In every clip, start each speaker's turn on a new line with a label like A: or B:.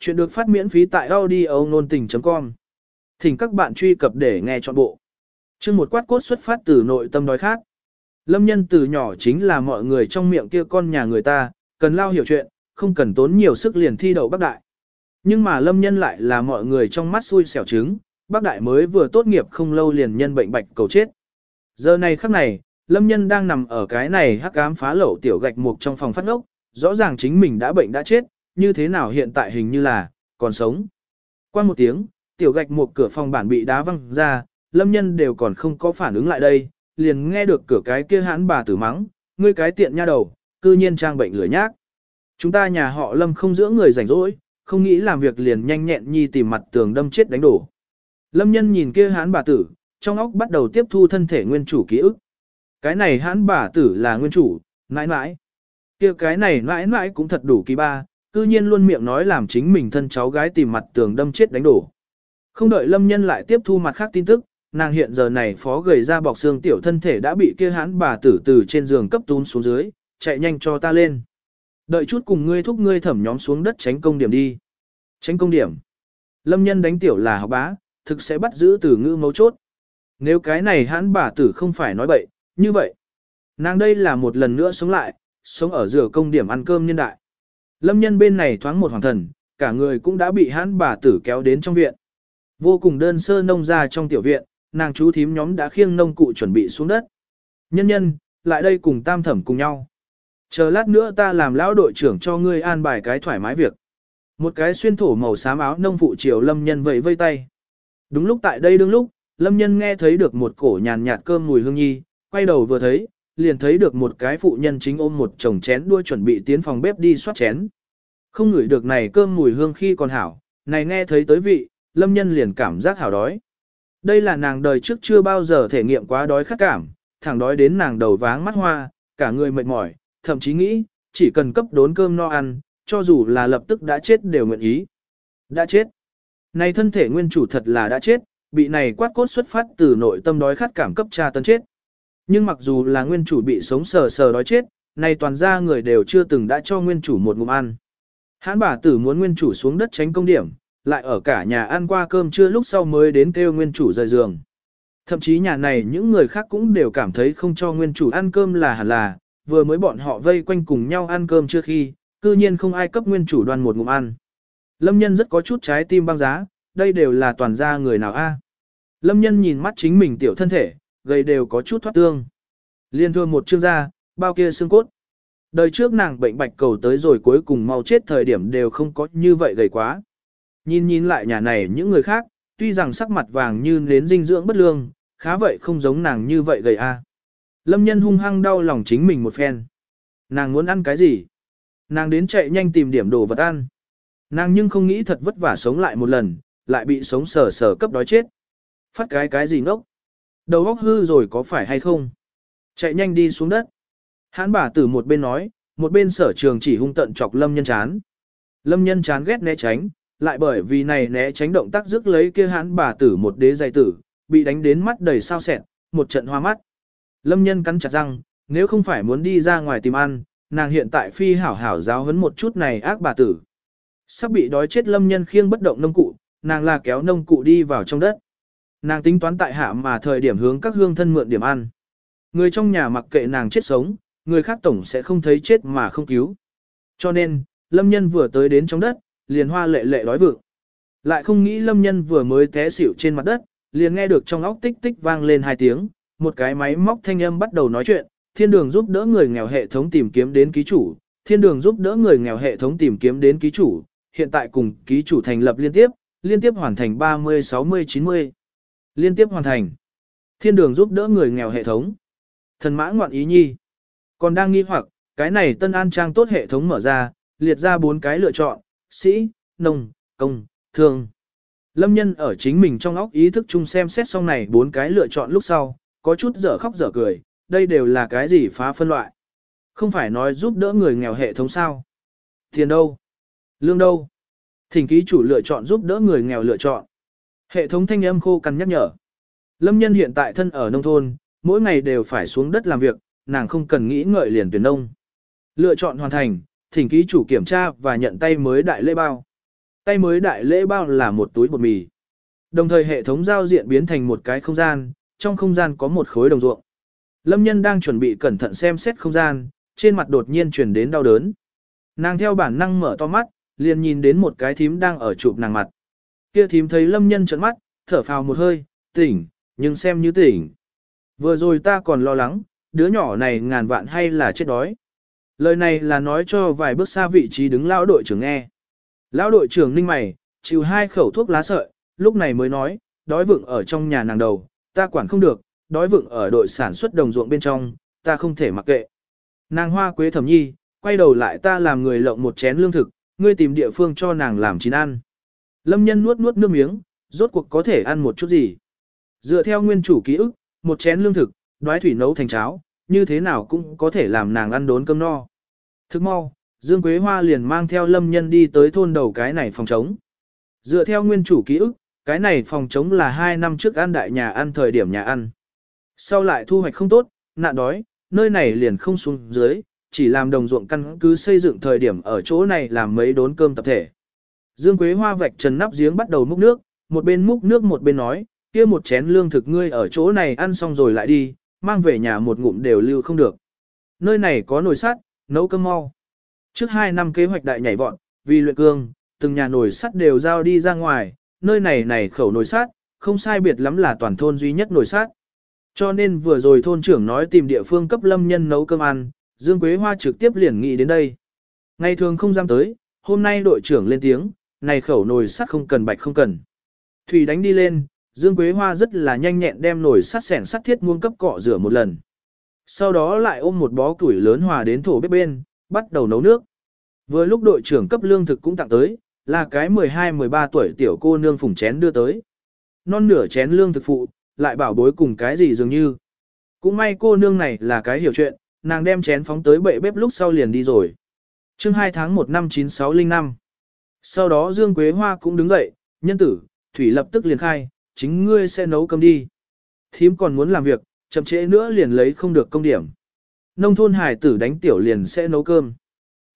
A: Chuyện được phát miễn phí tại audio nôn tình.com. Thỉnh các bạn truy cập để nghe trọn bộ. Chương một quát cốt xuất phát từ nội tâm đói khát. Lâm nhân từ nhỏ chính là mọi người trong miệng kia con nhà người ta, cần lao hiểu chuyện, không cần tốn nhiều sức liền thi đậu bác đại. Nhưng mà lâm nhân lại là mọi người trong mắt xui xẻo trứng, bác đại mới vừa tốt nghiệp không lâu liền nhân bệnh bạch cầu chết. Giờ này khắc này, lâm nhân đang nằm ở cái này hắc ám phá lẩu tiểu gạch mục trong phòng phát ngốc, rõ ràng chính mình đã bệnh đã chết, như thế nào hiện tại hình như là, còn sống. Qua một tiếng, tiểu gạch một cửa phòng bản bị đá văng ra, lâm nhân đều còn không có phản ứng lại đây, liền nghe được cửa cái kia hãn bà tử mắng, ngươi cái tiện nha đầu, cư nhiên trang bệnh lửa nhác. Chúng ta nhà họ lâm không giữa người rảnh rỗi, không nghĩ làm việc liền nhanh nhẹn nhi tìm mặt tường đâm chết đánh đổ. Lâm nhân nhìn kia hãn bà tử, trong óc bắt đầu tiếp thu thân thể nguyên chủ ký ức. Cái này hãn bà tử là nguyên chủ, mãi mãi. kia cái này mãi mãi cũng thật đủ kỳ ba, cư nhiên luôn miệng nói làm chính mình thân cháu gái tìm mặt tường đâm chết đánh đổ. Không đợi lâm nhân lại tiếp thu mặt khác tin tức, nàng hiện giờ này phó gầy ra bọc xương tiểu thân thể đã bị kia hãn bà tử từ trên giường cấp tún xuống dưới, chạy nhanh cho ta lên. Đợi chút cùng ngươi thúc ngươi thẩm nhóm xuống đất tránh công điểm đi. Tránh công điểm. Lâm nhân đánh tiểu là học bá, thực sẽ bắt giữ từ ngữ mấu chốt. Nếu cái này hãn bà tử không phải nói bậy, như vậy. Nàng đây là một lần nữa sống lại, sống ở rửa công điểm ăn cơm nhân đại. Lâm nhân bên này thoáng một hoàng thần, cả người cũng đã bị hãn bà tử kéo đến trong viện. Vô cùng đơn sơ nông ra trong tiểu viện, nàng chú thím nhóm đã khiêng nông cụ chuẩn bị xuống đất. Nhân nhân, lại đây cùng tam thẩm cùng nhau. Chờ lát nữa ta làm lão đội trưởng cho ngươi an bài cái thoải mái việc. Một cái xuyên thổ màu xám áo nông phụ chiều lâm nhân vẫy vây tay. Đúng lúc tại đây đương lúc, lâm nhân nghe thấy được một cổ nhàn nhạt cơm mùi hương nhi, quay đầu vừa thấy, liền thấy được một cái phụ nhân chính ôm một chồng chén đua chuẩn bị tiến phòng bếp đi soát chén. Không ngửi được này cơm mùi hương khi còn hảo, này nghe thấy tới vị, lâm nhân liền cảm giác hảo đói. Đây là nàng đời trước chưa bao giờ thể nghiệm quá đói khát cảm, thẳng đói đến nàng đầu váng mắt hoa, cả người mệt mỏi, thậm chí nghĩ, chỉ cần cấp đốn cơm no ăn, cho dù là lập tức đã chết đều nguyện ý. Đã chết. Này thân thể nguyên chủ thật là đã chết, bị này quát cốt xuất phát từ nội tâm đói khát cảm cấp tra tân chết. Nhưng mặc dù là nguyên chủ bị sống sờ sờ đói chết, này toàn ra người đều chưa từng đã cho nguyên chủ một ngụm ăn. Hãn bà tử muốn nguyên chủ xuống đất tránh công điểm, lại ở cả nhà ăn qua cơm trưa lúc sau mới đến kêu nguyên chủ rời giường. Thậm chí nhà này những người khác cũng đều cảm thấy không cho nguyên chủ ăn cơm là hẳn là, vừa mới bọn họ vây quanh cùng nhau ăn cơm trước khi, cư nhiên không ai cấp nguyên chủ đoan một ngụm ăn. Lâm nhân rất có chút trái tim băng giá, đây đều là toàn gia người nào a? Lâm nhân nhìn mắt chính mình tiểu thân thể, gầy đều có chút thoát tương. Liên thương một chương ra, bao kia xương cốt. Đời trước nàng bệnh bạch cầu tới rồi cuối cùng mau chết thời điểm đều không có như vậy gầy quá. Nhìn nhìn lại nhà này những người khác, tuy rằng sắc mặt vàng như nến dinh dưỡng bất lương, khá vậy không giống nàng như vậy gầy a. Lâm nhân hung hăng đau lòng chính mình một phen. Nàng muốn ăn cái gì? Nàng đến chạy nhanh tìm điểm đồ vật ăn. Nàng nhưng không nghĩ thật vất vả sống lại một lần, lại bị sống sờ sờ cấp đói chết. Phát cái cái gì ngốc? Đầu óc hư rồi có phải hay không? Chạy nhanh đi xuống đất. Hán bà tử một bên nói, một bên sở trường chỉ hung tận chọc lâm nhân chán. Lâm nhân chán ghét né tránh, lại bởi vì này né tránh động tác rước lấy kia hán bà tử một đế dày tử, bị đánh đến mắt đầy sao sẹn, một trận hoa mắt. Lâm nhân cắn chặt răng, nếu không phải muốn đi ra ngoài tìm ăn, nàng hiện tại phi hảo hảo giáo hấn một chút này ác bà tử. Sắp bị đói chết lâm nhân khiêng bất động nông cụ, nàng là kéo nông cụ đi vào trong đất. Nàng tính toán tại hạ mà thời điểm hướng các hương thân mượn điểm ăn. Người trong nhà mặc kệ nàng chết sống, người khác tổng sẽ không thấy chết mà không cứu. Cho nên, lâm nhân vừa tới đến trong đất, liền hoa lệ lệ đói vượng. Lại không nghĩ lâm nhân vừa mới té xỉu trên mặt đất, liền nghe được trong óc tích tích vang lên hai tiếng, một cái máy móc thanh âm bắt đầu nói chuyện, thiên đường giúp đỡ người nghèo hệ thống tìm kiếm đến ký chủ, thiên đường giúp đỡ người nghèo hệ thống tìm kiếm đến ký chủ, hiện tại cùng ký chủ thành lập liên tiếp, liên tiếp hoàn thành 30 60 90. Liên tiếp hoàn thành. Thiên đường giúp đỡ người nghèo hệ thống. Thần mã ngoạn ý nhi. Còn đang nghi hoặc, cái này tân an trang tốt hệ thống mở ra, liệt ra bốn cái lựa chọn, sĩ, nông, công, thương. Lâm nhân ở chính mình trong óc ý thức chung xem xét xong này bốn cái lựa chọn lúc sau, có chút dở khóc dở cười, đây đều là cái gì phá phân loại. Không phải nói giúp đỡ người nghèo hệ thống sao. Tiền đâu? Lương đâu? Thỉnh ký chủ lựa chọn giúp đỡ người nghèo lựa chọn. Hệ thống thanh âm khô cằn nhắc nhở. Lâm nhân hiện tại thân ở nông thôn, mỗi ngày đều phải xuống đất làm việc, nàng không cần nghĩ ngợi liền tuyển nông. Lựa chọn hoàn thành, thỉnh ký chủ kiểm tra và nhận tay mới đại lễ bao. tay mới đại lễ bao là một túi bột mì. Đồng thời hệ thống giao diện biến thành một cái không gian, trong không gian có một khối đồng ruộng. Lâm nhân đang chuẩn bị cẩn thận xem xét không gian, trên mặt đột nhiên chuyển đến đau đớn. Nàng theo bản năng mở to mắt, liền nhìn đến một cái thím đang ở chụp nàng mặt. Kia thím thấy lâm nhân trợn mắt, thở phào một hơi, tỉnh, nhưng xem như tỉnh. Vừa rồi ta còn lo lắng, đứa nhỏ này ngàn vạn hay là chết đói. Lời này là nói cho vài bước xa vị trí đứng lão đội trưởng nghe. Lão đội trưởng ninh mày, chịu hai khẩu thuốc lá sợi, lúc này mới nói, đói vựng ở trong nhà nàng đầu, ta quản không được, đói vựng ở đội sản xuất đồng ruộng bên trong, ta không thể mặc kệ. Nàng hoa quế thẩm nhi, quay đầu lại ta làm người lộng một chén lương thực, ngươi tìm địa phương cho nàng làm chín ăn. Lâm nhân nuốt nuốt nước miếng, rốt cuộc có thể ăn một chút gì. Dựa theo nguyên chủ ký ức, một chén lương thực, đoái thủy nấu thành cháo, như thế nào cũng có thể làm nàng ăn đốn cơm no. Thức mau, Dương Quế Hoa liền mang theo lâm nhân đi tới thôn đầu cái này phòng trống. Dựa theo nguyên chủ ký ức, cái này phòng trống là 2 năm trước ăn đại nhà ăn thời điểm nhà ăn. Sau lại thu hoạch không tốt, nạn đói, nơi này liền không xuống dưới, chỉ làm đồng ruộng căn cứ xây dựng thời điểm ở chỗ này làm mấy đốn cơm tập thể. Dương Quế Hoa vạch trần nắp giếng bắt đầu múc nước, một bên múc nước một bên nói, kia một chén lương thực ngươi ở chỗ này ăn xong rồi lại đi, mang về nhà một ngụm đều lưu không được. Nơi này có nồi sắt, nấu cơm mau. Trước hai năm kế hoạch đại nhảy vọt, vì luyện cương, từng nhà nồi sắt đều giao đi ra ngoài, nơi này này khẩu nồi sắt, không sai biệt lắm là toàn thôn duy nhất nồi sắt. Cho nên vừa rồi thôn trưởng nói tìm địa phương cấp lâm nhân nấu cơm ăn, Dương Quế Hoa trực tiếp liền nghĩ đến đây. Ngày thường không dám tới, hôm nay đội trưởng lên tiếng, này khẩu nồi sắt không cần bạch không cần. Thủy đánh đi lên, Dương Quế Hoa rất là nhanh nhẹn đem nồi sắt sẻn sắt thiết muông cấp cọ rửa một lần. Sau đó lại ôm một bó củi lớn hòa đến thổ bếp bên, bắt đầu nấu nước. Vừa lúc đội trưởng cấp lương thực cũng tặng tới, là cái 12-13 tuổi tiểu cô nương phùng chén đưa tới. Non nửa chén lương thực phụ, lại bảo bối cùng cái gì dường như. Cũng may cô nương này là cái hiểu chuyện, nàng đem chén phóng tới bệ bếp lúc sau liền đi rồi. chương 2 tháng 1 năm 9605. Sau đó Dương Quế Hoa cũng đứng dậy, nhân tử, Thủy lập tức liền khai, chính ngươi sẽ nấu cơm đi. Thím còn muốn làm việc, chậm trễ nữa liền lấy không được công điểm. Nông thôn hải tử đánh tiểu liền sẽ nấu cơm.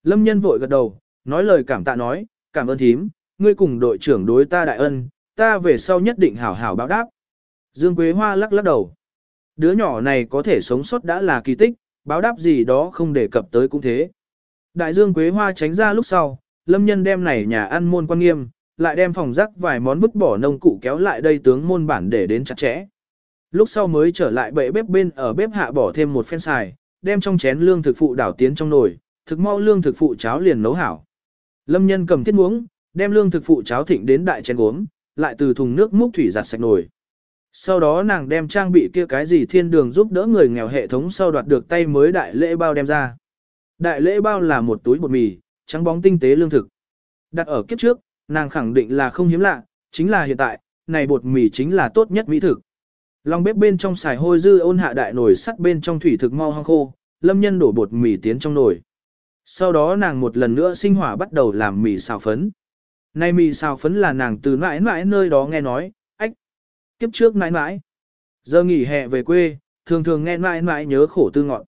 A: Lâm nhân vội gật đầu, nói lời cảm tạ nói, cảm ơn thím, ngươi cùng đội trưởng đối ta đại ân, ta về sau nhất định hảo hảo báo đáp. Dương Quế Hoa lắc lắc đầu. Đứa nhỏ này có thể sống sót đã là kỳ tích, báo đáp gì đó không đề cập tới cũng thế. Đại Dương Quế Hoa tránh ra lúc sau, lâm nhân đem này nhà ăn môn quan nghiêm, lại đem phòng rắc vài món vứt bỏ nông cụ kéo lại đây tướng môn bản để đến chặt chẽ. Lúc sau mới trở lại bệ bếp bên ở bếp hạ bỏ thêm một phen xài, đem trong chén lương thực phụ đảo tiến trong nồi, thực mau lương thực phụ cháo liền nấu hảo. Lâm nhân cầm thiết muỗng, đem lương thực phụ cháo thịnh đến đại chén gốm, lại từ thùng nước múc thủy giặt sạch nồi. Sau đó nàng đem trang bị kia cái gì thiên đường giúp đỡ người nghèo hệ thống sau đoạt được tay mới đại lễ bao đem ra. Đại lễ bao là một túi bột mì, trắng bóng tinh tế lương thực. Đặt ở kiếp trước, nàng khẳng định là không hiếm lạ, chính là hiện tại, này bột mì chính là tốt nhất mỹ thực. Lòng bếp bên trong xài hôi dư ôn hạ đại nồi sắt bên trong thủy thực mau hăng khô, lâm nhân đổ bột mì tiến trong nồi. Sau đó nàng một lần nữa sinh hỏa bắt đầu làm mì xào phấn. Này mì xào phấn là nàng từ mãi mãi nơi đó nghe nói, ách, kiếp trước mãi mãi. Giờ nghỉ hè về quê, thường thường nghe mãi mãi nhớ khổ tư ngọn.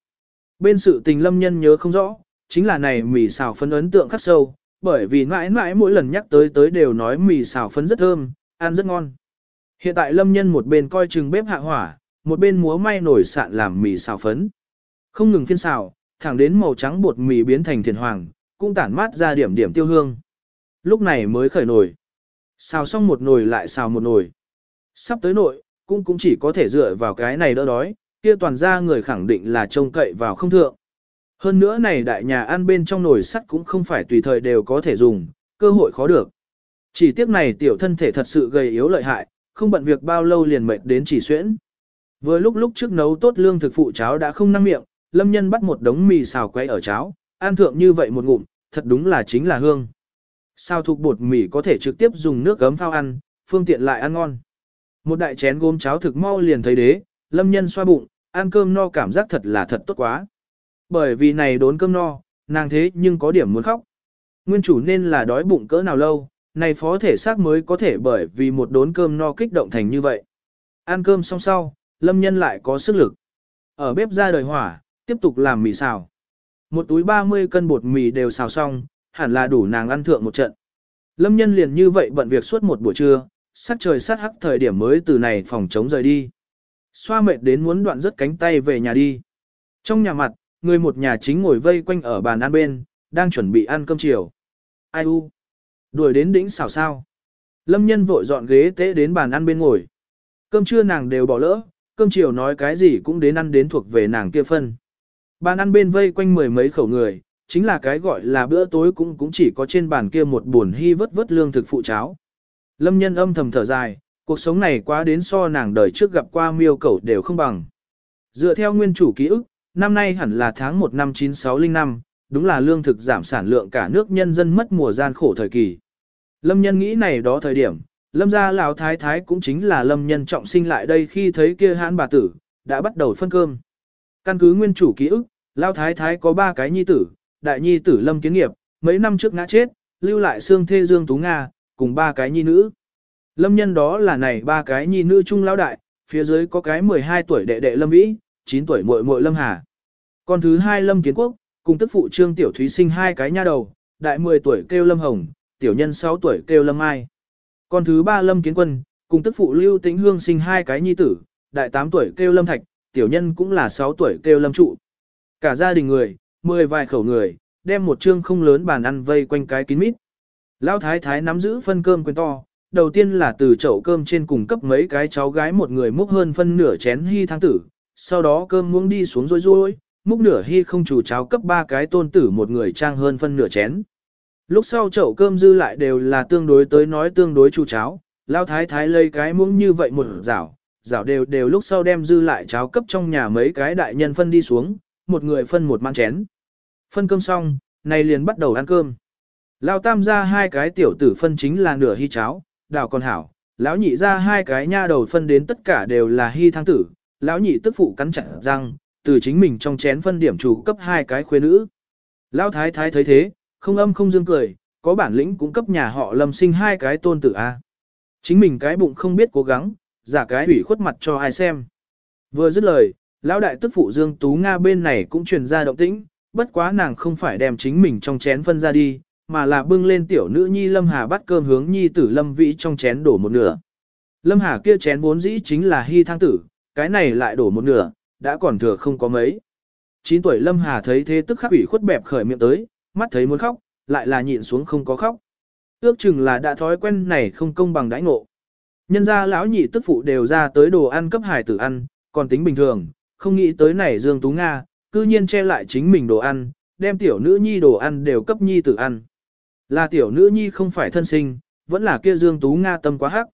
A: Bên sự tình lâm nhân nhớ không rõ, chính là này mì xào phấn ấn tượng khắc sâu, bởi vì mãi mãi mỗi lần nhắc tới tới đều nói mì xào phấn rất thơm, ăn rất ngon. Hiện tại lâm nhân một bên coi chừng bếp hạ hỏa, một bên múa may nổi sạn làm mì xào phấn. Không ngừng phiên xào, thẳng đến màu trắng bột mì biến thành thiền hoàng, cũng tản mát ra điểm điểm tiêu hương. Lúc này mới khởi nổi Xào xong một nồi lại xào một nồi. Sắp tới nội, cũng cũng chỉ có thể dựa vào cái này đỡ đói, kia toàn ra người khẳng định là trông cậy vào không thượng. Hơn nữa này đại nhà ăn bên trong nồi sắt cũng không phải tùy thời đều có thể dùng, cơ hội khó được. Chỉ tiếc này tiểu thân thể thật sự gầy yếu lợi hại, không bận việc bao lâu liền mệt đến chỉ xuyễn. Vừa lúc lúc trước nấu tốt lương thực phụ cháo đã không năng miệng, lâm nhân bắt một đống mì xào quay ở cháo, ăn thượng như vậy một ngụm, thật đúng là chính là hương. Sao thuộc bột mì có thể trực tiếp dùng nước gấm phao ăn, phương tiện lại ăn ngon. Một đại chén gốm cháo thực mau liền thấy đế, lâm nhân xoa bụng, ăn cơm no cảm giác thật là thật tốt quá. Bởi vì này đốn cơm no, nàng thế nhưng có điểm muốn khóc. Nguyên chủ nên là đói bụng cỡ nào lâu, này phó thể xác mới có thể bởi vì một đốn cơm no kích động thành như vậy. Ăn cơm xong sau, lâm nhân lại có sức lực. Ở bếp ra đời hỏa, tiếp tục làm mì xào. Một túi 30 cân bột mì đều xào xong, hẳn là đủ nàng ăn thượng một trận. Lâm nhân liền như vậy bận việc suốt một buổi trưa, sắc trời sát hắc thời điểm mới từ này phòng chống rời đi. Xoa mệt đến muốn đoạn rất cánh tay về nhà đi. Trong nhà mặt, người một nhà chính ngồi vây quanh ở bàn ăn bên, đang chuẩn bị ăn cơm chiều. Ai u? Đuổi đến đỉnh xào sao. Lâm nhân vội dọn ghế tế đến bàn ăn bên ngồi. Cơm trưa nàng đều bỏ lỡ, cơm chiều nói cái gì cũng đến ăn đến thuộc về nàng kia phân. Bàn ăn bên vây quanh mười mấy khẩu người, chính là cái gọi là bữa tối cũng cũng chỉ có trên bàn kia một buồn hy vất vất lương thực phụ cháo. Lâm nhân âm thầm thở dài, cuộc sống này quá đến so nàng đời trước gặp qua miêu cẩu đều không bằng. Dựa theo nguyên chủ ký ức, năm nay hẳn là tháng 1 năm 9605, đúng là lương thực giảm sản lượng cả nước nhân dân mất mùa gian khổ thời kỳ. Lâm nhân nghĩ này đó thời điểm, lâm gia lão thái thái cũng chính là lâm nhân trọng sinh lại đây khi thấy kia hãn bà tử, đã bắt đầu phân cơm. Căn cứ nguyên chủ ký ức, lão thái thái có ba cái nhi tử, đại nhi tử lâm kiến nghiệp, mấy năm trước ngã chết, lưu lại xương thê dương tú Nga, cùng ba cái nhi nữ. Lâm nhân đó là này ba cái nhi nữ trung lão đại, phía dưới có cái 12 tuổi đệ đệ lâm vĩ, 9 tuổi muội muội lâm hà. con thứ hai lâm kiến quốc, cùng tức phụ trương tiểu thúy sinh hai cái nha đầu, đại 10 tuổi kêu lâm hồng, tiểu nhân 6 tuổi kêu lâm ai. con thứ ba lâm kiến quân, cùng tức phụ lưu tĩnh hương sinh hai cái nhi tử, đại 8 tuổi kêu lâm thạch, tiểu nhân cũng là 6 tuổi kêu lâm trụ. Cả gia đình người, mười vài khẩu người, đem một trương không lớn bàn ăn vây quanh cái kín mít. Lão thái thái nắm giữ phân cơm quyền to, đầu tiên là từ chậu cơm trên cùng cấp mấy cái cháu gái một người múc hơn phân nửa chén hy thang tử, sau đó cơm muỗng đi xuống rối rối, múc nửa hy không chủ cháo cấp ba cái tôn tử một người trang hơn phân nửa chén. Lúc sau chậu cơm dư lại đều là tương đối tới nói tương đối chu cháo, lao thái thái lấy cái muỗng như vậy một rảo, rảo đều đều lúc sau đem dư lại cháo cấp trong nhà mấy cái đại nhân phân đi xuống, một người phân một mang chén. Phân cơm xong, này liền bắt đầu ăn cơm. Lao tam ra hai cái tiểu tử phân chính là nửa hy cháo, đào còn hảo, lão nhị ra hai cái nha đầu phân đến tất cả đều là hy thang tử, lão nhị tức phụ cắn chặt răng, từ chính mình trong chén phân điểm chủ cấp hai cái khuê nữ. Lão thái thái thấy thế, không âm không dương cười, có bản lĩnh cũng cấp nhà họ lâm sinh hai cái tôn tử A. Chính mình cái bụng không biết cố gắng, giả cái ủy khuất mặt cho ai xem. Vừa dứt lời, lão đại tức phụ Dương Tú Nga bên này cũng truyền ra động tĩnh, bất quá nàng không phải đem chính mình trong chén phân ra đi, mà là bưng lên tiểu nữ nhi Lâm Hà bắt cơm hướng nhi tử Lâm Vĩ trong chén đổ một nửa. Lâm Hà kia chén vốn dĩ chính là hy thang tử, cái này lại đổ một nửa, đã còn thừa không có mấy. 9 tuổi Lâm Hà thấy thế tức khắc ủy khuất bẹp khởi miệng tới, mắt thấy muốn khóc, lại là nhịn xuống không có khóc. Ước chừng là đã thói quen này không công bằng đãi ngộ. Nhân gia lão nhị tức phụ đều ra tới đồ ăn cấp hải tử ăn, còn tính bình thường, không nghĩ tới này Dương Tú Nga, cư nhiên che lại chính mình đồ ăn, đem tiểu nữ nhi đồ ăn đều cấp nhi tử ăn. Là tiểu nữ nhi không phải thân sinh, vẫn là kia Dương Tú Nga tâm quá hắc.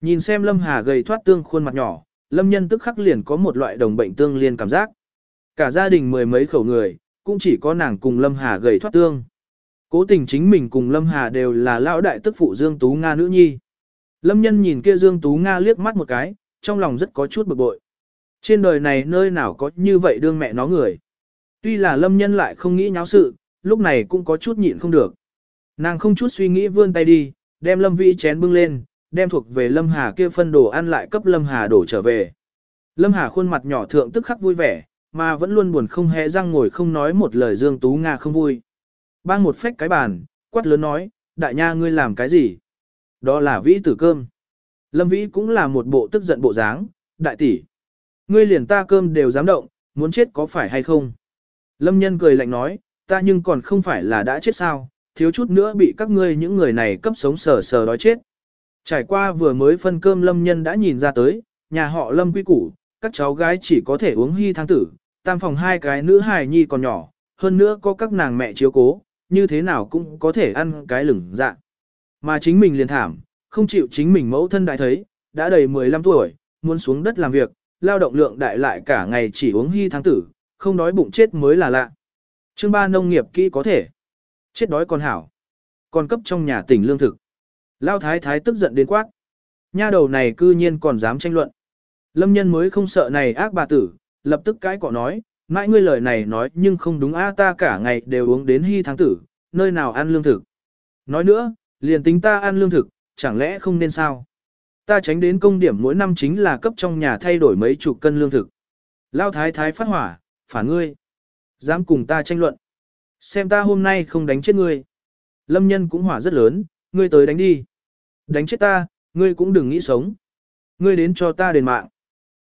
A: Nhìn xem Lâm Hà gầy thoát tương khuôn mặt nhỏ, Lâm nhân tức khắc liền có một loại đồng bệnh tương liên cảm giác. Cả gia đình mười mấy khẩu người, cũng chỉ có nàng cùng Lâm Hà gầy thoát tương. Cố tình chính mình cùng Lâm Hà đều là lão đại tức phụ Dương Tú Nga nữ nhi. Lâm nhân nhìn kia Dương Tú Nga liếc mắt một cái, trong lòng rất có chút bực bội. Trên đời này nơi nào có như vậy đương mẹ nó người. Tuy là Lâm nhân lại không nghĩ nháo sự, lúc này cũng có chút nhịn không được. Nàng không chút suy nghĩ vươn tay đi, đem Lâm Vĩ chén bưng lên, đem thuộc về Lâm Hà kia phân đồ ăn lại cấp Lâm Hà đổ trở về. Lâm Hà khuôn mặt nhỏ thượng tức khắc vui vẻ, mà vẫn luôn buồn không hề răng ngồi không nói một lời Dương Tú Nga không vui. Bang một phách cái bàn, quát lớn nói, đại nha ngươi làm cái gì? Đó là vĩ tử cơm. Lâm vĩ cũng là một bộ tức giận bộ dáng, đại tỷ. Ngươi liền ta cơm đều dám động, muốn chết có phải hay không? Lâm nhân cười lạnh nói, ta nhưng còn không phải là đã chết sao, thiếu chút nữa bị các ngươi những người này cấp sống sờ sờ đói chết. Trải qua vừa mới phân cơm lâm nhân đã nhìn ra tới, nhà họ lâm quy củ, các cháu gái chỉ có thể uống hy thang tử, tam phòng hai cái nữ hài nhi còn nhỏ, hơn nữa có các nàng mẹ chiếu cố, như thế nào cũng có thể ăn cái lửng dạ. Mà chính mình liền thảm, không chịu chính mình mẫu thân đại thấy, đã đầy 15 tuổi, muốn xuống đất làm việc, lao động lượng đại lại cả ngày chỉ uống hy thang tử, không đói bụng chết mới là lạ. Chương ba nông nghiệp kỹ có thể. Chết đói còn hảo. Còn cấp trong nhà tỉnh lương thực. Lao thái thái tức giận đến quát. Nha đầu này cư nhiên còn dám tranh luận. Lâm nhân mới không sợ này ác bà tử, lập tức cãi cọ nói, mãi ngươi lời này nói nhưng không đúng a ta cả ngày đều uống đến hy tháng tử, nơi nào ăn lương thực. Nói nữa, liền tính ta ăn lương thực, chẳng lẽ không nên sao? Ta tránh đến công điểm mỗi năm chính là cấp trong nhà thay đổi mấy chục cân lương thực. Lao thái thái phát hỏa, phản ngươi. Dám cùng ta tranh luận. Xem ta hôm nay không đánh chết ngươi. Lâm nhân cũng hỏa rất lớn, ngươi tới đánh đi. Đánh chết ta, ngươi cũng đừng nghĩ sống. Ngươi đến cho ta đền mạng.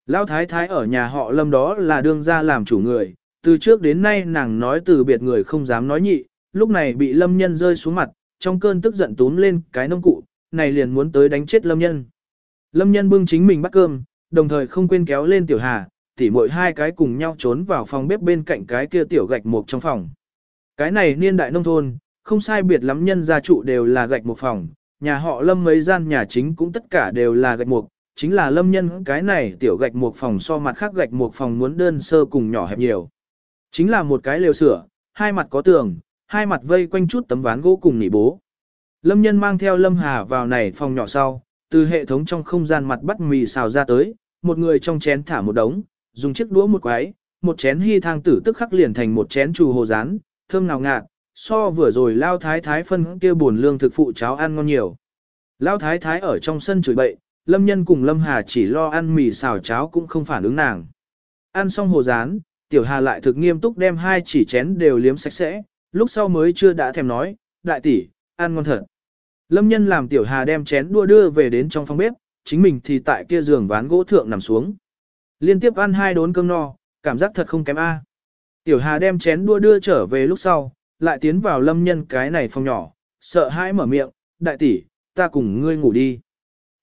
A: Lão thái thái ở nhà họ lâm đó là đương gia làm chủ người, từ trước đến nay nàng nói từ biệt người không dám nói nhị, lúc này bị lâm nhân rơi xuống mặt, trong cơn tức giận túm lên cái nông cụ, này liền muốn tới đánh chết lâm nhân. Lâm nhân bưng chính mình bắt cơm, đồng thời không quên kéo lên tiểu hà, tỉ mỗi hai cái cùng nhau trốn vào phòng bếp bên cạnh cái kia tiểu gạch mục trong phòng. Cái này niên đại nông thôn, không sai biệt lắm nhân gia trụ đều là gạch một phòng, nhà họ lâm mấy gian nhà chính cũng tất cả đều là gạch mục, chính là lâm nhân cái này tiểu gạch mục phòng so mặt khác gạch mục phòng muốn đơn sơ cùng nhỏ hẹp nhiều. Chính là một cái lều sửa, hai mặt có tường, hai mặt vây quanh chút tấm ván gỗ cùng nỉ bố. Lâm nhân mang theo lâm hà vào này phòng nhỏ sau, từ hệ thống trong không gian mặt bắt mì xào ra tới, một người trong chén thả một đống, dùng chiếc đũa một quái, một chén hy thang tử tức khắc liền thành một chén trù hồ rán, thơm ngào ngạt, so vừa rồi lao thái thái phân kia buồn lương thực phụ cháo ăn ngon nhiều. Lao thái thái ở trong sân chửi bậy, lâm nhân cùng lâm hà chỉ lo ăn mì xào cháo cũng không phản ứng nàng. Ăn xong hồ rán, tiểu hà lại thực nghiêm túc đem hai chỉ chén đều liếm sạch sẽ, lúc sau mới chưa đã thèm nói, đại tỷ, ăn ngon thật. Lâm nhân làm tiểu hà đem chén đua đưa về đến trong phòng bếp, chính mình thì tại kia giường ván gỗ thượng nằm xuống. Liên tiếp ăn hai đốn cơm no, cảm giác thật không kém a. Tiểu hà đem chén đua đưa trở về lúc sau, lại tiến vào lâm nhân cái này phòng nhỏ, sợ hãi mở miệng, đại tỷ, ta cùng ngươi ngủ đi.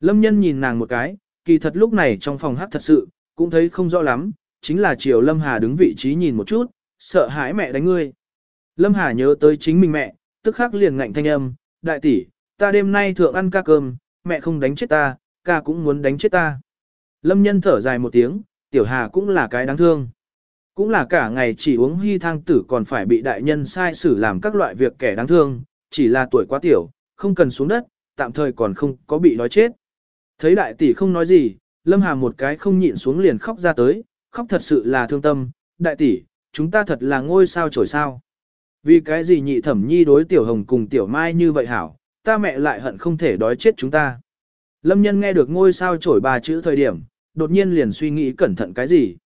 A: Lâm nhân nhìn nàng một cái, kỳ thật lúc này trong phòng hát thật sự, cũng thấy không rõ lắm, chính là chiều Lâm Hà đứng vị trí nhìn một chút, sợ hãi mẹ đánh ngươi. Lâm Hà nhớ tới chính mình mẹ, tức khắc liền ngạnh thanh âm, đại tỷ, ta đêm nay thượng ăn ca cơm, mẹ không đánh chết ta, ca cũng muốn đánh chết ta. Lâm nhân thở dài một tiếng, tiểu hà cũng là cái đáng thương. Cũng là cả ngày chỉ uống hy thang tử còn phải bị đại nhân sai xử làm các loại việc kẻ đáng thương, chỉ là tuổi quá tiểu, không cần xuống đất, tạm thời còn không có bị đói chết. Thấy đại tỷ không nói gì, Lâm Hà một cái không nhịn xuống liền khóc ra tới, khóc thật sự là thương tâm, đại tỷ, chúng ta thật là ngôi sao trổi sao. Vì cái gì nhị thẩm nhi đối tiểu hồng cùng tiểu mai như vậy hảo, ta mẹ lại hận không thể đói chết chúng ta. Lâm nhân nghe được ngôi sao trổi ba chữ thời điểm, đột nhiên liền suy nghĩ cẩn thận cái gì.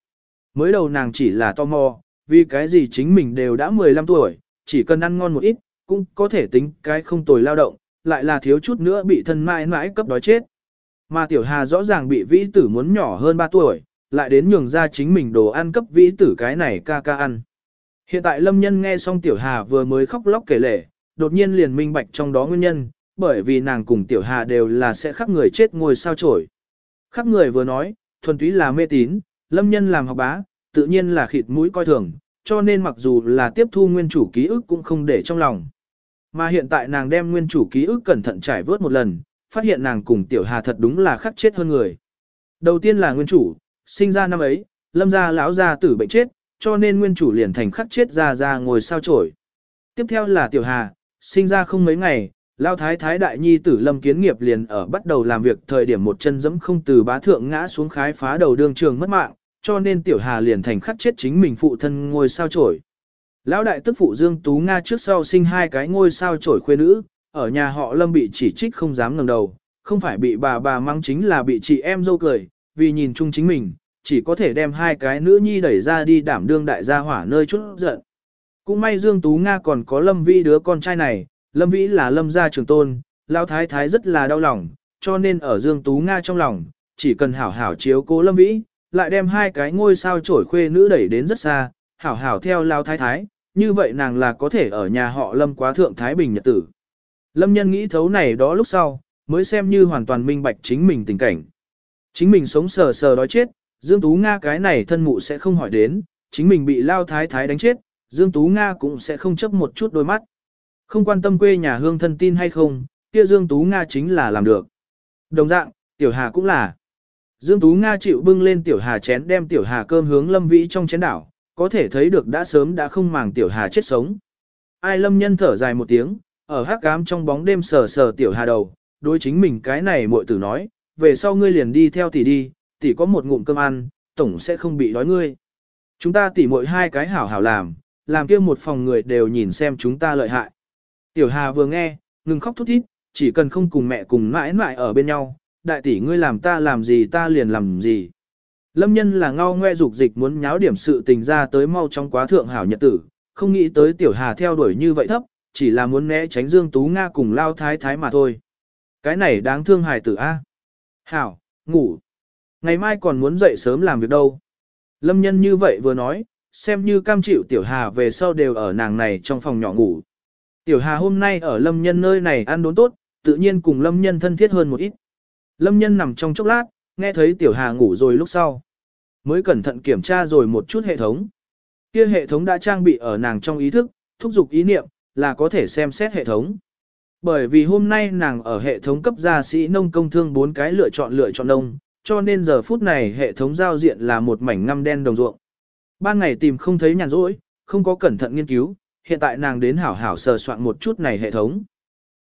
A: Mới đầu nàng chỉ là tò mò, vì cái gì chính mình đều đã 15 tuổi, chỉ cần ăn ngon một ít, cũng có thể tính cái không tồi lao động, lại là thiếu chút nữa bị thân mãi mãi cấp đói chết. Mà tiểu hà rõ ràng bị vĩ tử muốn nhỏ hơn 3 tuổi, lại đến nhường ra chính mình đồ ăn cấp vĩ tử cái này ca ca ăn. Hiện tại lâm nhân nghe xong tiểu hà vừa mới khóc lóc kể lể, đột nhiên liền minh bạch trong đó nguyên nhân, bởi vì nàng cùng tiểu hà đều là sẽ khắc người chết ngồi sao chổi. Khắc người vừa nói, thuần túy là mê tín, lâm nhân làm học bá, tự nhiên là khịt mũi coi thường, cho nên mặc dù là tiếp thu nguyên chủ ký ức cũng không để trong lòng. Mà hiện tại nàng đem nguyên chủ ký ức cẩn thận trải vớt một lần, phát hiện nàng cùng tiểu hà thật đúng là khắc chết hơn người. Đầu tiên là nguyên chủ, sinh ra năm ấy, lâm gia lão gia tử bệnh chết, cho nên nguyên chủ liền thành khắc chết ra ra ngồi sao chổi. Tiếp theo là tiểu hà, sinh ra không mấy ngày, lao thái thái đại nhi tử lâm kiến nghiệp liền ở bắt đầu làm việc thời điểm một chân dẫm không từ bá thượng ngã xuống khái phá đầu đường trường mất mạng, cho nên tiểu hà liền thành khắc chết chính mình phụ thân ngôi sao chổi. Lão đại tức phụ Dương Tú Nga trước sau sinh hai cái ngôi sao chổi khuê nữ, ở nhà họ Lâm bị chỉ trích không dám ngẩng đầu, không phải bị bà bà mang chính là bị chị em dâu cười, vì nhìn chung chính mình, chỉ có thể đem hai cái nữ nhi đẩy ra đi đảm đương đại gia hỏa nơi chút giận. Cũng may Dương Tú Nga còn có Lâm Vĩ đứa con trai này, Lâm Vĩ là Lâm gia trường tôn, Lão Thái Thái rất là đau lòng, cho nên ở Dương Tú Nga trong lòng, chỉ cần hảo hảo chiếu cố Lâm Vĩ, lại đem hai cái ngôi sao trổi khuê nữ đẩy đến rất xa, hảo hảo theo lao Thái Thái, như vậy nàng là có thể ở nhà họ Lâm quá thượng Thái Bình nhật tử. Lâm nhân nghĩ thấu này đó lúc sau, mới xem như hoàn toàn minh bạch chính mình tình cảnh. Chính mình sống sờ sờ đói chết, Dương Tú Nga cái này thân mụ sẽ không hỏi đến, chính mình bị lao thái thái đánh chết, Dương Tú Nga cũng sẽ không chấp một chút đôi mắt. Không quan tâm quê nhà hương thân tin hay không, kia Dương Tú Nga chính là làm được. Đồng dạng, Tiểu Hà cũng là. Dương Tú Nga chịu bưng lên Tiểu Hà chén đem Tiểu Hà cơm hướng Lâm Vĩ trong chén đảo, có thể thấy được đã sớm đã không màng Tiểu Hà chết sống. Ai Lâm nhân thở dài một tiếng, ở hát cám trong bóng đêm sờ sờ Tiểu Hà đầu, đối chính mình cái này muội tử nói, về sau ngươi liền đi theo tỷ đi, tỷ có một ngụm cơm ăn, tổng sẽ không bị đói ngươi. Chúng ta tỷ muội hai cái hảo hảo làm, làm kia một phòng người đều nhìn xem chúng ta lợi hại. Tiểu Hà vừa nghe, ngừng khóc thút thít, chỉ cần không cùng mẹ cùng mãi mãi ở bên nhau, đại tỷ ngươi làm ta làm gì ta liền làm gì. Lâm nhân là ngao ngoe dục dịch muốn nháo điểm sự tình ra tới mau trong quá thượng hảo nhật tử, không nghĩ tới tiểu hà theo đuổi như vậy thấp, chỉ là muốn né tránh Dương Tú Nga cùng lao thái thái mà thôi. Cái này đáng thương hài tử A. À? Hảo, ngủ. Ngày mai còn muốn dậy sớm làm việc đâu. Lâm nhân như vậy vừa nói, xem như cam chịu Tiểu Hà về sau đều ở nàng này trong phòng nhỏ ngủ. Tiểu Hà hôm nay ở Lâm nhân nơi này ăn đốn tốt, tự nhiên cùng Lâm nhân thân thiết hơn một ít. Lâm nhân nằm trong chốc lát, nghe thấy Tiểu Hà ngủ rồi lúc sau. Mới cẩn thận kiểm tra rồi một chút hệ thống. Kia hệ thống đã trang bị ở nàng trong ý thức, thúc giục ý niệm, là có thể xem xét hệ thống. Bởi vì hôm nay nàng ở hệ thống cấp gia sĩ nông công thương bốn cái lựa chọn lựa chọn nông, cho nên giờ phút này hệ thống giao diện là một mảnh ngăm đen đồng ruộng. Ban ngày tìm không thấy nhàn rỗi, không có cẩn thận nghiên cứu, hiện tại nàng đến hảo hảo sờ soạn một chút này hệ thống.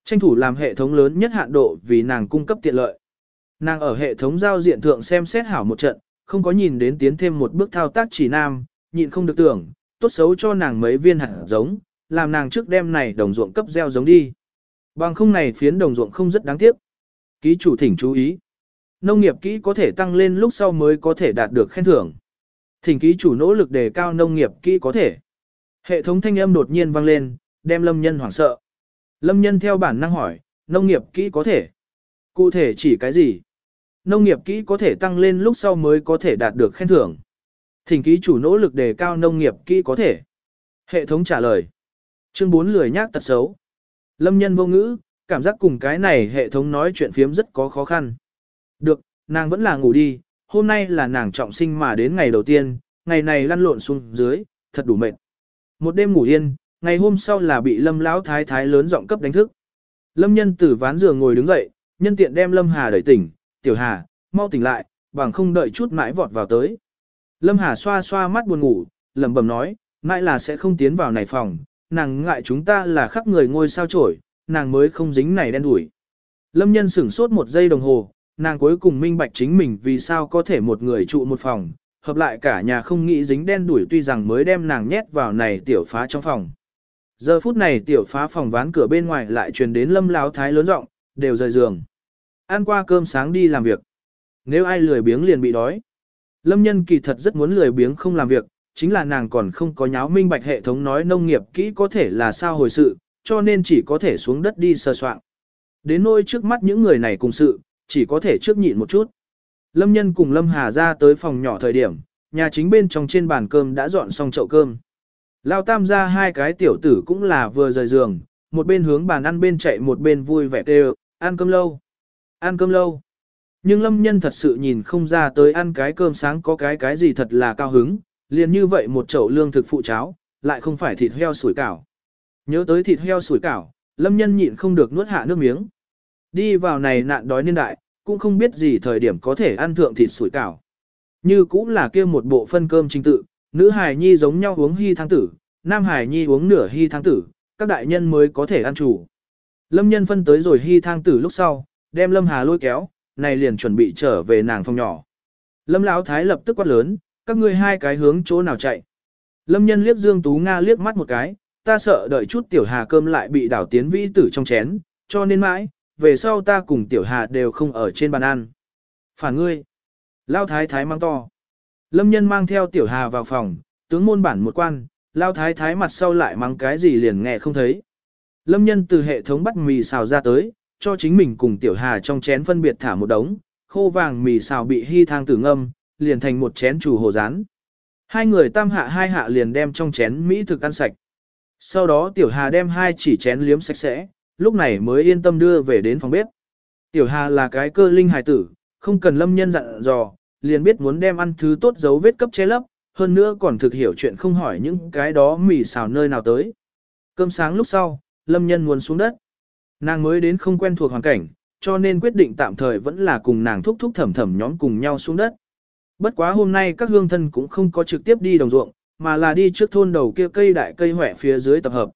A: Tranh thủ làm hệ thống lớn nhất hạn độ vì nàng cung cấp tiện lợi. Nàng ở hệ thống giao diện thượng xem xét hảo một trận, không có nhìn đến tiến thêm một bước thao tác chỉ nam, nhịn không được tưởng, tốt xấu cho nàng mấy viên hạt giống, làm nàng trước đêm này đồng ruộng cấp gieo giống đi. Bằng không này phiến đồng ruộng không rất đáng tiếc. Ký chủ thỉnh chú ý. Nông nghiệp kỹ có thể tăng lên lúc sau mới có thể đạt được khen thưởng. Thỉnh ký chủ nỗ lực đề cao nông nghiệp kỹ có thể. Hệ thống thanh âm đột nhiên vang lên, đem lâm nhân hoảng sợ. Lâm nhân theo bản năng hỏi, nông nghiệp kỹ có thể. Cụ thể chỉ cái gì? Nông nghiệp kỹ có thể tăng lên lúc sau mới có thể đạt được khen thưởng. Thỉnh ký chủ nỗ lực đề cao nông nghiệp kỹ có thể. Hệ thống trả lời. Chương 4 lười nhác tật xấu. Lâm nhân vô ngữ, cảm giác cùng cái này hệ thống nói chuyện phiếm rất có khó khăn. Được, nàng vẫn là ngủ đi, hôm nay là nàng trọng sinh mà đến ngày đầu tiên, ngày này lăn lộn xuống dưới, thật đủ mệt. Một đêm ngủ yên, ngày hôm sau là bị lâm lão thái thái lớn giọng cấp đánh thức. Lâm nhân từ ván giường ngồi đứng dậy, nhân tiện đem lâm hà đẩy tỉnh, tiểu hà, mau tỉnh lại, bằng không đợi chút mãi vọt vào tới. Lâm hà xoa xoa mắt buồn ngủ, lẩm bẩm nói, mãi là sẽ không tiến vào này phòng, nàng ngại chúng ta là khắc người ngôi sao trổi, nàng mới không dính này đen đuổi. Lâm nhân sửng sốt một giây đồng hồ, nàng cuối cùng minh bạch chính mình vì sao có thể một người trụ một phòng, hợp lại cả nhà không nghĩ dính đen đuổi tuy rằng mới đem nàng nhét vào này tiểu phá trong phòng. Giờ phút này tiểu phá phòng ván cửa bên ngoài lại truyền đến lâm láo thái lớn rộng, đều rời giường. Ăn qua cơm sáng đi làm việc. Nếu ai lười biếng liền bị đói. Lâm nhân kỳ thật rất muốn lười biếng không làm việc, chính là nàng còn không có nháo minh bạch hệ thống nói nông nghiệp kỹ có thể là sao hồi sự, cho nên chỉ có thể xuống đất đi sơ soạn. Đến nôi trước mắt những người này cùng sự, chỉ có thể trước nhịn một chút. Lâm nhân cùng Lâm Hà ra tới phòng nhỏ thời điểm, nhà chính bên trong trên bàn cơm đã dọn xong chậu cơm. Lao tam ra hai cái tiểu tử cũng là vừa rời giường, một bên hướng bàn ăn bên chạy một bên vui vẻ kêu, ăn cơm lâu, ăn cơm lâu. Nhưng lâm nhân thật sự nhìn không ra tới ăn cái cơm sáng có cái cái gì thật là cao hứng, liền như vậy một chậu lương thực phụ cháo, lại không phải thịt heo sủi cảo. Nhớ tới thịt heo sủi cảo, lâm nhân nhịn không được nuốt hạ nước miếng. Đi vào này nạn đói niên đại, cũng không biết gì thời điểm có thể ăn thượng thịt sủi cảo. Như cũng là kia một bộ phân cơm trình tự, nữ hài nhi giống nhau uống hy thang tử, nam hài nhi uống nửa hy thang tử, các đại nhân mới có thể ăn chủ. Lâm nhân phân tới rồi hy thang tử lúc sau, đem lâm hà lôi kéo, này liền chuẩn bị trở về nàng phòng nhỏ. Lâm lão thái lập tức quát lớn, các ngươi hai cái hướng chỗ nào chạy. Lâm nhân liếc Dương Tú Nga liếc mắt một cái, ta sợ đợi chút tiểu hà cơm lại bị đảo tiến vĩ tử trong chén, cho nên mãi, về sau ta cùng tiểu hà đều không ở trên bàn ăn. Phản ngươi. Lão thái thái mang to. Lâm nhân mang theo tiểu hà vào phòng, tướng môn bản một quan, Lão thái thái mặt sau lại mang cái gì liền nghe không thấy. Lâm nhân từ hệ thống bắt mì xào ra tới, cho chính mình cùng tiểu hà trong chén phân biệt thả một đống, khô vàng mì xào bị hy thang tử ngâm, liền thành một chén chủ hồ rán. Hai người tam hạ hai hạ liền đem trong chén mỹ thực ăn sạch. Sau đó tiểu hà đem hai chỉ chén liếm sạch sẽ, lúc này mới yên tâm đưa về đến phòng bếp. Tiểu hà là cái cơ linh hài tử, không cần lâm nhân dặn dò, liền biết muốn đem ăn thứ tốt dấu vết cấp che lấp, hơn nữa còn thực hiểu chuyện không hỏi những cái đó mì xào nơi nào tới. Cơm sáng lúc sau, lâm nhân muốn xuống đất. Nàng mới đến không quen thuộc hoàn cảnh, cho nên quyết định tạm thời vẫn là cùng nàng thúc thúc thẩm thẩm nhóm cùng nhau xuống đất. Bất quá hôm nay các hương thân cũng không có trực tiếp đi đồng ruộng, mà là đi trước thôn đầu kia cây đại cây hỏe phía dưới tập hợp.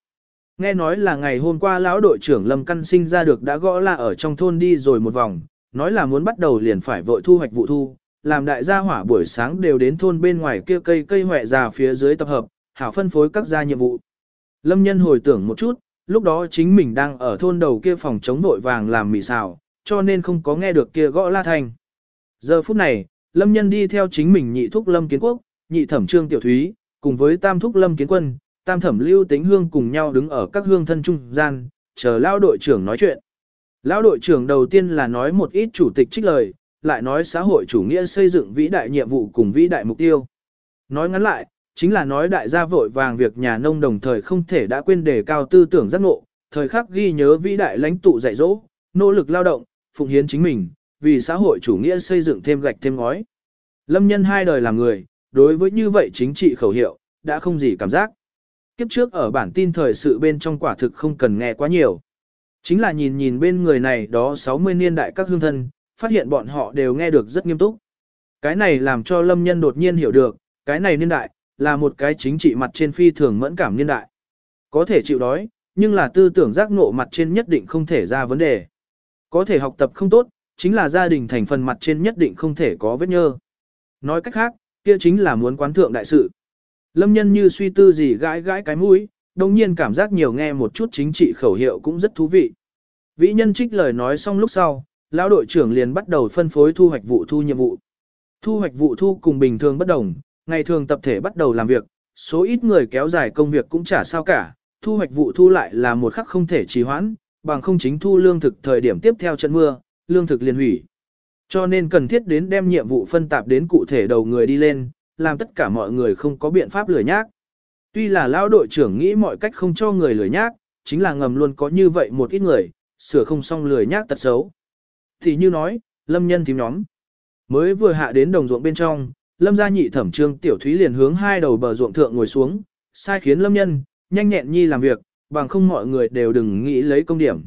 A: Nghe nói là ngày hôm qua lão đội trưởng Lâm Căn sinh ra được đã gõ là ở trong thôn đi rồi một vòng, nói là muốn bắt đầu liền phải vội thu hoạch vụ thu, làm đại gia hỏa buổi sáng đều đến thôn bên ngoài kia cây cây hỏe già phía dưới tập hợp, hảo phân phối các gia nhiệm vụ. Lâm nhân hồi tưởng một chút, lúc đó chính mình đang ở thôn đầu kia phòng chống vội vàng làm mì xào, cho nên không có nghe được kia gõ la thành. Giờ phút này, Lâm nhân đi theo chính mình nhị thúc Lâm Kiến Quốc, nhị thẩm trương tiểu thúy, cùng với tam thúc Lâm Kiến Quân, tam thẩm lưu tính hương cùng nhau đứng ở các hương thân trung gian, chờ lao đội trưởng nói chuyện. Lão đội trưởng đầu tiên là nói một ít chủ tịch trích lời, lại nói xã hội chủ nghĩa xây dựng vĩ đại nhiệm vụ cùng vĩ đại mục tiêu. Nói ngắn lại, chính là nói đại gia vội vàng việc nhà nông đồng thời không thể đã quên đề cao tư tưởng giác ngộ, thời khắc ghi nhớ vĩ đại lãnh tụ dạy dỗ, nỗ lực lao động, phụng hiến chính mình, vì xã hội chủ nghĩa xây dựng thêm gạch thêm ngói. Lâm nhân hai đời làm người, đối với như vậy chính trị khẩu hiệu, đã không gì cảm giác. Kiếp trước ở bản tin thời sự bên trong quả thực không cần nghe quá nhiều. Chính là nhìn nhìn bên người này đó 60 niên đại các hương thân, phát hiện bọn họ đều nghe được rất nghiêm túc. Cái này làm cho lâm nhân đột nhiên hiểu được, cái này niên đại, là một cái chính trị mặt trên phi thường mẫn cảm niên đại. Có thể chịu đói, nhưng là tư tưởng giác ngộ mặt trên nhất định không thể ra vấn đề. Có thể học tập không tốt, chính là gia đình thành phần mặt trên nhất định không thể có vết nhơ. Nói cách khác, kia chính là muốn quán thượng đại sự. Lâm nhân như suy tư gì gãi gãi cái mũi, đồng nhiên cảm giác nhiều nghe một chút chính trị khẩu hiệu cũng rất thú vị. Vĩ nhân trích lời nói xong lúc sau, lão đội trưởng liền bắt đầu phân phối thu hoạch vụ thu nhiệm vụ. Thu hoạch vụ thu cùng bình thường bất đồng, ngày thường tập thể bắt đầu làm việc, số ít người kéo dài công việc cũng chả sao cả, thu hoạch vụ thu lại là một khắc không thể trì hoãn, bằng không chính thu lương thực thời điểm tiếp theo trận mưa, lương thực liền hủy. Cho nên cần thiết đến đem nhiệm vụ phân tạp đến cụ thể đầu người đi lên, làm tất cả mọi người không có biện pháp lười nhác. Tuy là lão đội trưởng nghĩ mọi cách không cho người lười nhác, chính là ngầm luôn có như vậy một ít người, sửa không xong lười nhác tật xấu. Thì như nói, lâm nhân thím nhóm. Mới vừa hạ đến đồng ruộng bên trong, lâm gia nhị thẩm trương tiểu thúy liền hướng hai đầu bờ ruộng thượng ngồi xuống, sai khiến lâm nhân, nhanh nhẹn nhi làm việc, bằng không mọi người đều đừng nghĩ lấy công điểm.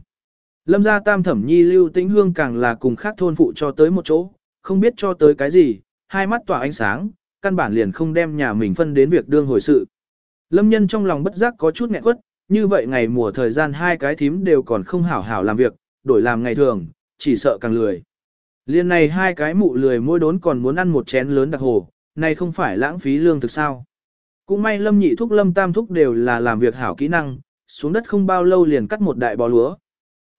A: Lâm gia tam thẩm nhi lưu tĩnh hương càng là cùng khác thôn phụ cho tới một chỗ, không biết cho tới cái gì, hai mắt tỏa ánh sáng, căn bản liền không đem nhà mình phân đến việc đương hồi sự. Lâm nhân trong lòng bất giác có chút nghẹn quất, như vậy ngày mùa thời gian hai cái thím đều còn không hảo hảo làm việc, đổi làm ngày thường, chỉ sợ càng lười. Liên này hai cái mụ lười môi đốn còn muốn ăn một chén lớn đặc hồ, này không phải lãng phí lương thực sao. Cũng may lâm nhị thúc lâm tam thúc đều là làm việc hảo kỹ năng, xuống đất không bao lâu liền cắt một đại bò lúa.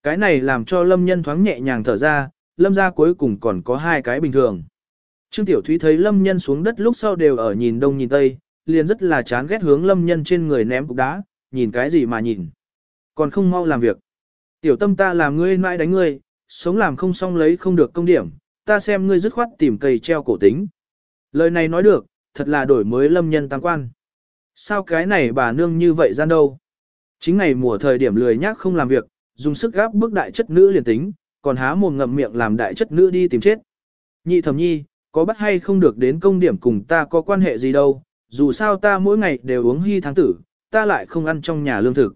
A: Cái này làm cho lâm nhân thoáng nhẹ nhàng thở ra, lâm ra cuối cùng còn có hai cái bình thường. Trương Tiểu Thúy thấy lâm nhân xuống đất lúc sau đều ở nhìn đông nhìn tây, liền rất là chán ghét hướng lâm nhân trên người ném cục đá, nhìn cái gì mà nhìn. Còn không mau làm việc. Tiểu tâm ta làm ngươi mãi đánh ngươi, sống làm không xong lấy không được công điểm, ta xem ngươi dứt khoát tìm cây treo cổ tính. Lời này nói được, thật là đổi mới lâm nhân tăng quan. Sao cái này bà nương như vậy gian đâu? Chính ngày mùa thời điểm lười nhác không làm việc, dùng sức gáp bức đại chất nữ liền tính, còn há mồm ngậm miệng làm đại chất nữ đi tìm chết. Nhị thẩm nhi, có bắt hay không được đến công điểm cùng ta có quan hệ gì đâu, dù sao ta mỗi ngày đều uống hy tháng tử, ta lại không ăn trong nhà lương thực.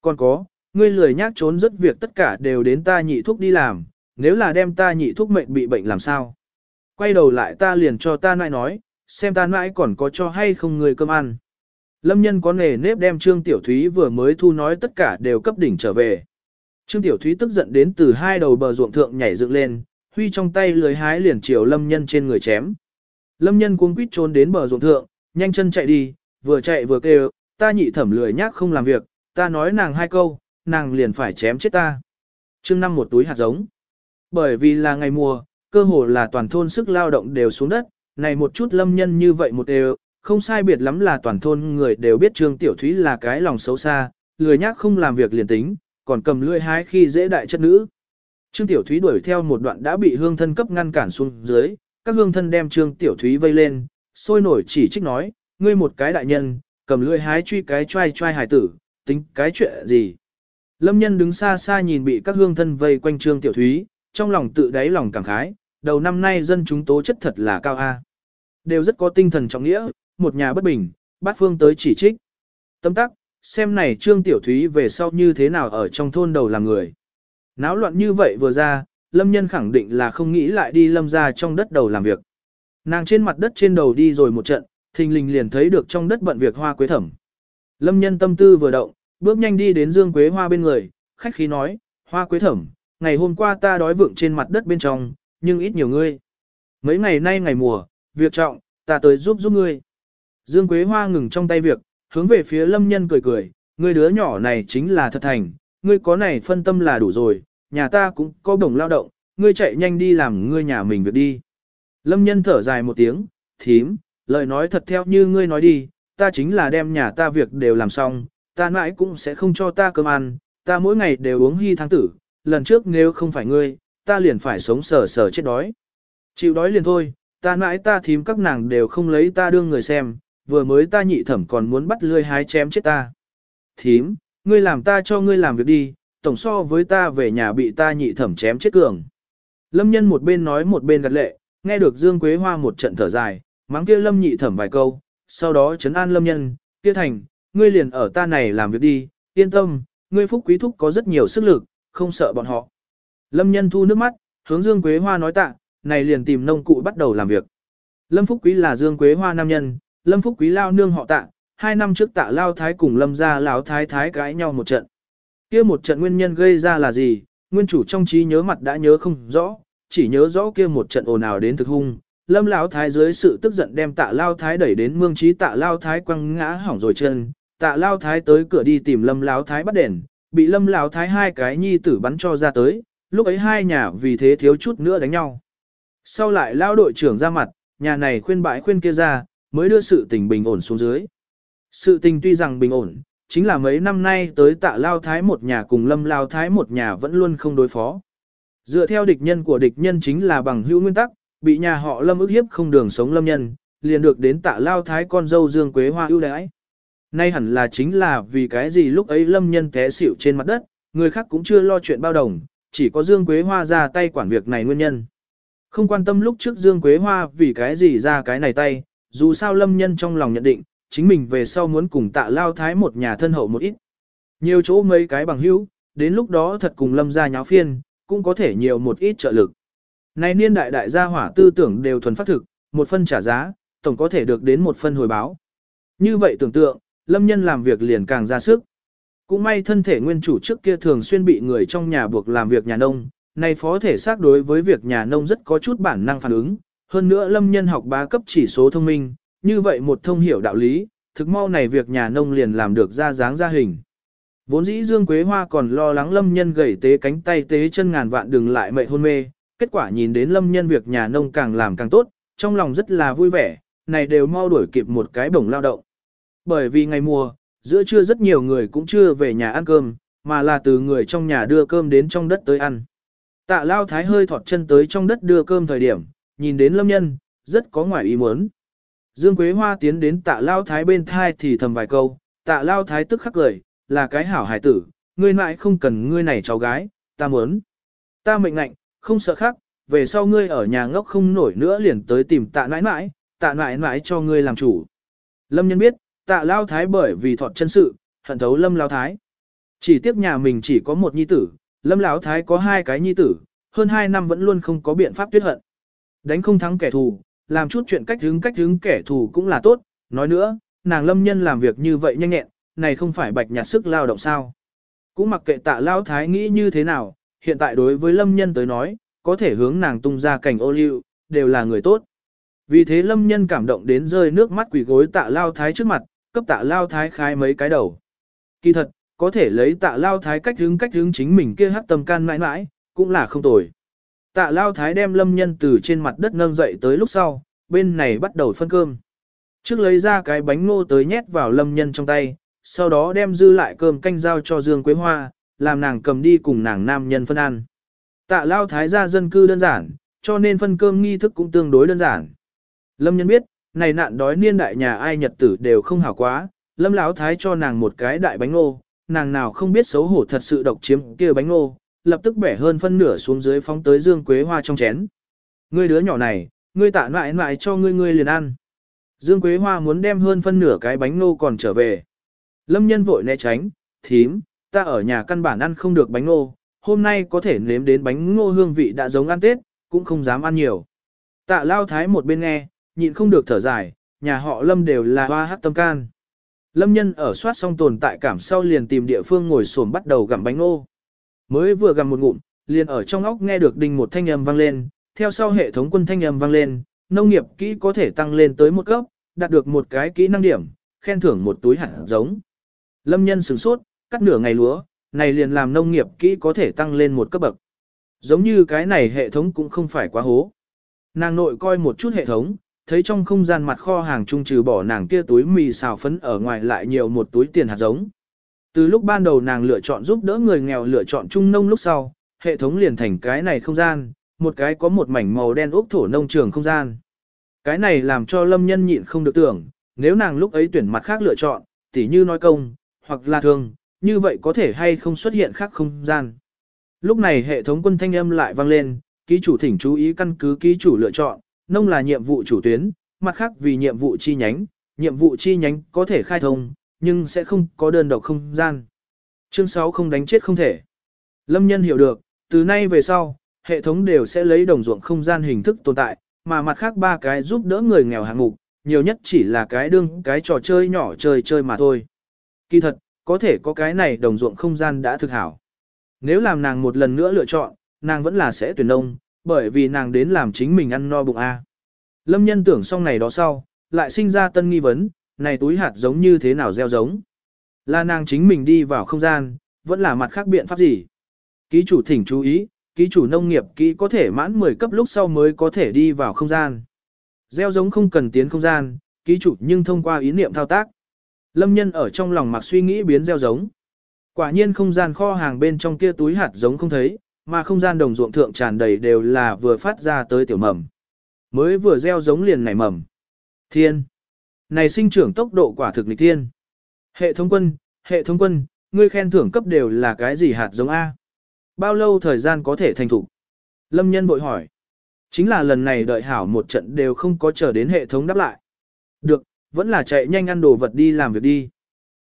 A: Còn có, ngươi lười nhác trốn rất việc tất cả đều đến ta nhị thuốc đi làm, nếu là đem ta nhị thuốc mệnh bị bệnh làm sao. Quay đầu lại ta liền cho ta nãi nói, xem ta nãi còn có cho hay không người cơm ăn. Lâm nhân có nề nếp đem Trương Tiểu Thúy vừa mới thu nói tất cả đều cấp đỉnh trở về. Trương Tiểu Thúy tức giận đến từ hai đầu bờ ruộng thượng nhảy dựng lên, huy trong tay lưới hái liền chiều Lâm nhân trên người chém. Lâm nhân cuống quýt trốn đến bờ ruộng thượng, nhanh chân chạy đi, vừa chạy vừa kêu, ta nhị thẩm lười nhác không làm việc, ta nói nàng hai câu, nàng liền phải chém chết ta. Trương năm một túi hạt giống. Bởi vì là ngày mùa, cơ hồ là toàn thôn sức lao động đều xuống đất, này một chút lâm nhân như vậy một đều, không sai biệt lắm là toàn thôn người đều biết Trương Tiểu Thúy là cái lòng xấu xa, lười nhác không làm việc liền tính, còn cầm lưỡi hái khi dễ đại chất nữ. Trương Tiểu Thúy đuổi theo một đoạn đã bị hương thân cấp ngăn cản xuống dưới, các hương thân đem Trương Tiểu Thúy vây lên, sôi nổi chỉ trích nói, ngươi một cái đại nhân, cầm lưỡi hái truy cái trai trai hải tử, tính cái chuyện gì. Lâm nhân đứng xa xa nhìn bị các hương thân vây quanh Trương Tiểu Thúy, trong lòng tự đáy lòng cảm khái, đầu năm nay dân chúng tố chất thật là cao a. Đều rất có tinh thần trọng nghĩa, một nhà bất bình, bát phương tới chỉ trích. Tâm tắc, xem này Trương Tiểu Thúy về sau như thế nào ở trong thôn đầu làm người. Náo loạn như vậy vừa ra, Lâm Nhân khẳng định là không nghĩ lại đi lâm ra trong đất đầu làm việc. Nàng trên mặt đất trên đầu đi rồi một trận, thình lình liền thấy được trong đất bận việc hoa quế thẩm. Lâm Nhân tâm tư vừa động, bước nhanh đi đến Dương Quế Hoa bên người, khách khí nói, Hoa Quế thẩm, ngày hôm qua ta đói vượng trên mặt đất bên trong, nhưng ít nhiều ngươi. Mấy ngày nay ngày mùa, việc trọng, ta tới giúp giúp ngươi. Dương Quế Hoa ngừng trong tay việc, hướng về phía lâm nhân cười cười, ngươi đứa nhỏ này chính là thật thành, ngươi có này phân tâm là đủ rồi, nhà ta cũng có đồng lao động, ngươi chạy nhanh đi làm ngươi nhà mình việc đi. Lâm nhân thở dài một tiếng, thím, lời nói thật theo như ngươi nói đi, ta chính là đem nhà ta việc đều làm xong, ta mãi cũng sẽ không cho ta cơm ăn, ta mỗi ngày đều uống hy tháng tử, lần trước nếu không phải ngươi, ta liền phải sống sờ sờ chết đói. Chịu đói liền thôi, ta mãi ta thím các nàng đều không lấy ta đương người xem, vừa mới ta nhị thẩm còn muốn bắt lươi hái chém chết ta. Thím, ngươi làm ta cho ngươi làm việc đi, tổng so với ta về nhà bị ta nhị thẩm chém chết cường. Lâm nhân một bên nói một bên gật lệ, nghe được Dương Quế Hoa một trận thở dài, mắng kia Lâm nhị thẩm vài câu, sau đó chấn an Lâm nhân, kia thành, ngươi liền ở ta này làm việc đi, yên tâm, ngươi phúc quý thúc có rất nhiều sức lực, không sợ bọn họ. Lâm nhân thu nước mắt, hướng Dương Quế Hoa nói tạ, này liền tìm nông cụ bắt đầu làm việc. Lâm Phúc Quý là Dương Quế Hoa nam nhân, Lâm Phúc Quý lao nương họ tạ, hai năm trước tạ lao thái cùng Lâm gia lão thái thái cãi nhau một trận. kia một trận nguyên nhân gây ra là gì, nguyên chủ trong trí nhớ mặt đã nhớ không rõ, chỉ nhớ rõ kia một trận ồn ào đến thực hung. Lâm lão thái dưới sự tức giận đem tạ lao thái đẩy đến mương trí tạ lao thái quăng ngã hỏng rồi chân, tạ lao thái tới cửa đi tìm lâm lão thái bắt đền, bị lâm lão thái hai cái nhi tử bắn cho ra tới, lúc ấy hai nhà vì thế thiếu chút nữa đánh nhau. Sau lại lao đội trưởng ra mặt, nhà này khuyên bãi khuyên kia ra, mới đưa sự tình bình ổn xuống dưới. Sự tình tuy rằng bình ổn, chính là mấy năm nay tới tạ lao thái một nhà cùng lâm lao thái một nhà vẫn luôn không đối phó. Dựa theo địch nhân của địch nhân chính là bằng hữu nguyên tắc, bị nhà họ lâm ức hiếp không đường sống lâm nhân, liền được đến tạ lao thái con dâu Dương Quế Hoa ưu đãi. Nay hẳn là chính là vì cái gì lúc ấy lâm nhân té xỉu trên mặt đất, người khác cũng chưa lo chuyện bao đồng, chỉ có Dương Quế Hoa ra tay quản việc này nguyên nhân. Không quan tâm lúc trước Dương Quế Hoa vì cái gì ra cái này tay, dù sao lâm nhân trong lòng nhận định, chính mình về sau muốn cùng tạ lao thái một nhà thân hậu một ít. Nhiều chỗ mấy cái bằng hữu, đến lúc đó thật cùng lâm ra nháo phiên, cũng có thể nhiều một ít trợ lực. Này niên đại đại gia hỏa tư tưởng đều thuần phát thực, một phân trả giá, tổng có thể được đến một phân hồi báo. Như vậy tưởng tượng, lâm nhân làm việc liền càng ra sức. Cũng may thân thể nguyên chủ trước kia thường xuyên bị người trong nhà buộc làm việc nhà nông, nay phó thể xác đối với việc nhà nông rất có chút bản năng phản ứng. Hơn nữa lâm nhân học bá cấp chỉ số thông minh, như vậy một thông hiểu đạo lý, thực mau này việc nhà nông liền làm được ra dáng ra hình. Vốn dĩ Dương Quế Hoa còn lo lắng lâm nhân gầy tế cánh tay tế chân ngàn vạn đừng lại mệt hôn mê, kết quả nhìn đến lâm nhân việc nhà nông càng làm càng tốt, trong lòng rất là vui vẻ, này đều mau đuổi kịp một cái bổng lao động. Bởi vì ngày mùa, giữa trưa rất nhiều người cũng chưa về nhà ăn cơm, mà là từ người trong nhà đưa cơm đến trong đất tới ăn. Tạ lao thái hơi thọt chân tới trong đất đưa cơm thời điểm, nhìn đến lâm nhân, rất có ngoài ý muốn. Dương Quế Hoa tiến đến tạ lao thái bên thai thì thầm vài câu, tạ lao thái tức khắc cười, là cái hảo hải tử, ngươi mãi không cần ngươi này cháu gái, ta muốn. Ta mệnh ngạnh, không sợ khác, về sau ngươi ở nhà ngốc không nổi nữa liền tới tìm tạ nãi nãi, tạ nãi nãi cho ngươi làm chủ. Lâm nhân biết, tạ lao thái bởi vì thọt chân sự, hận thấu lâm lao thái. Chỉ tiếc nhà mình chỉ có một nhi tử, lâm lao thái có hai cái nhi tử, hơn hai năm vẫn luôn không có biện pháp tuyết hận. Đánh không thắng kẻ thù, làm chút chuyện cách hướng cách hướng kẻ thù cũng là tốt, nói nữa, nàng lâm nhân làm việc như vậy nhanh nhẹn, này không phải bạch nhạt sức lao động sao. Cũng mặc kệ tạ lao thái nghĩ như thế nào, hiện tại đối với lâm nhân tới nói, có thể hướng nàng tung ra cảnh ô liu, đều là người tốt. Vì thế lâm nhân cảm động đến rơi nước mắt quỷ gối tạ lao thái trước mặt, cấp tạ lao thái khai mấy cái đầu. Kỳ thật, có thể lấy tạ lao thái cách hướng cách hướng chính mình kia hát tâm can mãi mãi, cũng là không tồi. Tạ lao thái đem lâm nhân từ trên mặt đất nâng dậy tới lúc sau, bên này bắt đầu phân cơm. Trước lấy ra cái bánh ngô tới nhét vào lâm nhân trong tay, sau đó đem dư lại cơm canh giao cho Dương Quế Hoa, làm nàng cầm đi cùng nàng nam nhân phân ăn. Tạ lao thái gia dân cư đơn giản, cho nên phân cơm nghi thức cũng tương đối đơn giản. Lâm nhân biết, này nạn đói niên đại nhà ai nhật tử đều không hảo quá, lâm lão thái cho nàng một cái đại bánh ngô, nàng nào không biết xấu hổ thật sự độc chiếm kia bánh ngô, lập tức bẻ hơn phân nửa xuống dưới phóng tới Dương Quế Hoa trong chén. Ngươi đứa nhỏ này, ngươi tạ mãi mãi cho ngươi ngươi liền ăn. Dương Quế Hoa muốn đem hơn phân nửa cái bánh ngô còn trở về. Lâm nhân vội né tránh, thím, ta ở nhà căn bản ăn không được bánh ngô, hôm nay có thể nếm đến bánh ngô hương vị đã giống ăn Tết, cũng không dám ăn nhiều. Tạ lao thái một bên nghe, nhịn không được thở dài, nhà họ Lâm đều là hoa hát tâm can. Lâm nhân ở soát xong tồn tại cảm sau liền tìm địa phương ngồi xổm bắt đầu gặm bánh ngô. Mới vừa gặm một ngụm, liền ở trong óc nghe được đinh một thanh âm vang lên, theo sau hệ thống quân thanh âm vang lên, nông nghiệp kỹ có thể tăng lên tới một cấp, đạt được một cái kỹ năng điểm, khen thưởng một túi hạt giống. Lâm nhân sửng sốt, cắt nửa ngày lúa, này liền làm nông nghiệp kỹ có thể tăng lên một cấp bậc. Giống như cái này hệ thống cũng không phải quá hố. Nàng nội coi một chút hệ thống, thấy trong không gian mặt kho hàng trung trừ bỏ nàng kia túi mì xào phấn ở ngoài lại nhiều một túi tiền hạt giống. Từ lúc ban đầu nàng lựa chọn giúp đỡ người nghèo lựa chọn trung nông lúc sau, hệ thống liền thành cái này không gian, một cái có một mảnh màu đen ốc thổ nông trường không gian. Cái này làm cho lâm nhân nhịn không được tưởng, nếu nàng lúc ấy tuyển mặt khác lựa chọn, tỉ như nói công, hoặc là thương, như vậy có thể hay không xuất hiện khác không gian. Lúc này hệ thống quân thanh âm lại vang lên, ký chủ thỉnh chú ý căn cứ ký chủ lựa chọn, nông là nhiệm vụ chủ tuyến, mặt khác vì nhiệm vụ chi nhánh, nhiệm vụ chi nhánh có thể khai thông, nhưng sẽ không có đơn độc không gian. Chương 6 không đánh chết không thể. Lâm nhân hiểu được, từ nay về sau, hệ thống đều sẽ lấy đồng ruộng không gian hình thức tồn tại, mà mặt khác ba cái giúp đỡ người nghèo hạng mục, nhiều nhất chỉ là cái đương cái trò chơi nhỏ chơi chơi mà thôi. Kỳ thật, có thể có cái này đồng ruộng không gian đã thực hảo. Nếu làm nàng một lần nữa lựa chọn, nàng vẫn là sẽ tuyển nông, bởi vì nàng đến làm chính mình ăn no bụng A. Lâm nhân tưởng xong này đó sau, lại sinh ra tân nghi vấn, này túi hạt giống như thế nào gieo giống. Là nàng chính mình đi vào không gian, vẫn là mặt khác biện pháp gì. Ký chủ thỉnh chú ý, ký chủ nông nghiệp kỹ có thể mãn 10 cấp lúc sau mới có thể đi vào không gian. Gieo giống không cần tiến không gian, ký chủ nhưng thông qua ý niệm thao tác. Lâm nhân ở trong lòng mặc suy nghĩ biến gieo giống. Quả nhiên không gian kho hàng bên trong kia túi hạt giống không thấy, mà không gian đồng ruộng thượng tràn đầy đều là vừa phát ra tới tiểu mầm. Mới vừa gieo giống liền nảy mầm. Thiên. Này sinh trưởng tốc độ quả thực nghịch thiên. Hệ thống quân, hệ thống quân, ngươi khen thưởng cấp đều là cái gì hạt giống A? Bao lâu thời gian có thể thành thủ? Lâm nhân bội hỏi. Chính là lần này đợi hảo một trận đều không có chờ đến hệ thống đáp lại. Được, vẫn là chạy nhanh ăn đồ vật đi làm việc đi.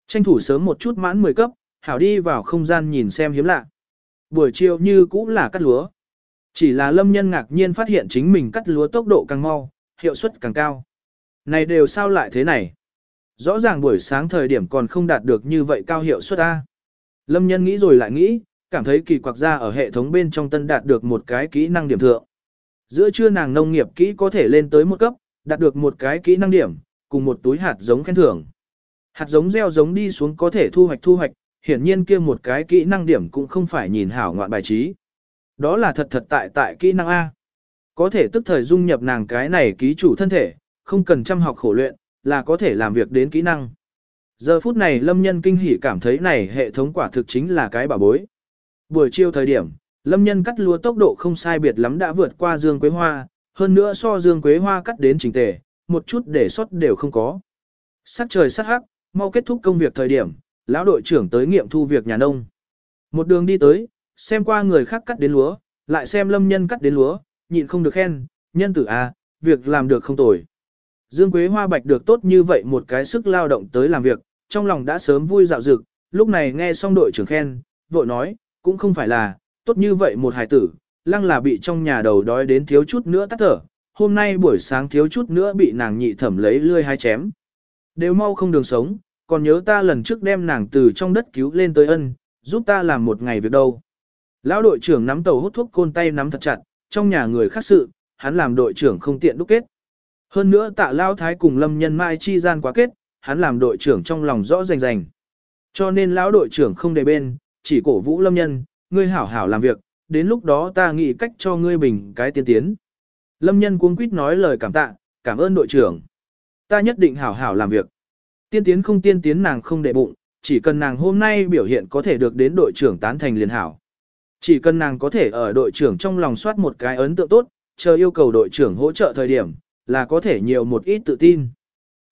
A: Tranh thủ sớm một chút mãn 10 cấp, hảo đi vào không gian nhìn xem hiếm lạ. Buổi chiều như cũng là cắt lúa. Chỉ là lâm nhân ngạc nhiên phát hiện chính mình cắt lúa tốc độ càng mau, hiệu suất càng cao. Này đều sao lại thế này? Rõ ràng buổi sáng thời điểm còn không đạt được như vậy cao hiệu suất A. Lâm nhân nghĩ rồi lại nghĩ, cảm thấy kỳ quặc ra ở hệ thống bên trong tân đạt được một cái kỹ năng điểm thượng. Giữa trưa nàng nông nghiệp kỹ có thể lên tới một cấp, đạt được một cái kỹ năng điểm, cùng một túi hạt giống khen thưởng. Hạt giống gieo giống đi xuống có thể thu hoạch thu hoạch, hiển nhiên kia một cái kỹ năng điểm cũng không phải nhìn hảo ngoạn bài trí. Đó là thật thật tại tại kỹ năng A. Có thể tức thời dung nhập nàng cái này ký chủ thân thể, không cần chăm học khổ luyện, là có thể làm việc đến kỹ năng. Giờ phút này lâm nhân kinh hỉ cảm thấy này hệ thống quả thực chính là cái bảo bối. Buổi chiều thời điểm, lâm nhân cắt lúa tốc độ không sai biệt lắm đã vượt qua dương quế hoa, hơn nữa so dương quế hoa cắt đến trình tề, một chút để sót đều không có. Sắc trời sắc hắc, mau kết thúc công việc thời điểm, lão đội trưởng tới nghiệm thu việc nhà nông. Một đường đi tới, xem qua người khác cắt đến lúa, lại xem lâm nhân cắt đến lúa, nhịn không được khen, nhân tử à, việc làm được không tồi. Dương Quế Hoa Bạch được tốt như vậy một cái sức lao động tới làm việc, trong lòng đã sớm vui dạo dực, lúc này nghe xong đội trưởng khen, vội nói, cũng không phải là, tốt như vậy một hài tử, lăng là bị trong nhà đầu đói đến thiếu chút nữa tắt thở, hôm nay buổi sáng thiếu chút nữa bị nàng nhị thẩm lấy lươi hai chém. Đều mau không đường sống, còn nhớ ta lần trước đem nàng từ trong đất cứu lên tới ân, giúp ta làm một ngày việc đâu. Lão đội trưởng nắm tàu hút thuốc côn tay nắm thật chặt, trong nhà người khác sự, hắn làm đội trưởng không tiện đúc kết. Hơn nữa tạ Lao Thái cùng Lâm Nhân Mai chi gian quá kết, hắn làm đội trưởng trong lòng rõ rành rành. Cho nên lão đội trưởng không để bên, chỉ cổ vũ Lâm Nhân, ngươi hảo hảo làm việc, đến lúc đó ta nghĩ cách cho ngươi bình cái tiên tiến. Lâm Nhân cuống quýt nói lời cảm tạ, cảm ơn đội trưởng. Ta nhất định hảo hảo làm việc. Tiên tiến không tiên tiến nàng không để bụng, chỉ cần nàng hôm nay biểu hiện có thể được đến đội trưởng tán thành liền hảo. Chỉ cần nàng có thể ở đội trưởng trong lòng soát một cái ấn tượng tốt, chờ yêu cầu đội trưởng hỗ trợ thời điểm, là có thể nhiều một ít tự tin.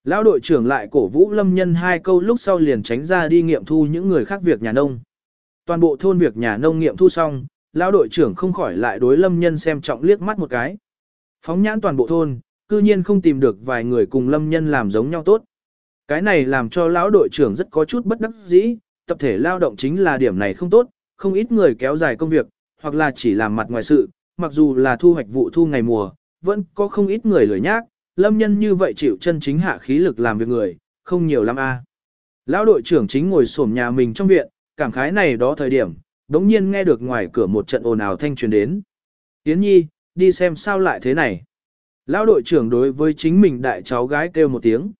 A: Lão đội trưởng lại cổ vũ lâm nhân hai câu lúc sau liền tránh ra đi nghiệm thu những người khác việc nhà nông. Toàn bộ thôn việc nhà nông nghiệm thu xong, lão đội trưởng không khỏi lại đối lâm nhân xem trọng liếc mắt một cái. Phóng nhãn toàn bộ thôn, cư nhiên không tìm được vài người cùng lâm nhân làm giống nhau tốt. Cái này làm cho lão đội trưởng rất có chút bất đắc dĩ, tập thể lao động chính là điểm này không tốt, không ít người kéo dài công việc, hoặc là chỉ làm mặt ngoài sự, mặc dù là thu hoạch vụ thu ngày mùa, vẫn có không ít người lười nhác, lâm nhân như vậy chịu chân chính hạ khí lực làm việc người, không nhiều lắm a. Lão đội trưởng chính ngồi xổm nhà mình trong viện, cảm khái này đó thời điểm, đống nhiên nghe được ngoài cửa một trận ồn ào thanh truyền đến. Tiến Nhi, đi xem sao lại thế này. Lão đội trưởng đối với chính mình đại cháu gái kêu một tiếng.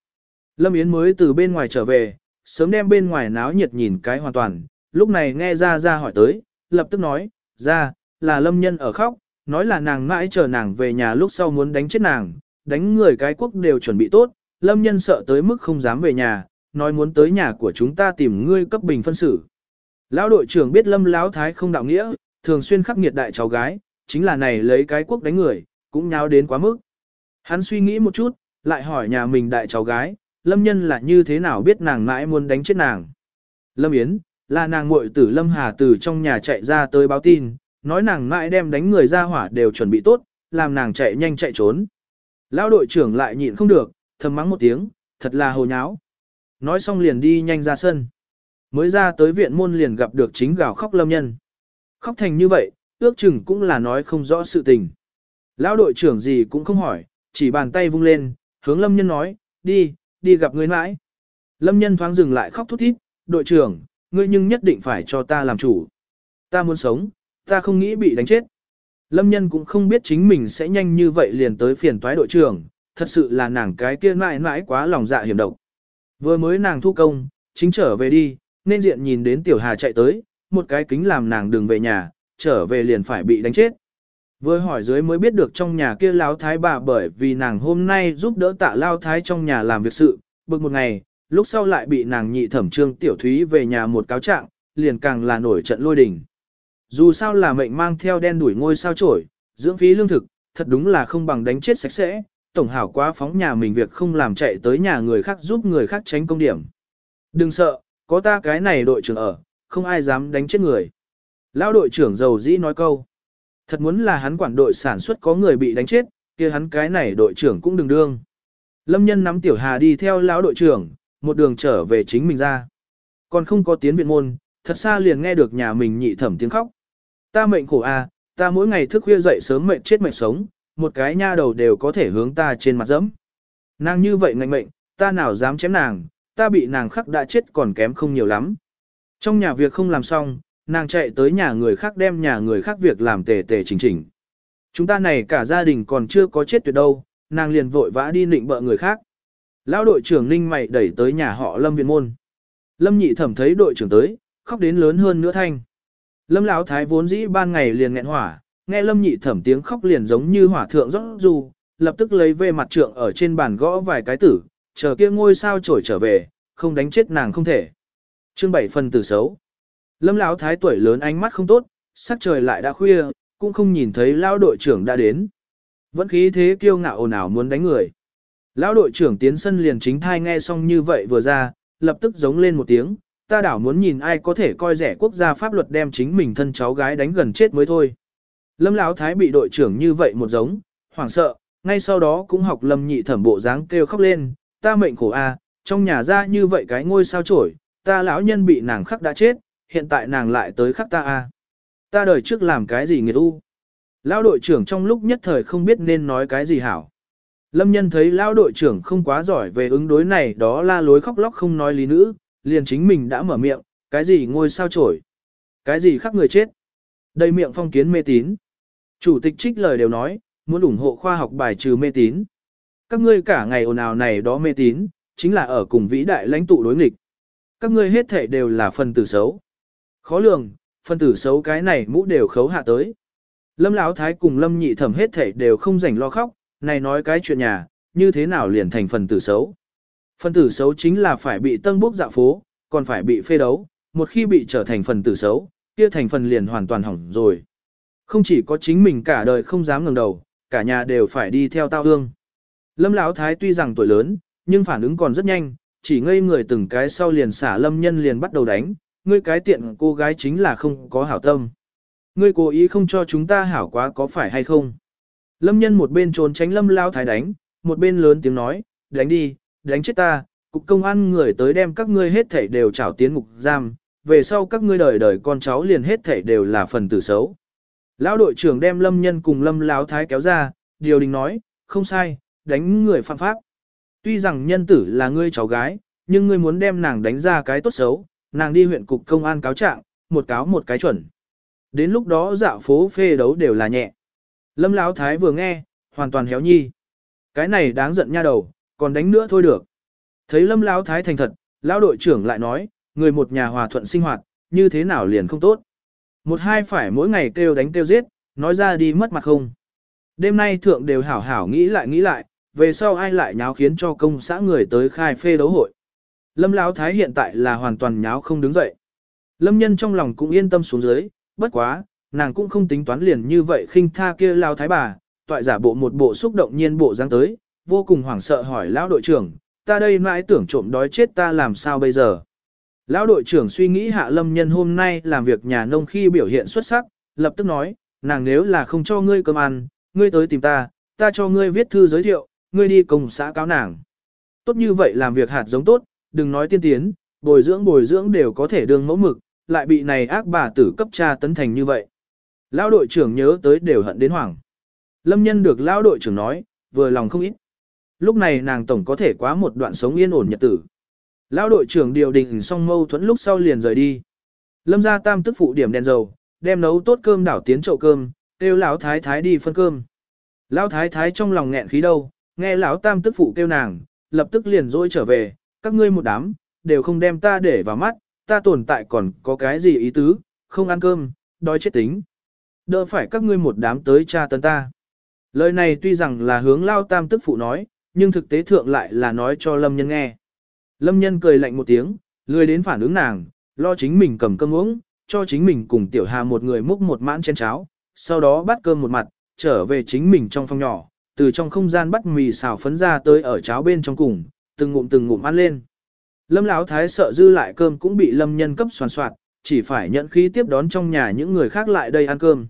A: Lâm Yến mới từ bên ngoài trở về, sớm đem bên ngoài náo nhiệt nhìn cái hoàn toàn, lúc này nghe ra ra hỏi tới, lập tức nói, ra, là Lâm Nhân ở khóc, nói là nàng mãi chờ nàng về nhà lúc sau muốn đánh chết nàng, đánh người cái quốc đều chuẩn bị tốt, lâm nhân sợ tới mức không dám về nhà, nói muốn tới nhà của chúng ta tìm ngươi cấp bình phân xử. Lão đội trưởng biết lâm lão thái không đạo nghĩa, thường xuyên khắc nghiệt đại cháu gái, chính là này lấy cái quốc đánh người, cũng nháo đến quá mức. Hắn suy nghĩ một chút, lại hỏi nhà mình đại cháu gái, lâm nhân là như thế nào biết nàng mãi muốn đánh chết nàng. Lâm Yến, là nàng muội tử Lâm Hà từ trong nhà chạy ra tới báo tin, nói nàng mãi đem đánh người ra hỏa đều chuẩn bị tốt, làm nàng chạy nhanh chạy trốn. Lão đội trưởng lại nhịn không được, thầm mắng một tiếng, thật là hồ nháo. Nói xong liền đi nhanh ra sân. Mới ra tới viện môn liền gặp được chính gào khóc lâm nhân. Khóc thành như vậy, ước chừng cũng là nói không rõ sự tình. Lão đội trưởng gì cũng không hỏi, chỉ bàn tay vung lên, hướng lâm nhân nói, đi, đi gặp người mãi. Lâm nhân thoáng dừng lại khóc thút thít, đội trưởng, ngươi nhưng nhất định phải cho ta làm chủ. Ta muốn sống, ta không nghĩ bị đánh chết. Lâm nhân cũng không biết chính mình sẽ nhanh như vậy liền tới phiền toái đội trưởng, thật sự là nàng cái kia mãi mãi quá lòng dạ hiểm độc. Vừa mới nàng thu công, chính trở về đi, nên diện nhìn đến tiểu hà chạy tới, một cái kính làm nàng đừng về nhà, trở về liền phải bị đánh chết. Vừa hỏi dưới mới biết được trong nhà kia lão thái bà bởi vì nàng hôm nay giúp đỡ tạ lao thái trong nhà làm việc sự, bực một ngày, lúc sau lại bị nàng nhị thẩm trương tiểu thúy về nhà một cáo trạng, liền càng là nổi trận lôi đình. Dù sao là mệnh mang theo đen đuổi ngôi sao trổi, dưỡng phí lương thực, thật đúng là không bằng đánh chết sạch sẽ, tổng hảo quá phóng nhà mình việc không làm chạy tới nhà người khác giúp người khác tránh công điểm. Đừng sợ, có ta cái này đội trưởng ở, không ai dám đánh chết người. Lão đội trưởng giàu dĩ nói câu. Thật muốn là hắn quản đội sản xuất có người bị đánh chết, kia hắn cái này đội trưởng cũng đừng đương. Lâm nhân nắm tiểu hà đi theo lão đội trưởng, một đường trở về chính mình ra. Còn không có tiến viện môn, thật xa liền nghe được nhà mình nhị thẩm tiếng khóc. Ta mệnh khổ a, à, ta mỗi ngày thức khuya dậy sớm mệnh chết mệnh sống, một cái nha đầu đều có thể hướng ta trên mặt dẫm. Nàng như vậy ngạnh mệnh, ta nào dám chém nàng, ta bị nàng khắc đã chết còn kém không nhiều lắm. Trong nhà việc không làm xong, nàng chạy tới nhà người khác đem nhà người khác việc làm tề tề chỉnh chỉnh. Chúng ta này cả gia đình còn chưa có chết tuyệt đâu, nàng liền vội vã đi nịnh bợ người khác. Lão đội trưởng Ninh mày đẩy tới nhà họ Lâm Viện Môn. Lâm nhị thẩm thấy đội trưởng tới, khóc đến lớn hơn nữa thanh. Lâm Lão thái vốn dĩ ban ngày liền nghẹn hỏa, nghe Lâm nhị thẩm tiếng khóc liền giống như hỏa thượng rót dù, lập tức lấy về mặt trượng ở trên bàn gõ vài cái tử, chờ kia ngôi sao trổi trở về, không đánh chết nàng không thể. Chương bảy phần tử xấu. Lâm Lão thái tuổi lớn ánh mắt không tốt, sắc trời lại đã khuya, cũng không nhìn thấy lão đội trưởng đã đến. Vẫn khí thế kiêu ngạo ồn ào muốn đánh người. Lão đội trưởng tiến sân liền chính thai nghe xong như vậy vừa ra, lập tức giống lên một tiếng, ta đảo muốn nhìn ai có thể coi rẻ quốc gia pháp luật đem chính mình thân cháu gái đánh gần chết mới thôi. Lâm Lão Thái bị đội trưởng như vậy một giống, hoảng sợ, ngay sau đó cũng học Lâm nhị thẩm bộ dáng kêu khóc lên, ta mệnh khổ a, trong nhà ra như vậy cái ngôi sao chổi, ta lão nhân bị nàng khắc đã chết, hiện tại nàng lại tới khắc ta a. Ta đời trước làm cái gì nghiệt u. Lão đội trưởng trong lúc nhất thời không biết nên nói cái gì hảo. Lâm nhân thấy lão đội trưởng không quá giỏi về ứng đối này đó la lối khóc lóc không nói lý nữ, liền chính mình đã mở miệng, cái gì ngôi sao trổi, cái gì khắc người chết. Đầy miệng phong kiến mê tín. Chủ tịch trích lời đều nói, muốn ủng hộ khoa học bài trừ mê tín. Các ngươi cả ngày ồn ào này đó mê tín, chính là ở cùng vĩ đại lãnh tụ đối nghịch. Các ngươi hết thể đều là phần tử xấu. Khó lường, phân tử xấu cái này mũ đều khấu hạ tới. Lâm Lão Thái cùng Lâm Nhị Thẩm hết thể đều không rảnh lo khóc, này nói cái chuyện nhà, như thế nào liền thành phần tử xấu. Phần tử xấu chính là phải bị tân bốc dạ phố, còn phải bị phê đấu, một khi bị trở thành phần tử xấu, kia thành phần liền hoàn toàn hỏng rồi. Không chỉ có chính mình cả đời không dám ngẩng đầu, cả nhà đều phải đi theo tao hương. Lâm Lão Thái tuy rằng tuổi lớn, nhưng phản ứng còn rất nhanh, chỉ ngây người từng cái sau liền xả Lâm Nhân liền bắt đầu đánh, ngươi cái tiện cô gái chính là không có hảo tâm. Ngươi cố ý không cho chúng ta hảo quá có phải hay không? Lâm nhân một bên trốn tránh lâm lao thái đánh, một bên lớn tiếng nói, đánh đi, đánh chết ta, cục công an người tới đem các ngươi hết thảy đều trảo tiến ngục giam, về sau các ngươi đời đời con cháu liền hết thảy đều là phần tử xấu. Lão đội trưởng đem lâm nhân cùng lâm lão thái kéo ra, điều đình nói, không sai, đánh người phạm pháp. Tuy rằng nhân tử là ngươi cháu gái, nhưng ngươi muốn đem nàng đánh ra cái tốt xấu, nàng đi huyện cục công an cáo trạng, một cáo một cái chuẩn. Đến lúc đó dạo phố phê đấu đều là nhẹ. Lâm Lão Thái vừa nghe, hoàn toàn héo nhi. Cái này đáng giận nha đầu, còn đánh nữa thôi được. Thấy Lâm Lão Thái thành thật, Lão đội trưởng lại nói, người một nhà hòa thuận sinh hoạt, như thế nào liền không tốt. Một hai phải mỗi ngày kêu đánh kêu giết, nói ra đi mất mặt không. Đêm nay thượng đều hảo hảo nghĩ lại nghĩ lại, về sau ai lại nháo khiến cho công xã người tới khai phê đấu hội. Lâm Lão Thái hiện tại là hoàn toàn nháo không đứng dậy. Lâm nhân trong lòng cũng yên tâm xuống dưới, bất quá, nàng cũng không tính toán liền như vậy khinh tha kia Lão Thái bà, toại giả bộ một bộ xúc động nhiên bộ dáng tới, vô cùng hoảng sợ hỏi Lão đội trưởng, ta đây mãi tưởng trộm đói chết ta làm sao bây giờ. Lão đội trưởng suy nghĩ hạ lâm nhân hôm nay làm việc nhà nông khi biểu hiện xuất sắc, lập tức nói, nàng nếu là không cho ngươi cơm ăn, ngươi tới tìm ta, ta cho ngươi viết thư giới thiệu, ngươi đi công xã cáo nàng. Tốt như vậy làm việc hạt giống tốt, đừng nói tiên tiến, bồi dưỡng bồi dưỡng đều có thể đương mẫu mực, lại bị này ác bà tử cấp cha tấn thành như vậy. Lão đội trưởng nhớ tới đều hận đến hoảng. Lâm nhân được lão đội trưởng nói, vừa lòng không ít. Lúc này nàng tổng có thể quá một đoạn sống yên ổn nhật tử. Lão đội trưởng điều đình xong mâu thuẫn lúc sau liền rời đi. Lâm gia tam tức phụ điểm đèn dầu, đem nấu tốt cơm đảo tiến chậu cơm, kêu lão thái thái đi phân cơm. Lão thái thái trong lòng nghẹn khí đâu, nghe lão tam tức phụ kêu nàng, lập tức liền dỗi trở về, các ngươi một đám, đều không đem ta để vào mắt, ta tồn tại còn có cái gì ý tứ, không ăn cơm, đói chết tính. Đỡ phải các ngươi một đám tới tra tấn ta. Lời này tuy rằng là hướng lao tam tức phụ nói, nhưng thực tế thượng lại là nói cho lâm nhân nghe. Lâm nhân cười lạnh một tiếng, lười đến phản ứng nàng, lo chính mình cầm cơm uống, cho chính mình cùng tiểu hà một người múc một mãn chén cháo, sau đó bắt cơm một mặt, trở về chính mình trong phòng nhỏ, từ trong không gian bắt mì xào phấn ra tới ở cháo bên trong cùng, từng ngụm từng ngụm ăn lên. Lâm Lão thái sợ dư lại cơm cũng bị Lâm nhân cấp soàn soạt, chỉ phải nhận khí tiếp đón trong nhà những người khác lại đây ăn cơm.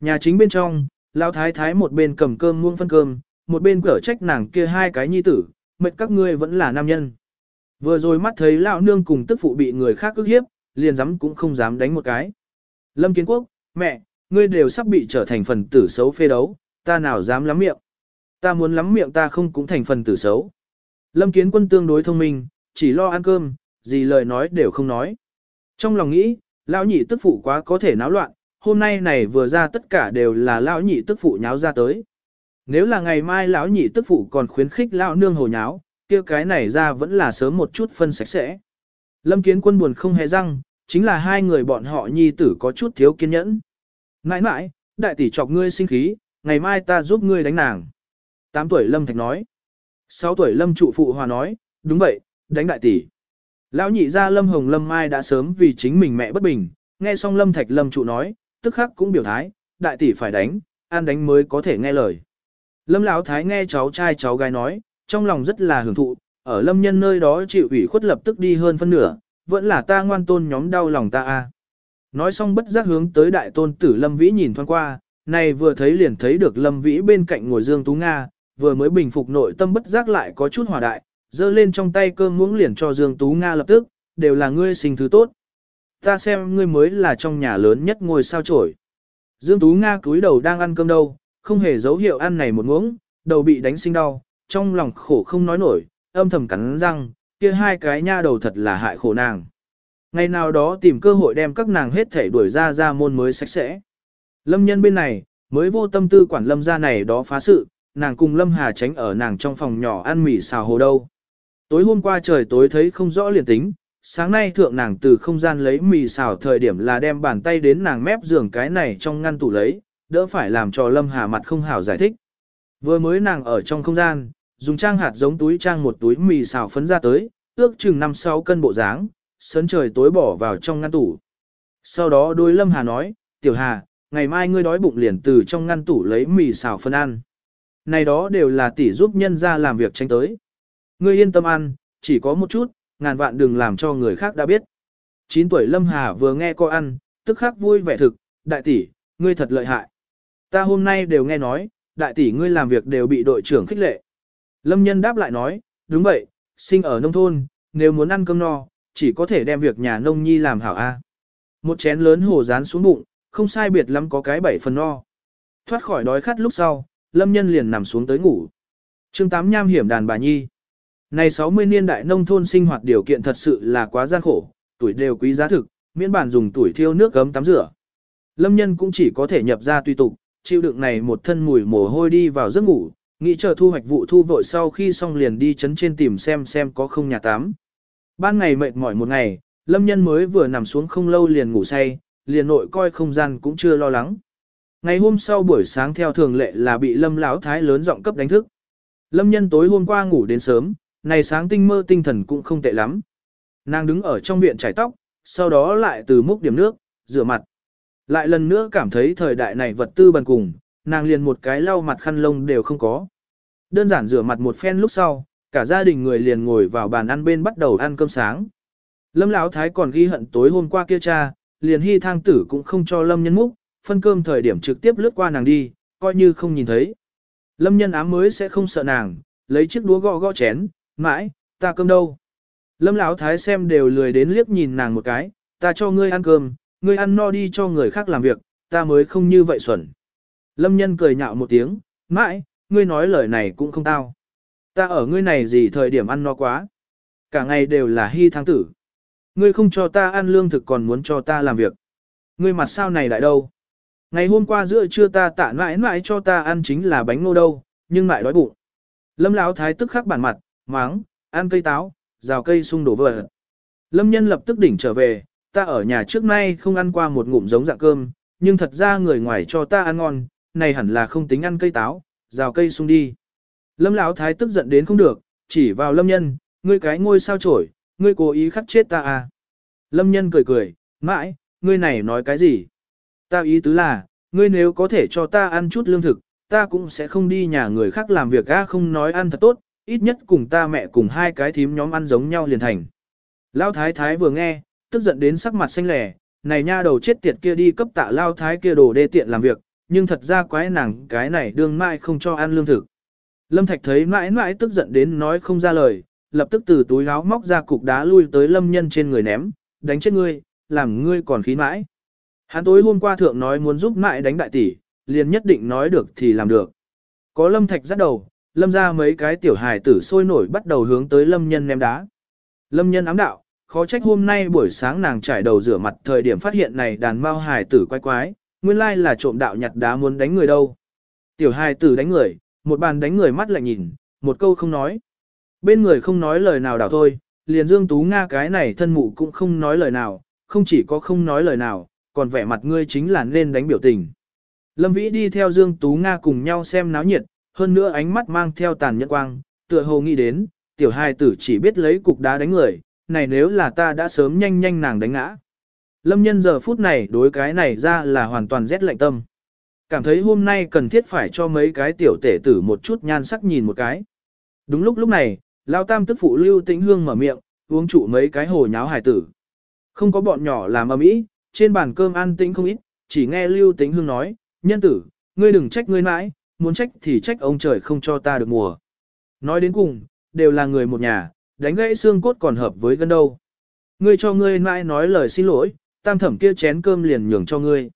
A: Nhà chính bên trong, Lão thái thái một bên cầm cơm muông phân cơm, một bên cở trách nàng kia hai cái nhi tử, mệt các ngươi vẫn là nam nhân. Vừa rồi mắt thấy lão nương cùng tức phụ bị người khác ức hiếp, liền dám cũng không dám đánh một cái. Lâm Kiến Quốc, mẹ, ngươi đều sắp bị trở thành phần tử xấu phê đấu, ta nào dám lắm miệng. Ta muốn lắm miệng ta không cũng thành phần tử xấu. Lâm Kiến Quân tương đối thông minh, chỉ lo ăn cơm, gì lời nói đều không nói. Trong lòng nghĩ, lão nhị tức phụ quá có thể náo loạn, hôm nay này vừa ra tất cả đều là lão nhị tức phụ nháo ra tới. Nếu là ngày mai lão nhị tức phụ còn khuyến khích lão nương hồ nháo, kia cái này ra vẫn là sớm một chút phân sạch sẽ. Lâm Kiến Quân buồn không hề răng, chính là hai người bọn họ nhi tử có chút thiếu kiên nhẫn. Nãi nãi, đại tỷ chọc ngươi sinh khí, ngày mai ta giúp ngươi đánh nàng. Tám tuổi Lâm Thạch nói. 6 tuổi Lâm trụ phụ hòa nói, đúng vậy, đánh đại tỷ. Lão nhị ra Lâm Hồng Lâm Mai đã sớm vì chính mình mẹ bất bình, nghe xong Lâm Thạch Lâm trụ nói, tức khắc cũng biểu thái, đại tỷ phải đánh, an đánh mới có thể nghe lời. Lâm Lão Thái nghe cháu trai cháu gái nói, trong lòng rất là hưởng thụ, ở Lâm Nhân nơi đó chịu ủy khuất lập tức đi hơn phân nửa, vẫn là ta ngoan tôn nhóm đau lòng ta a. Nói xong bất giác hướng tới đại tôn tử Lâm Vĩ nhìn thoáng qua, này vừa thấy liền thấy được Lâm Vĩ bên cạnh ngồi Dương Tú Nga, vừa mới bình phục nội tâm bất giác lại có chút hòa đại, giơ lên trong tay cơm muỗng liền cho Dương Tú Nga lập tức, đều là ngươi sinh thứ tốt. Ta xem ngươi mới là trong nhà lớn nhất ngồi sao chổi Dương Tú Nga cúi đầu đang ăn cơm đâu, không hề dấu hiệu ăn này một muỗng, đầu bị đánh sinh đau, trong lòng khổ không nói nổi, âm thầm cắn răng, kia hai cái nha đầu thật là hại khổ nàng. Ngày nào đó tìm cơ hội đem các nàng hết thể đuổi ra ra môn mới sạch sẽ. Lâm nhân bên này, mới vô tâm tư quản lâm ra này đó phá sự, nàng cùng lâm hà tránh ở nàng trong phòng nhỏ ăn mì xào hồ đâu. Tối hôm qua trời tối thấy không rõ liền tính, sáng nay thượng nàng từ không gian lấy mì xào thời điểm là đem bàn tay đến nàng mép giường cái này trong ngăn tủ lấy, đỡ phải làm cho lâm hà mặt không hảo giải thích. Vừa mới nàng ở trong không gian, dùng trang hạt giống túi trang một túi mì xào phấn ra tới, ước chừng 5-6 cân bộ dáng, sấn trời tối bỏ vào trong ngăn tủ. Sau đó đôi Lâm Hà nói, Tiểu Hà, ngày mai ngươi đói bụng liền từ trong ngăn tủ lấy mì xào phân ăn. Này đó đều là tỷ giúp nhân ra làm việc tranh tới. Ngươi yên tâm ăn, chỉ có một chút, ngàn vạn đừng làm cho người khác đã biết. 9 tuổi Lâm Hà vừa nghe cô ăn, tức khắc vui vẻ thực, đại tỷ, ngươi thật lợi hại. Ta hôm nay đều nghe nói, đại tỷ ngươi làm việc đều bị đội trưởng khích lệ. Lâm nhân đáp lại nói, đúng vậy, sinh ở nông thôn, nếu muốn ăn cơm no, chỉ có thể đem việc nhà nông nhi làm hảo A. Một chén lớn hồ rán xuống bụng, không sai biệt lắm có cái bảy phần no. Thoát khỏi đói khát lúc sau, lâm nhân liền nằm xuống tới ngủ. chương tám nham hiểm đàn bà nhi. Này 60 niên đại nông thôn sinh hoạt điều kiện thật sự là quá gian khổ, tuổi đều quý giá thực, miễn bản dùng tuổi thiêu nước gấm tắm rửa. Lâm nhân cũng chỉ có thể nhập ra tùy tục, chịu đựng này một thân mùi mồ hôi đi vào giấc ngủ, nghĩ chờ thu hoạch vụ thu vội sau khi xong liền đi chấn trên tìm xem xem có không nhà tắm. Ban ngày mệt mỏi một ngày, lâm nhân mới vừa nằm xuống không lâu liền ngủ say, liền nội coi không gian cũng chưa lo lắng. Ngày hôm sau buổi sáng theo thường lệ là bị lâm lão thái lớn giọng cấp đánh thức. Lâm nhân tối hôm qua ngủ đến sớm, này sáng tinh mơ tinh thần cũng không tệ lắm. Nàng đứng ở trong viện chải tóc, sau đó lại từ múc điểm nước, rửa mặt. Lại lần nữa cảm thấy thời đại này vật tư bần cùng, nàng liền một cái lau mặt khăn lông đều không có. Đơn giản rửa mặt một phen lúc sau, cả gia đình người liền ngồi vào bàn ăn bên bắt đầu ăn cơm sáng. Lâm Lão Thái còn ghi hận tối hôm qua kia cha, liền hy thang tử cũng không cho Lâm Nhân múc, phân cơm thời điểm trực tiếp lướt qua nàng đi, coi như không nhìn thấy. Lâm Nhân ám mới sẽ không sợ nàng, lấy chiếc đũa gõ gõ chén, mãi, ta cơm đâu. Lâm Lão Thái xem đều lười đến liếc nhìn nàng một cái, ta cho ngươi ăn cơm, ngươi ăn no đi cho người khác làm việc, ta mới không như vậy xuẩn. Lâm Nhân cười nhạo một tiếng, mãi, ngươi nói lời này cũng không tao. Ta ở ngươi này gì thời điểm ăn no quá. Cả ngày đều là hy tháng tử. Ngươi không cho ta ăn lương thực còn muốn cho ta làm việc. Ngươi mặt sao này lại đâu? Ngày hôm qua giữa trưa ta tạ mãi mãi cho ta ăn chính là bánh ngô đâu, nhưng lại đói bụng. Lâm Lão thái tức khắc bản mặt, máng, ăn cây táo, rào cây sung đổ vỡ. Lâm nhân lập tức đỉnh trở về, ta ở nhà trước nay không ăn qua một ngụm giống dạng cơm, nhưng thật ra người ngoài cho ta ăn ngon, này hẳn là không tính ăn cây táo, rào cây sung đi. Lâm Lão thái tức giận đến không được, chỉ vào lâm nhân, ngươi cái ngôi sao trổi, ngươi cố ý khắc chết ta à. Lâm nhân cười cười, mãi, ngươi này nói cái gì? Ta ý tứ là, ngươi nếu có thể cho ta ăn chút lương thực, ta cũng sẽ không đi nhà người khác làm việc ga không nói ăn thật tốt, ít nhất cùng ta mẹ cùng hai cái thím nhóm ăn giống nhau liền thành. Lão thái thái vừa nghe, tức giận đến sắc mặt xanh lẻ, này nha đầu chết tiệt kia đi cấp tạ lao thái kia đồ đê tiện làm việc, nhưng thật ra quái nàng cái này đương mãi không cho ăn lương thực. Lâm Thạch thấy mãi mãi tức giận đến nói không ra lời, lập tức từ túi áo móc ra cục đá lui tới lâm nhân trên người ném, đánh chết ngươi, làm ngươi còn khí mãi. Hắn tối hôm qua thượng nói muốn giúp mại đánh đại tỷ, liền nhất định nói được thì làm được. Có lâm thạch dắt đầu, lâm ra mấy cái tiểu hài tử sôi nổi bắt đầu hướng tới lâm nhân ném đá. Lâm nhân ám đạo, khó trách hôm nay buổi sáng nàng trải đầu rửa mặt thời điểm phát hiện này đàn mao hài tử quái quái, nguyên lai là trộm đạo nhặt đá muốn đánh người đâu. Tiểu hài tử đánh người, một bàn đánh người mắt lại nhìn, một câu không nói. Bên người không nói lời nào đảo thôi, liền Dương Tú Nga cái này thân mụ cũng không nói lời nào, không chỉ có không nói lời nào, còn vẻ mặt ngươi chính là nên đánh biểu tình. Lâm Vĩ đi theo Dương Tú Nga cùng nhau xem náo nhiệt, hơn nữa ánh mắt mang theo tàn nhẫn quang, tựa hồ nghĩ đến, tiểu hài tử chỉ biết lấy cục đá đánh người, này nếu là ta đã sớm nhanh nhanh nàng đánh ngã. Lâm nhân giờ phút này đối cái này ra là hoàn toàn rét lạnh tâm. Cảm thấy hôm nay cần thiết phải cho mấy cái tiểu tể tử một chút nhan sắc nhìn một cái. Đúng lúc lúc này, Lao Tam tức phụ Lưu Tĩnh Hương mở miệng, uống trụ mấy cái hồ nháo hài tử. Không có bọn nhỏ làm ầm ĩ, trên bàn cơm ăn tĩnh không ít, chỉ nghe Lưu Tĩnh Hương nói, nhân tử, ngươi đừng trách ngươi mãi, muốn trách thì trách ông trời không cho ta được mùa. Nói đến cùng, đều là người một nhà, đánh gãy xương cốt còn hợp với gân đâu. Ngươi cho ngươi mãi nói lời xin lỗi, tam thẩm kia chén cơm liền nhường cho ngươi.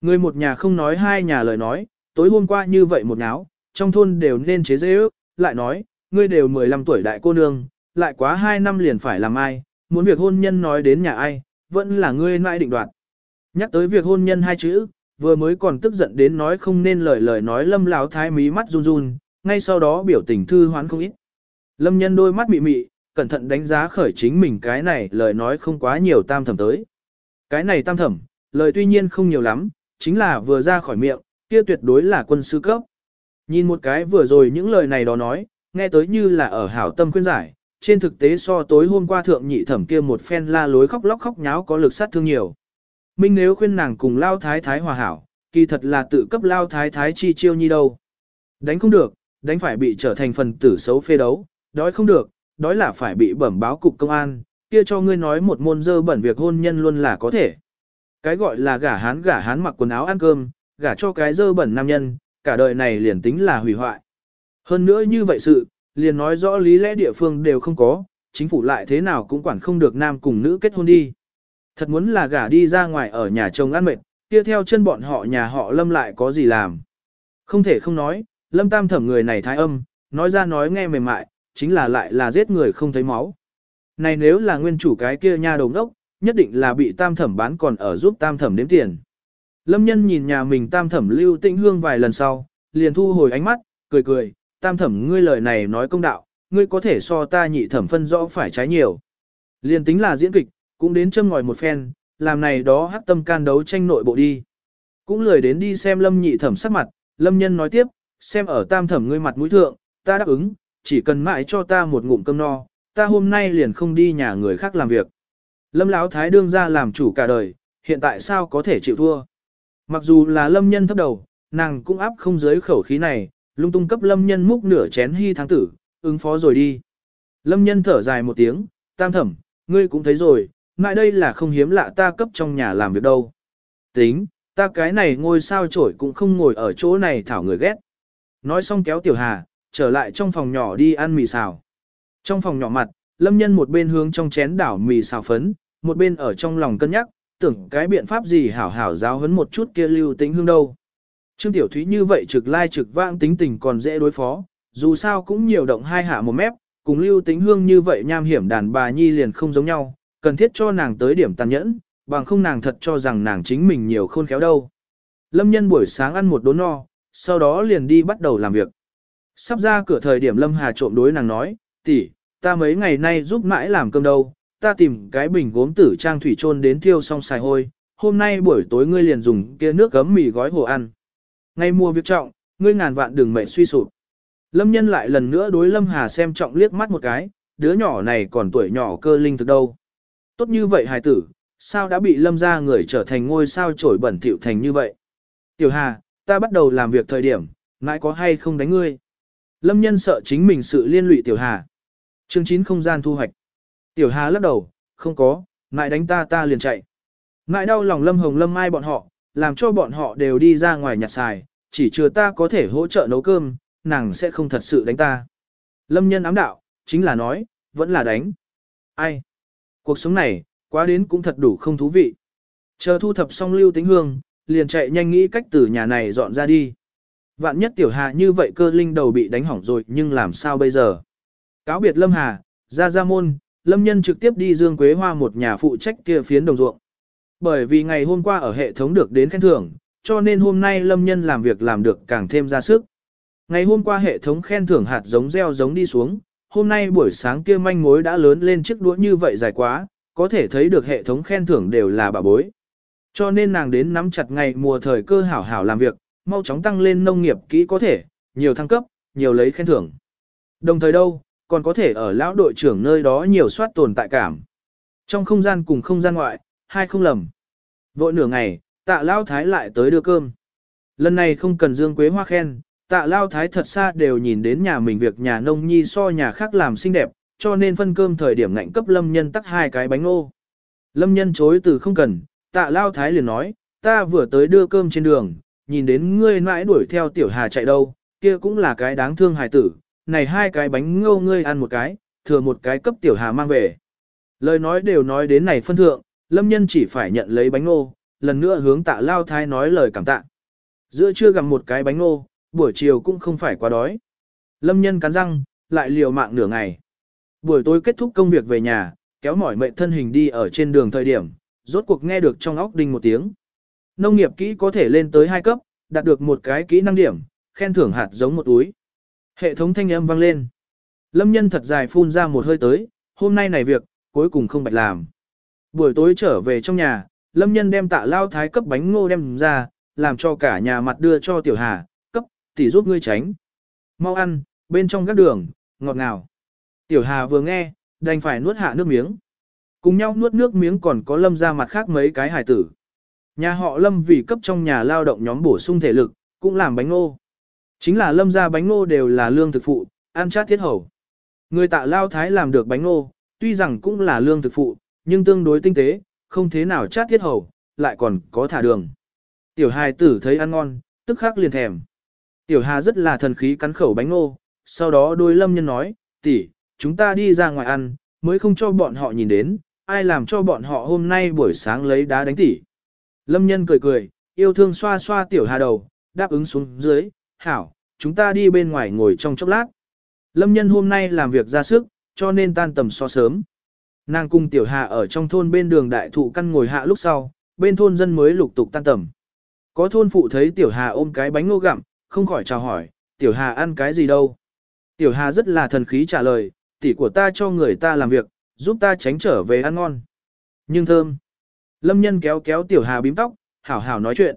A: Ngươi một nhà không nói hai nhà lời nói, tối hôm qua như vậy một náo, trong thôn đều nên chế dễ ước, lại nói, ngươi đều 15 tuổi đại cô nương, lại quá 2 năm liền phải làm ai, muốn việc hôn nhân nói đến nhà ai, vẫn là ngươi nãi định đoạt. Nhắc tới việc hôn nhân hai chữ, vừa mới còn tức giận đến nói không nên lời lời nói lâm lão thái mí mắt run run, ngay sau đó biểu tình thư hoán không ít. Lâm nhân đôi mắt mị mị, cẩn thận đánh giá khởi chính mình cái này lời nói không quá nhiều tam thẩm tới. Cái này tam thẩm, lời tuy nhiên không nhiều lắm, chính là vừa ra khỏi miệng, kia tuyệt đối là quân sư cấp. Nhìn một cái vừa rồi những lời này đó nói, nghe tới như là ở hảo tâm khuyên giải, trên thực tế so tối hôm qua thượng nhị thẩm kia một phen la lối khóc lóc khóc nháo có lực sát thương nhiều. Minh nếu khuyên nàng cùng lao thái thái hòa hảo, kỳ thật là tự cấp lao thái thái chi chiêu nhi đâu. Đánh không được, đánh phải bị trở thành phần tử xấu phê đấu, đói không được, đói là phải bị bẩm báo cục công an, kia cho ngươi nói một môn dơ bẩn việc hôn nhân luôn là có thể. Cái gọi là gả hán gả hán mặc quần áo ăn cơm, gả cho cái dơ bẩn nam nhân, cả đời này liền tính là hủy hoại. Hơn nữa như vậy sự, liền nói rõ lý lẽ địa phương đều không có, chính phủ lại thế nào cũng quản không được nam cùng nữ kết hôn đi. Thật muốn là gả đi ra ngoài ở nhà chồng ăn mệt, kia theo chân bọn họ nhà họ lâm lại có gì làm. Không thể không nói, lâm tam thẩm người này thái âm, nói ra nói nghe mềm mại, chính là lại là giết người không thấy máu. Này nếu là nguyên chủ cái kia nha đồng đốc, nhất định là bị tam thẩm bán còn ở giúp tam thẩm đếm tiền. Lâm nhân nhìn nhà mình tam thẩm lưu tĩnh hương vài lần sau, liền thu hồi ánh mắt, cười cười, tam thẩm ngươi lời này nói công đạo, ngươi có thể so ta nhị thẩm phân rõ phải trái nhiều. Liên tính là diễn kịch, cũng đến châm ngòi một phen, làm này đó hắc tâm can đấu tranh nội bộ đi. Cũng lười đến đi xem lâm nhị thẩm sắc mặt, lâm nhân nói tiếp, xem ở tam thẩm ngươi mặt mũi thượng, ta đáp ứng, chỉ cần mãi cho ta một ngụm cơm no, ta hôm nay liền không đi nhà người khác làm việc. Lâm Lão Thái đương ra làm chủ cả đời, hiện tại sao có thể chịu thua. Mặc dù là lâm nhân thấp đầu, nàng cũng áp không dưới khẩu khí này, lung tung cấp lâm nhân múc nửa chén hy tháng tử, ứng phó rồi đi. Lâm nhân thở dài một tiếng, tam thẩm, ngươi cũng thấy rồi, ngại đây là không hiếm lạ ta cấp trong nhà làm việc đâu. Tính, ta cái này ngôi sao trổi cũng không ngồi ở chỗ này thảo người ghét. Nói xong kéo tiểu hà, trở lại trong phòng nhỏ đi ăn mì xào. Trong phòng nhỏ mặt, lâm nhân một bên hướng trong chén đảo mì xào phấn, một bên ở trong lòng cân nhắc, tưởng cái biện pháp gì hảo hảo giáo hấn một chút kia lưu tính hương đâu. Trương Tiểu Thúy như vậy trực lai trực vãng tính tình còn dễ đối phó, dù sao cũng nhiều động hai hạ một mép, cùng lưu tính hương như vậy nham hiểm đàn bà nhi liền không giống nhau, cần thiết cho nàng tới điểm tàn nhẫn, bằng không nàng thật cho rằng nàng chính mình nhiều khôn khéo đâu. Lâm nhân buổi sáng ăn một đốn no, sau đó liền đi bắt đầu làm việc. Sắp ra cửa thời điểm Lâm Hà trộm đối nàng nói, tỷ, ta mấy ngày nay giúp mãi làm cơm đâu, ta tìm cái bình gốm tử trang thủy trôn đến thiêu xong xài hôi, hôm nay buổi tối ngươi liền dùng kia nước gấm mì gói hồ ăn. Ngay mua việc trọng, ngươi ngàn vạn đừng mệnh suy sụp. Lâm nhân lại lần nữa đối Lâm Hà xem trọng liếc mắt một cái, đứa nhỏ này còn tuổi nhỏ cơ linh thực đâu. Tốt như vậy hài tử, sao đã bị Lâm ra người trở thành ngôi sao trổi bẩn thỉu thành như vậy. Tiểu Hà, ta bắt đầu làm việc thời điểm, ngại có hay không đánh ngươi. Lâm nhân sợ chính mình sự liên lụy Tiểu Hà. Chương 9 không gian thu hoạch. Tiểu Hà lắc đầu, không có, ngại đánh ta ta liền chạy. Ngại đau lòng Lâm Hồng Lâm Mai bọn họ, làm cho bọn họ đều đi ra ngoài nhặt xài, chỉ chưa ta có thể hỗ trợ nấu cơm, nàng sẽ không thật sự đánh ta. Lâm nhân ám đạo, chính là nói, vẫn là đánh. Ai? Cuộc sống này, quá đến cũng thật đủ không thú vị. Chờ thu thập xong lưu tính hương, liền chạy nhanh nghĩ cách từ nhà này dọn ra đi. Vạn nhất tiểu hà như vậy cơ linh đầu bị đánh hỏng rồi nhưng làm sao bây giờ? Cáo biệt Lâm Hà, ra ra môn, Lâm Nhân trực tiếp đi Dương Quế Hoa một nhà phụ trách kia phiến đồng ruộng. Bởi vì ngày hôm qua ở hệ thống được đến khen thưởng, cho nên hôm nay Lâm Nhân làm việc làm được càng thêm ra sức. Ngày hôm qua hệ thống khen thưởng hạt giống gieo giống đi xuống, hôm nay buổi sáng kia manh mối đã lớn lên chiếc đũa như vậy dài quá, có thể thấy được hệ thống khen thưởng đều là bà bối. Cho nên nàng đến nắm chặt ngày mùa thời cơ hảo hảo làm việc, mau chóng tăng lên nông nghiệp kỹ có thể, nhiều thăng cấp, nhiều lấy khen thưởng. Đồng thời đâu, còn có thể ở lão đội trưởng nơi đó nhiều soát tồn tại cảm. Trong không gian cùng không gian ngoại, hai không lầm. Vội nửa ngày, tạ lao thái lại tới đưa cơm. Lần này không cần Dương Quế Hoa khen, tạ lao thái thật xa đều nhìn đến nhà mình việc nhà nông nhi so nhà khác làm xinh đẹp, cho nên phân cơm thời điểm ngạnh cấp lâm nhân tắc hai cái bánh ô. Lâm nhân chối từ không cần, tạ lao thái liền nói, ta vừa tới đưa cơm trên đường, nhìn đến ngươi mãi đuổi theo tiểu hà chạy đâu, kia cũng là cái đáng thương hài tử, này hai cái bánh ngô ngươi ăn một cái, thừa một cái cấp tiểu hà mang về. Lời nói đều nói đến này phân thượng, lâm nhân chỉ phải nhận lấy bánh ngô, lần nữa hướng tạ lao thái nói lời cảm tạ. Giữa trưa gặm một cái bánh ngô, buổi chiều cũng không phải quá đói. Lâm nhân cắn răng, lại liều mạng nửa ngày. Buổi tối kết thúc công việc về nhà, kéo mỏi mệnh thân hình đi ở trên đường thời điểm, rốt cuộc nghe được trong óc đinh một tiếng. Nông nghiệp kỹ có thể lên tới hai cấp, đạt được một cái kỹ năng điểm, khen thưởng hạt giống một túi. Hệ thống thanh âm vang lên. Lâm nhân thật dài phun ra một hơi tới, hôm nay này việc, cuối cùng không bạch làm. Buổi tối trở về trong nhà, Lâm nhân đem tạ lao thái cấp bánh ngô đem ra, làm cho cả nhà mặt đưa cho tiểu hà, cấp, tỷ giúp ngươi tránh. Mau ăn, bên trong các đường, ngọt ngào. Tiểu hà vừa nghe, đành phải nuốt hạ nước miếng. Cùng nhau nuốt nước miếng còn có lâm ra mặt khác mấy cái hài tử. Nhà họ lâm vì cấp trong nhà lao động nhóm bổ sung thể lực, cũng làm bánh ngô. Chính là lâm ra bánh ngô đều là lương thực phụ, ăn chát thiết hầu. Người tạ lao thái làm được bánh ngô, tuy rằng cũng là lương thực phụ, nhưng tương đối tinh tế, không thế nào chát thiết hầu, lại còn có thả đường. Tiểu hài tử thấy ăn ngon, tức khắc liền thèm. Tiểu hà rất là thần khí cắn khẩu bánh ngô, sau đó đôi lâm nhân nói, tỷ, chúng ta đi ra ngoài ăn, mới không cho bọn họ nhìn đến, ai làm cho bọn họ hôm nay buổi sáng lấy đá đánh tỷ. Lâm nhân cười cười, yêu thương xoa xoa tiểu hà đầu, đáp ứng xuống dưới, hảo, chúng ta đi bên ngoài ngồi trong chốc lát. Lâm nhân hôm nay làm việc ra sức, cho nên tan tầm so sớm. Nàng cùng tiểu hà ở trong thôn bên đường đại thụ căn ngồi hạ lúc sau, bên thôn dân mới lục tục tan tầm. Có thôn phụ thấy tiểu hà ôm cái bánh ngô gặm, không khỏi chào hỏi, tiểu hà ăn cái gì đâu. Tiểu hà rất là thần khí trả lời, tỷ của ta cho người ta làm việc, giúp ta tránh trở về ăn ngon. Nhưng thơm. Lâm nhân kéo kéo tiểu hà bím tóc, hảo hảo nói chuyện.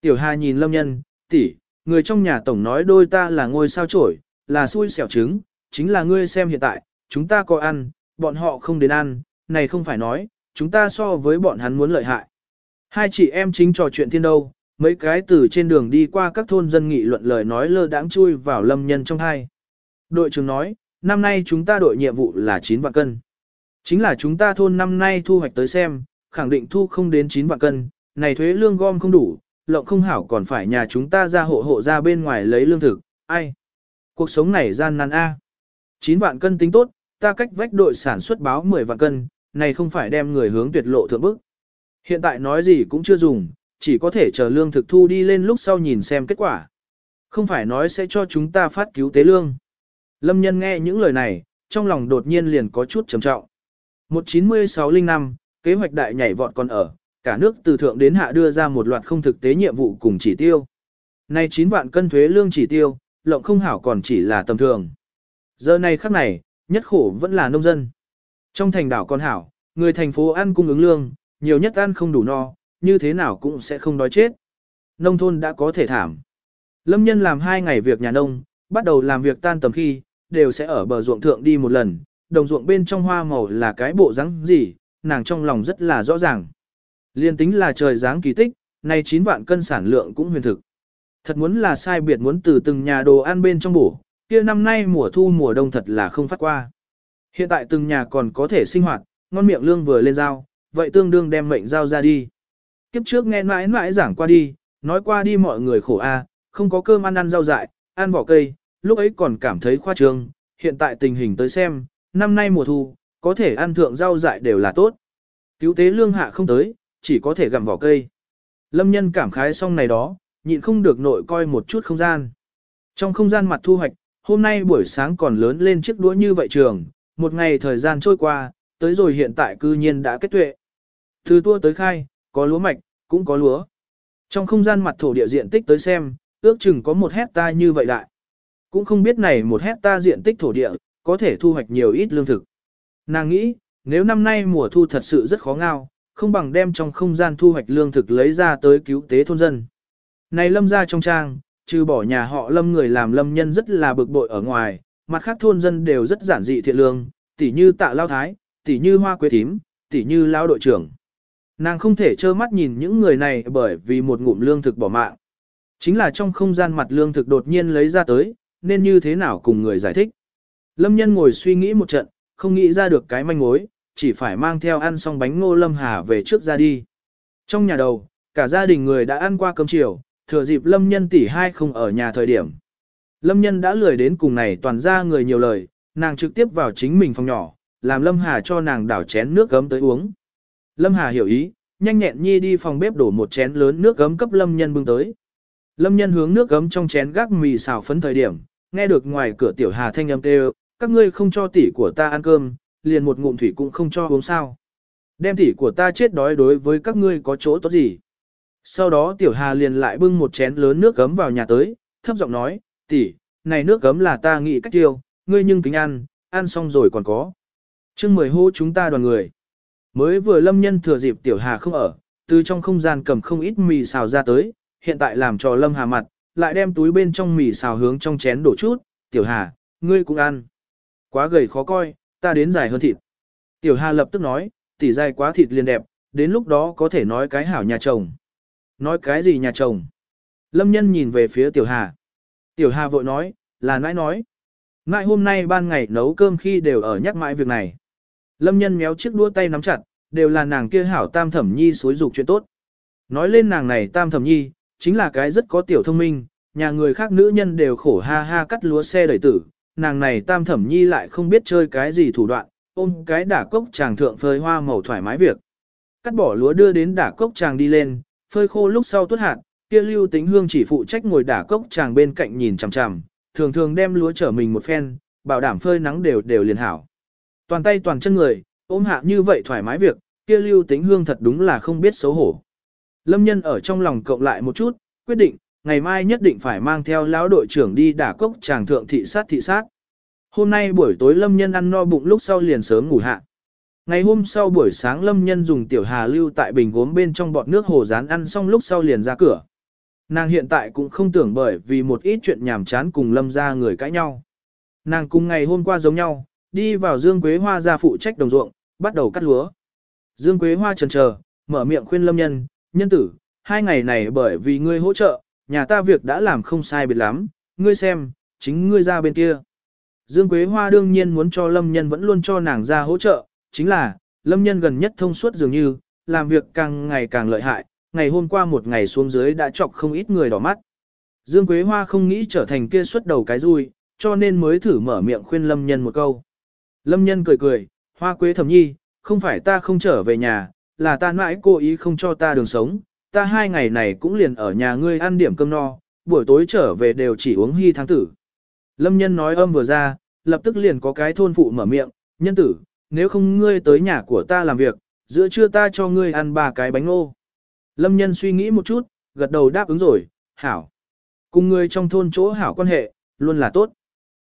A: Tiểu hà nhìn lâm nhân, tỷ, người trong nhà tổng nói đôi ta là ngôi sao trổi, là xui xẻo trứng, chính là ngươi xem hiện tại, chúng ta có ăn, bọn họ không đến ăn, này không phải nói, chúng ta so với bọn hắn muốn lợi hại. Hai chị em chính trò chuyện thiên đâu, mấy cái từ trên đường đi qua các thôn dân nghị luận lời nói lơ đãng chui vào lâm nhân trong hai. Đội trưởng nói, năm nay chúng ta đội nhiệm vụ là 9 vạn cân. Chính là chúng ta thôn năm nay thu hoạch tới xem, khẳng định thu không đến 9 vạn cân, này thuế lương gom không đủ, lộng không hảo còn phải nhà chúng ta ra hộ hộ ra bên ngoài lấy lương thực, ai? Cuộc sống này gian nan a. 9 vạn cân tính tốt, ta cách vách đội sản xuất báo 10 vạn cân, này không phải đem người hướng tuyệt lộ thượng bức. Hiện tại nói gì cũng chưa dùng, chỉ có thể chờ lương thực thu đi lên lúc sau nhìn xem kết quả. Không phải nói sẽ cho chúng ta phát cứu tế lương. Lâm nhân nghe những lời này, trong lòng đột nhiên liền có chút trầm trọng. 19605, kế hoạch đại nhảy vọt còn ở, cả nước từ thượng đến hạ đưa ra một loạt không thực tế nhiệm vụ cùng chỉ tiêu. Nay 9 vạn cân thuế lương chỉ tiêu, lộng không hảo còn chỉ là tầm thường. Giờ này khắc này, nhất khổ vẫn là nông dân. Trong thành đảo con hảo, người thành phố ăn cung ứng lương, nhiều nhất ăn không đủ no, như thế nào cũng sẽ không đói chết. Nông thôn đã có thể thảm. Lâm nhân làm hai ngày việc nhà nông, bắt đầu làm việc tan tầm khi, đều sẽ ở bờ ruộng thượng đi một lần, đồng ruộng bên trong hoa màu là cái bộ rắn gì, nàng trong lòng rất là rõ ràng. Liên tính là trời dáng kỳ tích, nay 9 vạn cân sản lượng cũng huyền thực. Thật muốn là sai biệt muốn từ từng nhà đồ ăn bên trong bổ, kia năm nay mùa thu mùa đông thật là không phát qua. Hiện tại từng nhà còn có thể sinh hoạt, ngon miệng lương vừa lên dao vậy tương đương đem mệnh giao ra đi. Kiếp trước nghe mãi mãi giảng qua đi, nói qua đi mọi người khổ a, không có cơm ăn ăn rau dại, ăn vỏ cây, lúc ấy còn cảm thấy khoa trương, hiện tại tình hình tới xem, năm nay mùa thu, có thể ăn thượng rau dại đều là tốt. Cứu tế lương hạ không tới, chỉ có thể gặm vỏ cây. Lâm nhân cảm khái xong này đó, nhịn không được nội coi một chút không gian. Trong không gian mặt thu hoạch, hôm nay buổi sáng còn lớn lên chiếc đũa như vậy trường, một ngày thời gian trôi qua, tới rồi hiện tại cư nhiên đã kết tuệ. Từ tua tới khai, có lúa mạch, cũng có lúa. Trong không gian mặt thổ địa diện tích tới xem, ước chừng có một hecta như vậy đại. Cũng không biết này một hecta diện tích thổ địa, có thể thu hoạch nhiều ít lương thực. Nàng nghĩ, nếu năm nay mùa thu thật sự rất khó ngao, không bằng đem trong không gian thu hoạch lương thực lấy ra tới cứu tế thôn dân. Này lâm ra trong trang, trừ bỏ nhà họ lâm người làm lâm nhân rất là bực bội ở ngoài, mặt khác thôn dân đều rất giản dị thiện lương, tỉ như tạ lao thái, tỉ như hoa quế thím, tỉ như lao đội trưởng. Nàng không thể trơ mắt nhìn những người này bởi vì một ngụm lương thực bỏ mạng. Chính là trong không gian mặt lương thực đột nhiên lấy ra tới, nên như thế nào cùng người giải thích. Lâm nhân ngồi suy nghĩ một trận, không nghĩ ra được cái manh mối, chỉ phải mang theo ăn xong bánh ngô Lâm Hà về trước ra đi. Trong nhà đầu, cả gia đình người đã ăn qua cơm chiều, thừa dịp Lâm nhân tỷ hai không ở nhà thời điểm. Lâm nhân đã lười đến cùng này toàn ra người nhiều lời, nàng trực tiếp vào chính mình phòng nhỏ, làm Lâm Hà cho nàng đảo chén nước gấm tới uống. Lâm Hà hiểu ý, nhanh nhẹn nhi đi phòng bếp đổ một chén lớn nước gấm cấp Lâm nhân bưng tới. Lâm nhân hướng nước gấm trong chén gác mì xào phấn thời điểm, nghe được ngoài cửa tiểu Hà thanh âm kêu, các ngươi không cho tỷ của ta ăn cơm, liền một ngụm thủy cũng không cho uống sao. Đem tỷ của ta chết đói đối với các ngươi có chỗ tốt gì. Sau đó tiểu Hà liền lại bưng một chén lớn nước gấm vào nhà tới, thấp giọng nói, tỷ, này nước gấm là ta nghĩ cách tiêu, ngươi nhưng kính ăn, ăn xong rồi còn có. chương mười hô chúng ta đoàn người. Mới vừa lâm nhân thừa dịp tiểu Hà không ở, từ trong không gian cầm không ít mì xào ra tới, hiện tại làm cho lâm hà mặt, lại đem túi bên trong mì xào hướng trong chén đổ chút, tiểu Hà, ngươi cũng ăn. Quá gầy khó coi, ta đến dài hơn thịt. Tiểu Hà lập tức nói, tỷ dài quá thịt liền đẹp, đến lúc đó có thể nói cái hảo nhà chồng. Nói cái gì nhà chồng? Lâm nhân nhìn về phía Tiểu Hà. Tiểu Hà vội nói, là nãi nói. Nãi hôm nay ban ngày nấu cơm khi đều ở nhắc mãi việc này. Lâm nhân méo chiếc đua tay nắm chặt, đều là nàng kia hảo tam thẩm nhi xối dục chuyện tốt. Nói lên nàng này tam thẩm nhi, chính là cái rất có tiểu thông minh, nhà người khác nữ nhân đều khổ ha ha cắt lúa xe đẩy tử, nàng này tam thẩm nhi lại không biết chơi cái gì thủ đoạn, ôm cái đả cốc chàng thượng phơi hoa màu thoải mái việc. Cắt bỏ lúa đưa đến đả cốc chàng đi lên, phơi khô lúc sau tuốt hạt, kia lưu tính hương chỉ phụ trách ngồi đả cốc chàng bên cạnh nhìn chằm chằm, thường thường đem lúa trở mình một phen, bảo đảm phơi nắng đều đều liền hảo. Toàn tay toàn chân người, ôm hạ như vậy thoải mái việc, kia lưu tính hương thật đúng là không biết xấu hổ. Lâm nhân ở trong lòng cộng lại một chút, quyết định, ngày mai nhất định phải mang theo lão đội trưởng đi đả cốc chàng thượng thị sát thị sát. Hôm nay buổi tối Lâm Nhân ăn no bụng lúc sau liền sớm ngủ hạ. Ngày hôm sau buổi sáng Lâm Nhân dùng tiểu hà lưu tại bình gốm bên trong bọt nước hồ rán ăn xong lúc sau liền ra cửa. Nàng hiện tại cũng không tưởng bởi vì một ít chuyện nhảm chán cùng Lâm ra người cãi nhau. Nàng cùng ngày hôm qua giống nhau, đi vào Dương Quế Hoa ra phụ trách đồng ruộng, bắt đầu cắt lúa. Dương Quế Hoa chần chờ, mở miệng khuyên Lâm Nhân, nhân tử, hai ngày này bởi vì ngươi hỗ trợ, nhà ta việc đã làm không sai biệt lắm, ngươi xem, chính ngươi ra bên kia. Dương Quế Hoa đương nhiên muốn cho Lâm Nhân vẫn luôn cho nàng ra hỗ trợ, chính là, Lâm Nhân gần nhất thông suốt dường như, làm việc càng ngày càng lợi hại, ngày hôm qua một ngày xuống dưới đã chọc không ít người đỏ mắt. Dương Quế Hoa không nghĩ trở thành kia xuất đầu cái rui, cho nên mới thử mở miệng khuyên Lâm Nhân một câu. Lâm Nhân cười cười, Hoa Quế thẩm nhi, không phải ta không trở về nhà, là ta mãi cố ý không cho ta đường sống, ta hai ngày này cũng liền ở nhà ngươi ăn điểm cơm no, buổi tối trở về đều chỉ uống hy tháng tử. Lâm Nhân nói âm vừa ra, lập tức liền có cái thôn phụ mở miệng, nhân tử, nếu không ngươi tới nhà của ta làm việc, giữa trưa ta cho ngươi ăn ba cái bánh ngô. Lâm Nhân suy nghĩ một chút, gật đầu đáp ứng rồi, hảo. Cùng ngươi trong thôn chỗ hảo quan hệ, luôn là tốt.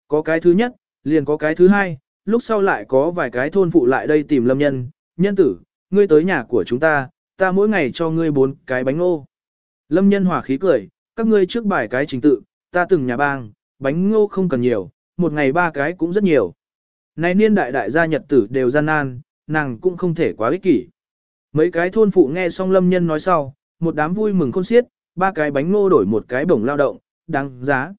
A: Có cái thứ nhất, liền có cái thứ hai, lúc sau lại có vài cái thôn phụ lại đây tìm lâm nhân, nhân tử, ngươi tới nhà của chúng ta, ta mỗi ngày cho ngươi bốn cái bánh ngô. Lâm nhân hòa khí cười, các ngươi trước bài cái trình tự, ta từng nhà bang, bánh ngô không cần nhiều, một ngày ba cái cũng rất nhiều. Này niên đại đại gia nhật tử đều gian nan, nàng cũng không thể quá ích kỷ. Mấy cái thôn phụ nghe xong lâm nhân nói sau, một đám vui mừng khôn xiết, ba cái bánh ngô đổi một cái bổng lao động, đáng giá.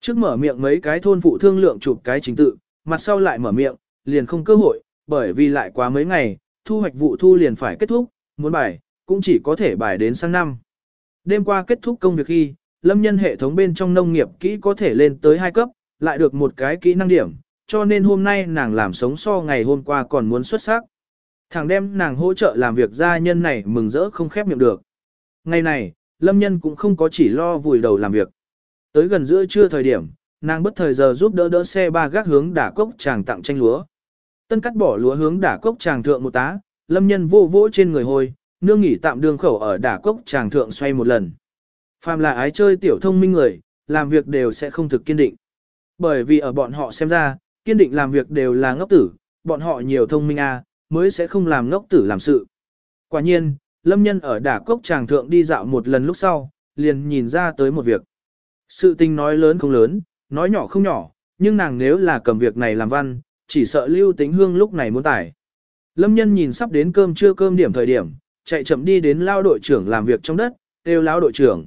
A: Trước mở miệng mấy cái thôn phụ thương lượng chụp cái chính tự, mặt sau lại mở miệng, liền không cơ hội, bởi vì lại quá mấy ngày, thu hoạch vụ thu liền phải kết thúc, muốn bài, cũng chỉ có thể bài đến sang năm. Đêm qua kết thúc công việc khi, lâm nhân hệ thống bên trong nông nghiệp kỹ có thể lên tới hai cấp, lại được một cái kỹ năng điểm, cho nên hôm nay nàng làm sống so ngày hôm qua còn muốn xuất sắc. Thằng đem nàng hỗ trợ làm việc gia nhân này mừng rỡ không khép miệng được. Ngày này, lâm nhân cũng không có chỉ lo vùi đầu làm việc. Tới gần giữa trưa thời điểm, nàng bất thời giờ giúp đỡ đỡ xe ba gác hướng đả cốc chàng tặng tranh lúa. Tân cắt bỏ lúa hướng đả cốc chàng thượng một tá, lâm nhân vô vỗ trên người hôi, nương nghỉ tạm đường khẩu ở đả cốc chàng thượng xoay một lần. Phàm là ái chơi tiểu thông minh người, làm việc đều sẽ không thực kiên định. Bởi vì ở bọn họ xem ra, kiên định làm việc đều là ngốc tử, bọn họ nhiều thông minh a à, mới sẽ không làm ngốc tử làm sự. Quả nhiên, lâm nhân ở đả cốc chàng thượng đi dạo một lần lúc sau, liền nhìn ra tới một việc. Sự tình nói lớn không lớn, nói nhỏ không nhỏ, nhưng nàng nếu là cầm việc này làm văn, chỉ sợ lưu tính hương lúc này muốn tải. Lâm nhân nhìn sắp đến cơm trưa cơm điểm thời điểm, chạy chậm đi đến lao đội trưởng làm việc trong đất, kêu lao đội trưởng.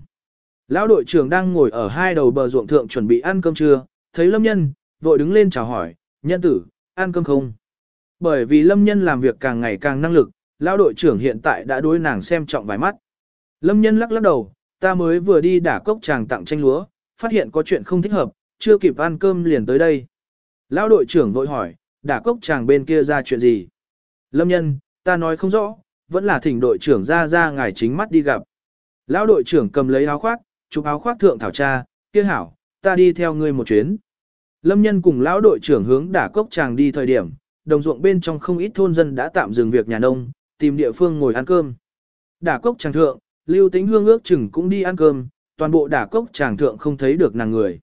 A: Lão đội trưởng đang ngồi ở hai đầu bờ ruộng thượng chuẩn bị ăn cơm trưa, thấy lâm nhân, vội đứng lên chào hỏi, nhân tử, ăn cơm không? Bởi vì lâm nhân làm việc càng ngày càng năng lực, lão đội trưởng hiện tại đã đối nàng xem trọng vài mắt. Lâm nhân lắc lắc đầu, ta mới vừa đi đả cốc chàng tặng tranh lúa, phát hiện có chuyện không thích hợp, chưa kịp ăn cơm liền tới đây. Lão đội trưởng vội hỏi, đả cốc chàng bên kia ra chuyện gì? Lâm nhân, ta nói không rõ, vẫn là thỉnh đội trưởng ra ra ngài chính mắt đi gặp. Lão đội trưởng cầm lấy áo khoác, chụp áo khoác thượng thảo tra, kia hảo, ta đi theo ngươi một chuyến. Lâm nhân cùng lão đội trưởng hướng đả cốc chàng đi thời điểm, đồng ruộng bên trong không ít thôn dân đã tạm dừng việc nhà nông, tìm địa phương ngồi ăn cơm. Đả cốc chàng thượng, lưu tính hương ước chừng cũng đi ăn cơm, toàn bộ đả cốc chàng thượng không thấy được nàng người.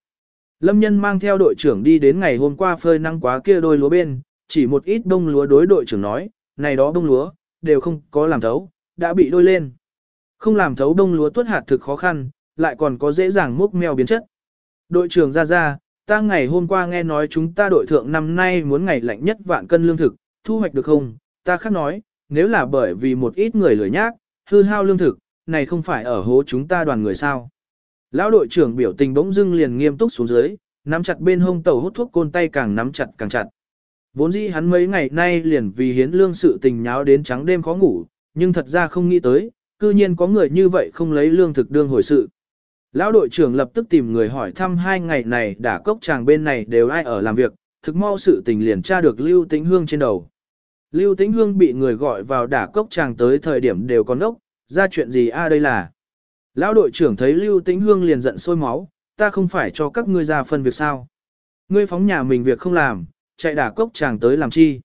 A: Lâm nhân mang theo đội trưởng đi đến ngày hôm qua phơi năng quá kia đôi lúa bên, chỉ một ít đông lúa đối đội trưởng nói, này đó đông lúa, đều không có làm thấu, đã bị đôi lên. Không làm thấu đông lúa tuất hạt thực khó khăn, lại còn có dễ dàng múc mèo biến chất. Đội trưởng ra ra, ta ngày hôm qua nghe nói chúng ta đội thượng năm nay muốn ngày lạnh nhất vạn cân lương thực, thu hoạch được không? Ta khác nói, nếu là bởi vì một ít người lười nhác, hư hao lương thực, này không phải ở hố chúng ta đoàn người sao? Lão đội trưởng biểu tình bỗng dưng liền nghiêm túc xuống dưới, nắm chặt bên hông tàu hút thuốc côn tay càng nắm chặt càng chặt. Vốn dĩ hắn mấy ngày nay liền vì hiến lương sự tình nháo đến trắng đêm khó ngủ, nhưng thật ra không nghĩ tới, cư nhiên có người như vậy không lấy lương thực đương hồi sự. Lão đội trưởng lập tức tìm người hỏi thăm hai ngày này đã cốc chàng bên này đều ai ở làm việc, thực mau sự tình liền tra được Lưu Tĩnh Hương trên đầu. Lưu Tĩnh Hương bị người gọi vào đả cốc chàng tới thời điểm đều còn ốc, ra chuyện gì a đây là. Lão đội trưởng thấy Lưu Tĩnh Hương liền giận sôi máu, ta không phải cho các ngươi ra phân việc sao. Ngươi phóng nhà mình việc không làm, chạy đả cốc chàng tới làm chi.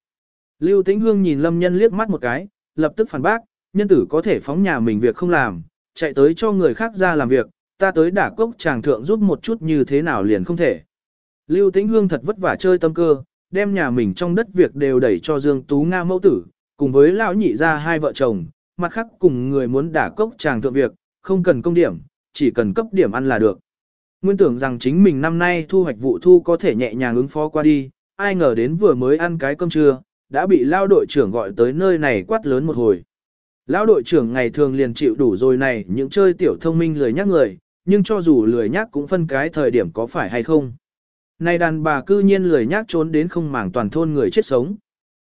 A: Lưu Tĩnh Hương nhìn Lâm Nhân liếc mắt một cái, lập tức phản bác, nhân tử có thể phóng nhà mình việc không làm, chạy tới cho người khác ra làm việc, ta tới đả cốc chàng thượng giúp một chút như thế nào liền không thể. Lưu Tĩnh Hương thật vất vả chơi tâm cơ, đem nhà mình trong đất việc đều đẩy cho Dương Tú Nga mẫu tử, cùng với lão nhị ra hai vợ chồng, mặt khác cùng người muốn đả cốc chàng thượng việc, không cần công điểm, chỉ cần cấp điểm ăn là được. Nguyên tưởng rằng chính mình năm nay thu hoạch vụ thu có thể nhẹ nhàng ứng phó qua đi, ai ngờ đến vừa mới ăn cái cơm trưa, đã bị lao đội trưởng gọi tới nơi này quát lớn một hồi. Lão đội trưởng ngày thường liền chịu đủ rồi này những chơi tiểu thông minh lười nhắc người, nhưng cho dù lười nhắc cũng phân cái thời điểm có phải hay không. Này đàn bà cư nhiên lười nhắc trốn đến không màng toàn thôn người chết sống.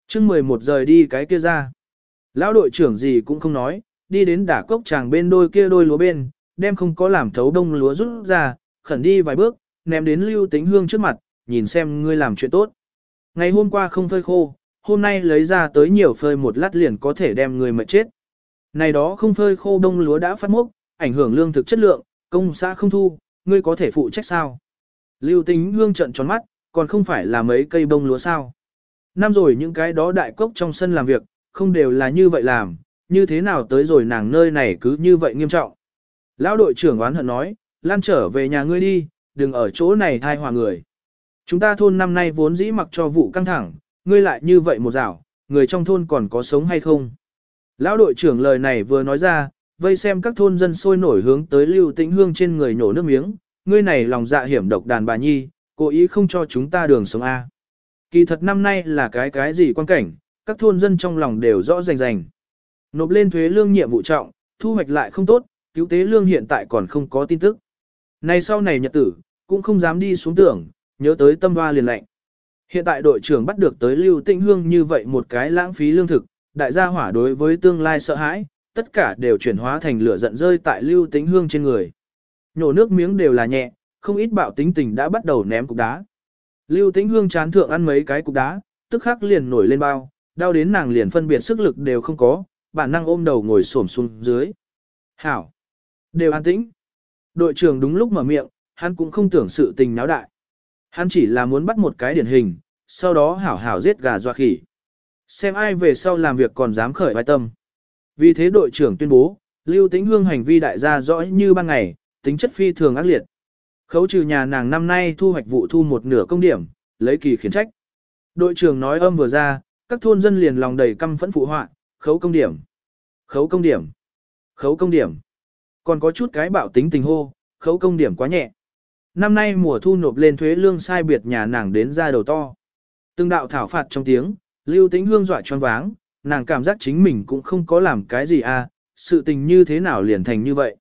A: chương 11 giờ đi cái kia ra. Lão đội trưởng gì cũng không nói, đi đến đả cốc chàng bên đôi kia đôi lúa bên, đem không có làm thấu đông lúa rút ra, khẩn đi vài bước, ném đến lưu tính hương trước mặt, nhìn xem ngươi làm chuyện tốt. Ngày hôm qua không phơi khô, hôm nay lấy ra tới nhiều phơi một lát liền có thể đem người mệt chết. Này đó không phơi khô đông lúa đã phát mốc, ảnh hưởng lương thực chất lượng, công xã không thu, ngươi có thể phụ trách sao? Lưu tính hương trận tròn mắt, còn không phải là mấy cây bông lúa sao? Năm rồi những cái đó đại cốc trong sân làm việc, không đều là như vậy làm, như thế nào tới rồi nàng nơi này cứ như vậy nghiêm trọng. Lão đội trưởng oán hận nói, lan trở về nhà ngươi đi, đừng ở chỗ này thai hòa người. Chúng ta thôn năm nay vốn dĩ mặc cho vụ căng thẳng, ngươi lại như vậy một rảo, người trong thôn còn có sống hay không? Lão đội trưởng lời này vừa nói ra, vây xem các thôn dân sôi nổi hướng tới lưu tĩnh hương trên người nhổ nước miếng, ngươi này lòng dạ hiểm độc đàn bà nhi, cố ý không cho chúng ta đường sống A. Kỳ thật năm nay là cái cái gì quan cảnh, các thôn dân trong lòng đều rõ rành rành. Nộp lên thuế lương nhiệm vụ trọng, thu hoạch lại không tốt, cứu tế lương hiện tại còn không có tin tức. Này sau này nhật tử, cũng không dám đi xuống tưởng, nhớ tới tâm hoa liền lạnh. Hiện tại đội trưởng bắt được tới Lưu Tĩnh Hương như vậy một cái lãng phí lương thực, đại gia hỏa đối với tương lai sợ hãi, tất cả đều chuyển hóa thành lửa giận rơi tại Lưu Tĩnh Hương trên người. Nhổ nước miếng đều là nhẹ, không ít bạo tính tình đã bắt đầu ném cục đá. Lưu Tĩnh Hương chán thượng ăn mấy cái cục đá, tức khắc liền nổi lên bao, đau đến nàng liền phân biệt sức lực đều không có, bản năng ôm đầu ngồi xổm xuống dưới. Hảo! Đều an tĩnh. Đội trưởng đúng lúc mở miệng, hắn cũng không tưởng sự tình náo đại. Hắn chỉ là muốn bắt một cái điển hình, sau đó hảo hảo giết gà doa khỉ. Xem ai về sau làm việc còn dám khởi vai tâm. Vì thế đội trưởng tuyên bố, Lưu Tĩnh Hương hành vi đại gia rõ như ban ngày, tính chất phi thường ác liệt. Khấu trừ nhà nàng năm nay thu hoạch vụ thu một nửa công điểm, lấy kỳ khiển trách. Đội trưởng nói âm vừa ra, các thôn dân liền lòng đầy căm phẫn phụ họa, khấu công điểm, khấu công điểm, khấu công điểm. Còn có chút cái bạo tính tình hô, khấu công điểm quá nhẹ. Năm nay mùa thu nộp lên thuế lương sai biệt nhà nàng đến ra đầu to. Từng đạo thảo phạt trong tiếng, lưu tĩnh hương dọa choáng váng, nàng cảm giác chính mình cũng không có làm cái gì à, sự tình như thế nào liền thành như vậy.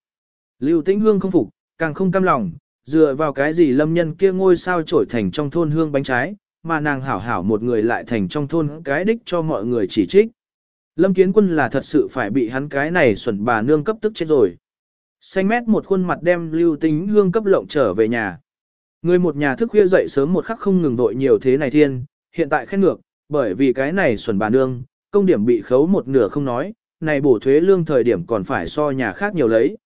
A: Lưu tĩnh hương không phục, càng không cam lòng, dựa vào cái gì lâm nhân kia ngôi sao trổi thành trong thôn hương bánh trái, mà nàng hảo hảo một người lại thành trong thôn cái đích cho mọi người chỉ trích. Lâm kiến quân là thật sự phải bị hắn cái này xuẩn bà nương cấp tức chết rồi. Xanh mét một khuôn mặt đem lưu tĩnh hương cấp lộng trở về nhà. Người một nhà thức khuya dậy sớm một khắc không ngừng vội nhiều thế này thiên, hiện tại khen ngược, bởi vì cái này xuẩn bà nương, công điểm bị khấu một nửa không nói, này bổ thuế lương thời điểm còn phải so nhà khác nhiều lấy.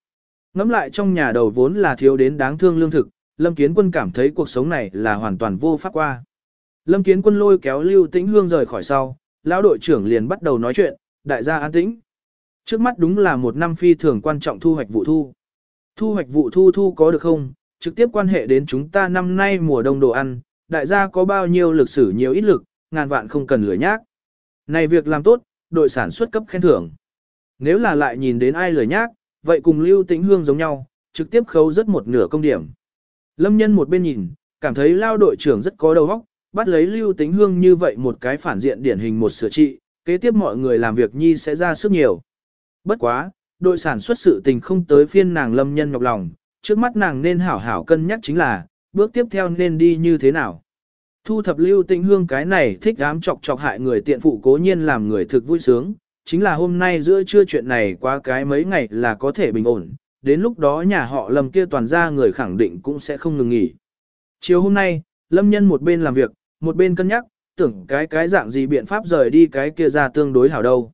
A: Ngắm lại trong nhà đầu vốn là thiếu đến đáng thương lương thực, Lâm Kiến Quân cảm thấy cuộc sống này là hoàn toàn vô pháp qua. Lâm Kiến Quân lôi kéo Lưu Tĩnh Hương rời khỏi sau, lão đội trưởng liền bắt đầu nói chuyện, đại gia an tĩnh. Trước mắt đúng là một năm phi thường quan trọng thu hoạch vụ thu. Thu hoạch vụ thu thu có được không, trực tiếp quan hệ đến chúng ta năm nay mùa đông đồ ăn, đại gia có bao nhiêu lực sử nhiều ít lực, ngàn vạn không cần lười nhác. Này việc làm tốt, đội sản xuất cấp khen thưởng. Nếu là lại nhìn đến ai lười nhác, vậy cùng Lưu Tĩnh Hương giống nhau, trực tiếp khấu rất một nửa công điểm. Lâm nhân một bên nhìn, cảm thấy lao đội trưởng rất có đầu óc, bắt lấy Lưu Tĩnh Hương như vậy một cái phản diện điển hình một sửa trị, kế tiếp mọi người làm việc nhi sẽ ra sức nhiều. Bất quá, đội sản xuất sự tình không tới phiên nàng lâm nhân nhọc lòng, trước mắt nàng nên hảo hảo cân nhắc chính là, bước tiếp theo nên đi như thế nào. Thu thập lưu tinh hương cái này thích ám chọc chọc hại người tiện phụ cố nhiên làm người thực vui sướng, chính là hôm nay giữa trưa chuyện này qua cái mấy ngày là có thể bình ổn, đến lúc đó nhà họ lâm kia toàn ra người khẳng định cũng sẽ không ngừng nghỉ. Chiều hôm nay, lâm nhân một bên làm việc, một bên cân nhắc, tưởng cái cái dạng gì biện pháp rời đi cái kia ra tương đối hảo đâu.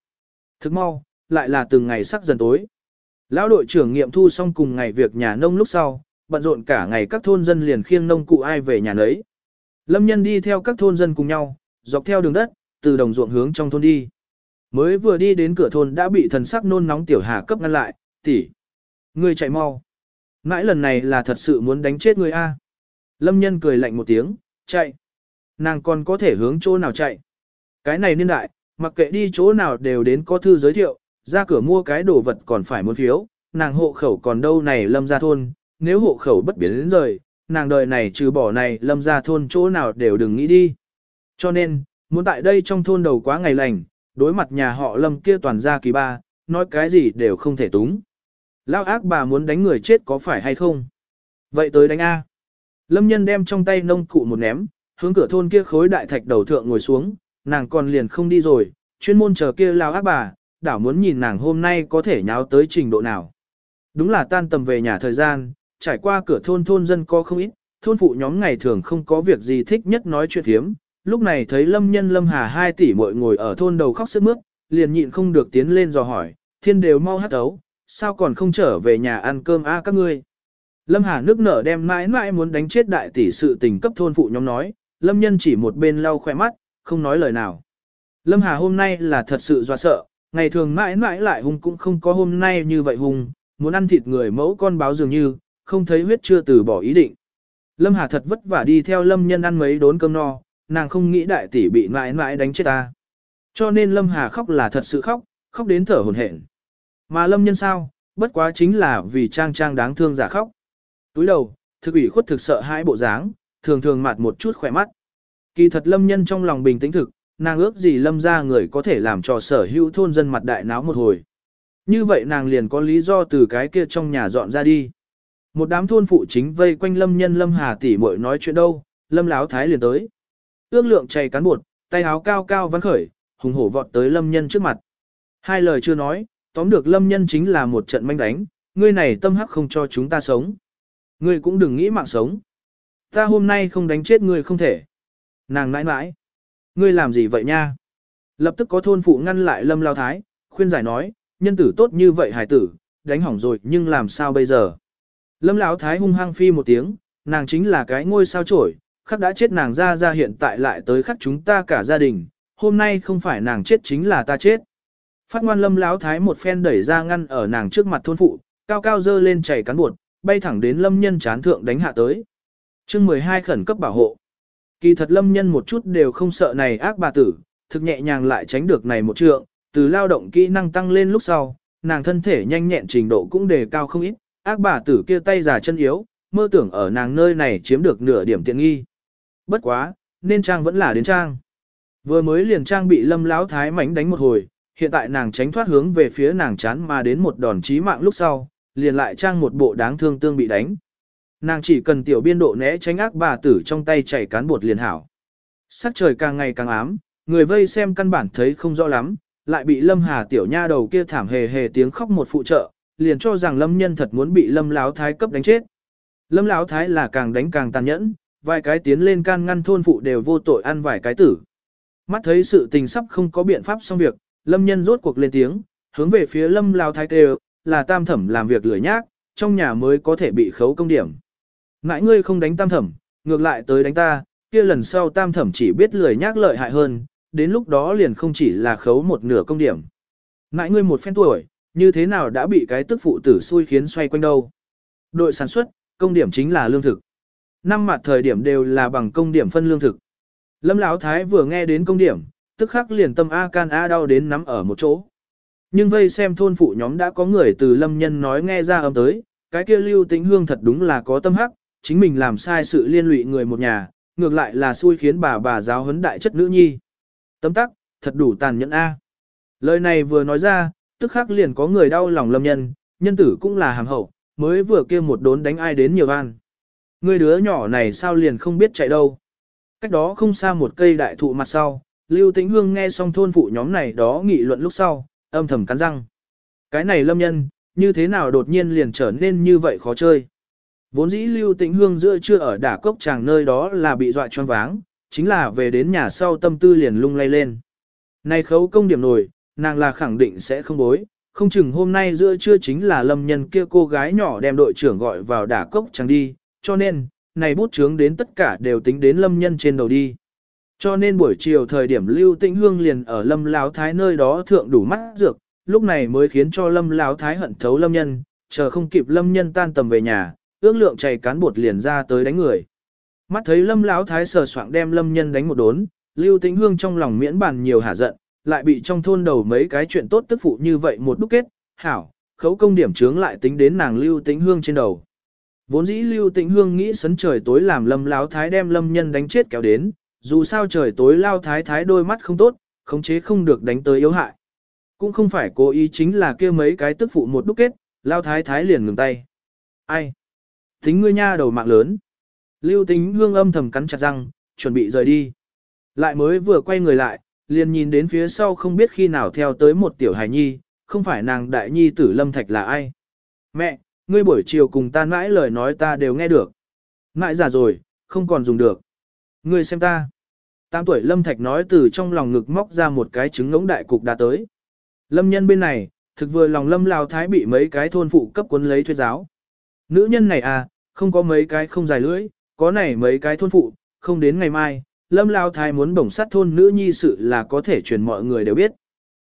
A: Thức mau, lại là từng ngày sắc dần tối. Lão đội trưởng nghiệm thu xong cùng ngày việc nhà nông lúc sau, bận rộn cả ngày các thôn dân liền khiêng nông cụ ai về nhà nấy. Lâm nhân đi theo các thôn dân cùng nhau, dọc theo đường đất, từ đồng ruộng hướng trong thôn đi. Mới vừa đi đến cửa thôn đã bị thần sắc nôn nóng tiểu hà cấp ngăn lại, tỷ, Ngươi chạy mau. Mãi lần này là thật sự muốn đánh chết ngươi a. Lâm nhân cười lạnh một tiếng, chạy. Nàng còn có thể hướng chỗ nào chạy. Cái này niên đại, mặc kệ đi chỗ nào đều đến có thư giới thiệu, ra cửa mua cái đồ vật còn phải muốn phiếu, nàng hộ khẩu còn đâu này lâm ra thôn, nếu hộ khẩu bất biến đến rời, nàng đời này trừ bỏ này lâm ra thôn chỗ nào đều đừng nghĩ đi. Cho nên, muốn tại đây trong thôn đầu quá ngày lành, đối mặt nhà họ lâm kia toàn ra kỳ ba, nói cái gì đều không thể túng. Lao ác bà muốn đánh người chết có phải hay không? Vậy tới đánh A. Lâm nhân đem trong tay nông cụ một ném, hướng cửa thôn kia khối đại thạch đầu thượng ngồi xuống, nàng còn liền không đi rồi, chuyên môn chờ kia lao ác bà, đảo muốn nhìn nàng hôm nay có thể nháo tới trình độ nào. Đúng là tan tầm về nhà thời gian, trải qua cửa thôn thôn dân có không ít, thôn phụ nhóm ngày thường không có việc gì thích nhất nói chuyện thiếm. Lúc này thấy Lâm Nhân Lâm Hà hai tỷ muội ngồi ở thôn đầu khóc sức mướt, liền nhịn không được tiến lên dò hỏi, thiên đều mau hát ấu, sao còn không trở về nhà ăn cơm a các ngươi. Lâm Hà nước nở đem mãi mãi muốn đánh chết đại tỷ sự tình cấp thôn phụ nhóm nói, Lâm Nhân chỉ một bên lau khỏe mắt, không nói lời nào. Lâm Hà hôm nay là thật sự do sợ, ngày thường mãi mãi lại hung cũng không có hôm nay như vậy hung, muốn ăn thịt người mẫu con báo dường như, không thấy huyết chưa từ bỏ ý định. Lâm Hà thật vất vả đi theo Lâm Nhân ăn mấy đốn cơm no, nàng không nghĩ đại tỷ bị mãi mãi đánh chết ta. Cho nên Lâm Hà khóc là thật sự khóc, khóc đến thở hổn hển. Mà Lâm Nhân sao, bất quá chính là vì trang trang đáng thương giả khóc. Túi đầu, thực ủy khuất thực sợ hãi bộ dáng, thường thường mạt một chút khỏe mắt. Kỳ thật Lâm Nhân trong lòng bình tĩnh thực, nàng ước gì Lâm ra người có thể làm cho sở hữu thôn dân mặt đại náo một hồi. Như vậy nàng liền có lý do từ cái kia trong nhà dọn ra đi. Một đám thôn phụ chính vây quanh Lâm Nhân Lâm Hà tỷ muội nói chuyện đâu, Lâm Láo Thái liền tới. Ước lượng chày cán bột, tay áo cao cao vắn khởi, hùng hổ vọt tới Lâm Nhân trước mặt. Hai lời chưa nói, tóm được Lâm Nhân chính là một trận manh đánh, ngươi này tâm hắc không cho chúng ta sống. Ngươi cũng đừng nghĩ mạng sống. Ta hôm nay không đánh chết ngươi không thể. Nàng nãi nãi. Ngươi làm gì vậy nha? Lập tức có thôn phụ ngăn lại Lâm Lao Thái, khuyên giải nói, nhân tử tốt như vậy hải tử, đánh hỏng rồi nhưng làm sao bây giờ? Lâm Lão Thái hung hăng phi một tiếng, nàng chính là cái ngôi sao trổi, khắc đã chết nàng ra ra hiện tại lại tới khắc chúng ta cả gia đình, hôm nay không phải nàng chết chính là ta chết. Phát ngoan Lâm Lão Thái một phen đẩy ra ngăn ở nàng trước mặt thôn phụ, cao cao dơ lên chảy cán bột, bay thẳng đến Lâm Nhân chán thượng đánh hạ tới. chương 12 khẩn cấp bảo hộ. Kỳ thật Lâm Nhân một chút đều không sợ này ác bà tử, thực nhẹ nhàng lại tránh được này một trượng, từ lao động kỹ năng tăng lên lúc sau, nàng thân thể nhanh nhẹn trình độ cũng đề cao không ít, ác bà tử kia tay già chân yếu, mơ tưởng ở nàng nơi này chiếm được nửa điểm tiện nghi. Bất quá, nên trang vẫn là đến trang. Vừa mới liền trang bị lâm lão thái mảnh đánh một hồi, hiện tại nàng tránh thoát hướng về phía nàng chán mà đến một đòn chí mạng lúc sau, liền lại trang một bộ đáng thương tương bị đánh. Nàng chỉ cần tiểu biên độ né tránh ác bà tử trong tay chảy cán bột liền hảo. Sắc trời càng ngày càng ám, người vây xem căn bản thấy không rõ lắm, lại bị Lâm Hà tiểu nha đầu kia thảm hề hề tiếng khóc một phụ trợ, liền cho rằng Lâm Nhân thật muốn bị Lâm Lão Thái cấp đánh chết. Lâm Lão Thái là càng đánh càng tàn nhẫn, vài cái tiến lên can ngăn thôn phụ đều vô tội ăn vài cái tử. Mắt thấy sự tình sắp không có biện pháp xong việc, Lâm Nhân rốt cuộc lên tiếng, hướng về phía Lâm Lão Thái kêu, là tam thẩm làm việc lười nhác, trong nhà mới có thể bị khấu công điểm. Ngại ngươi không đánh tam thẩm, ngược lại tới đánh ta, kia lần sau tam thẩm chỉ biết lười nhác lợi hại hơn, đến lúc đó liền không chỉ là khấu một nửa công điểm. Ngại ngươi một phen tuổi, như thế nào đã bị cái tức phụ tử xui khiến xoay quanh đâu. Đội sản xuất, công điểm chính là lương thực. Năm mặt thời điểm đều là bằng công điểm phân lương thực. Lâm Lão Thái vừa nghe đến công điểm, tức khắc liền tâm A can A đau đến nắm ở một chỗ. Nhưng vây xem thôn phụ nhóm đã có người từ lâm nhân nói nghe ra âm tới, cái kia lưu tĩnh hương thật đúng là có tâm hắc, chính mình làm sai sự liên lụy người một nhà, ngược lại là xui khiến bà bà giáo huấn đại chất nữ nhi. Tấm tắc, thật đủ tàn nhẫn A. Lời này vừa nói ra, tức khắc liền có người đau lòng lâm nhân, nhân tử cũng là hàng hậu, mới vừa kia một đốn đánh ai đến nhiều an. Người đứa nhỏ này sao liền không biết chạy đâu. Cách đó không xa một cây đại thụ mặt sau, Lưu Tĩnh Hương nghe xong thôn phụ nhóm này đó nghị luận lúc sau, âm thầm cắn răng. Cái này lâm nhân, như thế nào đột nhiên liền trở nên như vậy khó chơi. Vốn dĩ Lưu Tĩnh Hương giữa chưa ở đả cốc chàng nơi đó là bị dọa choáng váng, chính là về đến nhà sau tâm tư liền lung lay lên. Này khấu công điểm nổi, nàng là khẳng định sẽ không bối, không chừng hôm nay giữa trưa chính là lâm nhân kia cô gái nhỏ đem đội trưởng gọi vào đả cốc chẳng đi, cho nên, này bút chướng đến tất cả đều tính đến lâm nhân trên đầu đi. Cho nên buổi chiều thời điểm Lưu Tĩnh Hương liền ở Lâm Lão Thái nơi đó thượng đủ mắt dược, lúc này mới khiến cho Lâm Lão Thái hận thấu Lâm Nhân, chờ không kịp Lâm Nhân tan tầm về nhà, ước lượng chảy cán bột liền ra tới đánh người. Mắt thấy Lâm Lão Thái sờ soạng đem Lâm Nhân đánh một đốn, Lưu Tĩnh Hương trong lòng miễn bàn nhiều hả giận, lại bị trong thôn đầu mấy cái chuyện tốt tức phụ như vậy một đúc kết, hảo, khấu công điểm chướng lại tính đến nàng lưu tĩnh hương trên đầu. Vốn dĩ Lưu Tĩnh Hương nghĩ sấn trời tối làm Lâm Lão Thái đem Lâm Nhân đánh chết kéo đến, dù sao trời tối Lao Thái Thái đôi mắt không tốt, khống chế không được đánh tới yếu hại. Cũng không phải cố ý chính là kia mấy cái tức phụ một đúc kết, Lao Thái Thái liền ngừng tay. Ai? Tính ngươi nha đầu mạng lớn. Lưu Tĩnh Hương âm thầm cắn chặt răng, chuẩn bị rời đi. Lại mới vừa quay người lại, liền nhìn đến phía sau không biết khi nào theo tới một tiểu hài nhi, không phải nàng đại nhi tử Lâm Thạch là ai. Mẹ, ngươi buổi chiều cùng ta mãi lời nói ta đều nghe được. Mãi già rồi, không còn dùng được. Ngươi xem ta. Tám tuổi Lâm Thạch nói từ trong lòng ngực móc ra một cái trứng ngỗng đại cục đã tới. Lâm nhân bên này, thực vừa lòng Lâm Lào Thái bị mấy cái thôn phụ cấp cuốn lấy thuyết giáo. Nữ nhân này à, không có mấy cái không dài lưỡi, có này mấy cái thôn phụ, không đến ngày mai, Lâm Lao Thái muốn bổng sát thôn nữ nhi sự là có thể truyền mọi người đều biết.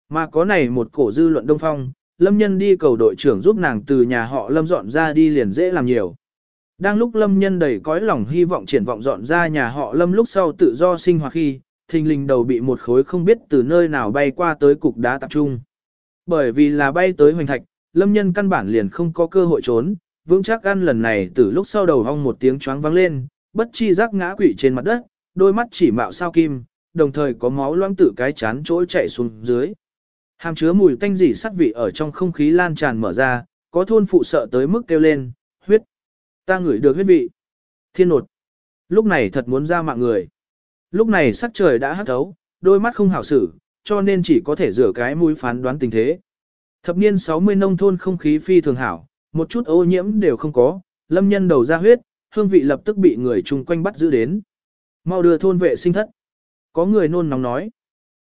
A: Mà có này một cổ dư luận đông phong, Lâm Nhân đi cầu đội trưởng giúp nàng từ nhà họ Lâm dọn ra đi liền dễ làm nhiều. Đang lúc Lâm Nhân đầy cõi lòng hy vọng triển vọng dọn ra nhà họ Lâm lúc sau tự do sinh hoạt khi, thình lình đầu bị một khối không biết từ nơi nào bay qua tới cục đá tập trung. Bởi vì là bay tới hoành thạch, Lâm Nhân căn bản liền không có cơ hội trốn, vững chắc ăn lần này từ lúc sau đầu hong một tiếng choáng vang lên, bất chi giác ngã quỵ trên mặt đất, đôi mắt chỉ mạo sao kim, đồng thời có máu loang tử cái chán trỗi chạy xuống dưới. Hàm chứa mùi tanh dị sắt vị ở trong không khí lan tràn mở ra, có thôn phụ sợ tới mức kêu lên, huyết. Ta ngửi được huyết vị. Thiên nột. Lúc này thật muốn ra mạng người. Lúc này sắc trời đã hắt thấu, đôi mắt không hảo xử, cho nên chỉ có thể rửa cái mũi phán đoán tình thế. Thập niên 60 nông thôn không khí phi thường hảo, một chút ô nhiễm đều không có, lâm nhân đầu ra huyết, hương vị lập tức bị người chung quanh bắt giữ đến. Mau đưa thôn vệ sinh thất. Có người nôn nóng nói.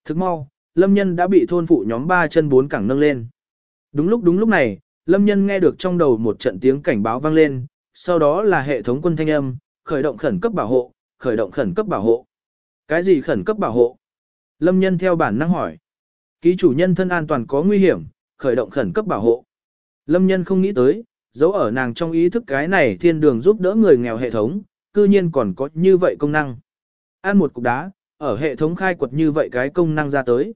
A: Thức mau, lâm nhân đã bị thôn phụ nhóm ba chân bốn cẳng nâng lên. Đúng lúc đúng lúc này, lâm nhân nghe được trong đầu một trận tiếng cảnh báo vang lên, sau đó là hệ thống quân thanh âm, khởi động khẩn cấp bảo hộ, khởi động khẩn cấp bảo hộ. Cái gì khẩn cấp bảo hộ? Lâm nhân theo bản năng hỏi. Ký chủ nhân thân an toàn có nguy hiểm, khởi động khẩn cấp bảo hộ. Lâm nhân không nghĩ tới, dấu ở nàng trong ý thức cái này thiên đường giúp đỡ người nghèo hệ thống, cư nhiên còn có như vậy công năng. Ăn một cục đá, ở hệ thống khai quật như vậy cái công năng ra tới.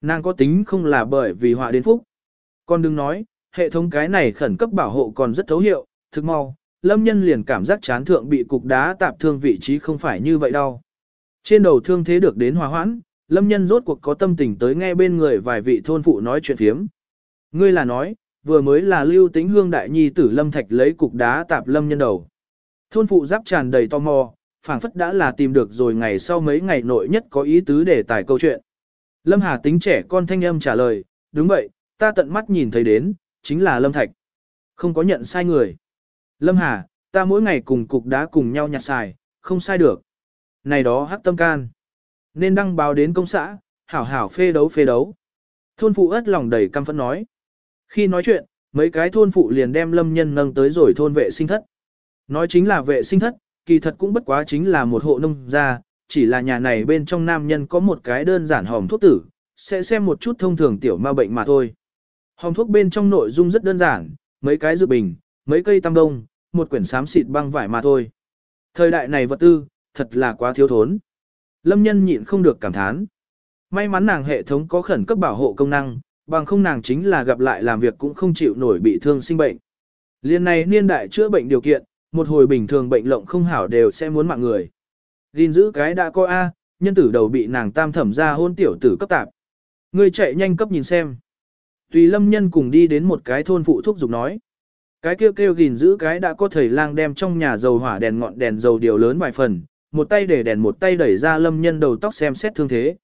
A: Nàng có tính không là bởi vì họa đến phúc. Còn đừng nói, hệ thống cái này khẩn cấp bảo hộ còn rất thấu hiệu, thực mau, lâm nhân liền cảm giác chán thượng bị cục đá tạp thương vị trí không phải như vậy đâu. Trên đầu thương thế được đến hòa hoãn, lâm nhân rốt cuộc có tâm tình tới nghe bên người vài vị thôn phụ nói chuyện phiếm. Ngươi là nói, vừa mới là lưu tính hương đại nhi tử lâm thạch lấy cục đá tạp lâm nhân đầu. Thôn phụ giáp tràn đầy tò mò, phảng phất đã là tìm được rồi ngày sau mấy ngày nội nhất có ý tứ để tải câu chuyện. Lâm Hà tính trẻ con thanh âm trả lời, đúng vậy, ta tận mắt nhìn thấy đến, chính là Lâm Thạch. Không có nhận sai người. Lâm Hà, ta mỗi ngày cùng cục đá cùng nhau nhặt xài, không sai được. Này đó hắc tâm can. Nên đăng báo đến công xã, hảo hảo phê đấu phê đấu. Thôn phụ ớt lòng đầy căm phẫn nói. Khi nói chuyện, mấy cái thôn phụ liền đem lâm nhân nâng tới rồi thôn vệ sinh thất. Nói chính là vệ sinh thất, kỳ thật cũng bất quá chính là một hộ nông gia, chỉ là nhà này bên trong nam nhân có một cái đơn giản hòm thuốc tử, sẽ xem một chút thông thường tiểu ma bệnh mà thôi. Hòm thuốc bên trong nội dung rất đơn giản, mấy cái dự bình, mấy cây tam đông, một quyển xám xịt băng vải mà thôi. Thời đại này vật tư, thật là quá thiếu thốn. Lâm nhân nhịn không được cảm thán. May mắn nàng hệ thống có khẩn cấp bảo hộ công năng, bằng không nàng chính là gặp lại làm việc cũng không chịu nổi bị thương sinh bệnh. Liên này niên đại chữa bệnh điều kiện, một hồi bình thường bệnh lộng không hảo đều sẽ muốn mạng người. Gìn giữ cái đã coi A, nhân tử đầu bị nàng tam thẩm ra hôn tiểu tử cấp tạp. Người chạy nhanh cấp nhìn xem. Tùy lâm nhân cùng đi đến một cái thôn phụ thúc dục nói. Cái kêu kêu gìn giữ cái đã có thầy lang đem trong nhà dầu hỏa đèn ngọn đèn dầu điều lớn vài phần, một tay để đèn một tay đẩy ra lâm nhân đầu tóc xem xét thương thế.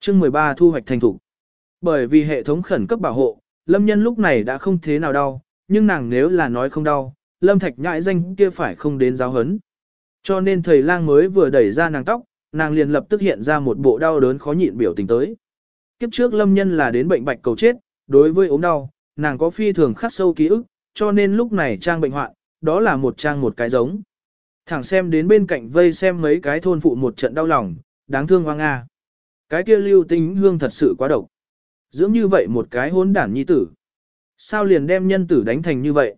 A: chương 13 thu hoạch thành thủ. Bởi vì hệ thống khẩn cấp bảo hộ, lâm nhân lúc này đã không thế nào đau, nhưng nàng nếu là nói không đau, lâm thạch nhãi danh kia phải không đến giáo hấn. Cho nên thầy lang mới vừa đẩy ra nàng tóc, nàng liền lập tức hiện ra một bộ đau đớn khó nhịn biểu tình tới. Kiếp trước lâm nhân là đến bệnh bạch cầu chết, đối với ốm đau, nàng có phi thường khắc sâu ký ức, cho nên lúc này trang bệnh hoạn, đó là một trang một cái giống. Thẳng xem đến bên cạnh vây xem mấy cái thôn phụ một trận đau lòng, đáng thương hoang a. Cái kia lưu tính hương thật sự quá độc. Dưỡng như vậy một cái hốn đản nhi tử. Sao liền đem nhân tử đánh thành như vậy?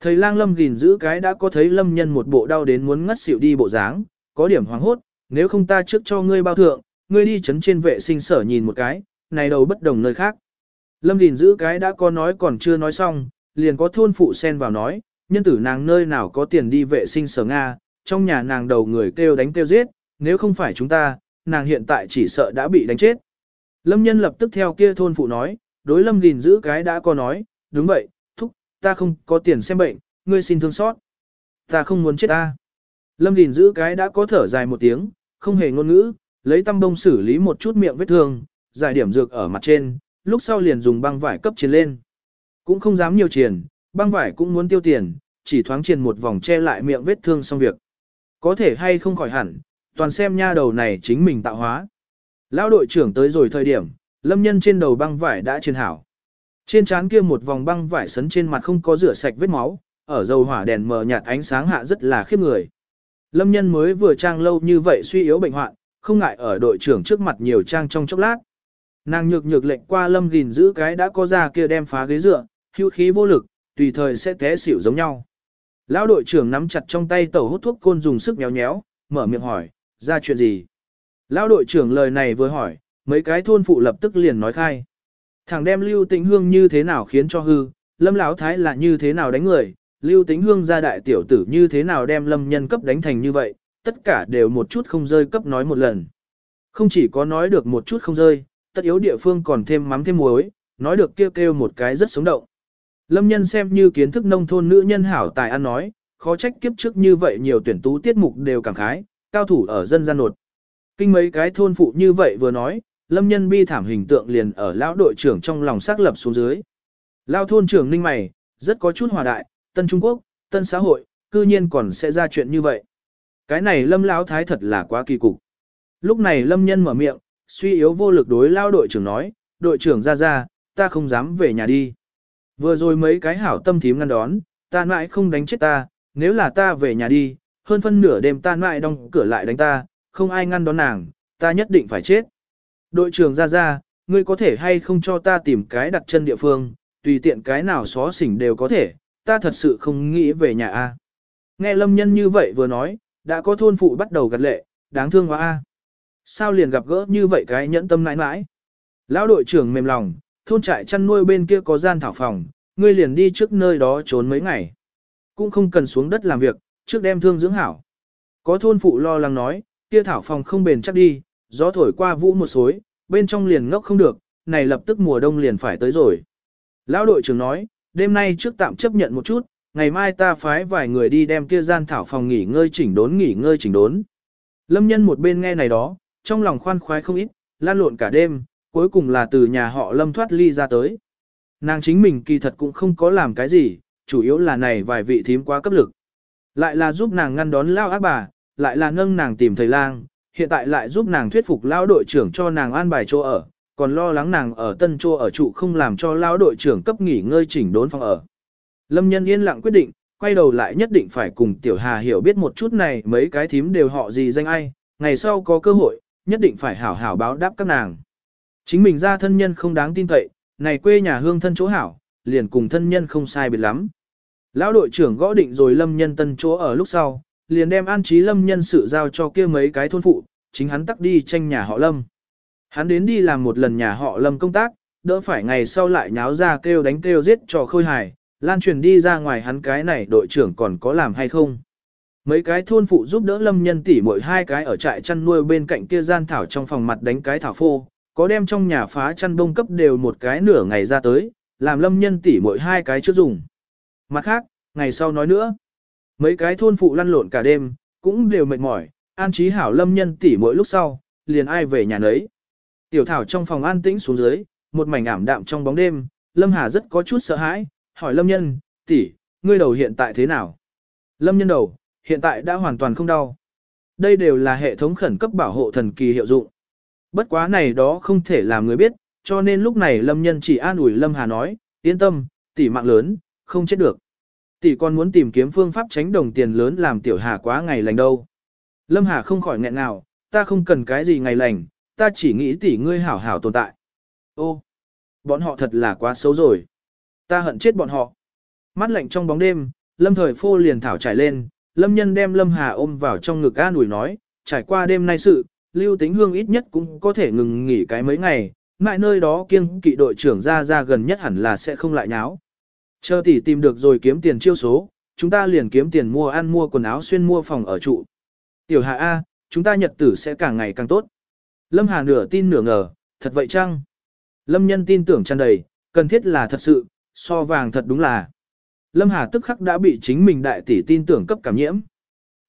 A: Thầy lang lâm gìn giữ cái đã có thấy lâm nhân một bộ đau đến muốn ngất xỉu đi bộ dáng, có điểm hoàng hốt, nếu không ta trước cho ngươi bao thượng, ngươi đi chấn trên vệ sinh sở nhìn một cái, này đầu bất đồng nơi khác. Lâm gìn giữ cái đã có nói còn chưa nói xong, liền có thôn phụ sen vào nói, nhân tử nàng nơi nào có tiền đi vệ sinh sở Nga, trong nhà nàng đầu người kêu đánh kêu giết, nếu không phải chúng ta, nàng hiện tại chỉ sợ đã bị đánh chết. Lâm nhân lập tức theo kia thôn phụ nói, đối lâm gìn giữ cái đã có nói, đúng vậy, ta không có tiền xem bệnh, ngươi xin thương xót. Ta không muốn chết ta. Lâm Đình giữ cái đã có thở dài một tiếng, không hề ngôn ngữ, lấy tăm bông xử lý một chút miệng vết thương, giải điểm dược ở mặt trên, lúc sau liền dùng băng vải cấp chiến lên. Cũng không dám nhiều tiền, băng vải cũng muốn tiêu tiền, chỉ thoáng triền một vòng che lại miệng vết thương xong việc. Có thể hay không khỏi hẳn, toàn xem nha đầu này chính mình tạo hóa. Lão đội trưởng tới rồi thời điểm, lâm nhân trên đầu băng vải đã trên hảo. Trên trán kia một vòng băng vải sấn trên mặt không có rửa sạch vết máu, ở dầu hỏa đèn mờ nhạt ánh sáng hạ rất là khiếp người. Lâm nhân mới vừa trang lâu như vậy suy yếu bệnh hoạn, không ngại ở đội trưởng trước mặt nhiều trang trong chốc lát. Nàng nhược nhược lệnh qua lâm gìn giữ cái đã có ra kia đem phá ghế dựa, hưu khí vô lực, tùy thời sẽ té xỉu giống nhau. Lão đội trưởng nắm chặt trong tay tẩu hút thuốc côn dùng sức nhéo nhéo, mở miệng hỏi, ra chuyện gì? Lão đội trưởng lời này vừa hỏi, mấy cái thôn phụ lập tức liền nói khai. Thằng đem Lưu Tĩnh Hương như thế nào khiến cho hư, Lâm Lão Thái là như thế nào đánh người, Lưu Tĩnh Hương ra đại tiểu tử như thế nào đem Lâm nhân cấp đánh thành như vậy, tất cả đều một chút không rơi cấp nói một lần. Không chỉ có nói được một chút không rơi, tất yếu địa phương còn thêm mắm thêm muối, nói được kêu kêu một cái rất sống động. Lâm nhân xem như kiến thức nông thôn nữ nhân hảo tài ăn nói, khó trách kiếp trước như vậy nhiều tuyển tú tiết mục đều cảm khái, cao thủ ở dân gian nột. Kinh mấy cái thôn phụ như vậy vừa nói, lâm nhân bi thảm hình tượng liền ở lão đội trưởng trong lòng xác lập xuống dưới. Lao thôn trưởng ninh mày, rất có chút hòa đại, tân Trung Quốc, tân xã hội, cư nhiên còn sẽ ra chuyện như vậy. Cái này lâm lão thái thật là quá kỳ cục. Lúc này lâm nhân mở miệng, suy yếu vô lực đối lao đội trưởng nói, đội trưởng ra ra, ta không dám về nhà đi. Vừa rồi mấy cái hảo tâm thím ngăn đón, ta mãi không đánh chết ta, nếu là ta về nhà đi, hơn phân nửa đêm ta mãi đóng cửa lại đánh ta, không ai ngăn đón nàng, ta nhất định phải chết. Đội trưởng ra ra, ngươi có thể hay không cho ta tìm cái đặt chân địa phương, tùy tiện cái nào xó xỉnh đều có thể, ta thật sự không nghĩ về nhà a. Nghe lâm nhân như vậy vừa nói, đã có thôn phụ bắt đầu gật lệ, đáng thương quá a. Sao liền gặp gỡ như vậy cái nhẫn tâm nãi nãi? Lão đội trưởng mềm lòng, thôn trại chăn nuôi bên kia có gian thảo phòng, ngươi liền đi trước nơi đó trốn mấy ngày. Cũng không cần xuống đất làm việc, trước đem thương dưỡng hảo. Có thôn phụ lo lắng nói, kia thảo phòng không bền chắc đi, gió thổi qua vũ một xối, bên trong liền ngốc không được, này lập tức mùa đông liền phải tới rồi. Lão đội trưởng nói, đêm nay trước tạm chấp nhận một chút, ngày mai ta phái vài người đi đem kia gian thảo phòng nghỉ ngơi chỉnh đốn nghỉ ngơi chỉnh đốn. Lâm nhân một bên nghe này đó, trong lòng khoan khoái không ít, lan lộn cả đêm, cuối cùng là từ nhà họ lâm thoát ly ra tới. Nàng chính mình kỳ thật cũng không có làm cái gì, chủ yếu là này vài vị thím quá cấp lực. Lại là giúp nàng ngăn đón lao ác bà, lại là nâng nàng tìm thầy lang, hiện tại lại giúp nàng thuyết phục lao đội trưởng cho nàng an bài chỗ ở, còn lo lắng nàng ở tân chỗ ở trụ không làm cho lao đội trưởng cấp nghỉ ngơi chỉnh đốn phòng ở. Lâm nhân yên lặng quyết định, quay đầu lại nhất định phải cùng Tiểu Hà hiểu biết một chút này mấy cái thím đều họ gì danh ai, ngày sau có cơ hội, nhất định phải hảo hảo báo đáp các nàng. Chính mình ra thân nhân không đáng tin cậy, này quê nhà hương thân chỗ hảo, liền cùng thân nhân không sai biệt lắm. Lão đội trưởng gõ định rồi lâm nhân tân chỗ ở lúc sau, liền đem an trí lâm nhân sự giao cho kia mấy cái thôn phụ, chính hắn tắc đi tranh nhà họ lâm. Hắn đến đi làm một lần nhà họ lâm công tác, đỡ phải ngày sau lại nháo ra kêu đánh kêu giết cho khôi hài, lan truyền đi ra ngoài hắn cái này đội trưởng còn có làm hay không. Mấy cái thôn phụ giúp đỡ lâm nhân tỉ mỗi hai cái ở trại chăn nuôi bên cạnh kia gian thảo trong phòng mặt đánh cái thảo phô, có đem trong nhà phá chăn đông cấp đều một cái nửa ngày ra tới, làm lâm nhân tỉ mỗi hai cái chưa dùng. Mặt khác, ngày sau nói nữa, mấy cái thôn phụ lăn lộn cả đêm, cũng đều mệt mỏi, an trí hảo lâm nhân tỉ mỗi lúc sau, liền ai về nhà nấy. Tiểu thảo trong phòng an tĩnh xuống dưới, một mảnh ảm đạm trong bóng đêm, lâm hà rất có chút sợ hãi, hỏi lâm nhân, tỷ, ngươi đầu hiện tại thế nào? Lâm nhân đầu, hiện tại đã hoàn toàn không đau. Đây đều là hệ thống khẩn cấp bảo hộ thần kỳ hiệu dụng. Bất quá này đó không thể làm người biết, cho nên lúc này Lâm Nhân chỉ an ủi Lâm Hà nói, yên tâm, tỷ mạng lớn, không chết được. Tỷ còn muốn tìm kiếm phương pháp tránh đồng tiền lớn làm tiểu Hà quá ngày lành đâu. Lâm Hà không khỏi nghẹn nào, ta không cần cái gì ngày lành, ta chỉ nghĩ tỷ ngươi hảo hảo tồn tại. Ô, bọn họ thật là quá xấu rồi. Ta hận chết bọn họ. Mắt lạnh trong bóng đêm, Lâm Thời Phô liền thảo trải lên, Lâm Nhân đem Lâm Hà ôm vào trong ngực an ủi nói, trải qua đêm nay sự, Lưu Tính Hương ít nhất cũng có thể ngừng nghỉ cái mấy ngày, ngại nơi đó kiêng kỵ đội trưởng ra ra gần nhất hẳn là sẽ không lại nháo. Chờ tỷ tìm được rồi kiếm tiền chiêu số, chúng ta liền kiếm tiền mua ăn mua quần áo xuyên mua phòng ở trụ. Tiểu hạ A, chúng ta nhật tử sẽ càng ngày càng tốt. Lâm Hà nửa tin nửa ngờ, thật vậy chăng? Lâm nhân tin tưởng tràn đầy, cần thiết là thật sự, so vàng thật đúng là. Lâm Hà tức khắc đã bị chính mình đại tỷ tin tưởng cấp cảm nhiễm.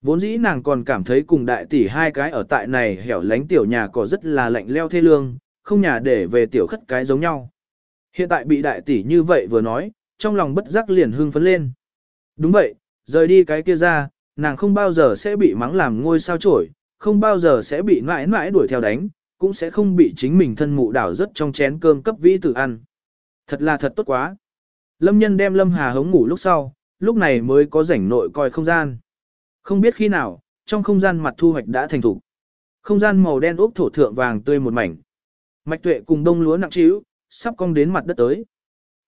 A: Vốn dĩ nàng còn cảm thấy cùng đại tỷ hai cái ở tại này hẻo lánh tiểu nhà có rất là lạnh leo thê lương, không nhà để về tiểu khất cái giống nhau. Hiện tại bị đại tỷ như vậy vừa nói, trong lòng bất giác liền hưng phấn lên. Đúng vậy, rời đi cái kia ra, nàng không bao giờ sẽ bị mắng làm ngôi sao trổi, không bao giờ sẽ bị mãi mãi đuổi theo đánh, cũng sẽ không bị chính mình thân mụ đảo rất trong chén cơm cấp vĩ tử ăn. Thật là thật tốt quá. Lâm nhân đem Lâm Hà hống ngủ lúc sau, lúc này mới có rảnh nội coi không gian. Không biết khi nào, trong không gian mặt thu hoạch đã thành thủ. Không gian màu đen ốc thổ thượng vàng tươi một mảnh. Mạch tuệ cùng đông lúa nặng trĩu, sắp cong đến mặt đất tới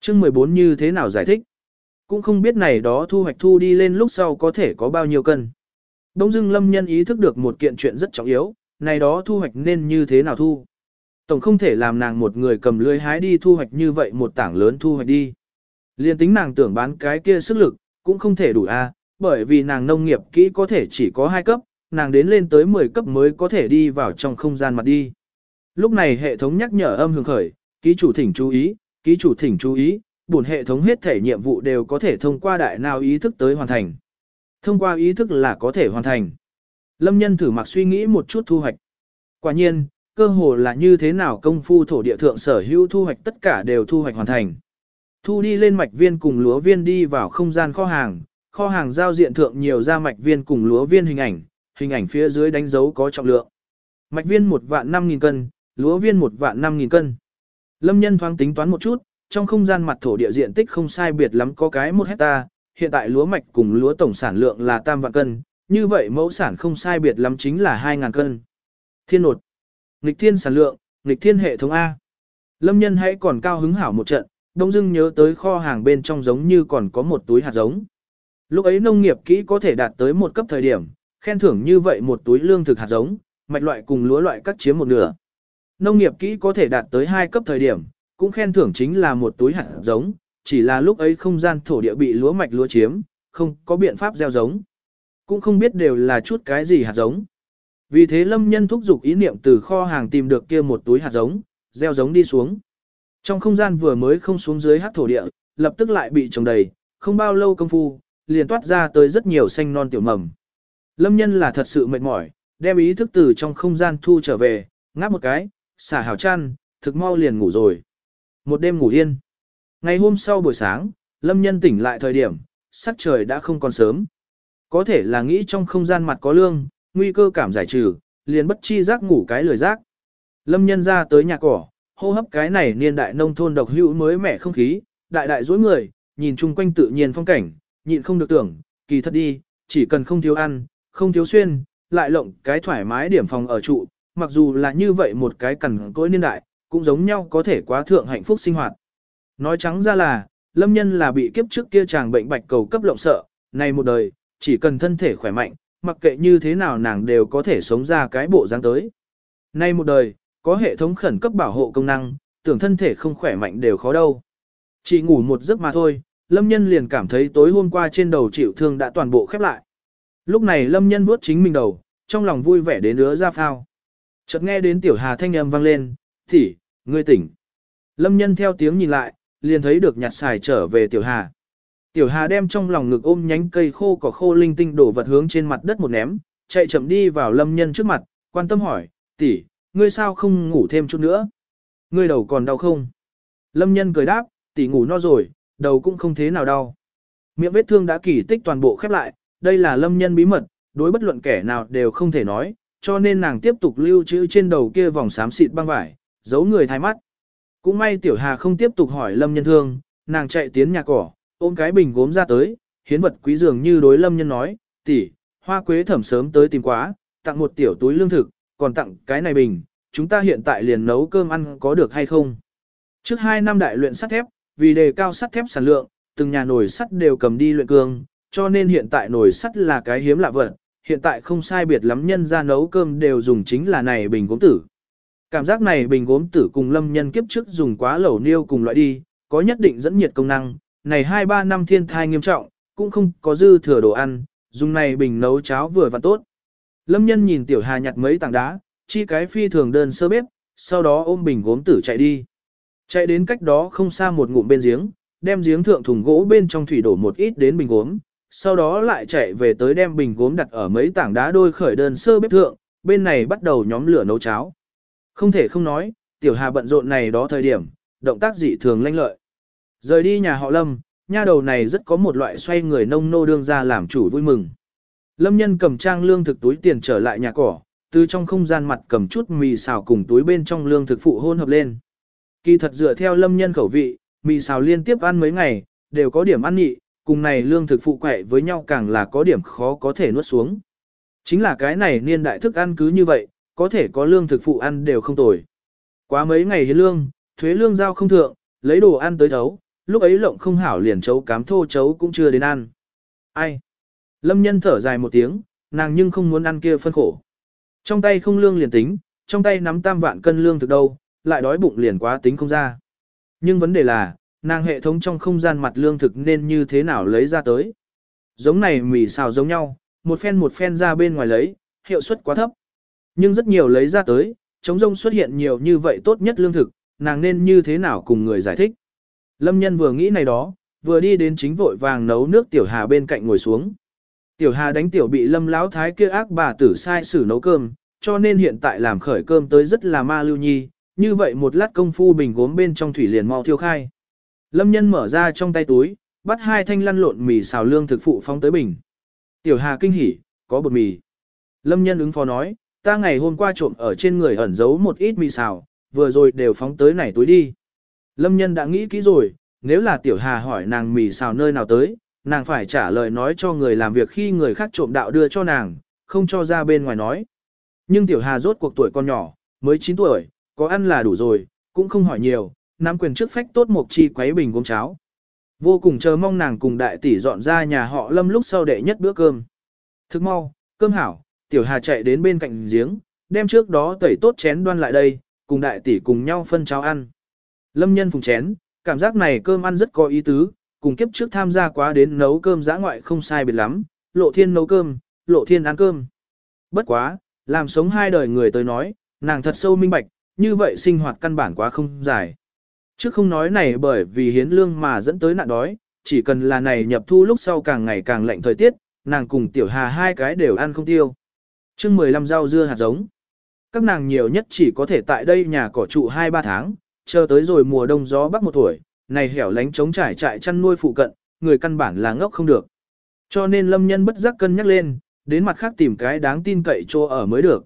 A: chương 14 như thế nào giải thích? Cũng không biết này đó thu hoạch thu đi lên lúc sau có thể có bao nhiêu cân. Đông dưng lâm nhân ý thức được một kiện chuyện rất trọng yếu, này đó thu hoạch nên như thế nào thu. Tổng không thể làm nàng một người cầm lưới hái đi thu hoạch như vậy một tảng lớn thu hoạch đi. Liên tính nàng tưởng bán cái kia sức lực, cũng không thể đủ a, bởi vì nàng nông nghiệp kỹ có thể chỉ có hai cấp, nàng đến lên tới 10 cấp mới có thể đi vào trong không gian mặt đi. Lúc này hệ thống nhắc nhở âm hưởng khởi, ký chủ thỉnh chú ý, ký chủ thỉnh chú ý, bổn hệ thống hết thể nhiệm vụ đều có thể thông qua đại nào ý thức tới hoàn thành. Thông qua ý thức là có thể hoàn thành. Lâm nhân thử mặc suy nghĩ một chút thu hoạch. Quả nhiên, cơ hồ là như thế nào công phu thổ địa thượng sở hữu thu hoạch tất cả đều thu hoạch hoàn thành. Thu đi lên mạch viên cùng lúa viên đi vào không gian kho hàng, kho hàng giao diện thượng nhiều ra mạch viên cùng lúa viên hình ảnh, hình ảnh phía dưới đánh dấu có trọng lượng. Mạch viên một vạn 5.000 cân, lúa viên một vạn 5.000 cân. Lâm nhân thoáng tính toán một chút, trong không gian mặt thổ địa diện tích không sai biệt lắm có cái 1 hecta, hiện tại lúa mạch cùng lúa tổng sản lượng là tam vạn cân, như vậy mẫu sản không sai biệt lắm chính là 2.000 cân. Thiên nột, nghịch thiên sản lượng, nghịch thiên hệ thống A. Lâm nhân hãy còn cao hứng hảo một trận, đông dưng nhớ tới kho hàng bên trong giống như còn có một túi hạt giống. Lúc ấy nông nghiệp kỹ có thể đạt tới một cấp thời điểm, khen thưởng như vậy một túi lương thực hạt giống, mạch loại cùng lúa loại cắt chiếm một nửa. Nông nghiệp kỹ có thể đạt tới hai cấp thời điểm, cũng khen thưởng chính là một túi hạt giống, chỉ là lúc ấy không gian thổ địa bị lúa mạch lúa chiếm, không có biện pháp gieo giống. Cũng không biết đều là chút cái gì hạt giống. Vì thế lâm nhân thúc giục ý niệm từ kho hàng tìm được kia một túi hạt giống, gieo giống đi xuống. Trong không gian vừa mới không xuống dưới hát thổ địa, lập tức lại bị trồng đầy, không bao lâu công phu, liền toát ra tới rất nhiều xanh non tiểu mầm. Lâm nhân là thật sự mệt mỏi, đem ý thức từ trong không gian thu trở về, ngáp một cái, xả hào chăn, thực mau liền ngủ rồi. Một đêm ngủ yên. Ngày hôm sau buổi sáng, Lâm nhân tỉnh lại thời điểm, sắc trời đã không còn sớm. Có thể là nghĩ trong không gian mặt có lương, nguy cơ cảm giải trừ, liền bất chi giác ngủ cái lười giác. Lâm nhân ra tới nhà cỏ, hô hấp cái này niên đại nông thôn độc hữu mới mẻ không khí, đại đại dối người, nhìn chung quanh tự nhiên phong cảnh, nhịn không được tưởng, kỳ thật đi, chỉ cần không thiếu ăn, không thiếu xuyên, lại lộng cái thoải mái điểm phòng ở trụ, mặc dù là như vậy một cái cằn cỗi niên đại, cũng giống nhau có thể quá thượng hạnh phúc sinh hoạt. Nói trắng ra là, lâm nhân là bị kiếp trước kia chàng bệnh bạch cầu cấp lộng sợ, này một đời, chỉ cần thân thể khỏe mạnh, mặc kệ như thế nào nàng đều có thể sống ra cái bộ dáng tới. Nay một đời, có hệ thống khẩn cấp bảo hộ công năng, tưởng thân thể không khỏe mạnh đều khó đâu. Chỉ ngủ một giấc mà thôi, Lâm Nhân liền cảm thấy tối hôm qua trên đầu chịu thương đã toàn bộ khép lại. Lúc này Lâm Nhân vuốt chính mình đầu, trong lòng vui vẻ đến ứa ra phao. Chợt nghe đến Tiểu Hà thanh âm vang lên, "Tỷ, ngươi tỉnh." Lâm Nhân theo tiếng nhìn lại, liền thấy được nhặt xài trở về Tiểu Hà. Tiểu Hà đem trong lòng ngực ôm nhánh cây khô cỏ khô linh tinh đổ vật hướng trên mặt đất một ném, chạy chậm đi vào Lâm Nhân trước mặt, quan tâm hỏi, "Tỷ, ngươi sao không ngủ thêm chút nữa? Ngươi đầu còn đau không?" Lâm Nhân cười đáp, "Tỷ ngủ no rồi, đầu cũng không thế nào đau. Miệng vết thương đã kỳ tích toàn bộ khép lại, đây là lâm nhân bí mật, đối bất luận kẻ nào đều không thể nói, cho nên nàng tiếp tục lưu trữ trên đầu kia vòng xám xịt băng vải, giấu người thay mắt. Cũng may tiểu hà không tiếp tục hỏi lâm nhân thương, nàng chạy tiến nhà cỏ, ôm cái bình gốm ra tới, hiến vật quý dường như đối lâm nhân nói, tỷ, hoa quế thẩm sớm tới tìm quá, tặng một tiểu túi lương thực, còn tặng cái này bình, chúng ta hiện tại liền nấu cơm ăn có được hay không? Trước hai năm đại luyện sắt thép, vì đề cao sắt thép sản lượng, từng nhà nồi sắt đều cầm đi luyện cương, cho nên hiện tại nồi sắt là cái hiếm lạ vật, hiện tại không sai biệt lắm nhân ra nấu cơm đều dùng chính là này bình gốm tử. Cảm giác này bình gốm tử cùng lâm nhân kiếp trước dùng quá lẩu niêu cùng loại đi, có nhất định dẫn nhiệt công năng, này 2-3 năm thiên thai nghiêm trọng, cũng không có dư thừa đồ ăn, dùng này bình nấu cháo vừa và tốt. Lâm nhân nhìn tiểu hà nhặt mấy tảng đá, chi cái phi thường đơn sơ bếp, sau đó ôm bình gốm tử chạy đi. Chạy đến cách đó không xa một ngụm bên giếng, đem giếng thượng thùng gỗ bên trong thủy đổ một ít đến bình gốm, sau đó lại chạy về tới đem bình gốm đặt ở mấy tảng đá đôi khởi đơn sơ bếp thượng, bên này bắt đầu nhóm lửa nấu cháo. Không thể không nói, tiểu hà bận rộn này đó thời điểm, động tác dị thường lanh lợi. Rời đi nhà họ Lâm, nha đầu này rất có một loại xoay người nông nô đương ra làm chủ vui mừng. Lâm nhân cầm trang lương thực túi tiền trở lại nhà cỏ, từ trong không gian mặt cầm chút mì xào cùng túi bên trong lương thực phụ hôn hợp lên. Kỳ thật dựa theo lâm nhân khẩu vị, mì xào liên tiếp ăn mấy ngày, đều có điểm ăn nhị, cùng này lương thực phụ quẹ với nhau càng là có điểm khó có thể nuốt xuống. Chính là cái này niên đại thức ăn cứ như vậy, có thể có lương thực phụ ăn đều không tồi. Quá mấy ngày hiến lương, thuế lương giao không thượng, lấy đồ ăn tới thấu, lúc ấy lộng không hảo liền chấu cám thô chấu cũng chưa đến ăn. Ai? Lâm nhân thở dài một tiếng, nàng nhưng không muốn ăn kia phân khổ. Trong tay không lương liền tính, trong tay nắm tam vạn cân lương thực đâu, lại đói bụng liền quá tính không ra. Nhưng vấn đề là, nàng hệ thống trong không gian mặt lương thực nên như thế nào lấy ra tới. Giống này mì xào giống nhau, một phen một phen ra bên ngoài lấy, hiệu suất quá thấp. Nhưng rất nhiều lấy ra tới, chống rông xuất hiện nhiều như vậy tốt nhất lương thực, nàng nên như thế nào cùng người giải thích. Lâm nhân vừa nghĩ này đó, vừa đi đến chính vội vàng nấu nước tiểu hà bên cạnh ngồi xuống. Tiểu hà đánh tiểu bị lâm lão thái kia ác bà tử sai xử nấu cơm, cho nên hiện tại làm khởi cơm tới rất là ma lưu nhi, như vậy một lát công phu bình gốm bên trong thủy liền mau thiêu khai. Lâm nhân mở ra trong tay túi, bắt hai thanh lăn lộn mì xào lương thực phụ phong tới bình. Tiểu hà kinh hỉ, có bột mì. Lâm nhân ứng phó nói, ta ngày hôm qua trộm ở trên người ẩn giấu một ít mì xào, vừa rồi đều phóng tới này túi đi. Lâm nhân đã nghĩ kỹ rồi, nếu là tiểu hà hỏi nàng mì xào nơi nào tới, nàng phải trả lời nói cho người làm việc khi người khác trộm đạo đưa cho nàng, không cho ra bên ngoài nói. Nhưng tiểu hà rốt cuộc tuổi con nhỏ, mới 9 tuổi, có ăn là đủ rồi, cũng không hỏi nhiều, nắm quyền trước phách tốt một chi quấy bình gốm cháo. Vô cùng chờ mong nàng cùng đại tỷ dọn ra nhà họ lâm lúc sau đệ nhất bữa cơm. Thức mau, cơm hảo, tiểu hà chạy đến bên cạnh giếng, đem trước đó tẩy tốt chén đoan lại đây, cùng đại tỷ cùng nhau phân cháo ăn. Lâm nhân phùng chén, cảm giác này cơm ăn rất có ý tứ, cùng kiếp trước tham gia quá đến nấu cơm giã ngoại không sai biệt lắm, lộ thiên nấu cơm, lộ thiên ăn cơm. Bất quá, làm sống hai đời người tới nói, nàng thật sâu minh bạch, như vậy sinh hoạt căn bản quá không dài. Chứ không nói này bởi vì hiến lương mà dẫn tới nạn đói, chỉ cần là này nhập thu lúc sau càng ngày càng lạnh thời tiết, nàng cùng tiểu hà hai cái đều ăn không tiêu. chương 15 rau dưa hạt giống. Các nàng nhiều nhất chỉ có thể tại đây nhà cỏ trụ 2-3 tháng, chờ tới rồi mùa đông gió bắc một tuổi, này hẻo lánh chống trải trại chăn nuôi phụ cận, người căn bản là ngốc không được. Cho nên lâm nhân bất giác cân nhắc lên, đến mặt khác tìm cái đáng tin cậy chỗ ở mới được.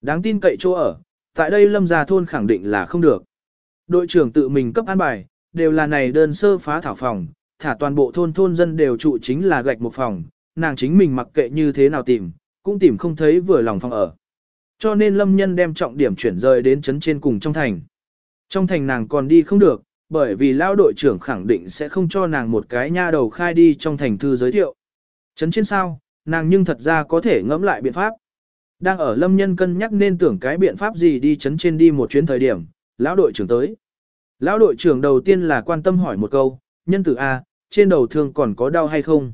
A: Đáng tin cậy chỗ ở, tại đây lâm gia thôn khẳng định là không được. Đội trưởng tự mình cấp an bài, đều là này đơn sơ phá thảo phòng, thả toàn bộ thôn thôn dân đều trụ chính là gạch một phòng, nàng chính mình mặc kệ như thế nào tìm, cũng tìm không thấy vừa lòng phòng ở. Cho nên lâm nhân đem trọng điểm chuyển rời đến trấn trên cùng trong thành. Trong thành nàng còn đi không được, bởi vì lao đội trưởng khẳng định sẽ không cho nàng một cái nha đầu khai đi trong thành thư giới thiệu. Trấn trên sao, nàng nhưng thật ra có thể ngẫm lại biện pháp. Đang ở lâm nhân cân nhắc nên tưởng cái biện pháp gì đi trấn trên đi một chuyến thời điểm, lão đội trưởng tới. Lão đội trưởng đầu tiên là quan tâm hỏi một câu, nhân tử A, trên đầu thương còn có đau hay không?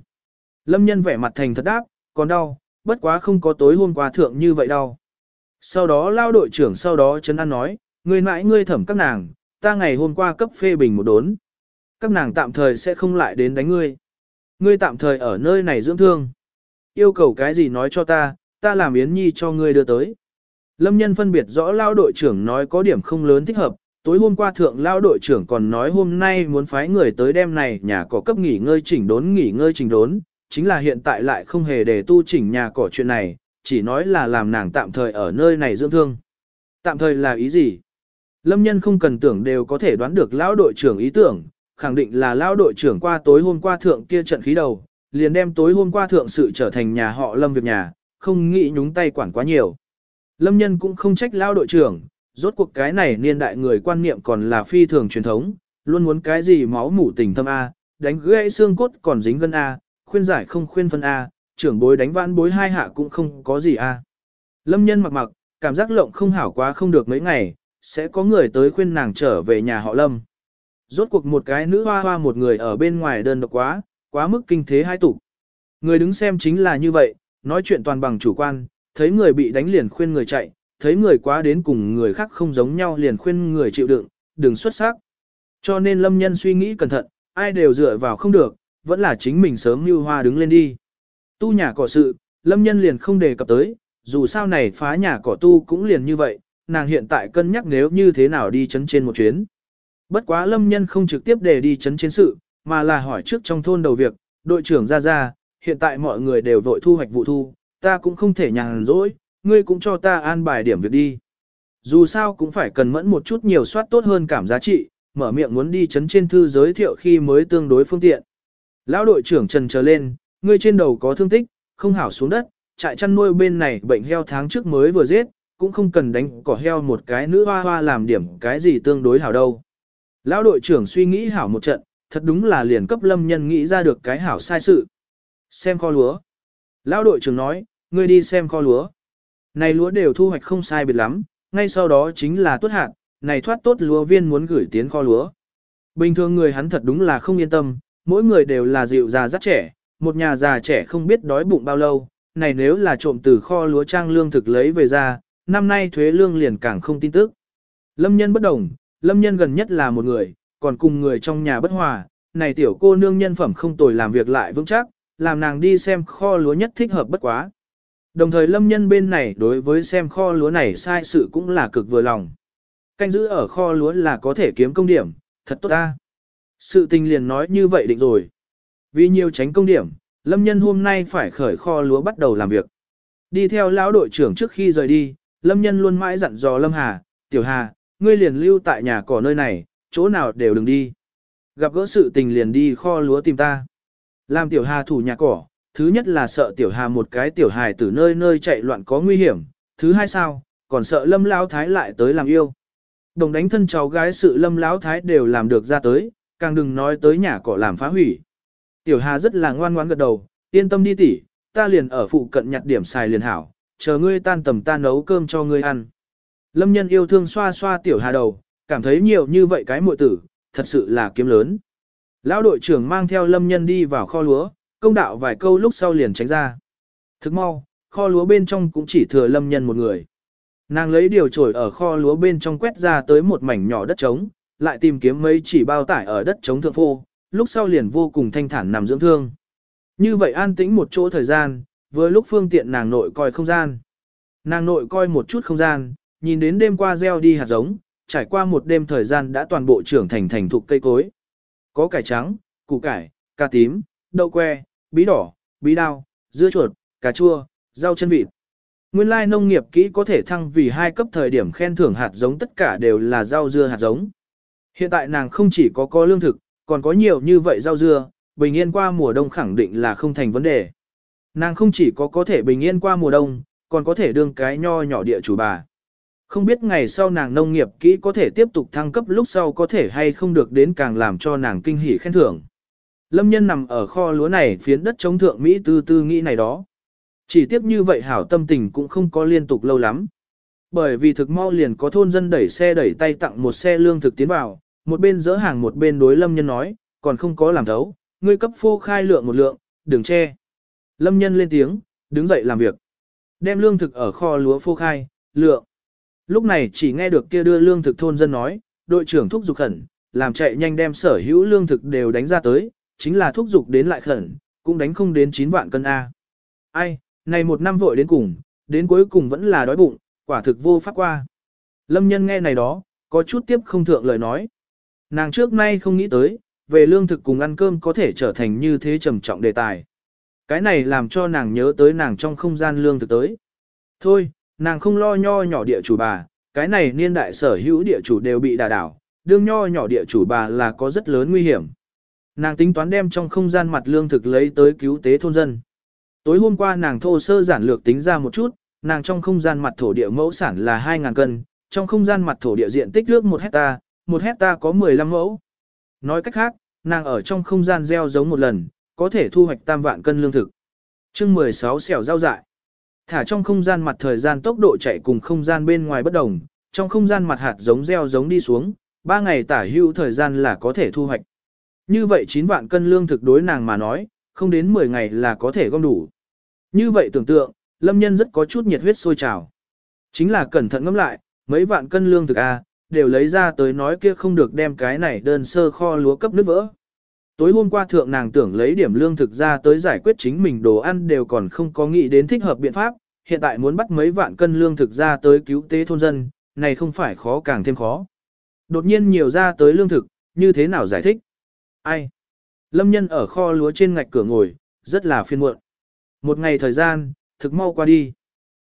A: Lâm nhân vẻ mặt thành thật đáp, còn đau, bất quá không có tối hôm qua thượng như vậy đau. Sau đó lao đội trưởng sau đó chấn an nói, người mãi ngươi thẩm các nàng, ta ngày hôm qua cấp phê bình một đốn. Các nàng tạm thời sẽ không lại đến đánh ngươi. Ngươi tạm thời ở nơi này dưỡng thương. Yêu cầu cái gì nói cho ta, ta làm yến nhi cho ngươi đưa tới. Lâm nhân phân biệt rõ lao đội trưởng nói có điểm không lớn thích hợp, tối hôm qua thượng lao đội trưởng còn nói hôm nay muốn phái người tới đêm này nhà cỏ cấp nghỉ ngơi chỉnh đốn nghỉ ngơi chỉnh đốn, chính là hiện tại lại không hề để tu chỉnh nhà cỏ chuyện này, chỉ nói là làm nàng tạm thời ở nơi này dưỡng thương. Tạm thời là ý gì? Lâm nhân không cần tưởng đều có thể đoán được lão đội trưởng ý tưởng, khẳng định là lão đội trưởng qua tối hôm qua thượng kia trận khí đầu, liền đem tối hôm qua thượng sự trở thành nhà họ Lâm việc nhà, không nghĩ nhúng tay quản quá nhiều. Lâm nhân cũng không trách lão đội trưởng, rốt cuộc cái này niên đại người quan niệm còn là phi thường truyền thống, luôn muốn cái gì máu mủ tình thâm A, đánh gãy xương cốt còn dính gân A, khuyên giải không khuyên phân A, trưởng bối đánh vãn bối hai hạ cũng không có gì A. Lâm nhân mặc mặc, cảm giác lộng không hảo quá không được mấy ngày, sẽ có người tới khuyên nàng trở về nhà họ Lâm. Rốt cuộc một cái nữ hoa hoa một người ở bên ngoài đơn độc quá, quá mức kinh thế hai tục. Người đứng xem chính là như vậy, nói chuyện toàn bằng chủ quan, thấy người bị đánh liền khuyên người chạy, thấy người quá đến cùng người khác không giống nhau liền khuyên người chịu đựng, đừng xuất sắc. Cho nên lâm nhân suy nghĩ cẩn thận, ai đều dựa vào không được, vẫn là chính mình sớm như hoa đứng lên đi. Tu nhà cỏ sự, lâm nhân liền không đề cập tới, dù sao này phá nhà cỏ tu cũng liền như vậy, nàng hiện tại cân nhắc nếu như thế nào đi chấn trên một chuyến. Bất quá lâm nhân không trực tiếp để đi chấn trên sự, mà là hỏi trước trong thôn đầu việc, đội trưởng ra ra, hiện tại mọi người đều vội thu hoạch vụ thu, ta cũng không thể nhàn rỗi, ngươi cũng cho ta an bài điểm việc đi. Dù sao cũng phải cần mẫn một chút nhiều soát tốt hơn cảm giá trị, mở miệng muốn đi chấn trên thư giới thiệu khi mới tương đối phương tiện. Lão đội trưởng trần trở lên, ngươi trên đầu có thương tích, không hảo xuống đất, trại chăn nuôi bên này bệnh heo tháng trước mới vừa giết, cũng không cần đánh cỏ heo một cái nữ hoa hoa làm điểm cái gì tương đối hảo đâu. Lão đội trưởng suy nghĩ hảo một trận, thật đúng là liền cấp lâm nhân nghĩ ra được cái hảo sai sự. Xem kho lúa. Lão đội trưởng nói, ngươi đi xem kho lúa. Này lúa đều thu hoạch không sai biệt lắm, ngay sau đó chính là tuốt hạt, này thoát tốt lúa viên muốn gửi tiến kho lúa. Bình thường người hắn thật đúng là không yên tâm, mỗi người đều là dịu già rất trẻ, một nhà già trẻ không biết đói bụng bao lâu, này nếu là trộm từ kho lúa trang lương thực lấy về ra, năm nay thuế lương liền càng không tin tức. Lâm nhân bất đồng, lâm nhân gần nhất là một người, còn cùng người trong nhà bất hòa, này tiểu cô nương nhân phẩm không tồi làm việc lại vững chắc, làm nàng đi xem kho lúa nhất thích hợp bất quá. Đồng thời lâm nhân bên này đối với xem kho lúa này sai sự cũng là cực vừa lòng. Canh giữ ở kho lúa là có thể kiếm công điểm, thật tốt ta. Sự tình liền nói như vậy định rồi. Vì nhiều tránh công điểm, lâm nhân hôm nay phải khởi kho lúa bắt đầu làm việc. Đi theo lão đội trưởng trước khi rời đi, lâm nhân luôn mãi dặn dò lâm hà, tiểu hà, ngươi liền lưu tại nhà cỏ nơi này, chỗ nào đều đừng đi. Gặp gỡ sự tình liền đi kho lúa tìm ta. Làm tiểu hà thủ nhà cỏ, thứ nhất là sợ tiểu hà một cái tiểu hài từ nơi nơi chạy loạn có nguy hiểm, thứ hai sao, còn sợ lâm lão thái lại tới làm yêu. Đồng đánh thân cháu gái sự lâm lão thái đều làm được ra tới, càng đừng nói tới nhà cỏ làm phá hủy. Tiểu hà rất là ngoan ngoãn gật đầu, yên tâm đi tỉ, ta liền ở phụ cận nhặt điểm xài liền hảo, chờ ngươi tan tầm ta nấu cơm cho ngươi ăn. Lâm nhân yêu thương xoa xoa tiểu hà đầu, cảm thấy nhiều như vậy cái muội tử, thật sự là kiếm lớn. Lão đội trưởng mang theo lâm nhân đi vào kho lúa, công đạo vài câu lúc sau liền tránh ra. Thức mau, kho lúa bên trong cũng chỉ thừa lâm nhân một người. Nàng lấy điều trổi ở kho lúa bên trong quét ra tới một mảnh nhỏ đất trống, lại tìm kiếm mấy chỉ bao tải ở đất trống thượng phô, lúc sau liền vô cùng thanh thản nằm dưỡng thương. Như vậy an tĩnh một chỗ thời gian, vừa lúc phương tiện nàng nội coi không gian. Nàng nội coi một chút không gian, nhìn đến đêm qua gieo đi hạt giống, trải qua một đêm thời gian đã toàn bộ trưởng thành thành thục cây cối. Có cải trắng, củ cải, cà tím, đậu que, bí đỏ, bí đao, dưa chuột, cà chua, rau chân vịt. Nguyên lai nông nghiệp kỹ có thể thăng vì hai cấp thời điểm khen thưởng hạt giống tất cả đều là rau dưa hạt giống. Hiện tại nàng không chỉ có có lương thực, còn có nhiều như vậy rau dưa, bình yên qua mùa đông khẳng định là không thành vấn đề. Nàng không chỉ có có thể bình yên qua mùa đông, còn có thể đương cái nho nhỏ địa chủ bà. Không biết ngày sau nàng nông nghiệp kỹ có thể tiếp tục thăng cấp lúc sau có thể hay không được đến càng làm cho nàng kinh hỉ khen thưởng. Lâm nhân nằm ở kho lúa này phiến đất chống thượng Mỹ tư tư nghĩ này đó. Chỉ tiếp như vậy hảo tâm tình cũng không có liên tục lâu lắm. Bởi vì thực mau liền có thôn dân đẩy xe đẩy tay tặng một xe lương thực tiến vào, một bên dỡ hàng một bên đối lâm nhân nói, còn không có làm thấu, ngươi cấp phô khai lượng một lượng, đừng che. Lâm nhân lên tiếng, đứng dậy làm việc. Đem lương thực ở kho lúa phô khai, lượng. Lúc này chỉ nghe được kia đưa lương thực thôn dân nói, đội trưởng thúc giục khẩn, làm chạy nhanh đem sở hữu lương thực đều đánh ra tới, chính là thúc dục đến lại khẩn, cũng đánh không đến 9 vạn cân A. Ai, này một năm vội đến cùng, đến cuối cùng vẫn là đói bụng, quả thực vô pháp qua. Lâm nhân nghe này đó, có chút tiếp không thượng lời nói. Nàng trước nay không nghĩ tới, về lương thực cùng ăn cơm có thể trở thành như thế trầm trọng đề tài. Cái này làm cho nàng nhớ tới nàng trong không gian lương thực tới. Thôi, nàng không lo nho nhỏ địa chủ bà, cái này niên đại sở hữu địa chủ đều bị đà đảo, đương nho nhỏ địa chủ bà là có rất lớn nguy hiểm. Nàng tính toán đem trong không gian mặt lương thực lấy tới cứu tế thôn dân. Tối hôm qua nàng thô sơ giản lược tính ra một chút, nàng trong không gian mặt thổ địa mẫu sản là 2.000 cân, trong không gian mặt thổ địa diện tích nước 1 hecta, 1 hecta có 15 mẫu. Nói cách khác, nàng ở trong không gian gieo giống một lần, có thể thu hoạch tam vạn cân lương thực. chương 16 xẻo rau dại. Thả trong không gian mặt thời gian tốc độ chạy cùng không gian bên ngoài bất đồng, trong không gian mặt hạt giống gieo giống đi xuống, 3 ngày tả hữu thời gian là có thể thu hoạch. Như vậy 9 vạn cân lương thực đối nàng mà nói, không đến 10 ngày là có thể gom đủ. Như vậy tưởng tượng, lâm nhân rất có chút nhiệt huyết sôi trào. Chính là cẩn thận ngẫm lại, mấy vạn cân lương thực A, đều lấy ra tới nói kia không được đem cái này đơn sơ kho lúa cấp nước vỡ. Tối hôm qua thượng nàng tưởng lấy điểm lương thực ra tới giải quyết chính mình đồ ăn đều còn không có nghĩ đến thích hợp biện pháp, hiện tại muốn bắt mấy vạn cân lương thực ra tới cứu tế thôn dân, này không phải khó càng thêm khó. Đột nhiên nhiều ra tới lương thực, như thế nào giải thích? Ai? Lâm nhân ở kho lúa trên ngạch cửa ngồi, rất là phiên muộn. Một ngày thời gian, thực mau qua đi.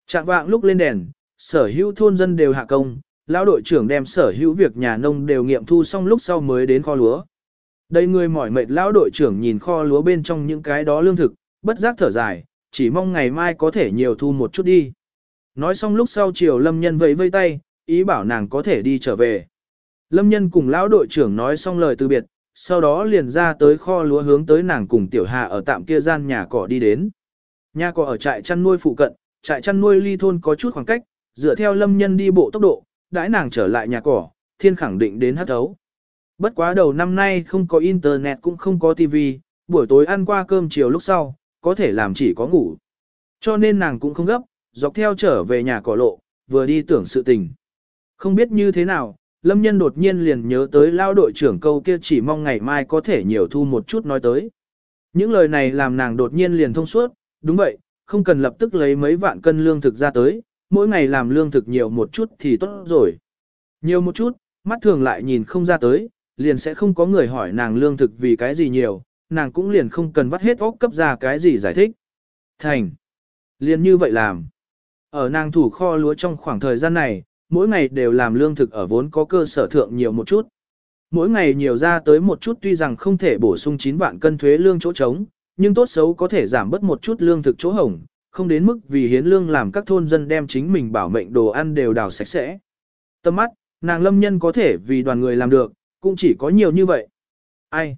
A: Trạng vạng lúc lên đèn, sở hữu thôn dân đều hạ công, lão đội trưởng đem sở hữu việc nhà nông đều nghiệm thu xong lúc sau mới đến kho lúa. Đây người mỏi mệt lão đội trưởng nhìn kho lúa bên trong những cái đó lương thực, bất giác thở dài, chỉ mong ngày mai có thể nhiều thu một chút đi. Nói xong lúc sau chiều lâm nhân vẫy vây tay, ý bảo nàng có thể đi trở về. Lâm nhân cùng lão đội trưởng nói xong lời từ biệt, sau đó liền ra tới kho lúa hướng tới nàng cùng tiểu hà ở tạm kia gian nhà cỏ đi đến. Nhà cỏ ở trại chăn nuôi phụ cận, trại chăn nuôi ly thôn có chút khoảng cách, dựa theo lâm nhân đi bộ tốc độ, đãi nàng trở lại nhà cỏ, thiên khẳng định đến hát thấu. Bất quá đầu năm nay không có internet cũng không có tivi, buổi tối ăn qua cơm chiều lúc sau, có thể làm chỉ có ngủ. Cho nên nàng cũng không gấp, dọc theo trở về nhà cỏ lộ, vừa đi tưởng sự tình. Không biết như thế nào, Lâm Nhân đột nhiên liền nhớ tới lao đội trưởng câu kia chỉ mong ngày mai có thể nhiều thu một chút nói tới. Những lời này làm nàng đột nhiên liền thông suốt, đúng vậy, không cần lập tức lấy mấy vạn cân lương thực ra tới, mỗi ngày làm lương thực nhiều một chút thì tốt rồi. Nhiều một chút, mắt thường lại nhìn không ra tới, liền sẽ không có người hỏi nàng lương thực vì cái gì nhiều, nàng cũng liền không cần vắt hết óc cấp ra cái gì giải thích. Thành. Liền như vậy làm. Ở nàng thủ kho lúa trong khoảng thời gian này, mỗi ngày đều làm lương thực ở vốn có cơ sở thượng nhiều một chút. Mỗi ngày nhiều ra tới một chút tuy rằng không thể bổ sung 9 vạn cân thuế lương chỗ trống, nhưng tốt xấu có thể giảm bớt một chút lương thực chỗ hổng, không đến mức vì hiến lương làm các thôn dân đem chính mình bảo mệnh đồ ăn đều đào sạch sẽ. Tâm mắt, nàng lâm nhân có thể vì đoàn người làm được, cũng chỉ có nhiều như vậy. Ai?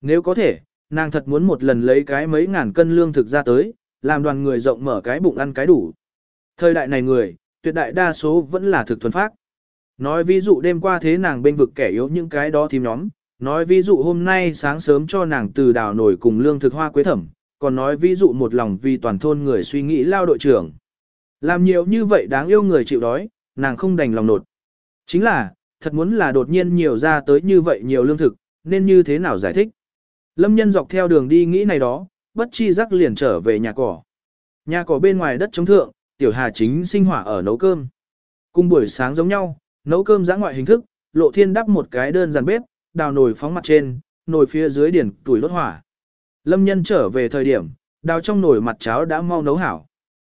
A: Nếu có thể, nàng thật muốn một lần lấy cái mấy ngàn cân lương thực ra tới, làm đoàn người rộng mở cái bụng ăn cái đủ. Thời đại này người, tuyệt đại đa số vẫn là thực thuần phác. Nói ví dụ đêm qua thế nàng bên vực kẻ yếu những cái đó thím nhóm, nói ví dụ hôm nay sáng sớm cho nàng từ đào nổi cùng lương thực hoa quế thẩm, còn nói ví dụ một lòng vì toàn thôn người suy nghĩ lao đội trưởng. Làm nhiều như vậy đáng yêu người chịu đói, nàng không đành lòng nột. Chính là, thật muốn là đột nhiên nhiều ra tới như vậy nhiều lương thực, nên như thế nào giải thích. Lâm nhân dọc theo đường đi nghĩ này đó, bất chi rắc liền trở về nhà cỏ. Nhà cỏ bên ngoài đất chống thượng, tiểu hà chính sinh hỏa ở nấu cơm. Cùng buổi sáng giống nhau, nấu cơm giã ngoại hình thức, lộ thiên đắp một cái đơn giản bếp, đào nồi phóng mặt trên, nồi phía dưới điển tuổi đốt hỏa. Lâm nhân trở về thời điểm, đào trong nồi mặt cháo đã mau nấu hảo.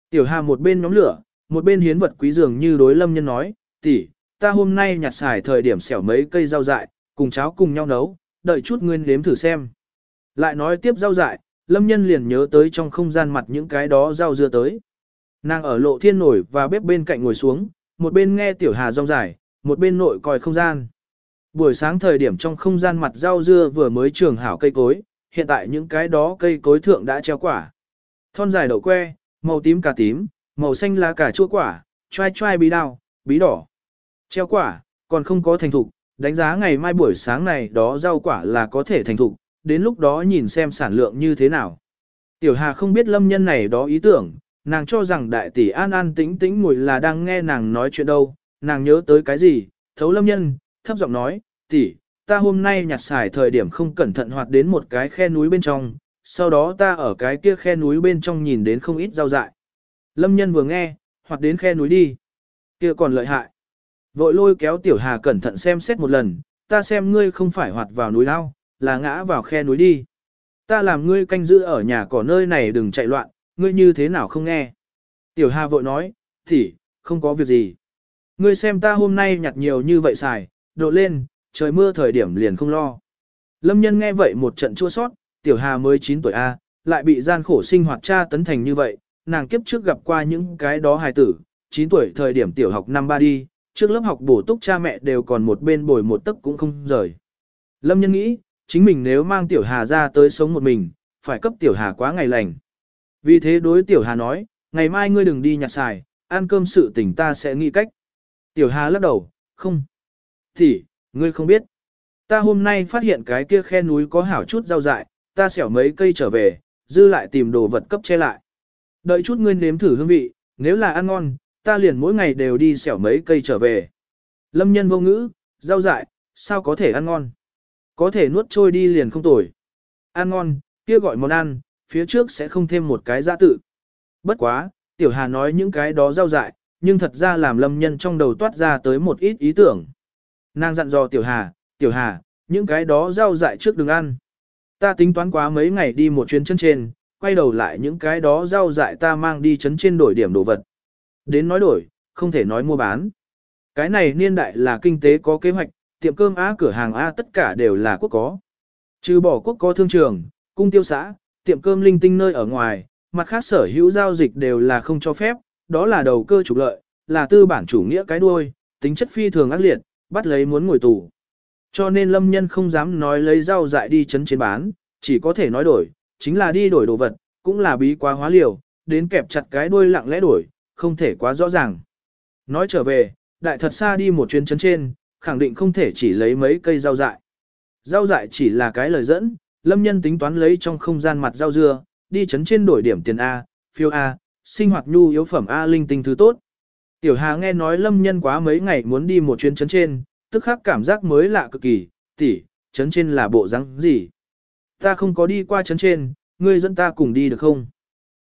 A: Tiểu hà một bên nhóm lửa, một bên hiến vật quý dường như đối lâm nhân nói, tỷ, ta hôm nay nhặt xài thời điểm xẻo mấy cây rau dại, cùng cháo cùng nhau nấu, đợi chút nguyên nếm thử xem. Lại nói tiếp rau dại, lâm nhân liền nhớ tới trong không gian mặt những cái đó rau dưa tới. Nàng ở lộ thiên nổi và bếp bên cạnh ngồi xuống, một bên nghe tiểu hà rong dài, một bên nội coi không gian. Buổi sáng thời điểm trong không gian mặt rau dưa vừa mới trường hảo cây cối, hiện tại những cái đó cây cối thượng đã treo quả. Thon dài đậu que, màu tím cà tím, màu xanh lá cà chua quả, choai choai bí đào, bí đỏ. Treo quả, còn không có thành thục, đánh giá ngày mai buổi sáng này đó rau quả là có thể thành thục, đến lúc đó nhìn xem sản lượng như thế nào. Tiểu Hà không biết lâm nhân này đó ý tưởng, nàng cho rằng đại tỷ an an tĩnh tĩnh ngồi là đang nghe nàng nói chuyện đâu, nàng nhớ tới cái gì, thấu lâm nhân, thấp giọng nói, tỷ, ta hôm nay nhặt xài thời điểm không cẩn thận hoạt đến một cái khe núi bên trong, sau đó ta ở cái kia khe núi bên trong nhìn đến không ít rau dại. Lâm nhân vừa nghe, hoạt đến khe núi đi. kia còn lợi hại. Vội lôi kéo tiểu hà cẩn thận xem xét một lần, ta xem ngươi không phải hoạt vào núi lao, là ngã vào khe núi đi. Ta làm ngươi canh giữ ở nhà cỏ nơi này đừng chạy loạn, ngươi như thế nào không nghe. Tiểu hà vội nói, tỷ, không có việc gì. Ngươi xem ta hôm nay nhặt nhiều như vậy xài, độ lên, trời mưa thời điểm liền không lo. Lâm nhân nghe vậy một trận chua sót, tiểu hà mới 9 tuổi A, lại bị gian khổ sinh hoạt cha tấn thành như vậy, nàng kiếp trước gặp qua những cái đó hài tử, 9 tuổi thời điểm tiểu học năm ba đi, trước lớp học bổ túc cha mẹ đều còn một bên bồi một tấc cũng không rời. Lâm nhân nghĩ, chính mình nếu mang tiểu hà ra tới sống một mình, phải cấp tiểu hà quá ngày lành. Vì thế đối tiểu hà nói, ngày mai ngươi đừng đi nhặt xài, ăn cơm sự tỉnh ta sẽ nghĩ cách. Tiểu hà lắc đầu, không. Thì, ngươi không biết. ta hôm nay phát hiện cái kia khe núi có hảo chút rau dại, ta xẻo mấy cây trở về, dư lại tìm đồ vật cấp che lại. Đợi chút ngươi nếm thử hương vị, nếu là ăn ngon, ta liền mỗi ngày đều đi xẻo mấy cây trở về. Lâm nhân vô ngữ, rau dại, sao có thể ăn ngon? Có thể nuốt trôi đi liền không tồi. Ăn ngon, kia gọi món ăn, phía trước sẽ không thêm một cái giã tự. Bất quá, tiểu hà nói những cái đó giao dại, nhưng thật ra làm lâm nhân trong đầu toát ra tới một ít ý tưởng. Nàng dặn dò tiểu hà, tiểu hà, những cái đó giao dại trước đừng ăn. Ta tính toán quá mấy ngày đi một chuyến chân trên, quay đầu lại những cái đó giao dại ta mang đi chấn trên đổi điểm đồ vật. Đến nói đổi, không thể nói mua bán. Cái này niên đại là kinh tế có kế hoạch, tiệm cơm A cửa hàng A tất cả đều là quốc có. Trừ bỏ quốc có thương trường, cung tiêu xã, tiệm cơm linh tinh nơi ở ngoài, mặt khác sở hữu giao dịch đều là không cho phép, đó là đầu cơ trục lợi, là tư bản chủ nghĩa cái đuôi, tính chất phi thường ác liệt, bắt lấy muốn ngồi tù. Cho nên lâm nhân không dám nói lấy rau dại đi chấn trên bán, chỉ có thể nói đổi, chính là đi đổi đồ vật, cũng là bí quá hóa liều, đến kẹp chặt cái đuôi lặng lẽ đổi, không thể quá rõ ràng. Nói trở về, đại thật xa đi một chuyến chấn trên, khẳng định không thể chỉ lấy mấy cây rau dại. Rau dại chỉ là cái lời dẫn, lâm nhân tính toán lấy trong không gian mặt rau dưa, đi chấn trên đổi điểm tiền A, phiêu A, sinh hoạt nhu yếu phẩm A linh tinh thứ tốt. Tiểu Hà nghe nói lâm nhân quá mấy ngày muốn đi một chuyến chấn trên, tức khắc cảm giác mới lạ cực kỳ, tỷ, chấn trên là bộ răng gì? Ta không có đi qua chấn trên, ngươi dẫn ta cùng đi được không?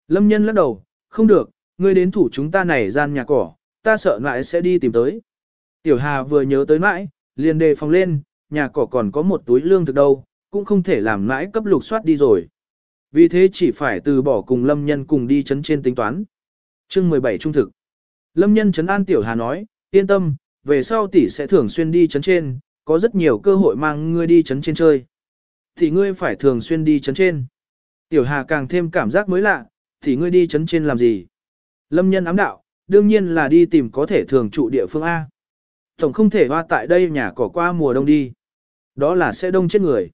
A: Lâm nhân lắc đầu, không được, ngươi đến thủ chúng ta này gian nhà cỏ, ta sợ lại sẽ đi tìm tới. Tiểu Hà vừa nhớ tới mãi, liền đề phòng lên, nhà cỏ còn có một túi lương thực đâu, cũng không thể làm mãi cấp lục soát đi rồi. Vì thế chỉ phải từ bỏ cùng Lâm Nhân cùng đi chấn trên tính toán. Chương 17 Trung thực Lâm Nhân chấn an Tiểu Hà nói, yên tâm, về sau tỷ sẽ thường xuyên đi chấn trên, có rất nhiều cơ hội mang ngươi đi chấn trên chơi. Thì ngươi phải thường xuyên đi chấn trên. Tiểu Hà càng thêm cảm giác mới lạ, thì ngươi đi chấn trên làm gì? Lâm Nhân ám đạo, đương nhiên là đi tìm có thể thường trụ địa phương A. Tổng không thể hoa tại đây nhà cỏ qua mùa đông đi. Đó là sẽ đông chết người.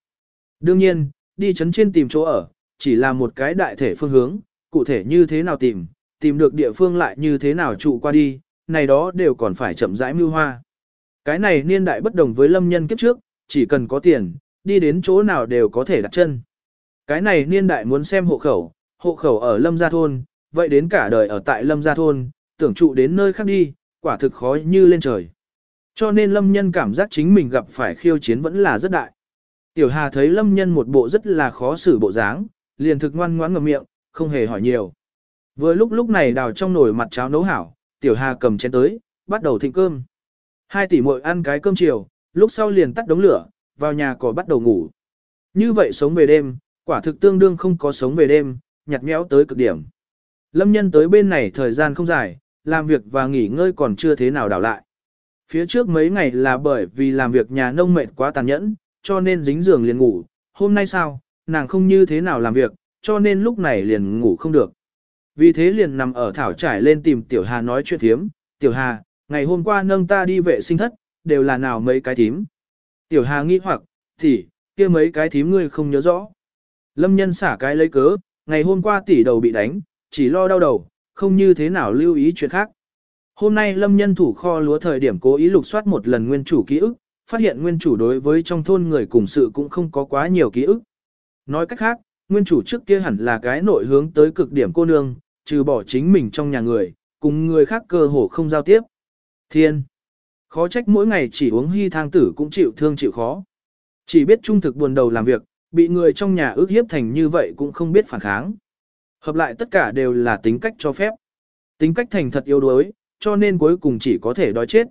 A: Đương nhiên, đi chấn trên tìm chỗ ở, chỉ là một cái đại thể phương hướng, cụ thể như thế nào tìm, tìm được địa phương lại như thế nào trụ qua đi, này đó đều còn phải chậm rãi mưu hoa. Cái này niên đại bất đồng với lâm nhân kiếp trước, chỉ cần có tiền, đi đến chỗ nào đều có thể đặt chân. Cái này niên đại muốn xem hộ khẩu, hộ khẩu ở lâm gia thôn, vậy đến cả đời ở tại lâm gia thôn, tưởng trụ đến nơi khác đi, quả thực khó như lên trời. Cho nên lâm nhân cảm giác chính mình gặp phải khiêu chiến vẫn là rất đại. Tiểu Hà thấy lâm nhân một bộ rất là khó xử bộ dáng, liền thực ngoan ngoãn ngậm miệng, không hề hỏi nhiều. Vừa lúc lúc này đào trong nồi mặt cháo nấu hảo, Tiểu Hà cầm chén tới, bắt đầu thịnh cơm. Hai tỷ muội ăn cái cơm chiều, lúc sau liền tắt đống lửa, vào nhà cỏ bắt đầu ngủ. Như vậy sống về đêm, quả thực tương đương không có sống về đêm, nhặt nhẽo tới cực điểm. Lâm nhân tới bên này thời gian không dài, làm việc và nghỉ ngơi còn chưa thế nào đảo lại. Phía trước mấy ngày là bởi vì làm việc nhà nông mệt quá tàn nhẫn, cho nên dính giường liền ngủ. Hôm nay sao, nàng không như thế nào làm việc, cho nên lúc này liền ngủ không được. Vì thế liền nằm ở thảo trải lên tìm Tiểu Hà nói chuyện thiếm. Tiểu Hà, ngày hôm qua nâng ta đi vệ sinh thất, đều là nào mấy cái thím. Tiểu Hà nghĩ hoặc, thì, kia mấy cái thím ngươi không nhớ rõ. Lâm nhân xả cái lấy cớ, ngày hôm qua tỷ đầu bị đánh, chỉ lo đau đầu, không như thế nào lưu ý chuyện khác. Hôm nay lâm nhân thủ kho lúa thời điểm cố ý lục soát một lần nguyên chủ ký ức, phát hiện nguyên chủ đối với trong thôn người cùng sự cũng không có quá nhiều ký ức. Nói cách khác, nguyên chủ trước kia hẳn là cái nội hướng tới cực điểm cô nương, trừ bỏ chính mình trong nhà người, cùng người khác cơ hồ không giao tiếp. Thiên! Khó trách mỗi ngày chỉ uống hy thang tử cũng chịu thương chịu khó. Chỉ biết trung thực buồn đầu làm việc, bị người trong nhà ước hiếp thành như vậy cũng không biết phản kháng. Hợp lại tất cả đều là tính cách cho phép. Tính cách thành thật yếu đuối, cho nên cuối cùng chỉ có thể đói chết.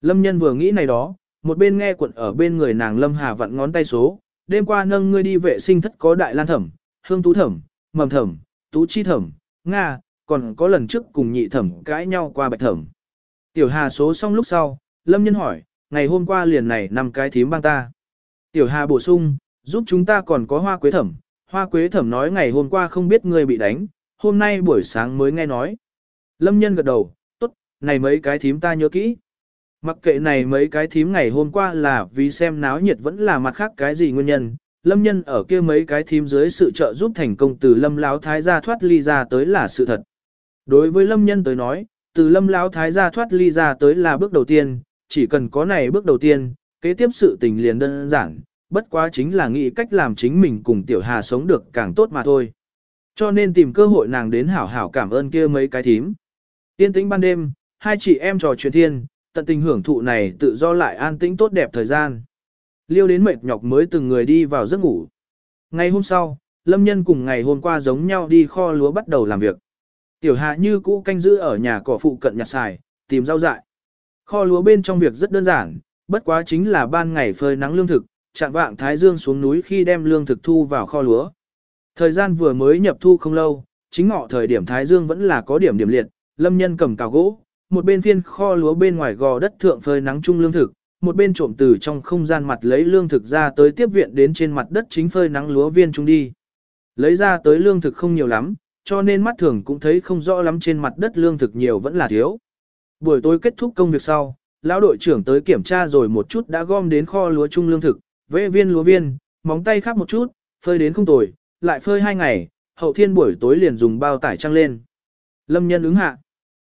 A: Lâm nhân vừa nghĩ này đó, một bên nghe quận ở bên người nàng Lâm Hà vặn ngón tay số, đêm qua nâng ngươi đi vệ sinh thất có đại lan thẩm, hương tú thẩm, mầm thẩm, tú chi thẩm, Nga, còn có lần trước cùng nhị thẩm cãi nhau qua bạch thẩm. Tiểu Hà số xong lúc sau, Lâm nhân hỏi, ngày hôm qua liền này năm cái thím băng ta. Tiểu Hà bổ sung, giúp chúng ta còn có hoa quế thẩm, hoa quế thẩm nói ngày hôm qua không biết ngươi bị đánh, hôm nay buổi sáng mới nghe nói. Lâm nhân gật đầu, tốt, này mấy cái thím ta nhớ kỹ. Mặc kệ này mấy cái thím ngày hôm qua là vì xem náo nhiệt vẫn là mặt khác cái gì nguyên nhân, lâm nhân ở kia mấy cái thím dưới sự trợ giúp thành công từ lâm lão thái gia thoát ly ra tới là sự thật. Đối với lâm nhân tới nói, từ lâm lão thái gia thoát ly ra tới là bước đầu tiên, chỉ cần có này bước đầu tiên, kế tiếp sự tình liền đơn giản, bất quá chính là nghĩ cách làm chính mình cùng Tiểu Hà sống được càng tốt mà thôi. Cho nên tìm cơ hội nàng đến hảo hảo cảm ơn kia mấy cái thím. Yên tĩnh ban đêm, hai chị em trò chuyện thiên, tận tình hưởng thụ này tự do lại an tĩnh tốt đẹp thời gian. Liêu đến mệt nhọc mới từng người đi vào giấc ngủ. Ngày hôm sau, Lâm Nhân cùng ngày hôm qua giống nhau đi kho lúa bắt đầu làm việc. Tiểu Hạ như cũ canh giữ ở nhà cỏ phụ cận nhặt xài, tìm rau dại. Kho lúa bên trong việc rất đơn giản, bất quá chính là ban ngày phơi nắng lương thực, chạm vạng thái dương xuống núi khi đem lương thực thu vào kho lúa. Thời gian vừa mới nhập thu không lâu, chính ngọ thời điểm thái dương vẫn là có điểm điểm liệt, lâm nhân cầm cào gỗ, một bên phiên kho lúa bên ngoài gò đất thượng phơi nắng chung lương thực, một bên trộm từ trong không gian mặt lấy lương thực ra tới tiếp viện đến trên mặt đất chính phơi nắng lúa viên chung đi. Lấy ra tới lương thực không nhiều lắm, cho nên mắt thường cũng thấy không rõ lắm trên mặt đất lương thực nhiều vẫn là thiếu. Buổi tối kết thúc công việc sau, lão đội trưởng tới kiểm tra rồi một chút đã gom đến kho lúa chung lương thực, vệ viên lúa viên, móng tay khắp một chút, phơi đến không tồi, lại phơi hai ngày, hậu thiên buổi tối liền dùng bao tải trăng lên. Lâm nhân ứng hạ.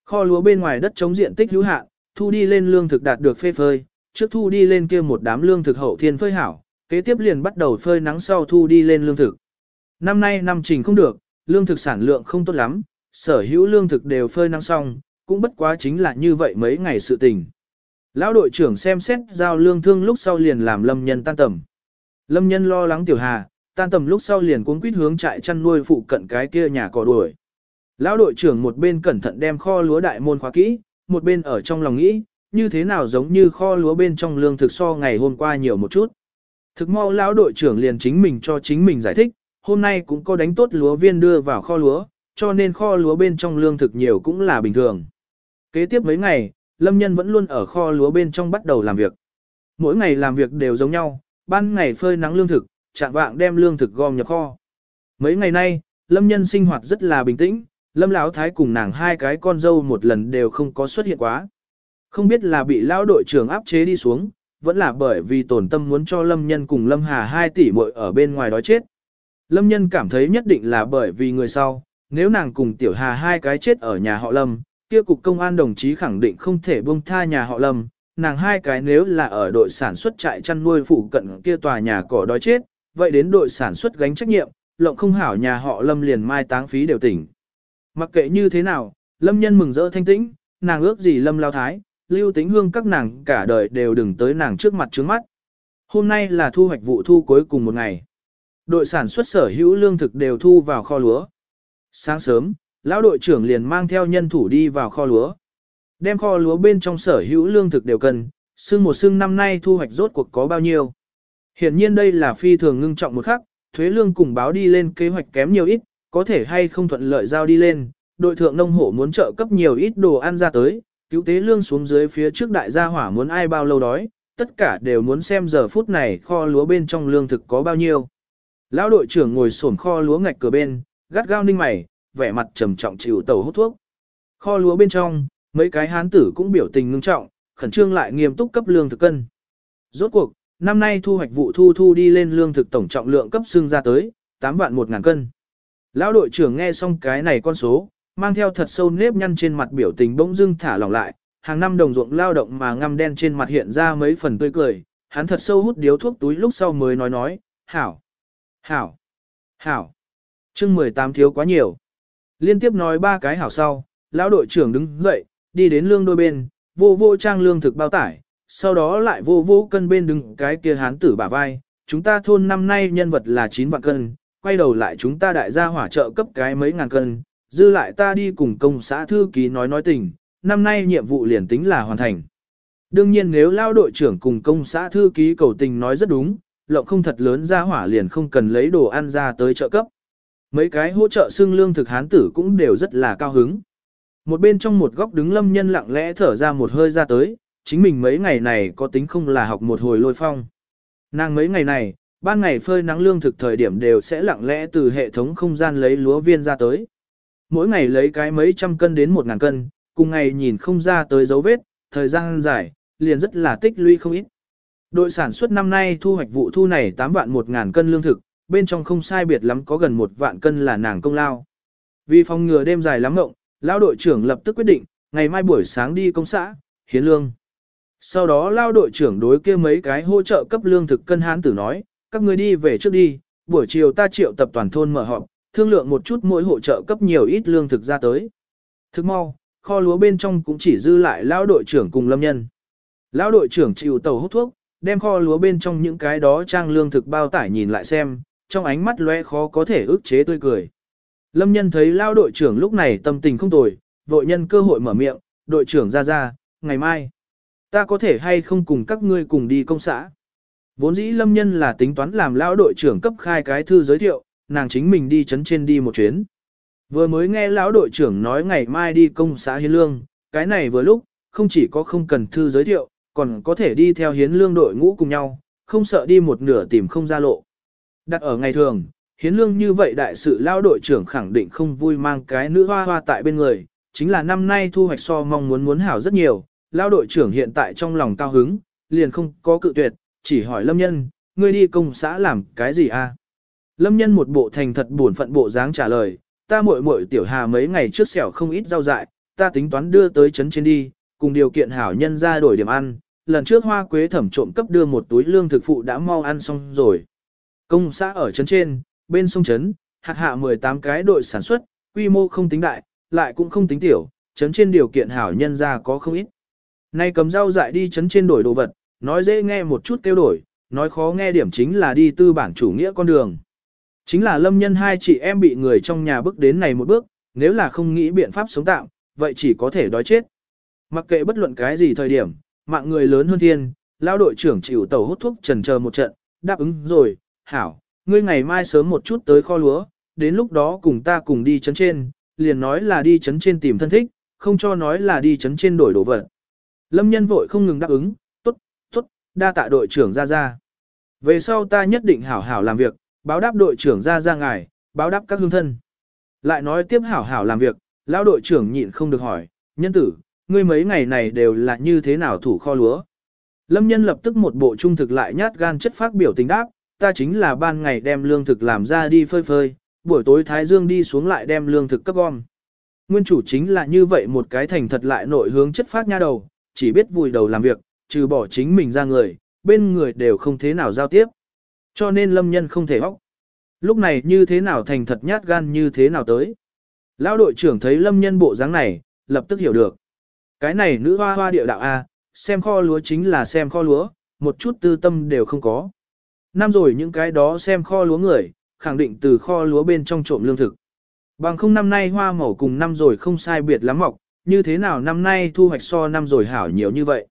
A: Kho lúa bên ngoài đất chống diện tích hữu hạn, thu đi lên lương thực đạt được phê phơi, trước thu đi lên kia một đám lương thực hậu thiên phơi hảo, kế tiếp liền bắt đầu phơi nắng sau thu đi lên lương thực. Năm nay năm trình không được, lương thực sản lượng không tốt lắm, sở hữu lương thực đều phơi nắng xong, cũng bất quá chính là như vậy mấy ngày sự tình. Lão đội trưởng xem xét giao lương thương lúc sau liền làm lâm nhân tan tầm. Lâm nhân lo lắng tiểu hà, tan tầm lúc sau liền cuống quýt hướng trại chăn nuôi phụ cận cái kia nhà cỏ đuổi. Lão đội trưởng một bên cẩn thận đem kho lúa đại môn khóa kỹ, một bên ở trong lòng nghĩ, như thế nào giống như kho lúa bên trong lương thực so ngày hôm qua nhiều một chút. Thực mau lão đội trưởng liền chính mình cho chính mình giải thích, hôm nay cũng có đánh tốt lúa viên đưa vào kho lúa, cho nên kho lúa bên trong lương thực nhiều cũng là bình thường. Kế tiếp mấy ngày, Lâm Nhân vẫn luôn ở kho lúa bên trong bắt đầu làm việc. Mỗi ngày làm việc đều giống nhau, ban ngày phơi nắng lương thực, chạm vạng đem lương thực gom nhập kho. Mấy ngày nay, Lâm Nhân sinh hoạt rất là bình tĩnh, Lâm Lão Thái cùng nàng hai cái con dâu một lần đều không có xuất hiện quá. Không biết là bị lão đội trưởng áp chế đi xuống, vẫn là bởi vì tổn tâm muốn cho Lâm Nhân cùng Lâm Hà hai tỷ muội ở bên ngoài đói chết. Lâm Nhân cảm thấy nhất định là bởi vì người sau, nếu nàng cùng Tiểu Hà hai cái chết ở nhà họ Lâm, kia cục công an đồng chí khẳng định không thể buông tha nhà họ Lâm, nàng hai cái nếu là ở đội sản xuất trại chăn nuôi phụ cận kia tòa nhà cỏ đói chết, vậy đến đội sản xuất gánh trách nhiệm, lộng không hảo nhà họ Lâm liền mai táng phí đều tỉnh. Mặc kệ như thế nào, Lâm nhân mừng rỡ thanh tĩnh, nàng ước gì Lâm lao thái, lưu tính hương các nàng cả đời đều đừng tới nàng trước mặt trước mắt. Hôm nay là thu hoạch vụ thu cuối cùng một ngày. Đội sản xuất sở hữu lương thực đều thu vào kho lúa. Sáng sớm, lão đội trưởng liền mang theo nhân thủ đi vào kho lúa. Đem kho lúa bên trong sở hữu lương thực đều cần, xương một xương năm nay thu hoạch rốt cuộc có bao nhiêu. Hiện nhiên đây là phi thường ngưng trọng một khắc, thuế lương cùng báo đi lên kế hoạch kém nhiều ít, có thể hay không thuận lợi giao đi lên, đội thượng nông hộ muốn trợ cấp nhiều ít đồ ăn ra tới, cứu tế lương xuống dưới phía trước đại gia hỏa muốn ai bao lâu đói, tất cả đều muốn xem giờ phút này kho lúa bên trong lương thực có bao nhiêu. Lão đội trưởng ngồi xổm kho lúa ngạch cửa bên, gắt gao ninh mày, vẻ mặt trầm trọng chịu tàu hút thuốc. Kho lúa bên trong, mấy cái hán tử cũng biểu tình ngưng trọng, khẩn trương lại nghiêm túc cấp lương thực cân. Rốt cuộc, năm nay thu hoạch vụ thu thu đi lên lương thực tổng trọng lượng cấp xương ra tới, 8 vạn 1 ngàn cân. Lão đội trưởng nghe xong cái này con số, mang theo thật sâu nếp nhăn trên mặt biểu tình bỗng dưng thả lỏng lại, hàng năm đồng ruộng lao động mà ngăm đen trên mặt hiện ra mấy phần tươi cười, hắn thật sâu hút điếu thuốc túi lúc sau mới nói nói, hảo, hảo, hảo, chương 18 thiếu quá nhiều. Liên tiếp nói ba cái hảo sau, lão đội trưởng đứng dậy, đi đến lương đôi bên, vô vô trang lương thực bao tải, sau đó lại vô vô cân bên đứng cái kia hán tử bả vai, chúng ta thôn năm nay nhân vật là 9 vạn cân, quay đầu lại chúng ta đại gia hỏa trợ cấp cái mấy ngàn cân, dư lại ta đi cùng công xã thư ký nói nói tình, năm nay nhiệm vụ liền tính là hoàn thành. Đương nhiên nếu lao đội trưởng cùng công xã thư ký cầu tình nói rất đúng, lộng không thật lớn ra hỏa liền không cần lấy đồ ăn ra tới trợ cấp. Mấy cái hỗ trợ xương lương thực hán tử cũng đều rất là cao hứng. Một bên trong một góc đứng lâm nhân lặng lẽ thở ra một hơi ra tới, chính mình mấy ngày này có tính không là học một hồi lôi phong. Nàng mấy ngày này, ban ngày phơi nắng lương thực thời điểm đều sẽ lặng lẽ từ hệ thống không gian lấy lúa viên ra tới. Mỗi ngày lấy cái mấy trăm cân đến một ngàn cân, cùng ngày nhìn không ra tới dấu vết, thời gian dài, liền rất là tích lũy không ít. Đội sản xuất năm nay thu hoạch vụ thu này 8 vạn 1 ngàn cân lương thực, bên trong không sai biệt lắm có gần một vạn cân là nàng công lao. Vì phòng ngừa đêm dài lắm mộng, lão đội trưởng lập tức quyết định, ngày mai buổi sáng đi công xã, hiến lương. Sau đó lao đội trưởng đối kia mấy cái hỗ trợ cấp lương thực cân hán tử nói, các người đi về trước đi, buổi chiều ta triệu tập toàn thôn mở họp, thương lượng một chút mỗi hỗ trợ cấp nhiều ít lương thực ra tới. Thức mau, kho lúa bên trong cũng chỉ dư lại lão đội trưởng cùng lâm nhân. Lão đội trưởng chịu tàu hút thuốc, đem kho lúa bên trong những cái đó trang lương thực bao tải nhìn lại xem, trong ánh mắt lóe khó có thể ức chế tươi cười. Lâm nhân thấy lão đội trưởng lúc này tâm tình không tồi, vội nhân cơ hội mở miệng, đội trưởng ra ra, ngày mai, ta có thể hay không cùng các ngươi cùng đi công xã. Vốn dĩ lâm nhân là tính toán làm lão đội trưởng cấp khai cái thư giới thiệu, nàng chính mình đi chấn trên đi một chuyến. Vừa mới nghe lão đội trưởng nói ngày mai đi công xã hiến lương, cái này vừa lúc, không chỉ có không cần thư giới thiệu, còn có thể đi theo hiến lương đội ngũ cùng nhau, không sợ đi một nửa tìm không ra lộ. Đặt ở ngày thường, hiến lương như vậy đại sự lão đội trưởng khẳng định không vui mang cái nữ hoa hoa tại bên người, chính là năm nay thu hoạch so mong muốn muốn hảo rất nhiều, lão đội trưởng hiện tại trong lòng cao hứng, liền không có cự tuyệt, chỉ hỏi lâm nhân, ngươi đi công xã làm cái gì a? À? Lâm nhân một bộ thành thật buồn phận bộ dáng trả lời, ta muội muội tiểu hà mấy ngày trước xẻo không ít rau dại, ta tính toán đưa tới trấn trên đi, cùng điều kiện hảo nhân ra đổi điểm ăn, lần trước hoa quế thẩm trộm cấp đưa một túi lương thực phụ đã mau ăn xong rồi. Công xã ở trấn trên, bên sông trấn, hạt hạ 18 cái đội sản xuất, quy mô không tính đại, lại cũng không tính tiểu, trấn trên điều kiện hảo nhân ra có không ít. Nay cầm rau dại đi trấn trên đổi đồ vật, nói dễ nghe một chút kêu đổi, nói khó nghe điểm chính là đi tư bản chủ nghĩa con đường. Chính là lâm nhân hai chị em bị người trong nhà bước đến này một bước, nếu là không nghĩ biện pháp sống tạm, vậy chỉ có thể đói chết. Mặc kệ bất luận cái gì thời điểm, mạng người lớn hơn thiên, lao đội trưởng chịu tàu hút thuốc trần chờ một trận, đáp ứng rồi, hảo, ngươi ngày mai sớm một chút tới kho lúa, đến lúc đó cùng ta cùng đi chấn trên, liền nói là đi chấn trên tìm thân thích, không cho nói là đi chấn trên đổi đồ vật. Lâm nhân vội không ngừng đáp ứng, đa tạ đội trưởng ra ra. Về sau ta nhất định hảo hảo làm việc, báo đáp đội trưởng ra ra ngài, báo đáp các hương thân. Lại nói tiếp hảo hảo làm việc, lão đội trưởng nhịn không được hỏi, nhân tử, ngươi mấy ngày này đều là như thế nào thủ kho lúa. Lâm nhân lập tức một bộ trung thực lại nhát gan chất phát biểu tình đáp, ta chính là ban ngày đem lương thực làm ra đi phơi phơi, buổi tối Thái Dương đi xuống lại đem lương thực cấp gom. Nguyên chủ chính là như vậy một cái thành thật lại nội hướng chất phát nha đầu, chỉ biết vùi đầu làm việc, trừ bỏ chính mình ra người, bên người đều không thế nào giao tiếp. Cho nên lâm nhân không thể hóc. Lúc này như thế nào thành thật nhát gan như thế nào tới. Lão đội trưởng thấy lâm nhân bộ dáng này, lập tức hiểu được. Cái này nữ hoa hoa địa đạo A, xem kho lúa chính là xem kho lúa, một chút tư tâm đều không có. Năm rồi những cái đó xem kho lúa người, khẳng định từ kho lúa bên trong trộm lương thực. Bằng không năm nay hoa màu cùng năm rồi không sai biệt lắm mọc, như thế nào năm nay thu hoạch so năm rồi hảo nhiều như vậy.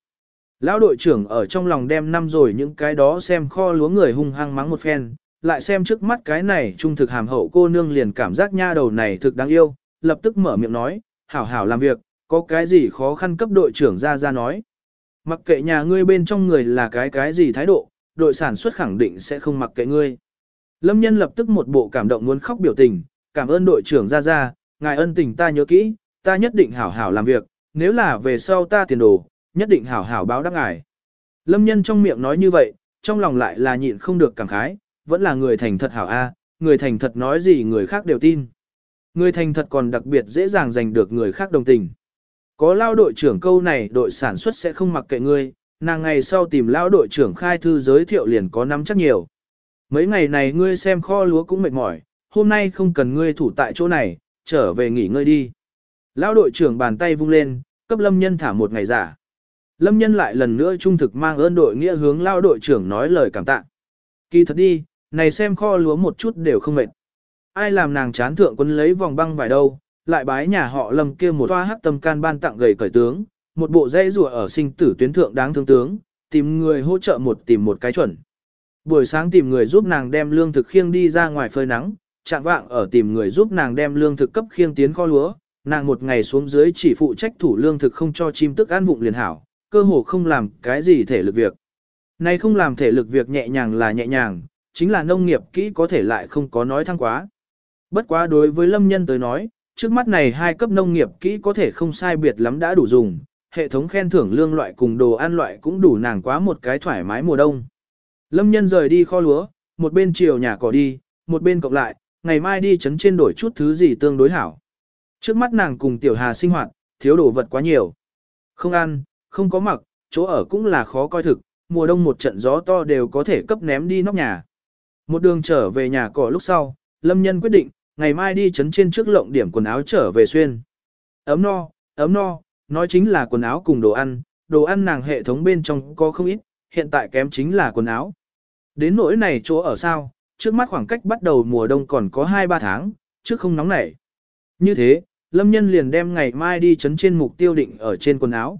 A: Lão đội trưởng ở trong lòng đem năm rồi những cái đó xem kho lúa người hung hăng mắng một phen, lại xem trước mắt cái này trung thực hàm hậu cô nương liền cảm giác nha đầu này thực đáng yêu, lập tức mở miệng nói, hảo hảo làm việc, có cái gì khó khăn cấp đội trưởng ra ra nói. Mặc kệ nhà ngươi bên trong người là cái cái gì thái độ, đội sản xuất khẳng định sẽ không mặc kệ ngươi. Lâm nhân lập tức một bộ cảm động muốn khóc biểu tình, cảm ơn đội trưởng ra ra, ngài ân tình ta nhớ kỹ, ta nhất định hảo hảo làm việc, nếu là về sau ta tiền đồ, nhất định hảo hảo báo đáp ngài. Lâm nhân trong miệng nói như vậy, trong lòng lại là nhịn không được cảm khái, vẫn là người thành thật hảo A, người thành thật nói gì người khác đều tin. Người thành thật còn đặc biệt dễ dàng giành được người khác đồng tình. Có lao đội trưởng câu này đội sản xuất sẽ không mặc kệ ngươi, nàng ngày sau tìm lao đội trưởng khai thư giới thiệu liền có nắm chắc nhiều. Mấy ngày này ngươi xem kho lúa cũng mệt mỏi, hôm nay không cần ngươi thủ tại chỗ này, trở về nghỉ ngơi đi. Lao đội trưởng bàn tay vung lên, cấp lâm nhân thả một ngày giả. Lâm nhân lại lần nữa trung thực mang ơn đội nghĩa hướng lao đội trưởng nói lời cảm tạ. Kỳ thật đi, này xem kho lúa một chút đều không mệt. Ai làm nàng chán thượng quân lấy vòng băng vải đâu, lại bái nhà họ lâm kia một toa hắc tâm can ban tặng gầy cởi tướng, một bộ dây rùa ở sinh tử tuyến thượng đáng thương tướng, tìm người hỗ trợ một tìm một cái chuẩn. Buổi sáng tìm người giúp nàng đem lương thực khiêng đi ra ngoài phơi nắng, chạm vạng ở tìm người giúp nàng đem lương thực cấp khiêng tiến kho lúa, nàng một ngày xuống dưới chỉ phụ trách thủ lương thực không cho chim tức ăn vụng liền hảo, cơ hồ không làm cái gì thể lực việc. Này không làm thể lực việc nhẹ nhàng là nhẹ nhàng, chính là nông nghiệp kỹ có thể lại không có nói thăng quá. Bất quá đối với lâm nhân tới nói, trước mắt này hai cấp nông nghiệp kỹ có thể không sai biệt lắm đã đủ dùng, hệ thống khen thưởng lương loại cùng đồ ăn loại cũng đủ nàng quá một cái thoải mái mùa đông. Lâm nhân rời đi kho lúa, một bên chiều nhà cỏ đi, một bên cộng lại, ngày mai đi chấn trên đổi chút thứ gì tương đối hảo. Trước mắt nàng cùng tiểu hà sinh hoạt, thiếu đồ vật quá nhiều. Không ăn, không có mặc, chỗ ở cũng là khó coi thực, mùa đông một trận gió to đều có thể cấp ném đi nóc nhà. Một đường trở về nhà cỏ lúc sau, Lâm Nhân quyết định, ngày mai đi chấn trên trước lộng điểm quần áo trở về xuyên. Ấm no, ấm no, nói chính là quần áo cùng đồ ăn, đồ ăn nàng hệ thống bên trong có không ít, hiện tại kém chính là quần áo. Đến nỗi này chỗ ở sao, trước mắt khoảng cách bắt đầu mùa đông còn có 2-3 tháng, trước không nóng nảy. Như thế, Lâm Nhân liền đem ngày mai đi chấn trên mục tiêu định ở trên quần áo.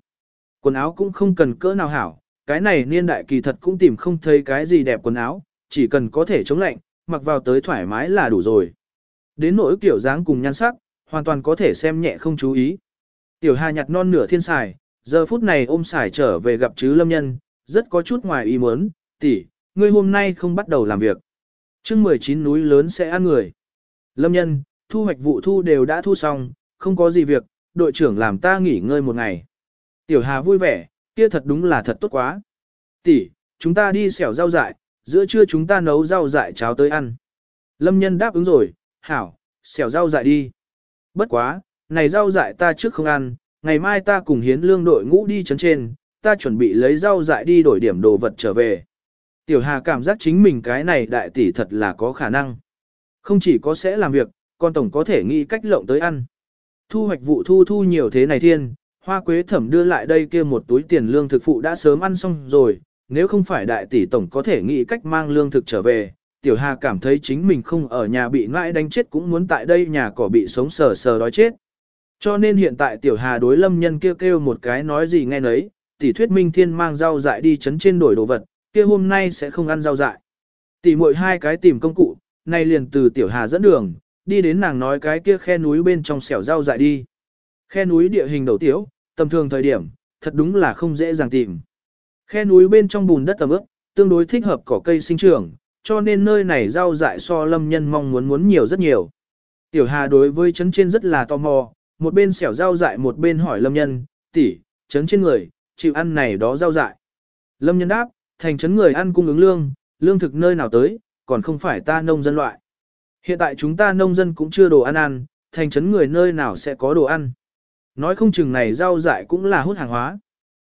A: Quần áo cũng không cần cỡ nào hảo, cái này niên đại kỳ thật cũng tìm không thấy cái gì đẹp quần áo, chỉ cần có thể chống lạnh, mặc vào tới thoải mái là đủ rồi. Đến nỗi kiểu dáng cùng nhan sắc, hoàn toàn có thể xem nhẹ không chú ý. Tiểu Hà nhặt non nửa thiên xài, giờ phút này ôm xài trở về gặp chứ lâm nhân, rất có chút ngoài ý muốn, tỷ, ngươi hôm nay không bắt đầu làm việc. chương 19 núi lớn sẽ ăn người. Lâm nhân, thu hoạch vụ thu đều đã thu xong, không có gì việc, đội trưởng làm ta nghỉ ngơi một ngày. Tiểu Hà vui vẻ, kia thật đúng là thật tốt quá. Tỷ, chúng ta đi xẻo rau dại, giữa trưa chúng ta nấu rau dại cháo tới ăn. Lâm nhân đáp ứng rồi, hảo, xẻo rau dại đi. Bất quá, này rau dại ta trước không ăn, ngày mai ta cùng hiến lương đội ngũ đi chấn trên, ta chuẩn bị lấy rau dại đi đổi điểm đồ vật trở về. Tiểu Hà cảm giác chính mình cái này đại tỷ thật là có khả năng. Không chỉ có sẽ làm việc, còn tổng có thể nghĩ cách lộng tới ăn. Thu hoạch vụ thu thu nhiều thế này thiên, hoa quế thẩm đưa lại đây kia một túi tiền lương thực phụ đã sớm ăn xong rồi, nếu không phải đại tỷ tổng có thể nghĩ cách mang lương thực trở về, tiểu hà cảm thấy chính mình không ở nhà bị ngãi đánh chết cũng muốn tại đây nhà cỏ bị sống sờ sờ đói chết. Cho nên hiện tại tiểu hà đối lâm nhân kêu kêu một cái nói gì nghe nấy, tỷ thuyết minh thiên mang rau dại đi chấn trên đổi đồ vật, kia hôm nay sẽ không ăn rau dại. Tỷ muội hai cái tìm công cụ, nay liền từ tiểu hà dẫn đường, đi đến nàng nói cái kia khe núi bên trong xẻo rau dại đi. Khe núi địa hình đầu tiếu, tầm thường thời điểm, thật đúng là không dễ dàng tìm. Khe núi bên trong bùn đất tầm ướp, tương đối thích hợp cỏ cây sinh trưởng, cho nên nơi này rau dại so lâm nhân mong muốn muốn nhiều rất nhiều. Tiểu Hà đối với chấn trên rất là tò mò, một bên xẻo rau dại một bên hỏi lâm nhân, tỷ, chấn trên người, chịu ăn này đó rau dại. Lâm nhân đáp, thành chấn người ăn cung ứng lương, lương thực nơi nào tới, còn không phải ta nông dân loại. Hiện tại chúng ta nông dân cũng chưa đồ ăn ăn, thành chấn người nơi nào sẽ có đồ ăn. Nói không chừng này rau dại cũng là hút hàng hóa.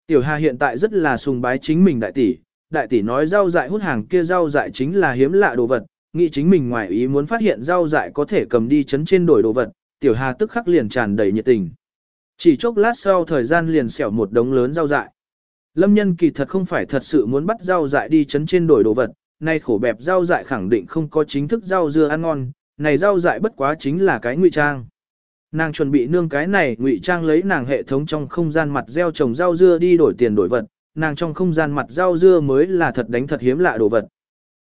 A: Tiểu Hà hiện tại rất là sùng bái chính mình đại tỷ, đại tỷ nói rau dại hút hàng kia rau dại chính là hiếm lạ đồ vật, nghĩ chính mình ngoài ý muốn phát hiện rau dại có thể cầm đi chấn trên đổi đồ vật, Tiểu Hà tức khắc liền tràn đầy nhiệt tình. Chỉ chốc lát sau thời gian liền xẻo một đống lớn rau dại. Lâm nhân kỳ thật không phải thật sự muốn bắt rau dại đi chấn trên đổi đồ vật, nay khổ bẹp rau dại khẳng định không có chính thức rau dưa ăn ngon, này rau dại bất quá chính là cái ngụy trang. Nàng chuẩn bị nương cái này ngụy trang lấy nàng hệ thống trong không gian mặt gieo trồng rau dưa đi đổi tiền đổi vật, nàng trong không gian mặt rau dưa mới là thật đánh thật hiếm lạ đồ vật.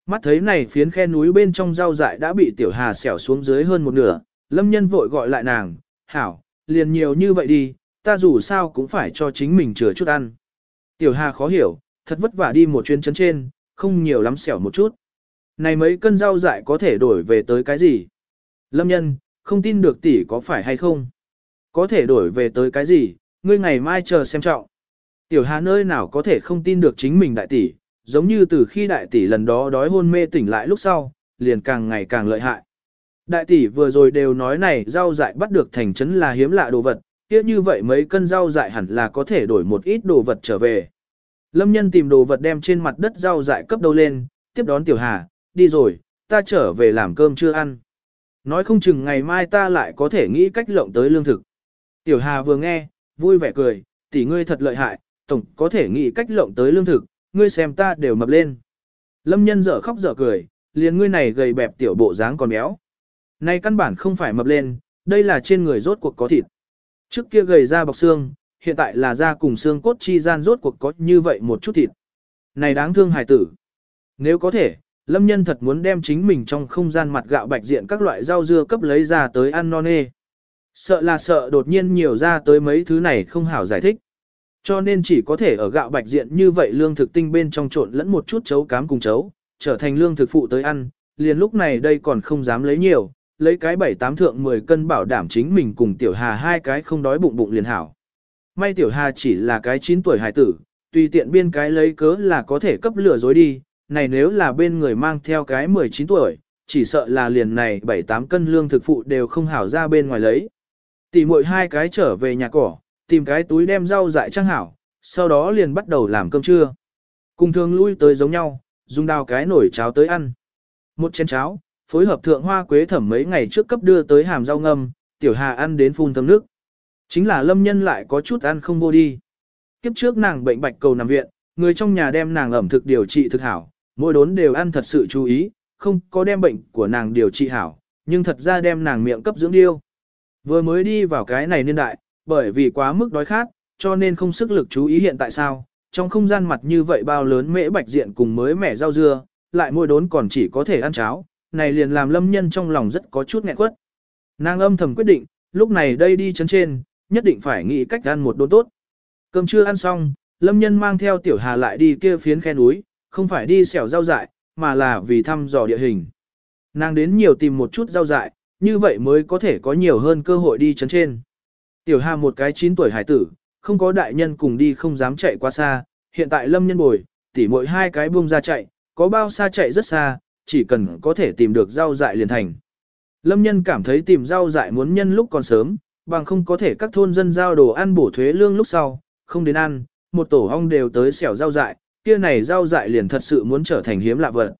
A: Mắt thấy này phiến khe núi bên trong rau dại đã bị tiểu hà xẻo xuống dưới hơn một nửa, lâm nhân vội gọi lại nàng, hảo, liền nhiều như vậy đi, ta dù sao cũng phải cho chính mình chừa chút ăn. Tiểu hà khó hiểu, thật vất vả đi một chuyến chấn trên, không nhiều lắm xẻo một chút. Này mấy cân rau dại có thể đổi về tới cái gì? Lâm nhân, không tin được tỷ có phải hay không? Có thể đổi về tới cái gì, ngươi ngày mai chờ xem trọng. Tiểu Hà nơi nào có thể không tin được chính mình đại tỷ, giống như từ khi đại tỷ lần đó đói hôn mê tỉnh lại lúc sau, liền càng ngày càng lợi hại. Đại tỷ vừa rồi đều nói này rau dại bắt được thành trấn là hiếm lạ đồ vật, kia như vậy mấy cân rau dại hẳn là có thể đổi một ít đồ vật trở về. Lâm nhân tìm đồ vật đem trên mặt đất rau dại cấp đâu lên, tiếp đón Tiểu Hà, đi rồi, ta trở về làm cơm chưa ăn. Nói không chừng ngày mai ta lại có thể nghĩ cách lộng tới lương thực. Tiểu Hà vừa nghe, vui vẻ cười, tỷ ngươi thật lợi hại, tổng có thể nghĩ cách lộng tới lương thực, ngươi xem ta đều mập lên. Lâm nhân dở khóc dở cười, liền ngươi này gầy bẹp tiểu bộ dáng còn béo. Nay căn bản không phải mập lên, đây là trên người rốt cuộc có thịt. Trước kia gầy ra bọc xương, hiện tại là da cùng xương cốt chi gian rốt cuộc có như vậy một chút thịt. Này đáng thương hài tử. Nếu có thể, lâm nhân thật muốn đem chính mình trong không gian mặt gạo bạch diện các loại rau dưa cấp lấy ra tới ăn non nê. Sợ là sợ đột nhiên nhiều ra tới mấy thứ này không hảo giải thích. Cho nên chỉ có thể ở gạo bạch diện như vậy lương thực tinh bên trong trộn lẫn một chút chấu cám cùng chấu, trở thành lương thực phụ tới ăn, liền lúc này đây còn không dám lấy nhiều, lấy cái bảy tám thượng 10 cân bảo đảm chính mình cùng tiểu hà hai cái không đói bụng bụng liền hảo. May tiểu hà chỉ là cái 9 tuổi hài tử, tùy tiện biên cái lấy cớ là có thể cấp lửa dối đi, này nếu là bên người mang theo cái 19 tuổi, chỉ sợ là liền này 7-8 cân lương thực phụ đều không hảo ra bên ngoài lấy. Tỷ muội hai cái trở về nhà cỏ, tìm cái túi đem rau dại trang hảo, sau đó liền bắt đầu làm cơm trưa. Cùng thường lui tới giống nhau, dùng đào cái nổi cháo tới ăn. Một chén cháo, phối hợp thượng hoa quế thẩm mấy ngày trước cấp đưa tới hàm rau ngâm, tiểu hà ăn đến phun thấm nước. Chính là lâm nhân lại có chút ăn không vô đi. Kiếp trước nàng bệnh bạch cầu nằm viện, người trong nhà đem nàng ẩm thực điều trị thực hảo, mỗi đốn đều ăn thật sự chú ý, không có đem bệnh của nàng điều trị hảo, nhưng thật ra đem nàng miệng cấp dưỡng điêu. Vừa mới đi vào cái này niên đại, bởi vì quá mức đói khát, cho nên không sức lực chú ý hiện tại sao, trong không gian mặt như vậy bao lớn mễ bạch diện cùng mới mẻ rau dưa, lại mỗi đốn còn chỉ có thể ăn cháo, này liền làm lâm nhân trong lòng rất có chút nghẹn quất. Nàng âm thầm quyết định, lúc này đây đi chấn trên, nhất định phải nghĩ cách ăn một đốn tốt. Cơm chưa ăn xong, lâm nhân mang theo tiểu hà lại đi kia phiến khe núi, không phải đi xẻo rau dại, mà là vì thăm dò địa hình. Nàng đến nhiều tìm một chút rau dại, như vậy mới có thể có nhiều hơn cơ hội đi chấn trên. Tiểu Hà một cái 9 tuổi hải tử, không có đại nhân cùng đi không dám chạy quá xa, hiện tại lâm nhân bồi, tỉ mỗi hai cái buông ra chạy, có bao xa chạy rất xa, chỉ cần có thể tìm được rau dại liền thành. Lâm nhân cảm thấy tìm rau dại muốn nhân lúc còn sớm, bằng không có thể các thôn dân giao đồ ăn bổ thuế lương lúc sau, không đến ăn, một tổ ong đều tới xẻo rau dại, kia này rau dại liền thật sự muốn trở thành hiếm lạ vật.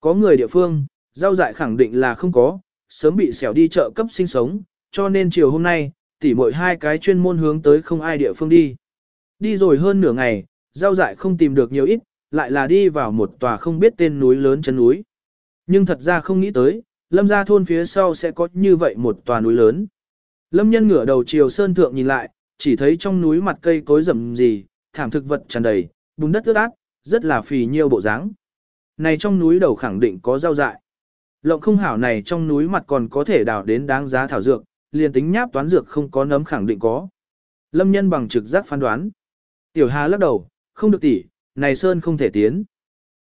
A: Có người địa phương, rau dại khẳng định là không có, sớm bị xẻo đi chợ cấp sinh sống, cho nên chiều hôm nay, tỉ mỗi hai cái chuyên môn hướng tới không ai địa phương đi. Đi rồi hơn nửa ngày, rau dại không tìm được nhiều ít, lại là đi vào một tòa không biết tên núi lớn chân núi. Nhưng thật ra không nghĩ tới, lâm ra thôn phía sau sẽ có như vậy một tòa núi lớn. Lâm nhân ngửa đầu chiều sơn thượng nhìn lại, chỉ thấy trong núi mặt cây cối rậm gì, thảm thực vật tràn đầy, bùn đất ướt át, rất là phì nhiêu bộ dáng. Này trong núi đầu khẳng định có rau dại. Lộng không hảo này trong núi mặt còn có thể đào đến đáng giá thảo dược, liền tính nháp toán dược không có nấm khẳng định có. Lâm nhân bằng trực giác phán đoán. Tiểu Hà lắc đầu, không được tỉ, này sơn không thể tiến.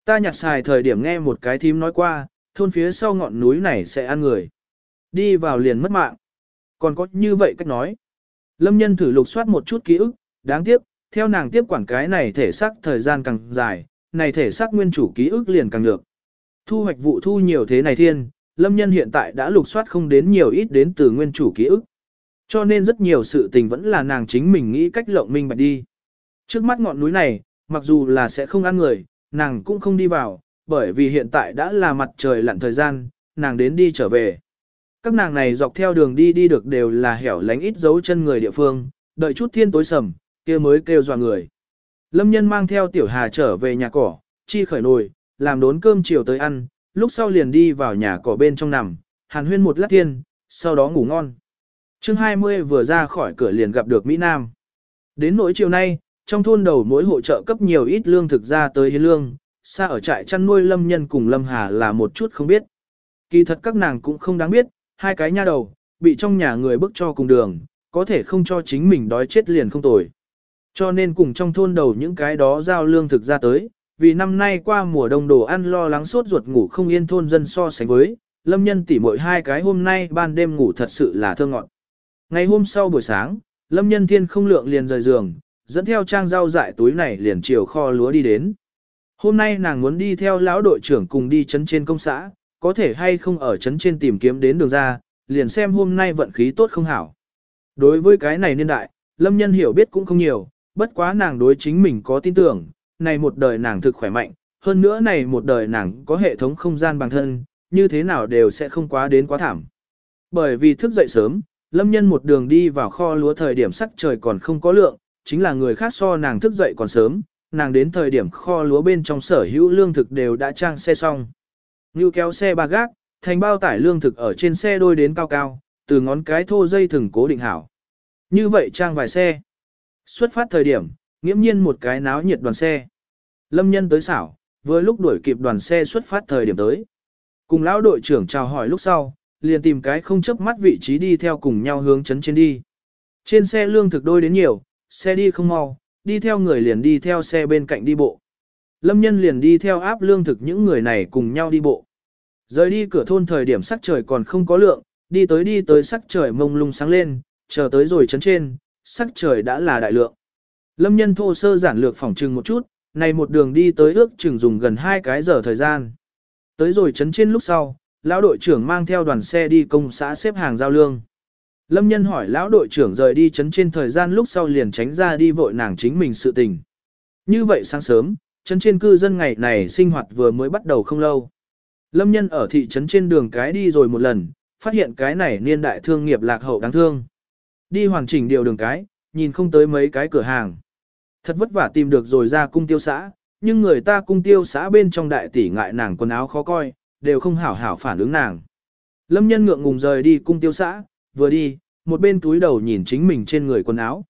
A: Ta nhặt xài thời điểm nghe một cái thím nói qua, thôn phía sau ngọn núi này sẽ ăn người. Đi vào liền mất mạng. Còn có như vậy cách nói. Lâm nhân thử lục soát một chút ký ức, đáng tiếc, theo nàng tiếp quản cái này thể xác thời gian càng dài, này thể xác nguyên chủ ký ức liền càng được. Thu hoạch vụ thu nhiều thế này thiên, lâm nhân hiện tại đã lục soát không đến nhiều ít đến từ nguyên chủ ký ức. Cho nên rất nhiều sự tình vẫn là nàng chính mình nghĩ cách lộng minh bạch đi. Trước mắt ngọn núi này, mặc dù là sẽ không ăn người, nàng cũng không đi vào, bởi vì hiện tại đã là mặt trời lặn thời gian, nàng đến đi trở về. Các nàng này dọc theo đường đi đi được đều là hẻo lánh ít dấu chân người địa phương, đợi chút thiên tối sầm, kia mới kêu dọa người. Lâm nhân mang theo tiểu hà trở về nhà cỏ, chi khởi nồi, làm đốn cơm chiều tới ăn, lúc sau liền đi vào nhà cỏ bên trong nằm, hàn huyên một lát tiên sau đó ngủ ngon. chương 20 vừa ra khỏi cửa liền gặp được Mỹ Nam. Đến nỗi chiều nay, trong thôn đầu mỗi hỗ trợ cấp nhiều ít lương thực ra tới hiến lương, xa ở trại chăn nuôi lâm nhân cùng lâm hà là một chút không biết. Kỳ thật các nàng cũng không đáng biết, hai cái nha đầu, bị trong nhà người bức cho cùng đường, có thể không cho chính mình đói chết liền không tồi. Cho nên cùng trong thôn đầu những cái đó giao lương thực ra tới, vì năm nay qua mùa đông đồ ăn lo lắng suốt ruột ngủ không yên thôn dân so sánh với, lâm nhân tỉ mỗi hai cái hôm nay ban đêm ngủ thật sự là thơ ngọn. Ngày hôm sau buổi sáng, lâm nhân thiên không lượng liền rời giường, dẫn theo trang rau dại túi này liền chiều kho lúa đi đến. Hôm nay nàng muốn đi theo lão đội trưởng cùng đi chấn trên công xã, có thể hay không ở chấn trên tìm kiếm đến đường ra, liền xem hôm nay vận khí tốt không hảo. Đối với cái này niên đại, lâm nhân hiểu biết cũng không nhiều, bất quá nàng đối chính mình có tin tưởng, này một đời nàng thực khỏe mạnh, hơn nữa này một đời nàng có hệ thống không gian bằng thân, như thế nào đều sẽ không quá đến quá thảm. Bởi vì thức dậy sớm, lâm nhân một đường đi vào kho lúa thời điểm sắc trời còn không có lượng, chính là người khác so nàng thức dậy còn sớm, nàng đến thời điểm kho lúa bên trong sở hữu lương thực đều đã trang xe xong. Như kéo xe ba gác, thành bao tải lương thực ở trên xe đôi đến cao cao, từ ngón cái thô dây thừng cố định hảo. Như vậy trang vài xe. Xuất phát thời điểm, nghiễm nhiên một cái náo nhiệt đoàn xe. Lâm nhân tới xảo, vừa lúc đuổi kịp đoàn xe xuất phát thời điểm tới. Cùng lão đội trưởng chào hỏi lúc sau, liền tìm cái không chấp mắt vị trí đi theo cùng nhau hướng chấn trên đi. Trên xe lương thực đôi đến nhiều, xe đi không mau, đi theo người liền đi theo xe bên cạnh đi bộ. Lâm nhân liền đi theo áp lương thực những người này cùng nhau đi bộ. Rời đi cửa thôn thời điểm sắc trời còn không có lượng, đi tới đi tới sắc trời mông lung sáng lên, chờ tới rồi chấn trên, sắc trời đã là đại lượng. Lâm nhân thô sơ giản lược phỏng trừng một chút, này một đường đi tới ước chừng dùng gần hai cái giờ thời gian. Tới rồi chấn trên lúc sau, lão đội trưởng mang theo đoàn xe đi công xã xếp hàng giao lương. Lâm nhân hỏi lão đội trưởng rời đi chấn trên thời gian lúc sau liền tránh ra đi vội nàng chính mình sự tình. Như vậy sáng sớm, chấn trên cư dân ngày này sinh hoạt vừa mới bắt đầu không lâu. Lâm nhân ở thị trấn trên đường cái đi rồi một lần, phát hiện cái này niên đại thương nghiệp lạc hậu đáng thương. Đi hoàn chỉnh điều đường cái, nhìn không tới mấy cái cửa hàng. Thật vất vả tìm được rồi ra cung tiêu xã, nhưng người ta cung tiêu xã bên trong đại tỷ ngại nàng quần áo khó coi, đều không hảo hảo phản ứng nàng. Lâm nhân ngượng ngùng rời đi cung tiêu xã, vừa đi, một bên túi đầu nhìn chính mình trên người quần áo.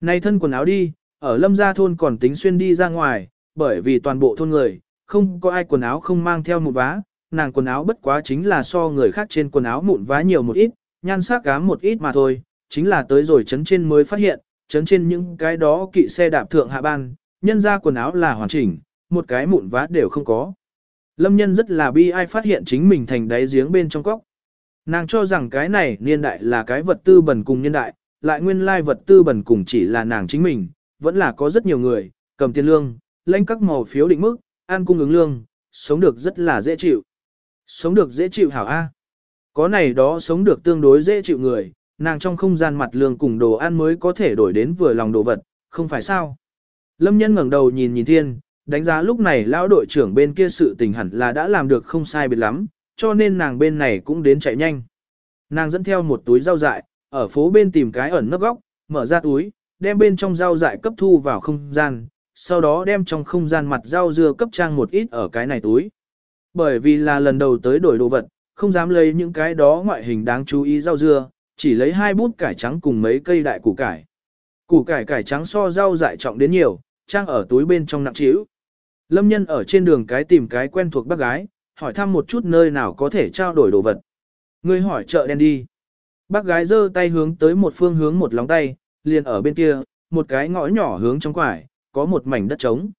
A: Này thân quần áo đi, ở lâm gia thôn còn tính xuyên đi ra ngoài, bởi vì toàn bộ thôn người, không có ai quần áo không mang theo một vá, nàng quần áo bất quá chính là so người khác trên quần áo mụn vá nhiều một ít, nhan sắc gám một ít mà thôi, chính là tới rồi chấn trên mới phát hiện, chấn trên những cái đó kỵ xe đạp thượng hạ ban, nhân ra quần áo là hoàn chỉnh, một cái mụn vá đều không có. Lâm nhân rất là bi ai phát hiện chính mình thành đáy giếng bên trong góc, Nàng cho rằng cái này niên đại là cái vật tư bẩn cùng niên đại, lại nguyên lai vật tư bẩn cùng chỉ là nàng chính mình, vẫn là có rất nhiều người, cầm tiền lương, lãnh các màu phiếu định mức, ăn cung ứng lương, sống được rất là dễ chịu. Sống được dễ chịu hảo A. Có này đó sống được tương đối dễ chịu người, nàng trong không gian mặt lương cùng đồ ăn mới có thể đổi đến vừa lòng đồ vật, không phải sao. Lâm nhân ngẩng đầu nhìn nhìn thiên, đánh giá lúc này lão đội trưởng bên kia sự tình hẳn là đã làm được không sai biệt lắm, cho nên nàng bên này cũng đến chạy nhanh. Nàng dẫn theo một túi rau dại, ở phố bên tìm cái ẩn nấp góc, mở ra túi, đem bên trong rau dại cấp thu vào không gian, sau đó đem trong không gian mặt rau dưa cấp trang một ít ở cái này túi. Bởi vì là lần đầu tới đổi đồ vật, không dám lấy những cái đó ngoại hình đáng chú ý rau dưa, chỉ lấy hai bút cải trắng cùng mấy cây đại củ cải. Củ cải cải trắng so rau dại trọng đến nhiều, trang ở túi bên trong nặng trĩu. Lâm nhân ở trên đường cái tìm cái quen thuộc bác gái, hỏi thăm một chút nơi nào có thể trao đổi đồ vật. Người hỏi chợ đen đi. Bác gái giơ tay hướng tới một phương hướng một lóng tay, liền ở bên kia, một cái ngõ nhỏ hướng trong quải, có một mảnh đất trống.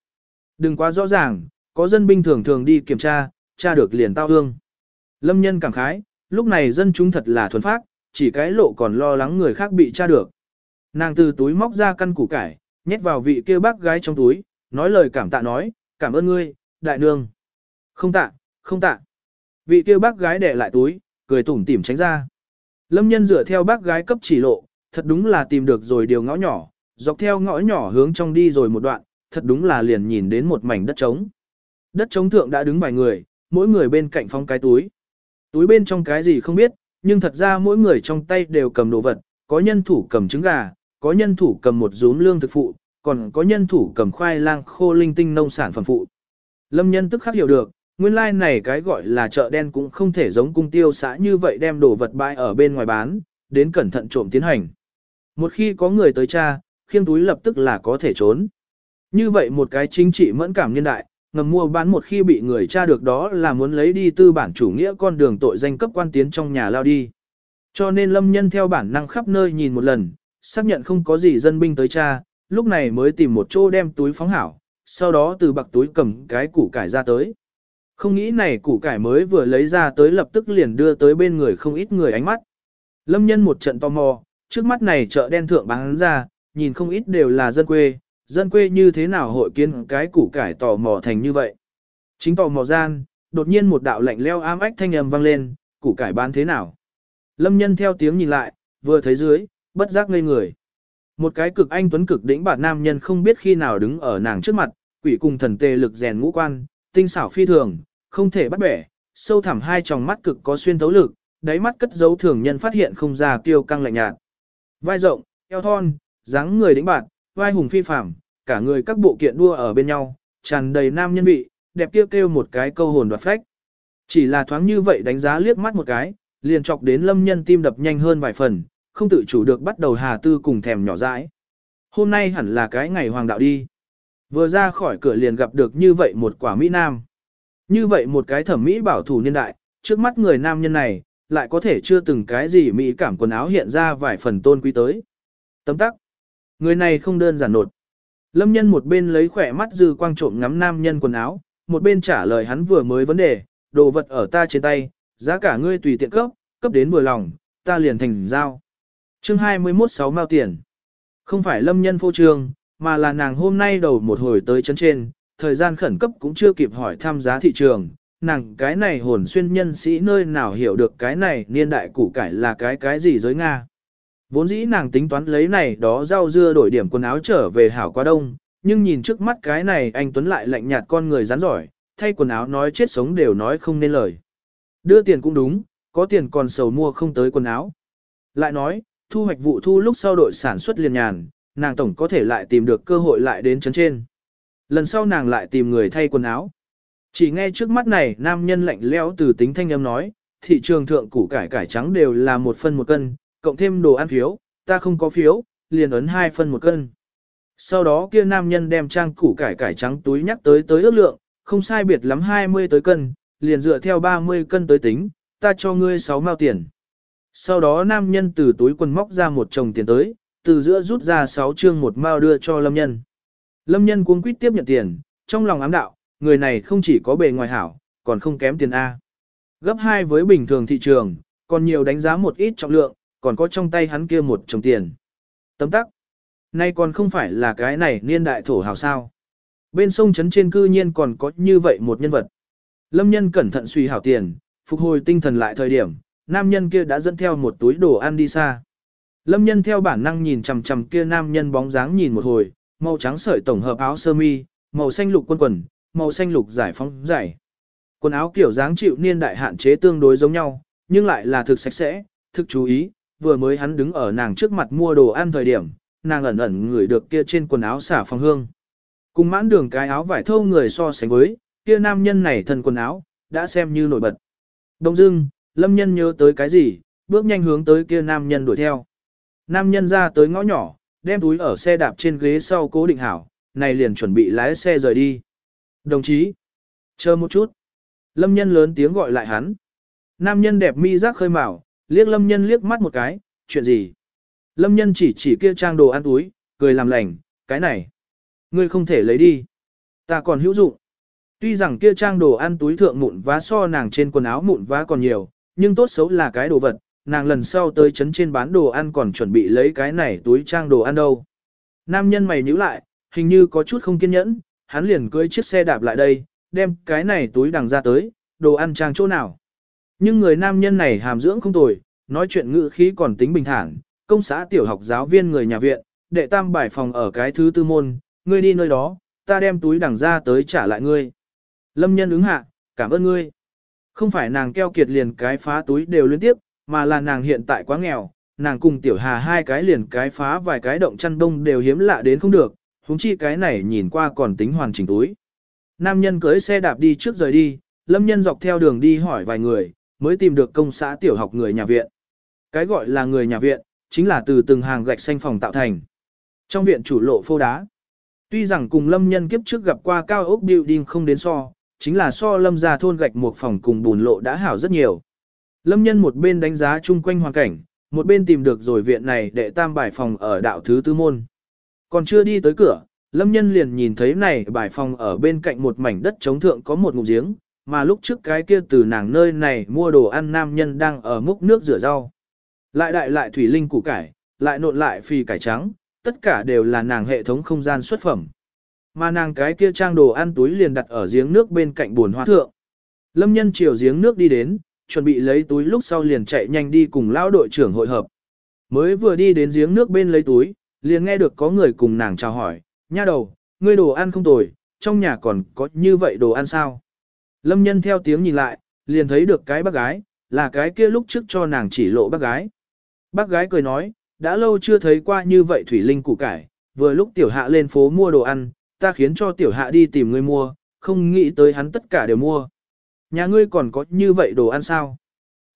A: Đừng quá rõ ràng, có dân binh thường thường đi kiểm tra, tra được liền tao hương. Lâm nhân cảm khái, lúc này dân chúng thật là thuần phát, chỉ cái lộ còn lo lắng người khác bị tra được. Nàng từ túi móc ra căn củ cải, nhét vào vị kia bác gái trong túi, nói lời cảm tạ nói, cảm ơn ngươi, đại nương. Không tạ, không tạ. Vị kia bác gái để lại túi, cười tủm tỉm tránh ra. Lâm nhân dựa theo bác gái cấp chỉ lộ, thật đúng là tìm được rồi điều ngõ nhỏ, dọc theo ngõ nhỏ hướng trong đi rồi một đoạn, thật đúng là liền nhìn đến một mảnh đất trống. Đất trống thượng đã đứng vài người, mỗi người bên cạnh phong cái túi. Túi bên trong cái gì không biết, nhưng thật ra mỗi người trong tay đều cầm đồ vật, có nhân thủ cầm trứng gà, có nhân thủ cầm một rúm lương thực phụ, còn có nhân thủ cầm khoai lang khô linh tinh nông sản phẩm phụ. Lâm nhân tức khắc hiểu được, nguyên lai like này cái gọi là chợ đen cũng không thể giống cung tiêu xã như vậy đem đồ vật bãi ở bên ngoài bán, đến cẩn thận trộm tiến hành. Một khi có người tới cha, khiêng túi lập tức là có thể trốn. Như vậy một cái chính trị mẫn cảm nhân đại, ngầm mua bán một khi bị người tra được đó là muốn lấy đi tư bản chủ nghĩa con đường tội danh cấp quan tiến trong nhà lao đi. Cho nên lâm nhân theo bản năng khắp nơi nhìn một lần, xác nhận không có gì dân binh tới cha, lúc này mới tìm một chỗ đem túi phóng hảo, sau đó từ bạc túi cầm cái củ cải ra tới. Không nghĩ này củ cải mới vừa lấy ra tới lập tức liền đưa tới bên người không ít người ánh mắt. Lâm nhân một trận tò mò, trước mắt này chợ đen thượng bán ra, nhìn không ít đều là dân quê, dân quê như thế nào hội kiến cái củ cải tò mò thành như vậy. Chính tò mò gian, đột nhiên một đạo lạnh leo ám ách thanh âm vang lên, củ cải bán thế nào. Lâm nhân theo tiếng nhìn lại, vừa thấy dưới, bất giác ngây người. Một cái cực anh tuấn cực đỉnh bản nam nhân không biết khi nào đứng ở nàng trước mặt, quỷ cùng thần tề lực rèn ngũ quan, tinh xảo phi thường, không thể bắt bẻ, sâu thẳm hai tròng mắt cực có xuyên thấu lực, đáy mắt cất dấu thường nhân phát hiện không ra tiêu căng lạnh nhạt. Vai rộng, eo thon, dáng người đĩnh bạn, vai hùng phi phàm, cả người các bộ kiện đua ở bên nhau, tràn đầy nam nhân vị, đẹp kêu kêu một cái câu hồn đoạt phách. Chỉ là thoáng như vậy đánh giá liếc mắt một cái, liền chọc đến lâm nhân tim đập nhanh hơn vài phần, không tự chủ được bắt đầu hà tư cùng thèm nhỏ dãi. Hôm nay hẳn là cái ngày hoàng đạo đi. Vừa ra khỏi cửa liền gặp được như vậy một quả Mỹ Nam. Như vậy một cái thẩm mỹ bảo thủ niên đại, trước mắt người nam nhân này, lại có thể chưa từng cái gì mỹ cảm quần áo hiện ra vài phần tôn quý tới. Tấm tắc. Người này không đơn giản nột. Lâm nhân một bên lấy khỏe mắt dư quang trộm ngắm nam nhân quần áo, một bên trả lời hắn vừa mới vấn đề, đồ vật ở ta trên tay, giá cả ngươi tùy tiện cấp, cấp đến vừa lòng, ta liền thành giao. chương 21 sáu mao tiền. Không phải lâm nhân phô trương, mà là nàng hôm nay đầu một hồi tới chân trên, thời gian khẩn cấp cũng chưa kịp hỏi thăm giá thị trường. Nàng cái này hồn xuyên nhân sĩ nơi nào hiểu được cái này niên đại củ cải là cái cái gì giới Nga. Vốn dĩ nàng tính toán lấy này đó rau dưa đổi điểm quần áo trở về hảo quá đông, nhưng nhìn trước mắt cái này anh Tuấn lại lạnh nhạt con người rắn giỏi, thay quần áo nói chết sống đều nói không nên lời. Đưa tiền cũng đúng, có tiền còn sầu mua không tới quần áo. Lại nói, thu hoạch vụ thu lúc sau đội sản xuất liền nhàn, nàng tổng có thể lại tìm được cơ hội lại đến chấn trên. Lần sau nàng lại tìm người thay quần áo. Chỉ nghe trước mắt này nam nhân lạnh lẽo từ tính thanh âm nói, thị trường thượng củ cải cải trắng đều là một phân một cân, cộng thêm đồ ăn phiếu, ta không có phiếu, liền ấn hai phân một cân. Sau đó kia nam nhân đem trang củ cải cải trắng túi nhắc tới tới ước lượng, không sai biệt lắm 20 tới cân, liền dựa theo 30 cân tới tính, ta cho ngươi 6 mao tiền. Sau đó nam nhân từ túi quần móc ra một chồng tiền tới, từ giữa rút ra 6 trương một mao đưa cho lâm nhân. Lâm nhân cuống quýt tiếp nhận tiền, trong lòng ám đạo, người này không chỉ có bề ngoài hảo, còn không kém tiền A. Gấp 2 với bình thường thị trường, còn nhiều đánh giá một ít trọng lượng, còn có trong tay hắn kia một chồng tiền. Tấm tắc. Nay còn không phải là cái này niên đại thổ hào sao. Bên sông trấn trên cư nhiên còn có như vậy một nhân vật. Lâm nhân cẩn thận suy hảo tiền, phục hồi tinh thần lại thời điểm, nam nhân kia đã dẫn theo một túi đồ ăn đi xa. Lâm nhân theo bản năng nhìn chằm chằm kia nam nhân bóng dáng nhìn một hồi, màu trắng sợi tổng hợp áo sơ mi, màu xanh lục quân quần, màu xanh lục giải phóng giải. Quần áo kiểu dáng chịu niên đại hạn chế tương đối giống nhau, nhưng lại là thực sạch sẽ, thực chú ý, vừa mới hắn đứng ở nàng trước mặt mua đồ ăn thời điểm, nàng ẩn ẩn ngửi được kia trên quần áo xả phong hương. Cùng mãn đường cái áo vải thô người so sánh với, kia nam nhân này thân quần áo, đã xem như nổi bật. Đông dưng, lâm nhân nhớ tới cái gì, bước nhanh hướng tới kia nam nhân đuổi theo. Nam nhân ra tới ngõ nhỏ, đem túi ở xe đạp trên ghế sau cố định hảo, này liền chuẩn bị lái xe rời đi. Đồng chí, chờ một chút. Lâm nhân lớn tiếng gọi lại hắn. Nam nhân đẹp mi giác khơi mào, liếc lâm nhân liếc mắt một cái, chuyện gì? Lâm nhân chỉ chỉ kia trang đồ ăn túi, cười làm lành, cái này. Ngươi không thể lấy đi. Ta còn hữu dụng. Tuy rằng kia trang đồ ăn túi thượng mụn vá so nàng trên quần áo mụn vá còn nhiều, nhưng tốt xấu là cái đồ vật, nàng lần sau tới chấn trên bán đồ ăn còn chuẩn bị lấy cái này túi trang đồ ăn đâu. Nam nhân mày nhíu lại, hình như có chút không kiên nhẫn, hắn liền cưỡi chiếc xe đạp lại đây, đem cái này túi đằng ra tới, đồ ăn trang chỗ nào. Nhưng người nam nhân này hàm dưỡng không tồi, nói chuyện ngữ khí còn tính bình thản, công xã tiểu học giáo viên người nhà viện, đệ tam bài phòng ở cái thứ tư môn, ngươi đi nơi đó, ta đem túi đằng ra tới trả lại ngươi. Lâm nhân ứng hạ, cảm ơn ngươi. Không phải nàng keo kiệt liền cái phá túi đều liên tiếp, mà là nàng hiện tại quá nghèo, nàng cùng tiểu hà hai cái liền cái phá vài cái động chăn đông đều hiếm lạ đến không được, huống chi cái này nhìn qua còn tính hoàn chỉnh túi. Nam nhân cưới xe đạp đi trước rời đi, lâm nhân dọc theo đường đi hỏi vài người, mới tìm được công xã tiểu học người nhà viện. Cái gọi là người nhà viện, chính là từ từng hàng gạch xanh phòng tạo thành. Trong viện chủ lộ phô đá. Tuy rằng cùng lâm nhân kiếp trước gặp qua cao ốc building không đến so, chính là so lâm ra thôn gạch một phòng cùng bùn lộ đã hảo rất nhiều. Lâm nhân một bên đánh giá chung quanh hoàn cảnh, một bên tìm được rồi viện này để tam bài phòng ở đạo thứ tư môn. Còn chưa đi tới cửa, lâm nhân liền nhìn thấy này bài phòng ở bên cạnh một mảnh đất trống thượng có một ngụm giếng, mà lúc trước cái kia từ nàng nơi này mua đồ ăn nam nhân đang ở múc nước rửa rau. Lại đại lại thủy linh củ cải, lại nộn lại phi cải trắng, tất cả đều là nàng hệ thống không gian xuất phẩm. Mà nàng cái kia trang đồ ăn túi liền đặt ở giếng nước bên cạnh buồn hoa thượng. Lâm nhân chiều giếng nước đi đến, chuẩn bị lấy túi lúc sau liền chạy nhanh đi cùng lão đội trưởng hội hợp. Mới vừa đi đến giếng nước bên lấy túi, liền nghe được có người cùng nàng chào hỏi, nha đầu, ngươi đồ ăn không tồi, trong nhà còn có như vậy đồ ăn sao? Lâm nhân theo tiếng nhìn lại, liền thấy được cái bác gái, là cái kia lúc trước cho nàng chỉ lộ bác gái. Bác gái cười nói, đã lâu chưa thấy qua như vậy thủy linh củ cải, vừa lúc tiểu hạ lên phố mua đồ ăn, ta khiến cho tiểu hạ đi tìm người mua, không nghĩ tới hắn tất cả đều mua. Nhà ngươi còn có như vậy đồ ăn sao?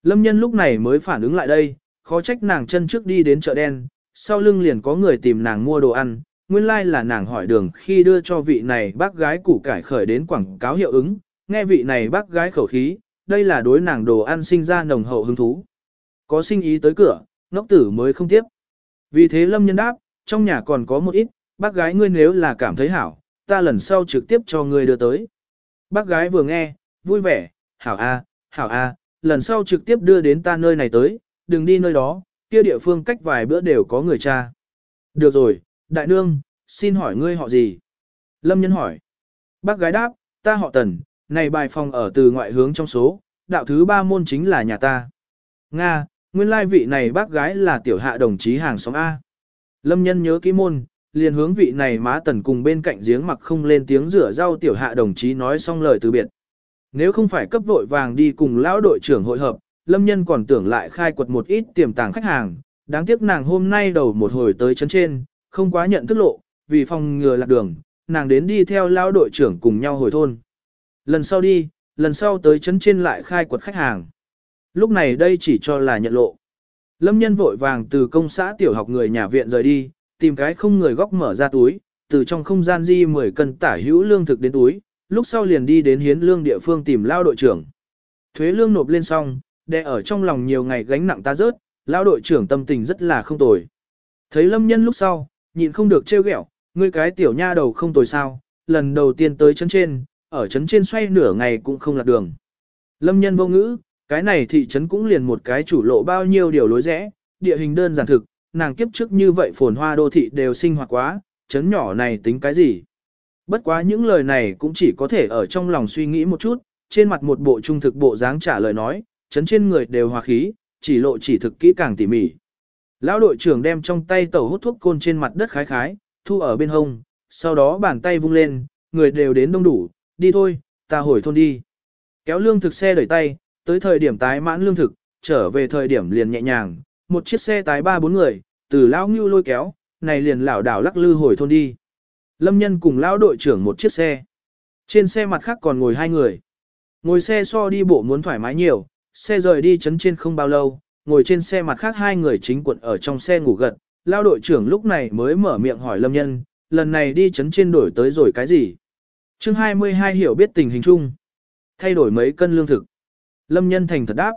A: Lâm nhân lúc này mới phản ứng lại đây, khó trách nàng chân trước đi đến chợ đen, sau lưng liền có người tìm nàng mua đồ ăn, nguyên lai like là nàng hỏi đường khi đưa cho vị này bác gái củ cải khởi đến quảng cáo hiệu ứng, nghe vị này bác gái khẩu khí, đây là đối nàng đồ ăn sinh ra nồng hậu hứng thú. Có sinh ý tới cửa, ngốc tử mới không tiếp. Vì thế lâm nhân đáp, trong nhà còn có một ít, bác gái ngươi nếu là cảm thấy hảo, ta lần sau trực tiếp cho ngươi đưa tới. Bác gái vừa nghe, vui vẻ, hảo a, hảo a, lần sau trực tiếp đưa đến ta nơi này tới, đừng đi nơi đó, kia địa phương cách vài bữa đều có người cha. Được rồi, đại nương, xin hỏi ngươi họ gì? Lâm nhân hỏi. Bác gái đáp, ta họ tần, này bài phòng ở từ ngoại hướng trong số, đạo thứ ba môn chính là nhà ta. Nga, Nguyên lai vị này bác gái là tiểu hạ đồng chí hàng xóm A. Lâm nhân nhớ kỹ môn, liền hướng vị này má tần cùng bên cạnh giếng mặc không lên tiếng rửa rau tiểu hạ đồng chí nói xong lời từ biệt. Nếu không phải cấp vội vàng đi cùng lão đội trưởng hội hợp, lâm nhân còn tưởng lại khai quật một ít tiềm tàng khách hàng, đáng tiếc nàng hôm nay đầu một hồi tới chấn trên, không quá nhận thức lộ, vì phòng ngừa lạc đường, nàng đến đi theo lão đội trưởng cùng nhau hồi thôn. Lần sau đi, lần sau tới chấn trên lại khai quật khách hàng. Lúc này đây chỉ cho là nhận lộ. Lâm nhân vội vàng từ công xã tiểu học người nhà viện rời đi, tìm cái không người góc mở ra túi, từ trong không gian di 10 cân tả hữu lương thực đến túi, lúc sau liền đi đến hiến lương địa phương tìm lao đội trưởng. Thuế lương nộp lên xong, đè ở trong lòng nhiều ngày gánh nặng ta rớt, lao đội trưởng tâm tình rất là không tồi. Thấy lâm nhân lúc sau, nhịn không được trêu ghẹo, ngươi cái tiểu nha đầu không tồi sao, lần đầu tiên tới chân trên, ở chấn trên xoay nửa ngày cũng không lạc đường. Lâm nhân vô ngữ, cái này thị trấn cũng liền một cái chủ lộ bao nhiêu điều lối rẽ, địa hình đơn giản thực, nàng kiếp trước như vậy phồn hoa đô thị đều sinh hoạt quá, chấn nhỏ này tính cái gì. Bất quá những lời này cũng chỉ có thể ở trong lòng suy nghĩ một chút, trên mặt một bộ trung thực bộ dáng trả lời nói, chấn trên người đều hòa khí, chỉ lộ chỉ thực kỹ càng tỉ mỉ. Lão đội trưởng đem trong tay tẩu hút thuốc côn trên mặt đất khái khái, thu ở bên hông, sau đó bàn tay vung lên, người đều đến đông đủ, đi thôi, ta hồi thôn đi. Kéo lương thực xe đẩy tay, tới thời điểm tái mãn lương thực, trở về thời điểm liền nhẹ nhàng, một chiếc xe tái ba bốn người, từ lão ngưu lôi kéo, này liền lảo đảo lắc lư hồi thôn đi. Lâm nhân cùng lão đội trưởng một chiếc xe. Trên xe mặt khác còn ngồi hai người. Ngồi xe so đi bộ muốn thoải mái nhiều, xe rời đi chấn trên không bao lâu, ngồi trên xe mặt khác hai người chính quận ở trong xe ngủ gật. Lão đội trưởng lúc này mới mở miệng hỏi Lâm nhân, lần này đi chấn trên đổi tới rồi cái gì? Chương 22 hiểu biết tình hình chung. Thay đổi mấy cân lương thực. Lâm nhân thành thật đáp.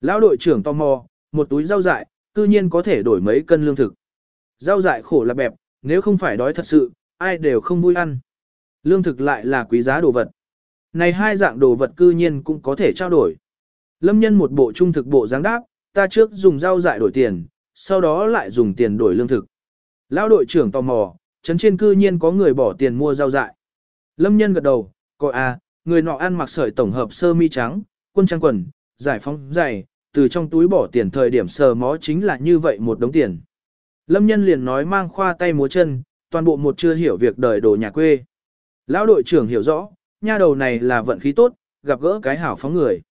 A: Lão đội trưởng tò mò, một túi rau dại, cư nhiên có thể đổi mấy cân lương thực. Rau dại khổ là bẹp, nếu không phải đói thật sự, ai đều không vui ăn. Lương thực lại là quý giá đồ vật. Này hai dạng đồ vật cư nhiên cũng có thể trao đổi. Lâm nhân một bộ trung thực bộ dáng đáp, ta trước dùng rau dại đổi tiền, sau đó lại dùng tiền đổi lương thực. Lão đội trưởng tò mò, chấn trên cư nhiên có người bỏ tiền mua rau dại. Lâm nhân gật đầu, coi à, người nọ ăn mặc sợi tổng hợp sơ mi trắng, quân trang quần, giải phóng giày, từ trong túi bỏ tiền thời điểm sờ mó chính là như vậy một đống tiền. Lâm nhân liền nói mang khoa tay múa chân, toàn bộ một chưa hiểu việc đời đồ nhà quê. Lão đội trưởng hiểu rõ, nha đầu này là vận khí tốt, gặp gỡ cái hảo phóng người.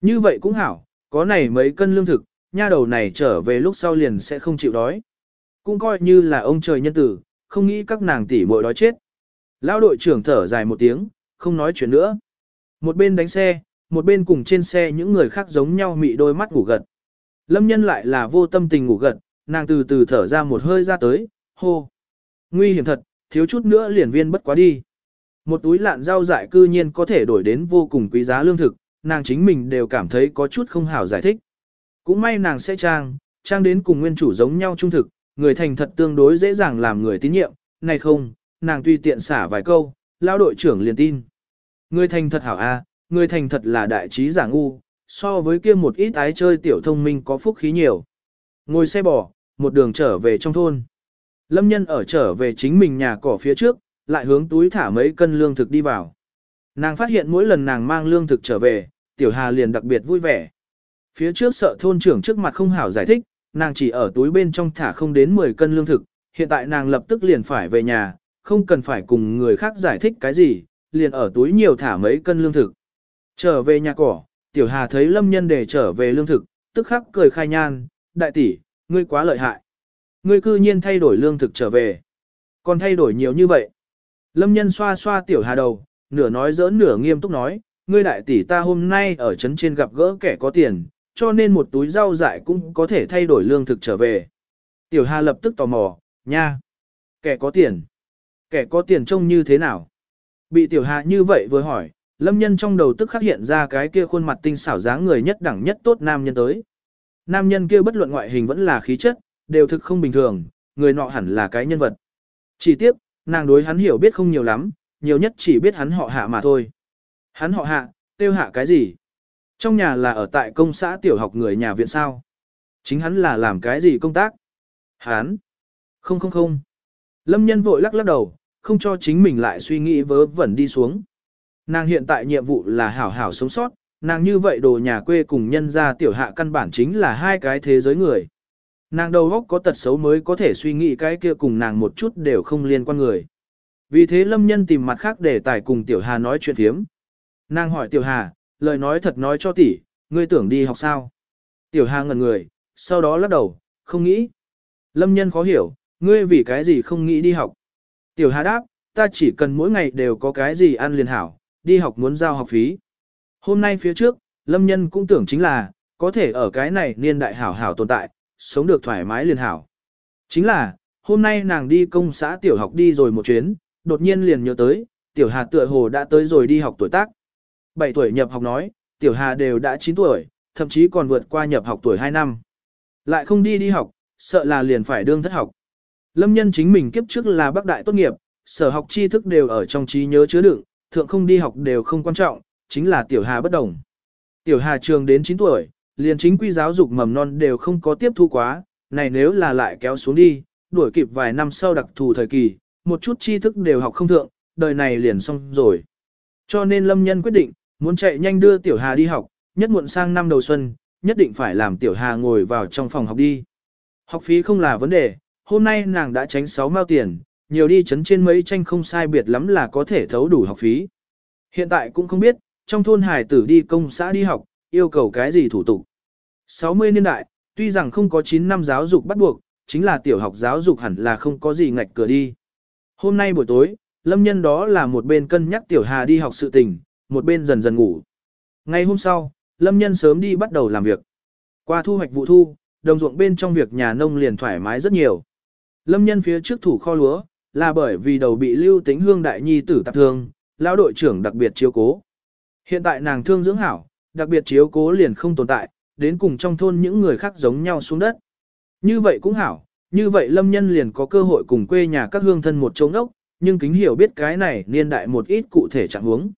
A: Như vậy cũng hảo, có này mấy cân lương thực, nha đầu này trở về lúc sau liền sẽ không chịu đói. Cũng coi như là ông trời nhân tử, không nghĩ các nàng tỷ muội đói chết. Lão đội trưởng thở dài một tiếng, không nói chuyện nữa. Một bên đánh xe, một bên cùng trên xe những người khác giống nhau mị đôi mắt ngủ gật. Lâm nhân lại là vô tâm tình ngủ gật, nàng từ từ thở ra một hơi ra tới, hô. Nguy hiểm thật, thiếu chút nữa liền viên bất quá đi. Một túi lạn rau dại cư nhiên có thể đổi đến vô cùng quý giá lương thực, nàng chính mình đều cảm thấy có chút không hảo giải thích. Cũng may nàng sẽ trang, trang đến cùng nguyên chủ giống nhau trung thực, người thành thật tương đối dễ dàng làm người tín nhiệm, này không, nàng tùy tiện xả vài câu, lao đội trưởng liền tin. Người thành thật hảo a, người thành thật là đại trí giả ngu, so với kia một ít ái chơi tiểu thông minh có phúc khí nhiều. Ngồi xe bò, một đường trở về trong thôn. Lâm nhân ở trở về chính mình nhà cỏ phía trước, lại hướng túi thả mấy cân lương thực đi vào. Nàng phát hiện mỗi lần nàng mang lương thực trở về, tiểu hà liền đặc biệt vui vẻ. Phía trước sợ thôn trưởng trước mặt không hảo giải thích, nàng chỉ ở túi bên trong thả không đến 10 cân lương thực, hiện tại nàng lập tức liền phải về nhà, không cần phải cùng người khác giải thích cái gì, liền ở túi nhiều thả mấy cân lương thực. Trở về nhà cỏ, tiểu hà thấy lâm nhân để trở về lương thực, tức khắc cười khai nhan, đại tỷ, ngươi quá lợi hại. Ngươi cư nhiên thay đổi lương thực trở về. Còn thay đổi nhiều như vậy. Lâm nhân xoa xoa tiểu hà đầu, nửa nói giỡn nửa nghiêm túc nói, ngươi đại tỷ ta hôm nay ở trấn trên gặp gỡ kẻ có tiền, cho nên một túi rau dại cũng có thể thay đổi lương thực trở về. Tiểu hà lập tức tò mò, nha. Kẻ có tiền. Kẻ có tiền trông như thế nào? Bị tiểu hạ như vậy vừa hỏi, lâm nhân trong đầu tức khắc hiện ra cái kia khuôn mặt tinh xảo dáng người nhất đẳng nhất tốt nam nhân tới. Nam nhân kia bất luận ngoại hình vẫn là khí chất, đều thực không bình thường, người nọ hẳn là cái nhân vật. Chỉ tiếc, nàng đối hắn hiểu biết không nhiều lắm, nhiều nhất chỉ biết hắn họ hạ mà thôi. Hắn họ hạ, tiêu hạ cái gì? Trong nhà là ở tại công xã tiểu học người nhà viện sao? Chính hắn là làm cái gì công tác? Hắn? Không không không. Lâm nhân vội lắc lắc đầu, không cho chính mình lại suy nghĩ vớ vẩn đi xuống. Nàng hiện tại nhiệm vụ là hảo hảo sống sót, nàng như vậy đồ nhà quê cùng nhân gia tiểu hạ căn bản chính là hai cái thế giới người. Nàng đầu óc có tật xấu mới có thể suy nghĩ cái kia cùng nàng một chút đều không liên quan người. Vì thế lâm nhân tìm mặt khác để tài cùng tiểu hà nói chuyện thiếm. Nàng hỏi tiểu hà, lời nói thật nói cho tỷ, ngươi tưởng đi học sao? Tiểu hà ngẩn người, sau đó lắc đầu, không nghĩ. Lâm nhân khó hiểu, ngươi vì cái gì không nghĩ đi học? Tiểu hà đáp, ta chỉ cần mỗi ngày đều có cái gì ăn liền hảo, đi học muốn giao học phí. Hôm nay phía trước, lâm nhân cũng tưởng chính là, có thể ở cái này niên đại hảo hảo tồn tại, sống được thoải mái liền hảo. Chính là, hôm nay nàng đi công xã tiểu học đi rồi một chuyến, đột nhiên liền nhớ tới, tiểu hà tựa hồ đã tới rồi đi học tuổi tác. 7 tuổi nhập học nói, tiểu hà đều đã 9 tuổi, thậm chí còn vượt qua nhập học tuổi 2 năm. Lại không đi đi học, sợ là liền phải đương thất học. Lâm nhân chính mình kiếp trước là bác đại tốt nghiệp, sở học tri thức đều ở trong trí nhớ chứa đựng, thượng không đi học đều không quan trọng, chính là tiểu hà bất đồng. Tiểu hà trường đến 9 tuổi, liền chính quy giáo dục mầm non đều không có tiếp thu quá, này nếu là lại kéo xuống đi, đuổi kịp vài năm sau đặc thù thời kỳ, một chút tri thức đều học không thượng, đời này liền xong rồi. Cho nên lâm nhân quyết định, muốn chạy nhanh đưa tiểu hà đi học, nhất muộn sang năm đầu xuân, nhất định phải làm tiểu hà ngồi vào trong phòng học đi. Học phí không là vấn đề, hôm nay nàng đã tránh 6 mao tiền, nhiều đi chấn trên mấy tranh không sai biệt lắm là có thể thấu đủ học phí. Hiện tại cũng không biết, trong thôn hải tử đi công xã đi học, yêu cầu cái gì thủ tục. 60 niên đại, tuy rằng không có 9 năm giáo dục bắt buộc, chính là tiểu học giáo dục hẳn là không có gì ngạch cửa đi. Hôm nay buổi tối, lâm nhân đó là một bên cân nhắc tiểu hà đi học sự tình, một bên dần dần ngủ. Ngày hôm sau, lâm nhân sớm đi bắt đầu làm việc. Qua thu hoạch vụ thu, đồng ruộng bên trong việc nhà nông liền thoải mái rất nhiều. Lâm nhân phía trước thủ kho lúa, là bởi vì đầu bị lưu tính hương đại nhi tử tạp thương, lão đội trưởng đặc biệt chiếu cố. Hiện tại nàng thương dưỡng hảo, đặc biệt chiếu cố liền không tồn tại, đến cùng trong thôn những người khác giống nhau xuống đất. Như vậy cũng hảo, như vậy lâm nhân liền có cơ hội cùng quê nhà các hương thân một chỗ ốc, nhưng kính hiểu biết cái này niên đại một ít cụ thể trạng huống.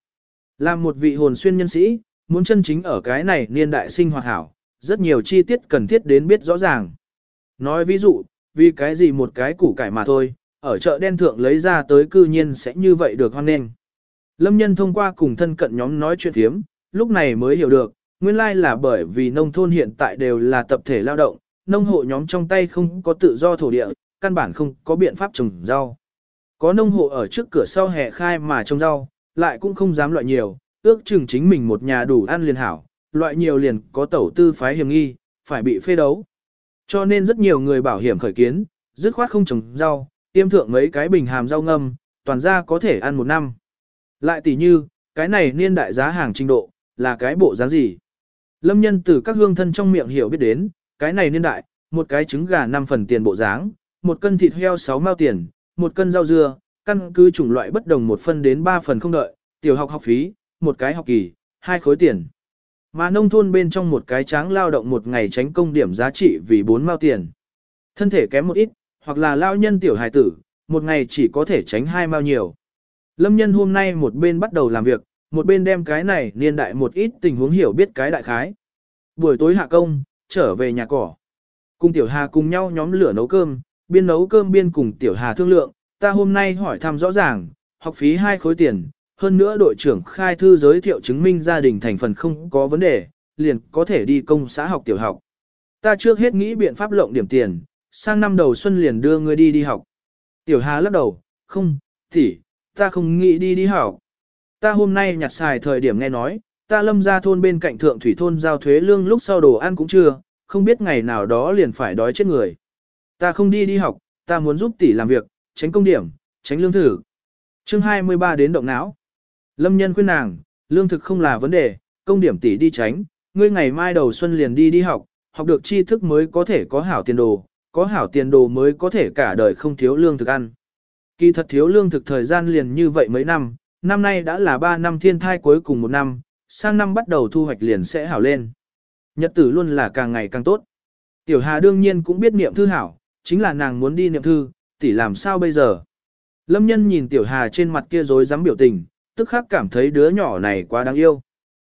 A: Làm một vị hồn xuyên nhân sĩ, muốn chân chính ở cái này niên đại sinh hoạt hảo, rất nhiều chi tiết cần thiết đến biết rõ ràng. Nói ví dụ, vì cái gì một cái củ cải mà thôi, ở chợ đen thượng lấy ra tới cư nhiên sẽ như vậy được hoan nghênh. Lâm nhân thông qua cùng thân cận nhóm nói chuyện thiếm, lúc này mới hiểu được, nguyên lai là bởi vì nông thôn hiện tại đều là tập thể lao động, nông hộ nhóm trong tay không có tự do thổ địa, căn bản không có biện pháp trồng rau. Có nông hộ ở trước cửa sau hè khai mà trồng rau, lại cũng không dám loại nhiều, ước chừng chính mình một nhà đủ ăn liền hảo, loại nhiều liền có tẩu tư phái hiểm nghi, phải bị phê đấu. Cho nên rất nhiều người bảo hiểm khởi kiến, dứt khoát không trồng rau, tiêm thượng mấy cái bình hàm rau ngâm, toàn ra có thể ăn một năm. Lại tỷ như, cái này niên đại giá hàng trình độ, là cái bộ dáng gì? Lâm nhân từ các hương thân trong miệng hiểu biết đến, cái này niên đại, một cái trứng gà 5 phần tiền bộ dáng, một cân thịt heo 6 mao tiền, một cân rau dưa, căn cứ chủng loại bất đồng một phân đến 3 phần không đợi, tiểu học học phí, một cái học kỳ, hai khối tiền. Mà nông thôn bên trong một cái tráng lao động một ngày tránh công điểm giá trị vì 4 mao tiền. Thân thể kém một ít, hoặc là lao nhân tiểu hài tử, một ngày chỉ có thể tránh hai mao nhiều. Lâm nhân hôm nay một bên bắt đầu làm việc, một bên đem cái này niên đại một ít tình huống hiểu biết cái đại khái. Buổi tối hạ công, trở về nhà cỏ. Cùng Tiểu Hà cùng nhau nhóm lửa nấu cơm, biên nấu cơm biên cùng Tiểu Hà thương lượng, ta hôm nay hỏi thăm rõ ràng, học phí hai khối tiền, hơn nữa đội trưởng khai thư giới thiệu chứng minh gia đình thành phần không có vấn đề, liền có thể đi công xã học tiểu học. Ta trước hết nghĩ biện pháp lộng điểm tiền, sang năm đầu xuân liền đưa ngươi đi đi học. Tiểu Hà lắc đầu, không, tỷ ta không nghĩ đi đi học. Ta hôm nay nhặt xài thời điểm nghe nói, ta lâm ra thôn bên cạnh thượng thủy thôn giao thuế lương lúc sau đồ ăn cũng chưa, không biết ngày nào đó liền phải đói chết người. Ta không đi đi học, ta muốn giúp tỷ làm việc, tránh công điểm, tránh lương thử. Chương 23 đến động não. Lâm nhân khuyên nàng, lương thực không là vấn đề, công điểm tỷ đi tránh, ngươi ngày mai đầu xuân liền đi đi học, học được tri thức mới có thể có hảo tiền đồ, có hảo tiền đồ mới có thể cả đời không thiếu lương thực ăn. Kỳ thật thiếu lương thực thời gian liền như vậy mấy năm, năm nay đã là 3 năm thiên thai cuối cùng một năm, sang năm bắt đầu thu hoạch liền sẽ hảo lên. Nhật tử luôn là càng ngày càng tốt. Tiểu Hà đương nhiên cũng biết niệm thư hảo, chính là nàng muốn đi niệm thư, tỷ làm sao bây giờ? Lâm nhân nhìn Tiểu Hà trên mặt kia rối rắm biểu tình, tức khắc cảm thấy đứa nhỏ này quá đáng yêu.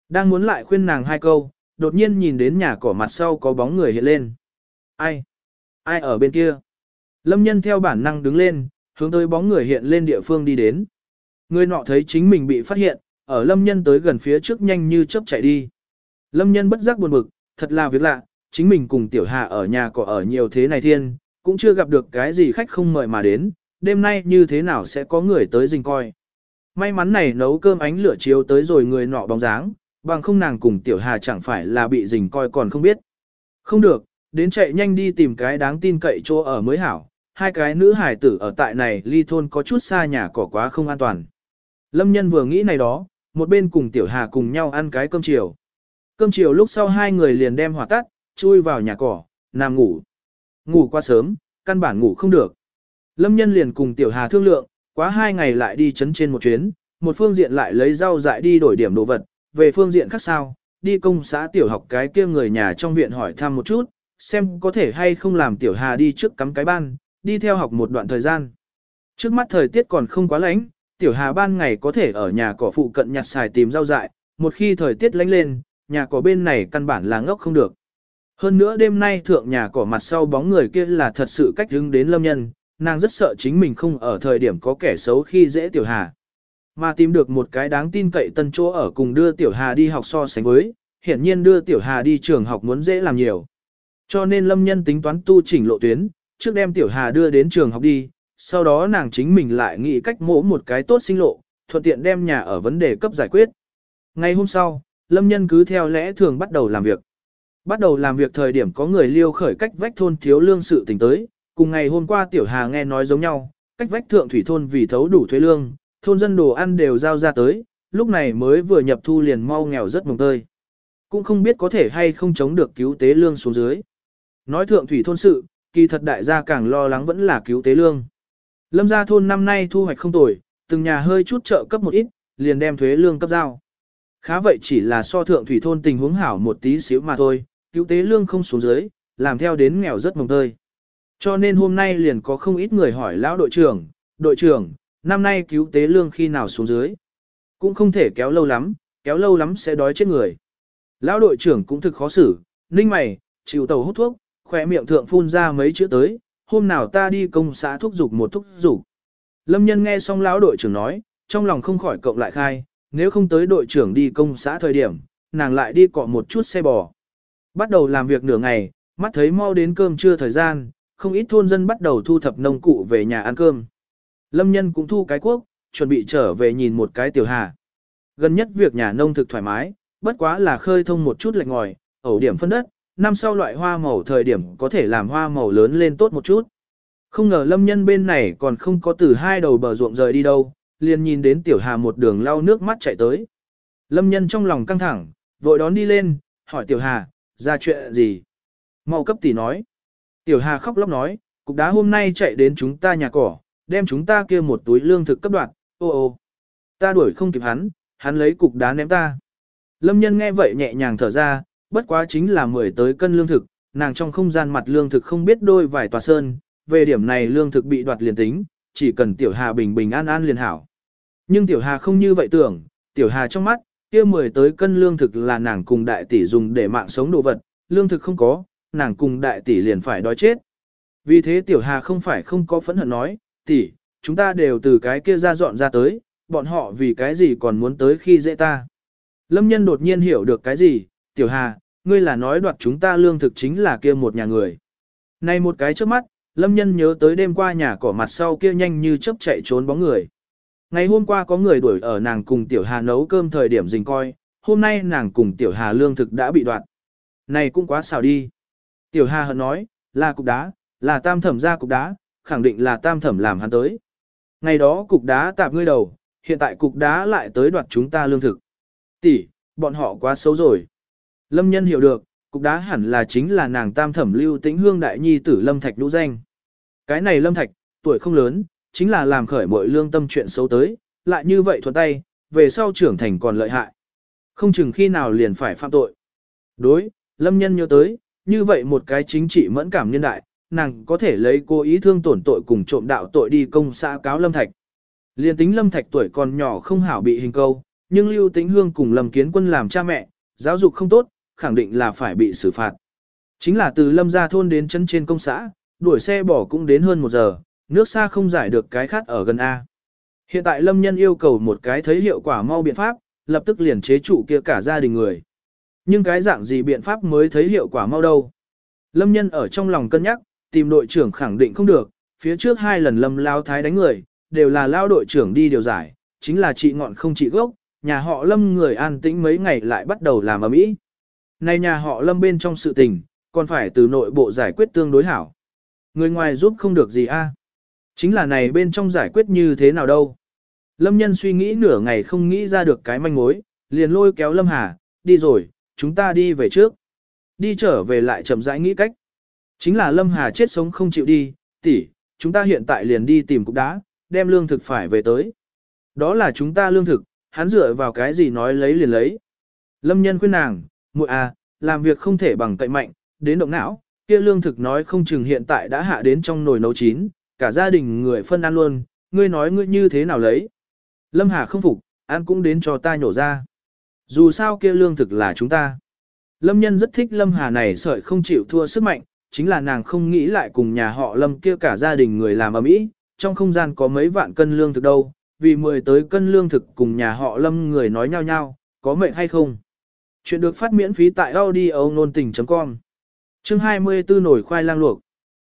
A: Đang muốn lại khuyên nàng hai câu, đột nhiên nhìn đến nhà cỏ mặt sau có bóng người hiện lên. Ai? Ai ở bên kia? Lâm nhân theo bản năng đứng lên, hướng tới bóng người hiện lên địa phương đi đến. Người nọ thấy chính mình bị phát hiện, ở lâm nhân tới gần phía trước nhanh như chớp chạy đi. Lâm nhân bất giác buồn bực, thật là việc lạ, chính mình cùng tiểu hà ở nhà cỏ ở nhiều thế này thiên, cũng chưa gặp được cái gì khách không mời mà đến, đêm nay như thế nào sẽ có người tới dình coi. May mắn này nấu cơm ánh lửa chiếu tới rồi người nọ bóng dáng, bằng không nàng cùng tiểu hà chẳng phải là bị dình coi còn không biết. Không được, đến chạy nhanh đi tìm cái đáng tin cậy chỗ ở mới hảo, hai cái nữ hải tử ở tại này ly thôn có chút xa nhà cỏ quá không an toàn. Lâm nhân vừa nghĩ này đó, một bên cùng tiểu hà cùng nhau ăn cái cơm chiều. Cơm chiều lúc sau hai người liền đem hỏa tắt, chui vào nhà cỏ, nằm ngủ. Ngủ quá sớm, căn bản ngủ không được. Lâm nhân liền cùng tiểu hà thương lượng, quá hai ngày lại đi chấn trên một chuyến, một phương diện lại lấy rau dại đi đổi điểm đồ vật, về phương diện khác sao, đi công xã tiểu học cái kia người nhà trong viện hỏi thăm một chút, xem có thể hay không làm tiểu hà đi trước cắm cái ban, đi theo học một đoạn thời gian. Trước mắt thời tiết còn không quá lạnh, tiểu hà ban ngày có thể ở nhà cỏ phụ cận nhặt xài tìm rau dại, một khi thời tiết lạnh lên, nhà cỏ bên này căn bản là ngốc không được. Hơn nữa đêm nay thượng nhà cỏ mặt sau bóng người kia là thật sự cách đứng đến lâm nhân, nàng rất sợ chính mình không ở thời điểm có kẻ xấu khi dễ tiểu hà. Mà tìm được một cái đáng tin cậy tân chỗ ở cùng đưa tiểu hà đi học so sánh với, hiển nhiên đưa tiểu hà đi trường học muốn dễ làm nhiều. Cho nên lâm nhân tính toán tu chỉnh lộ tuyến, trước đem tiểu hà đưa đến trường học đi, sau đó nàng chính mình lại nghĩ cách mỗ một cái tốt sinh lộ, thuận tiện đem nhà ở vấn đề cấp giải quyết. Ngày hôm sau, lâm nhân cứ theo lẽ thường bắt đầu làm việc. Bắt đầu làm việc thời điểm có người liêu khởi cách vách thôn thiếu lương sự tình tới, cùng ngày hôm qua tiểu hà nghe nói giống nhau, cách vách thượng thủy thôn vì thấu đủ thuế lương, thôn dân đồ ăn đều giao ra tới, lúc này mới vừa nhập thu liền mau nghèo rất mồng tơi. Cũng không biết có thể hay không chống được cứu tế lương xuống dưới. Nói thượng thủy thôn sự, kỳ thật đại gia càng lo lắng vẫn là cứu tế lương. Lâm gia thôn năm nay thu hoạch không tồi, từng nhà hơi chút trợ cấp một ít, liền đem thuế lương cấp giao. Khá vậy chỉ là so thượng thủy thôn tình huống hảo một tí xíu mà thôi, cứu tế lương không xuống dưới, làm theo đến nghèo rất mồng tơi. Cho nên hôm nay liền có không ít người hỏi lão đội trưởng, đội trưởng, năm nay cứu tế lương khi nào xuống dưới. Cũng không thể kéo lâu lắm, kéo lâu lắm sẽ đói chết người. Lão đội trưởng cũng thực khó xử, ninh mày, chịu tàu hút thuốc, khỏe miệng thượng phun ra mấy chữ tới, hôm nào ta đi công xã thúc dục một thúc dục. Lâm nhân nghe xong lão đội trưởng nói, trong lòng không khỏi cộng lại khai, nếu không tới đội trưởng đi công xã thời điểm, nàng lại đi cọ một chút xe bò. Bắt đầu làm việc nửa ngày, mắt thấy mau đến cơm trưa thời gian, không ít thôn dân bắt đầu thu thập nông cụ về nhà ăn cơm. Lâm nhân cũng thu cái cuốc, chuẩn bị trở về nhìn một cái tiểu hà. Gần nhất việc nhà nông thực thoải mái, bất quá là khơi thông một chút lệch ngòi, ẩu điểm phân đất, năm sau loại hoa màu thời điểm có thể làm hoa màu lớn lên tốt một chút. Không ngờ lâm nhân bên này còn không có từ hai đầu bờ ruộng rời đi đâu, liền nhìn đến tiểu hà một đường lau nước mắt chạy tới. Lâm nhân trong lòng căng thẳng, vội đón đi lên, hỏi tiểu hà, ra chuyện gì? Mau cấp tỷ nói. Tiểu hà khóc lóc nói, cục đá hôm nay chạy đến chúng ta nhà cỏ, đem chúng ta kia một túi lương thực cấp đoạn, ô ô. Ta đuổi không kịp hắn, hắn lấy cục đá ném ta. Lâm nhân nghe vậy nhẹ nhàng thở ra, bất quá chính là mười tới cân lương thực, nàng trong không gian mặt lương thực không biết đôi vài tòa sơn, về điểm này lương thực bị đoạt liền tính, chỉ cần tiểu hà bình bình an an liền hảo. Nhưng tiểu hà không như vậy tưởng, tiểu hà trong mắt, kia mười tới cân lương thực là nàng cùng đại tỷ dùng để mạng sống đồ vật, lương thực không có, nàng cùng đại tỷ liền phải đói chết. Vì thế tiểu hà không phải không có phẫn hận nói, tỷ, chúng ta đều từ cái kia ra dọn ra tới, bọn họ vì cái gì còn muốn tới khi dễ ta. Lâm nhân đột nhiên hiểu được cái gì, tiểu hà, ngươi là nói đoạt chúng ta lương thực chính là kia một nhà người. Này một cái trước mắt, lâm nhân nhớ tới đêm qua nhà cỏ mặt sau kia nhanh như chớp chạy trốn bóng người. Ngày hôm qua có người đuổi ở nàng cùng tiểu hà nấu cơm thời điểm dình coi, hôm nay nàng cùng tiểu hà lương thực đã bị đoạt. Này cũng quá xào đi. Tiểu hà hận nói, là cục đá, là tam thẩm ra cục đá, khẳng định là tam thẩm làm hắn tới. Ngày đó cục đá tạp ngươi đầu, hiện tại cục đá lại tới đoạt chúng ta lương thực. Tỷ, bọn họ quá xấu rồi. Lâm nhân hiểu được, cục đá hẳn là chính là nàng tam thẩm lưu tĩnh hương đại nhi tử Lâm Thạch đũ danh. Cái này Lâm Thạch, tuổi không lớn, chính là làm khởi mọi lương tâm chuyện xấu tới, lại như vậy thuận tay, về sau trưởng thành còn lợi hại. Không chừng khi nào liền phải phạm tội. Đối, Lâm nhân nhớ tới, như vậy một cái chính trị mẫn cảm nhân đại, nàng có thể lấy cố ý thương tổn tội cùng trộm đạo tội đi công xã cáo Lâm Thạch. Liên tính Lâm Thạch tuổi còn nhỏ không hảo bị hình câu, nhưng Lưu Tĩnh Hương cùng Lâm Kiến Quân làm cha mẹ, giáo dục không tốt, khẳng định là phải bị xử phạt. Chính là từ Lâm gia thôn đến chân trên công xã, đuổi xe bỏ cũng đến hơn một giờ, nước xa không giải được cái khát ở gần A. Hiện tại Lâm nhân yêu cầu một cái thấy hiệu quả mau biện pháp, lập tức liền chế trụ kia cả gia đình người. Nhưng cái dạng gì biện pháp mới thấy hiệu quả mau đâu. Lâm nhân ở trong lòng cân nhắc, tìm đội trưởng khẳng định không được, phía trước hai lần lâm lao thái đánh người, đều là lao đội trưởng đi điều giải, chính là trị ngọn không trị gốc, nhà họ lâm người an tĩnh mấy ngày lại bắt đầu làm ở mỹ. Này nhà họ lâm bên trong sự tình, còn phải từ nội bộ giải quyết tương đối hảo. Người ngoài giúp không được gì a Chính là này bên trong giải quyết như thế nào đâu. Lâm nhân suy nghĩ nửa ngày không nghĩ ra được cái manh mối, liền lôi kéo Lâm Hà, đi rồi, chúng ta đi về trước. Đi trở về lại chậm rãi nghĩ cách. Chính là Lâm Hà chết sống không chịu đi, tỷ, chúng ta hiện tại liền đi tìm cục đá, đem lương thực phải về tới. Đó là chúng ta lương thực, hắn dựa vào cái gì nói lấy liền lấy. Lâm nhân khuyên nàng, muội à, làm việc không thể bằng cậy mạnh, đến động não, kia lương thực nói không chừng hiện tại đã hạ đến trong nồi nấu chín, cả gia đình người phân ăn luôn, ngươi nói ngươi như thế nào lấy. Lâm Hà không phục, ăn cũng đến cho ta nhổ ra. Dù sao kia lương thực là chúng ta. Lâm nhân rất thích Lâm Hà này sợi không chịu thua sức mạnh, chính là nàng không nghĩ lại cùng nhà họ Lâm kia cả gia đình người làm ở mỹ, trong không gian có mấy vạn cân lương thực đâu, vì mười tới cân lương thực cùng nhà họ Lâm người nói nhau nhau, có mệnh hay không. Chuyện được phát miễn phí tại audio nôn tình.com Chương 24 nổi khoai lang luộc.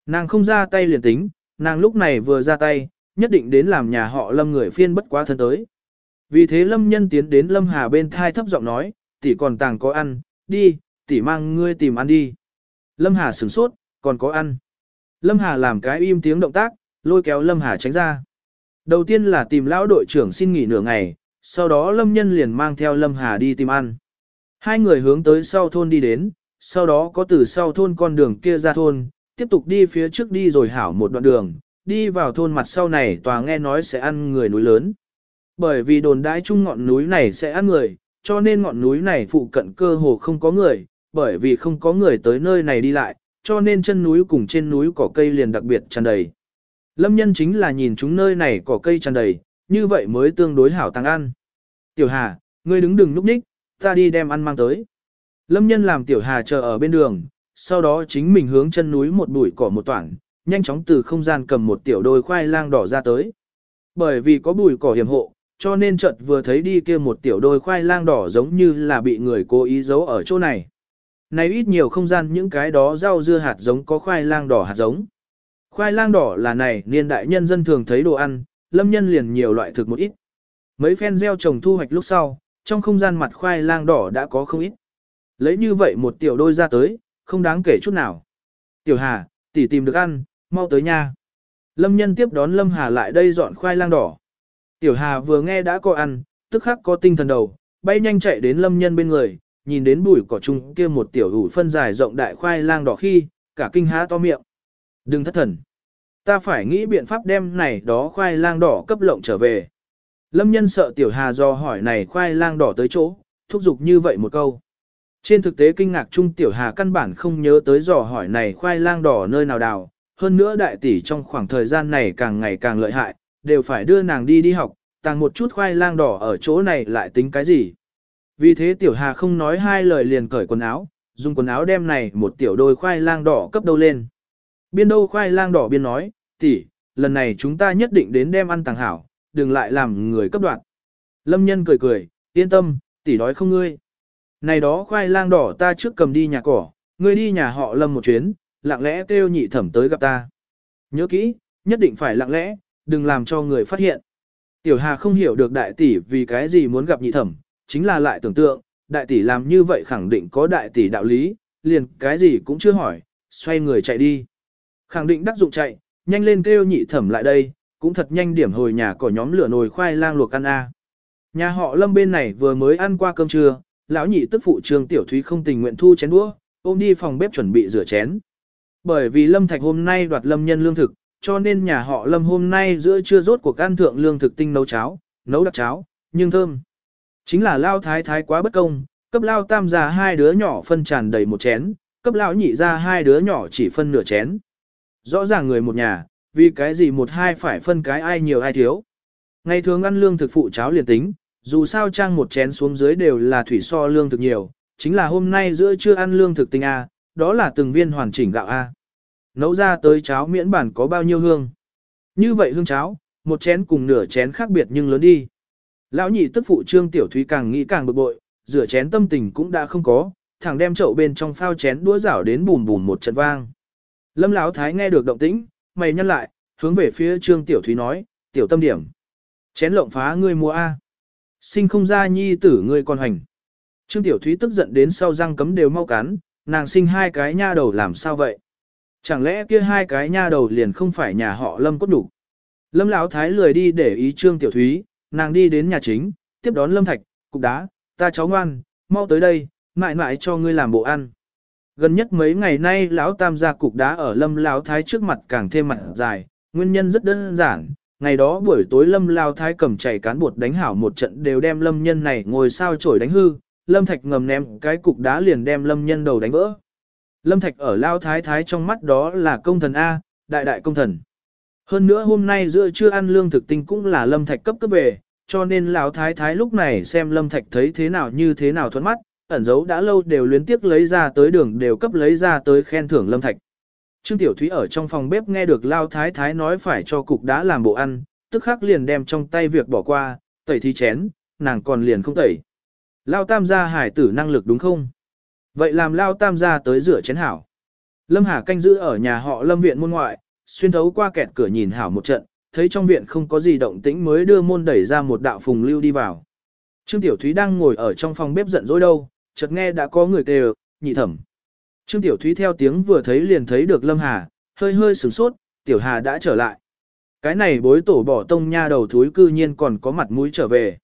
A: Nàng không ra tay liền tính, nàng lúc này vừa ra tay, nhất định đến làm nhà họ Lâm người phiên bất quá thân tới. Vì thế Lâm nhân tiến đến Lâm Hà bên thai thấp giọng nói, tỷ còn tàng có ăn, đi, tỷ mang ngươi tìm ăn đi. Lâm Hà sửng sốt, còn có ăn. Lâm Hà làm cái im tiếng động tác, lôi kéo Lâm Hà tránh ra. Đầu tiên là tìm lão đội trưởng xin nghỉ nửa ngày, sau đó Lâm Nhân liền mang theo Lâm Hà đi tìm ăn. Hai người hướng tới sau thôn đi đến, sau đó có từ sau thôn con đường kia ra thôn, tiếp tục đi phía trước đi rồi hảo một đoạn đường, đi vào thôn mặt sau này tòa nghe nói sẽ ăn người núi lớn. Bởi vì đồn đãi chung ngọn núi này sẽ ăn người, cho nên ngọn núi này phụ cận cơ hồ không có người, bởi vì không có người tới nơi này đi lại, cho nên chân núi cùng trên núi cỏ cây liền đặc biệt tràn đầy. Lâm nhân chính là nhìn chúng nơi này cỏ cây tràn đầy, như vậy mới tương đối hảo tăng ăn. Tiểu Hà, ngươi đứng đừng núp ních, ta đi đem ăn mang tới. Lâm nhân làm Tiểu Hà chờ ở bên đường, sau đó chính mình hướng chân núi một bụi cỏ một toảng, nhanh chóng từ không gian cầm một tiểu đôi khoai lang đỏ ra tới. Bởi vì có bụi cỏ hiểm hộ, cho nên chợt vừa thấy đi kia một tiểu đôi khoai lang đỏ giống như là bị người cố ý giấu ở chỗ này. Này ít nhiều không gian những cái đó rau dưa hạt giống có khoai lang đỏ hạt giống. Khoai lang đỏ là này niên đại nhân dân thường thấy đồ ăn, lâm nhân liền nhiều loại thực một ít. Mấy phen gieo trồng thu hoạch lúc sau, trong không gian mặt khoai lang đỏ đã có không ít. Lấy như vậy một tiểu đôi ra tới, không đáng kể chút nào. Tiểu Hà, tỷ tìm được ăn, mau tới nha. Lâm nhân tiếp đón Lâm Hà lại đây dọn khoai lang đỏ. Tiểu Hà vừa nghe đã có ăn, tức khắc có tinh thần đầu, bay nhanh chạy đến Lâm nhân bên người, nhìn đến bụi cỏ chung kia một tiểu hủ phân dài rộng đại khoai lang đỏ khi, cả kinh há to miệng. Đừng thất thần. Ta phải nghĩ biện pháp đem này đó khoai lang đỏ cấp lộng trở về. Lâm nhân sợ tiểu hà do hỏi này khoai lang đỏ tới chỗ, thúc giục như vậy một câu. Trên thực tế kinh ngạc chung tiểu hà căn bản không nhớ tới dò hỏi này khoai lang đỏ nơi nào đào, hơn nữa đại tỷ trong khoảng thời gian này càng ngày càng lợi hại, đều phải đưa nàng đi đi học, tàng một chút khoai lang đỏ ở chỗ này lại tính cái gì. Vì thế tiểu hà không nói hai lời liền cởi quần áo, dùng quần áo đem này một tiểu đôi khoai lang đỏ cấp đâu lên. Biên đâu khoai lang đỏ biên nói, tỷ, lần này chúng ta nhất định đến đem ăn tàng hảo, đừng lại làm người cấp đoạn. Lâm nhân cười cười, yên tâm, tỷ đói không ngươi. Này đó khoai lang đỏ ta trước cầm đi nhà cỏ, ngươi đi nhà họ lâm một chuyến, lặng lẽ kêu nhị thẩm tới gặp ta. Nhớ kỹ, nhất định phải lặng lẽ, đừng làm cho người phát hiện. Tiểu Hà không hiểu được đại tỷ vì cái gì muốn gặp nhị thẩm, chính là lại tưởng tượng, đại tỷ làm như vậy khẳng định có đại tỷ đạo lý, liền cái gì cũng chưa hỏi, xoay người chạy đi. Khẳng định đắc dụng chạy, nhanh lên kêu nhị thẩm lại đây, cũng thật nhanh điểm hồi nhà cỏ nhóm lửa nồi khoai lang luộc ăn a. Nhà họ lâm bên này vừa mới ăn qua cơm trưa, lão nhị tức phụ trương tiểu thúy không tình nguyện thu chén đũa, ôm đi phòng bếp chuẩn bị rửa chén. Bởi vì lâm thạch hôm nay đoạt lâm nhân lương thực, cho nên nhà họ lâm hôm nay giữa trưa rốt cuộc ăn thượng lương thực tinh nấu cháo, nấu đặc cháo, nhưng thơm. Chính là lao thái thái quá bất công, cấp lao tam già hai đứa nhỏ phân tràn đầy một chén, cấp lão nhị ra hai đứa nhỏ chỉ phân nửa chén. Rõ ràng người một nhà, vì cái gì một hai phải phân cái ai nhiều ai thiếu. Ngày thường ăn lương thực phụ cháo liền tính, dù sao trang một chén xuống dưới đều là thủy so lương thực nhiều, chính là hôm nay giữa trưa ăn lương thực tinh A, đó là từng viên hoàn chỉnh gạo A. Nấu ra tới cháo miễn bản có bao nhiêu hương. Như vậy hương cháo, một chén cùng nửa chén khác biệt nhưng lớn đi. Lão nhị tức phụ trương tiểu thúy càng nghĩ càng bực bội, rửa chén tâm tình cũng đã không có, thẳng đem chậu bên trong phao chén đũa rảo đến bùm bùm một trận vang. Lâm Lão Thái nghe được động tĩnh, mày nhăn lại, hướng về phía Trương Tiểu Thúy nói, tiểu tâm điểm. Chén lộng phá ngươi mua A. Sinh không ra nhi tử ngươi còn hành. Trương Tiểu Thúy tức giận đến sau răng cấm đều mau cắn, nàng sinh hai cái nha đầu làm sao vậy? Chẳng lẽ kia hai cái nha đầu liền không phải nhà họ Lâm cốt đủ? Lâm Lão Thái lười đi để ý Trương Tiểu Thúy, nàng đi đến nhà chính, tiếp đón Lâm Thạch, cục đá, ta cháu ngoan, mau tới đây, mãi mãi cho ngươi làm bộ ăn. Gần nhất mấy ngày nay lão tam gia cục đá ở Lâm Lão Thái trước mặt càng thêm mặt dài, nguyên nhân rất đơn giản. Ngày đó buổi tối Lâm Lão Thái cầm chảy cán bột đánh hảo một trận đều đem Lâm nhân này ngồi sao chổi đánh hư, Lâm Thạch ngầm ném cái cục đá liền đem Lâm nhân đầu đánh vỡ. Lâm Thạch ở Lão Thái Thái trong mắt đó là công thần A, đại đại công thần. Hơn nữa hôm nay giữa trưa ăn lương thực tinh cũng là Lâm Thạch cấp cấp về, cho nên lão thái thái lúc này xem Lâm Thạch thấy thế nào như thế nào thuẫn mắt, ẩn dấu đã lâu đều luyến tiếc lấy ra tới đường đều cấp lấy ra tới khen thưởng Lâm Thạch. Trương Tiểu Thúy ở trong phòng bếp nghe được Lao Thái Thái nói phải cho cục đã làm bộ ăn, tức khắc liền đem trong tay việc bỏ qua, tẩy thi chén, nàng còn liền không tẩy. Lao Tam gia hải tử năng lực đúng không? Vậy làm Lao Tam gia tới rửa chén hảo. Lâm Hà canh giữ ở nhà họ Lâm viện môn ngoại, xuyên thấu qua kẹt cửa nhìn hảo một trận, thấy trong viện không có gì động tĩnh mới đưa môn đẩy ra một đạo phùng lưu đi vào. Trương Tiểu Thúy đang ngồi ở trong phòng bếp giận dỗi đâu, chợt nghe đã có người kêu, nhị thẩm. Trương Tiểu Thúy theo tiếng vừa thấy liền thấy được Lâm Hà, hơi hơi sửng sốt, Tiểu Hà đã trở lại. Cái này bối tổ bỏ tông nha đầu thúi cư nhiên còn có mặt mũi trở về.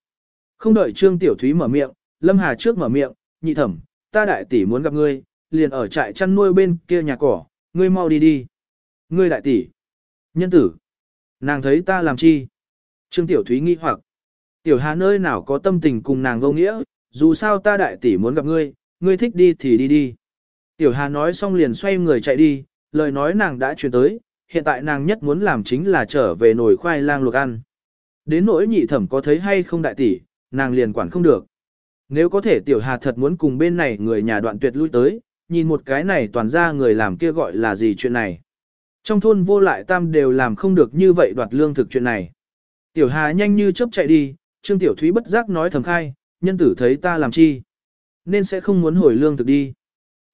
A: Không đợi Trương Tiểu Thúy mở miệng, Lâm Hà trước mở miệng, nhị thẩm, ta đại tỷ muốn gặp ngươi, liền ở trại chăn nuôi bên kia nhà cỏ, ngươi mau đi đi. Ngươi đại tỷ. Nhân tử. Nàng thấy ta làm chi? Trương Tiểu Thúy nghi hoặc. Tiểu Hà nơi nào có tâm tình cùng nàng vô nghĩa, dù sao ta đại tỷ muốn gặp ngươi, ngươi thích đi thì đi đi. Tiểu Hà nói xong liền xoay người chạy đi, lời nói nàng đã truyền tới, hiện tại nàng nhất muốn làm chính là trở về nồi khoai lang luộc ăn. Đến nỗi nhị thẩm có thấy hay không đại tỷ, nàng liền quản không được. Nếu có thể Tiểu Hà thật muốn cùng bên này người nhà đoạn tuyệt lui tới, nhìn một cái này toàn ra người làm kia gọi là gì chuyện này. Trong thôn vô lại tam đều làm không được như vậy đoạt lương thực chuyện này. Tiểu Hà nhanh như chớp chạy đi, Trương Tiểu Thúy bất giác nói thầm khai, nhân tử thấy ta làm chi. Nên sẽ không muốn hồi lương thực đi.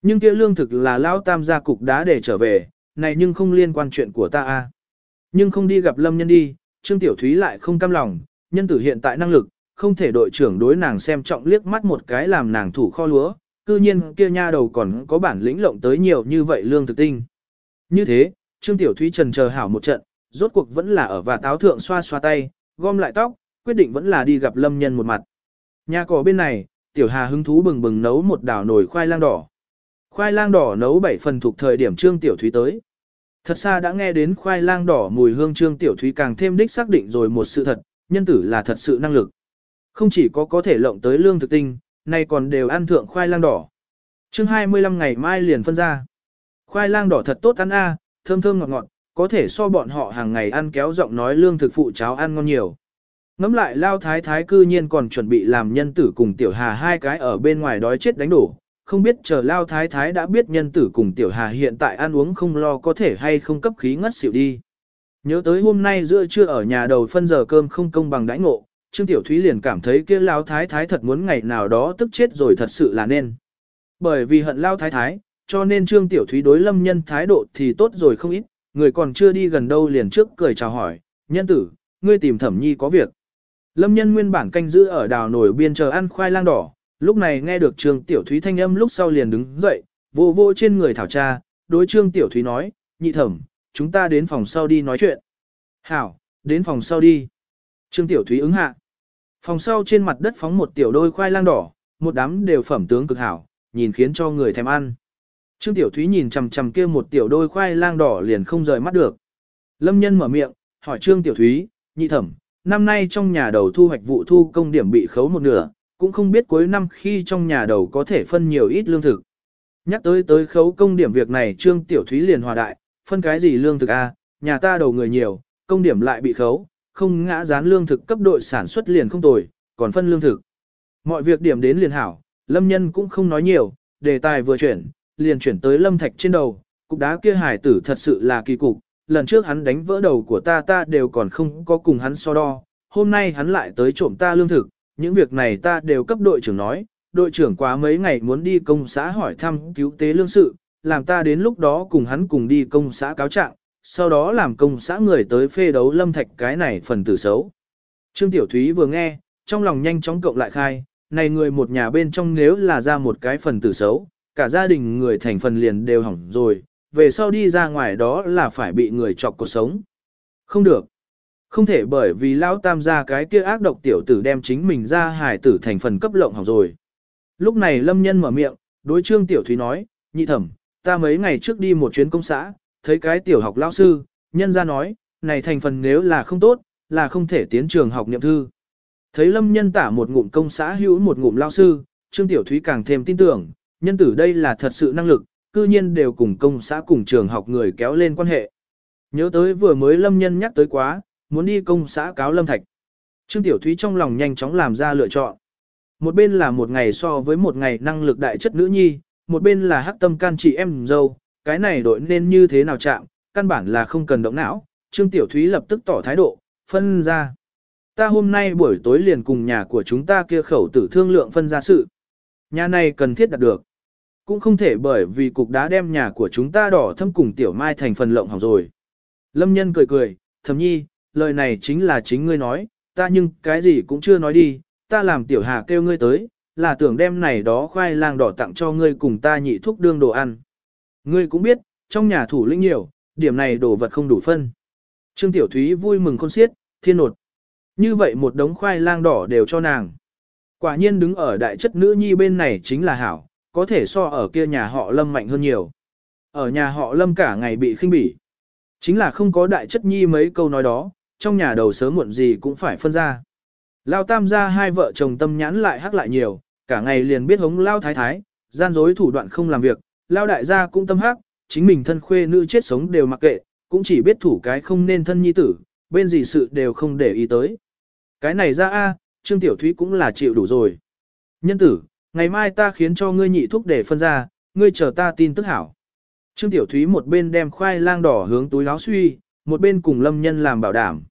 A: Nhưng kia lương thực là lão tam gia cục đá để trở về, này nhưng không liên quan chuyện của ta a. Nhưng không đi gặp lâm nhân đi, Trương Tiểu Thúy lại không cam lòng, nhân tử hiện tại năng lực, không thể đội trưởng đối nàng xem trọng liếc mắt một cái làm nàng thủ kho lúa, cư nhiên kia nha đầu còn có bản lĩnh lộng tới nhiều như vậy lương thực tinh. Như thế, Trương Tiểu Thúy trần chờ hảo một trận, rốt cuộc vẫn là ở và táo thượng xoa xoa tay, gom lại tóc, quyết định vẫn là đi gặp lâm nhân một mặt. Nhà cỏ bên này, Tiểu Hà hứng thú bừng bừng nấu một đảo nồi khoai lang đỏ. Khoai lang đỏ nấu 7 phần thuộc thời điểm Trương Tiểu Thúy tới. Thật xa đã nghe đến khoai lang đỏ mùi hương Trương Tiểu Thúy càng thêm đích xác định rồi một sự thật, nhân tử là thật sự năng lực. Không chỉ có có thể lộng tới lương thực tinh, nay còn đều ăn thượng khoai lang đỏ. chương 25 ngày mai liền phân ra. Khoai lang đỏ thật tốt ăn a, thơm thơm ngọt ngọt, có thể so bọn họ hàng ngày ăn kéo giọng nói lương thực phụ cháo ăn ngon nhiều. Ngắm lại lao thái thái cư nhiên còn chuẩn bị làm nhân tử cùng tiểu hà hai cái ở bên ngoài đói chết đánh đổ, không biết chờ lao thái thái đã biết nhân tử cùng tiểu hà hiện tại ăn uống không lo có thể hay không cấp khí ngất xỉu đi. Nhớ tới hôm nay giữa trưa ở nhà đầu phân giờ cơm không công bằng đãi ngộ, Trương Tiểu Thúy liền cảm thấy kia lao thái thái thật muốn ngày nào đó tức chết rồi thật sự là nên. Bởi vì hận lao thái thái, cho nên Trương Tiểu Thúy đối lâm nhân thái độ thì tốt rồi không ít, người còn chưa đi gần đâu liền trước cười chào hỏi, nhân tử, ngươi tìm thẩm nhi có việc. Lâm nhân nguyên bản canh giữ ở đào nổi biên chờ ăn khoai lang đỏ, lúc này nghe được Trương Tiểu Thúy thanh âm lúc sau liền đứng dậy, vô vô trên người thảo tra, đối Trương Tiểu Thúy nói, nhị thẩm, chúng ta đến phòng sau đi nói chuyện. Hảo, đến phòng sau đi. Trương Tiểu Thúy ứng hạ. Phòng sau trên mặt đất phóng một tiểu đôi khoai lang đỏ, một đám đều phẩm tướng cực hảo, nhìn khiến cho người thèm ăn. Trương Tiểu Thúy nhìn chằm chằm kia một tiểu đôi khoai lang đỏ liền không rời mắt được. Lâm Nhân mở miệng, hỏi Trương Tiểu Thúy, nhị thẩm, năm nay trong nhà đầu thu hoạch vụ thu công điểm bị khấu một nửa, cũng không biết cuối năm khi trong nhà đầu có thể phân nhiều ít lương thực. Nhắc tới tới khấu công điểm việc này Trương Tiểu Thúy liền hòa đại, phân cái gì lương thực a? nhà ta đầu người nhiều, công điểm lại bị khấu, không ngã dán lương thực cấp đội sản xuất liền không tồi, còn phân lương thực. Mọi việc điểm đến liền hảo, Lâm Nhân cũng không nói nhiều, đề tài vừa chuyển, liền chuyển tới lâm thạch trên đầu, cục đá kia hải tử thật sự là kỳ cục, lần trước hắn đánh vỡ đầu của ta ta đều còn không có cùng hắn so đo, hôm nay hắn lại tới trộm ta lương thực, những việc này ta đều cấp đội trưởng nói, đội trưởng quá mấy ngày muốn đi công xã hỏi thăm cứu tế lương sự, làm ta đến lúc đó cùng hắn cùng đi công xã cáo trạng, sau đó làm công xã người tới phê đấu lâm thạch cái này phần tử xấu. Trương Tiểu Thúy vừa nghe, trong lòng nhanh chóng cộng lại khai, này người một nhà bên trong nếu là ra một cái phần tử xấu, cả gia đình người thành phần liền đều hỏng rồi, về sau đi ra ngoài đó là phải bị người chọc cuộc sống. Không được. Không thể bởi vì lão tam gia cái kia ác độc tiểu tử đem chính mình ra hải tử thành phần cấp lộng hỏng rồi. Lúc này lâm nhân mở miệng, đối trương tiểu thúy nói, nhị thẩm, ta mấy ngày trước đi một chuyến công xã, thấy cái tiểu học lão sư, nhân ra nói, này thành phần nếu là không tốt, là không thể tiến trường học niệm thư. Thấy lâm nhân tả một ngụm công xã hữu một ngụm lão sư, trương tiểu thúy càng thêm tin tưởng, nhân tử đây là thật sự năng lực, cư nhiên đều cùng công xã cùng trường học người kéo lên quan hệ. Nhớ tới vừa mới lâm nhân nhắc tới quá, muốn đi công xã cáo lâm thạch. Trương Tiểu Thúy trong lòng nhanh chóng làm ra lựa chọn. Một bên là một ngày so với một ngày năng lực đại chất nữ nhi, một bên là hắc tâm can chị em dâu, cái này đội nên như thế nào chạm, căn bản là không cần động não. Trương Tiểu Thúy lập tức tỏ thái độ, phân ra. Ta hôm nay buổi tối liền cùng nhà của chúng ta kia khẩu tử thương lượng phân ra sự. Nhà này cần thiết đạt được. Cũng không thể bởi vì cục đá đem nhà của chúng ta đỏ thâm cùng Tiểu Mai thành phần lộng hỏng rồi. Lâm nhân cười cười, thầm nhi, lời này chính là chính ngươi nói, ta nhưng cái gì cũng chưa nói đi, ta làm tiểu hà kêu ngươi tới, là tưởng đem này đó khoai lang đỏ tặng cho ngươi cùng ta nhị thuốc đương đồ ăn. Ngươi cũng biết, trong nhà thủ lĩnh nhiều, điểm này đồ vật không đủ phân. Trương Tiểu Thúy vui mừng khôn xiết, thiên nột. Như vậy một đống khoai lang đỏ đều cho nàng. Quả nhiên đứng ở đại chất nữ nhi bên này chính là hảo, có thể so ở kia nhà họ lâm mạnh hơn nhiều. Ở nhà họ lâm cả ngày bị khinh bỉ. Chính là không có đại chất nhi mấy câu nói đó, trong nhà đầu sớm muộn gì cũng phải phân ra. Lao tam gia hai vợ chồng tâm nhãn lại hắc lại nhiều, cả ngày liền biết hống lao thái thái, gian dối thủ đoạn không làm việc, lao đại gia cũng tâm hắc, chính mình thân khuê nữ chết sống đều mặc kệ, cũng chỉ biết thủ cái không nên thân nhi tử, bên gì sự đều không để ý tới. Cái này ra a, Trương Tiểu Thúy cũng là chịu đủ rồi. Nhân tử, ngày mai ta khiến cho ngươi nhị thúc để phân ra, ngươi chờ ta tin tức hảo. Trương Tiểu Thúy một bên đem khoai lang đỏ hướng túi láo suy, một bên cùng Lâm Nhân làm bảo đảm.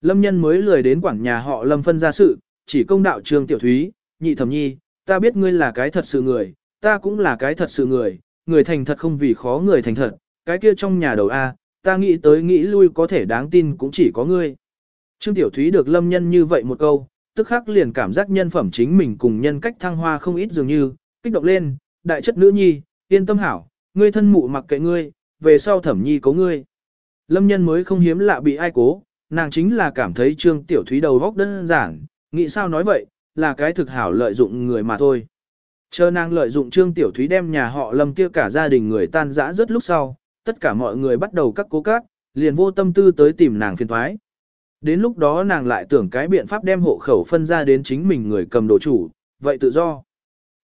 A: Lâm Nhân mới lười đến quảng nhà họ Lâm phân ra sự, chỉ công đạo Trương Tiểu Thúy, nhị thẩm nhi, ta biết ngươi là cái thật sự người, ta cũng là cái thật sự người, người thành thật không vì khó người thành thật, cái kia trong nhà đầu A, ta nghĩ tới nghĩ lui có thể đáng tin cũng chỉ có ngươi. Trương Tiểu Thúy được Lâm Nhân như vậy một câu, tức khắc liền cảm giác nhân phẩm chính mình cùng nhân cách thăng hoa không ít dường như, kích động lên, đại chất nữ nhi, yên tâm hảo, ngươi thân mụ mặc kệ ngươi, về sau thẩm nhi cố ngươi. Lâm nhân mới không hiếm lạ bị ai cố, nàng chính là cảm thấy trương tiểu thúy đầu góc đơn giản, nghĩ sao nói vậy, là cái thực hảo lợi dụng người mà thôi. Chờ nàng lợi dụng trương tiểu thúy đem nhà họ lâm kia cả gia đình người tan rã rất lúc sau, tất cả mọi người bắt đầu cắt cố cát, liền vô tâm tư tới tìm nàng phiền thoái. Đến lúc đó nàng lại tưởng cái biện pháp đem hộ khẩu phân ra đến chính mình người cầm đồ chủ, vậy tự do.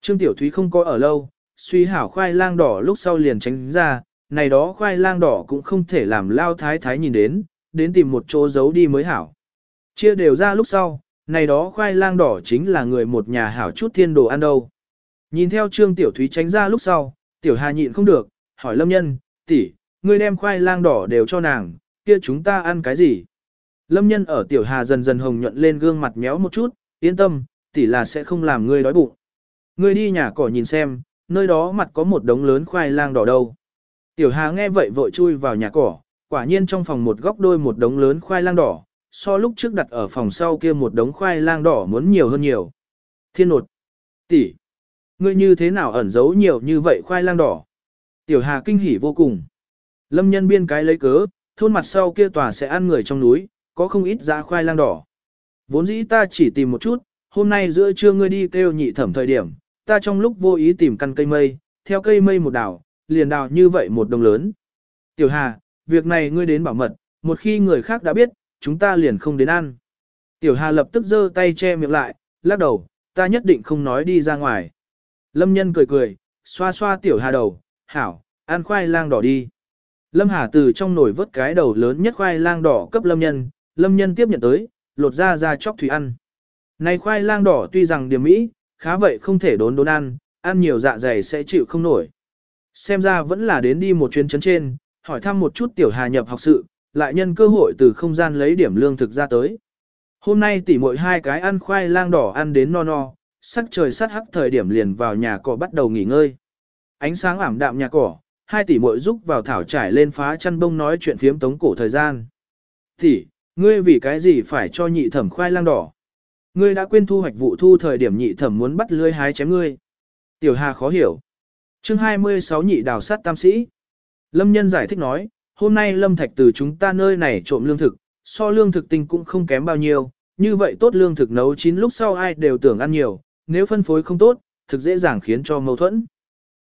A: Trương Tiểu Thúy không có ở lâu, suy hảo khoai lang đỏ lúc sau liền tránh ra, này đó khoai lang đỏ cũng không thể làm lao thái thái nhìn đến, đến tìm một chỗ giấu đi mới hảo. Chia đều ra lúc sau, này đó khoai lang đỏ chính là người một nhà hảo chút thiên đồ ăn đâu. Nhìn theo trương tiểu thúy tránh ra lúc sau, tiểu hà nhịn không được, hỏi lâm nhân, tỷ, ngươi đem khoai lang đỏ đều cho nàng, kia chúng ta ăn cái gì? Lâm nhân ở tiểu hà dần dần hồng nhuận lên gương mặt méo một chút, yên tâm, tỷ là sẽ không làm ngươi đói bụng. Ngươi đi nhà cỏ nhìn xem, nơi đó mặt có một đống lớn khoai lang đỏ đâu. Tiểu Hà nghe vậy vội chui vào nhà cỏ, quả nhiên trong phòng một góc đôi một đống lớn khoai lang đỏ, so lúc trước đặt ở phòng sau kia một đống khoai lang đỏ muốn nhiều hơn nhiều. Thiên nột, tỷ, ngươi như thế nào ẩn giấu nhiều như vậy khoai lang đỏ? Tiểu Hà kinh hỉ vô cùng. Lâm nhân biên cái lấy cớ, thôn mặt sau kia tòa sẽ ăn người trong núi, có không ít giá khoai lang đỏ. Vốn dĩ ta chỉ tìm một chút, hôm nay giữa trưa ngươi đi kêu nhị thẩm thời điểm, ta trong lúc vô ý tìm căn cây mây, theo cây mây một đảo, liền đào như vậy một đồng lớn. Tiểu Hà, việc này ngươi đến bảo mật, một khi người khác đã biết, chúng ta liền không đến ăn. Tiểu Hà lập tức giơ tay che miệng lại, lắc đầu, ta nhất định không nói đi ra ngoài. Lâm nhân cười cười, xoa xoa Tiểu Hà đầu, hảo, ăn khoai lang đỏ đi. Lâm Hà từ trong nồi vớt cái đầu lớn nhất khoai lang đỏ cấp Lâm nhân, Lâm nhân tiếp nhận tới, lột ra ra chóc thủy ăn. Này khoai lang đỏ tuy rằng điểm mỹ, khá vậy không thể đốn đốn ăn, ăn nhiều dạ dày sẽ chịu không nổi. Xem ra vẫn là đến đi một chuyến chấn trên, hỏi thăm một chút tiểu hà nhập học sự, lại nhân cơ hội từ không gian lấy điểm lương thực ra tới. Hôm nay tỉ mỗi hai cái ăn khoai lang đỏ ăn đến no no, sắc trời sát hắc thời điểm liền vào nhà cỏ bắt đầu nghỉ ngơi. Ánh sáng ảm đạm nhà cỏ, hai tỷ muội giúp vào thảo trải lên phá chăn bông nói chuyện phiếm tống cổ thời gian. Tỷ, ngươi vì cái gì phải cho nhị thẩm khoai lang đỏ? Ngươi đã quên thu hoạch vụ thu thời điểm nhị thẩm muốn bắt lưới hái chém ngươi. Tiểu Hà khó hiểu. Chương 26 nhị đào sát tam sĩ. Lâm nhân giải thích nói, hôm nay Lâm Thạch từ chúng ta nơi này trộm lương thực, so lương thực tinh cũng không kém bao nhiêu, như vậy tốt lương thực nấu chín lúc sau ai đều tưởng ăn nhiều, nếu phân phối không tốt, thực dễ dàng khiến cho mâu thuẫn.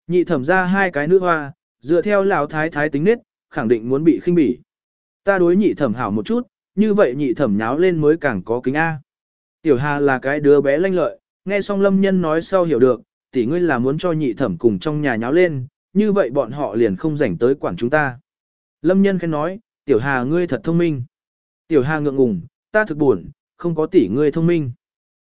A: Nhị thẩm ra hai cái nữ hoa, dựa theo lão thái thái tính nết, khẳng định muốn bị khinh bỉ. Ta đối nhị thẩm hảo một chút, như vậy nhị thẩm nháo lên mới càng có kính A. Tiểu Hà là cái đứa bé lanh lợi, nghe xong lâm nhân nói sau hiểu được, tỷ ngươi là muốn cho nhị thẩm cùng trong nhà nháo lên, như vậy bọn họ liền không rảnh tới quản chúng ta. Lâm nhân khen nói, tiểu Hà ngươi thật thông minh. Tiểu Hà ngượng ngùng, ta thực buồn, không có tỷ ngươi thông minh.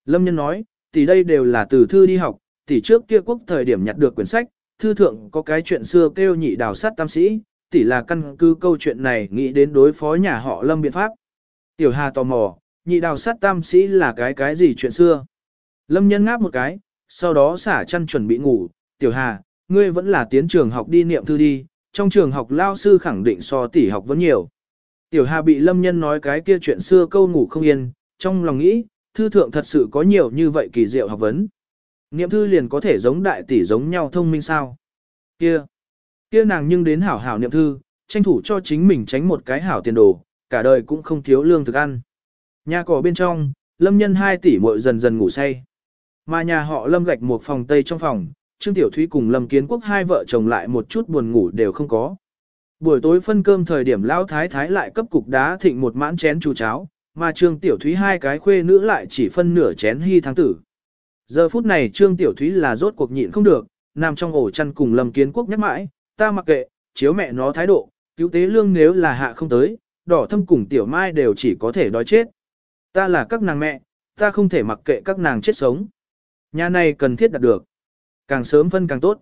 A: Lâm nhân nói, tỷ đây đều là từ thư đi học, tỷ trước kia quốc thời điểm nhặt được quyển sách, thư thượng có cái chuyện xưa kêu nhị đào sát tam sĩ, tỷ là căn cứ câu chuyện này nghĩ đến đối phó nhà họ Lâm biện pháp. Tiểu Hà tò mò, nhị đào sát tam sĩ là cái cái gì chuyện xưa? Lâm nhân ngáp một cái, sau đó xả chăn chuẩn bị ngủ, Tiểu Hà, ngươi vẫn là tiến trường học đi niệm thư đi, trong trường học lao sư khẳng định so tỷ học vẫn nhiều. Tiểu Hà bị Lâm nhân nói cái kia chuyện xưa câu ngủ không yên, trong lòng nghĩ, thư thượng thật sự có nhiều như vậy kỳ diệu học vấn. Niệm thư liền có thể giống đại tỷ giống nhau thông minh sao? Kia, kia nàng nhưng đến hảo hảo niệm thư, tranh thủ cho chính mình tránh một cái hảo tiền đồ, cả đời cũng không thiếu lương thực ăn. Nhà cỏ bên trong, lâm nhân 2 tỷ muội dần dần ngủ say. Mà nhà họ lâm gạch một phòng tây trong phòng, Trương Tiểu Thúy cùng Lâm Kiến Quốc hai vợ chồng lại một chút buồn ngủ đều không có. Buổi tối phân cơm thời điểm lão thái thái lại cấp cục đá thịnh một mãn chén chú cháo, mà Trương Tiểu Thúy hai cái khuê nữ lại chỉ phân nửa chén hy tháng tử. Giờ phút này Trương Tiểu Thúy là rốt cuộc nhịn không được, nằm trong ổ chăn cùng Lâm Kiến Quốc nhắc mãi, ta mặc kệ, chiếu mẹ nó thái độ, cứu tế lương nếu là hạ không tới, đỏ thâm cùng Tiểu Mai đều chỉ có thể đói chết. Ta là các nàng mẹ, ta không thể mặc kệ các nàng chết sống. Nhà này cần thiết đạt được. Càng sớm phân càng tốt.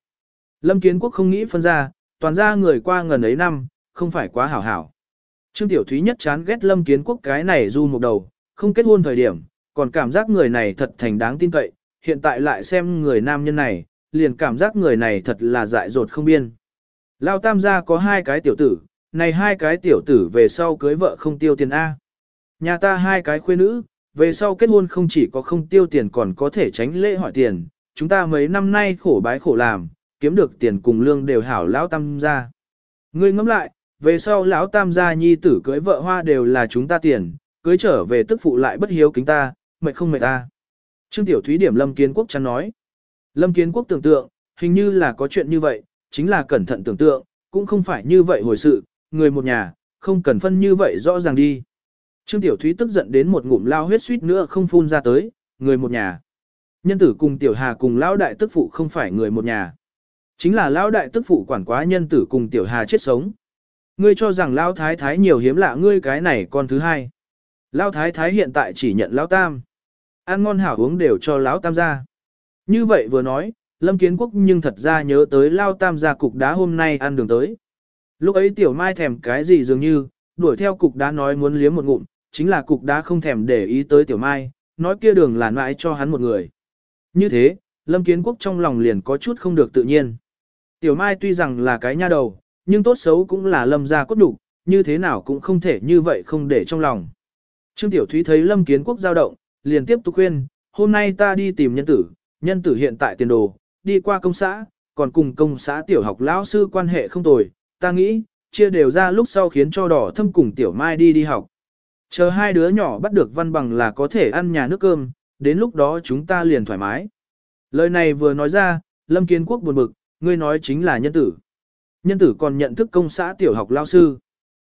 A: Lâm Kiến Quốc không nghĩ phân ra, toàn ra người qua ngần ấy năm, không phải quá hảo hảo. Trương Tiểu Thúy nhất chán ghét Lâm Kiến Quốc cái này du một đầu, không kết hôn thời điểm, còn cảm giác người này thật thành đáng tin cậy, hiện tại lại xem người nam nhân này, liền cảm giác người này thật là dại dột không biên. Lao tam gia có hai cái tiểu tử, này hai cái tiểu tử về sau cưới vợ không tiêu tiền A. Nhà ta hai cái khuê nữ, về sau kết hôn không chỉ có không tiêu tiền còn có thể tránh lễ hỏi tiền, chúng ta mấy năm nay khổ bái khổ làm, kiếm được tiền cùng lương đều hảo lão tam gia. Ngươi ngẫm lại, về sau lão tam gia nhi tử cưới vợ hoa đều là chúng ta tiền, cưới trở về tức phụ lại bất hiếu kính ta, mệt không mệt ta. Trương Tiểu Thúy điểm Lâm Kiến Quốc chắn nói. Lâm Kiến Quốc tưởng tượng, hình như là có chuyện như vậy, chính là cẩn thận tưởng tượng, cũng không phải như vậy hồi sự, người một nhà, không cần phân như vậy rõ ràng đi. Trương Tiểu Thúy tức giận đến một ngụm lao huyết suýt nữa không phun ra tới, người một nhà. Nhân tử cùng Tiểu Hà cùng lão đại tức phụ không phải người một nhà. Chính là lão đại tức phụ quản quá nhân tử cùng Tiểu Hà chết sống. Ngươi cho rằng lão thái thái nhiều hiếm lạ ngươi cái này con thứ hai. Lão thái thái hiện tại chỉ nhận lão tam. Ăn ngon hảo uống đều cho lão tam ra. Như vậy vừa nói, Lâm Kiến Quốc nhưng thật ra nhớ tới lão tam ra cục đá hôm nay ăn đường tới. Lúc ấy Tiểu Mai thèm cái gì dường như, đuổi theo cục đá nói muốn liếm một ngụm, chính là cục đá không thèm để ý tới Tiểu Mai, nói kia đường là mãi cho hắn một người. Như thế, Lâm Kiến Quốc trong lòng liền có chút không được tự nhiên. Tiểu Mai tuy rằng là cái nha đầu, nhưng tốt xấu cũng là Lâm gia cốt nhục như thế nào cũng không thể như vậy không để trong lòng. Trương Tiểu Thúy thấy Lâm Kiến Quốc dao động, liền tiếp tục khuyên, hôm nay ta đi tìm nhân tử, nhân tử hiện tại tiền đồ, đi qua công xã, còn cùng công xã tiểu học lão sư quan hệ không tồi, ta nghĩ, chia đều ra lúc sau khiến cho đỏ thâm cùng Tiểu Mai đi đi học. Chờ hai đứa nhỏ bắt được văn bằng là có thể ăn nhà nước cơm, đến lúc đó chúng ta liền thoải mái. Lời này vừa nói ra, Lâm Kiến Quốc buồn bực, ngươi nói chính là nhân tử. Nhân tử còn nhận thức công xã tiểu học lao sư.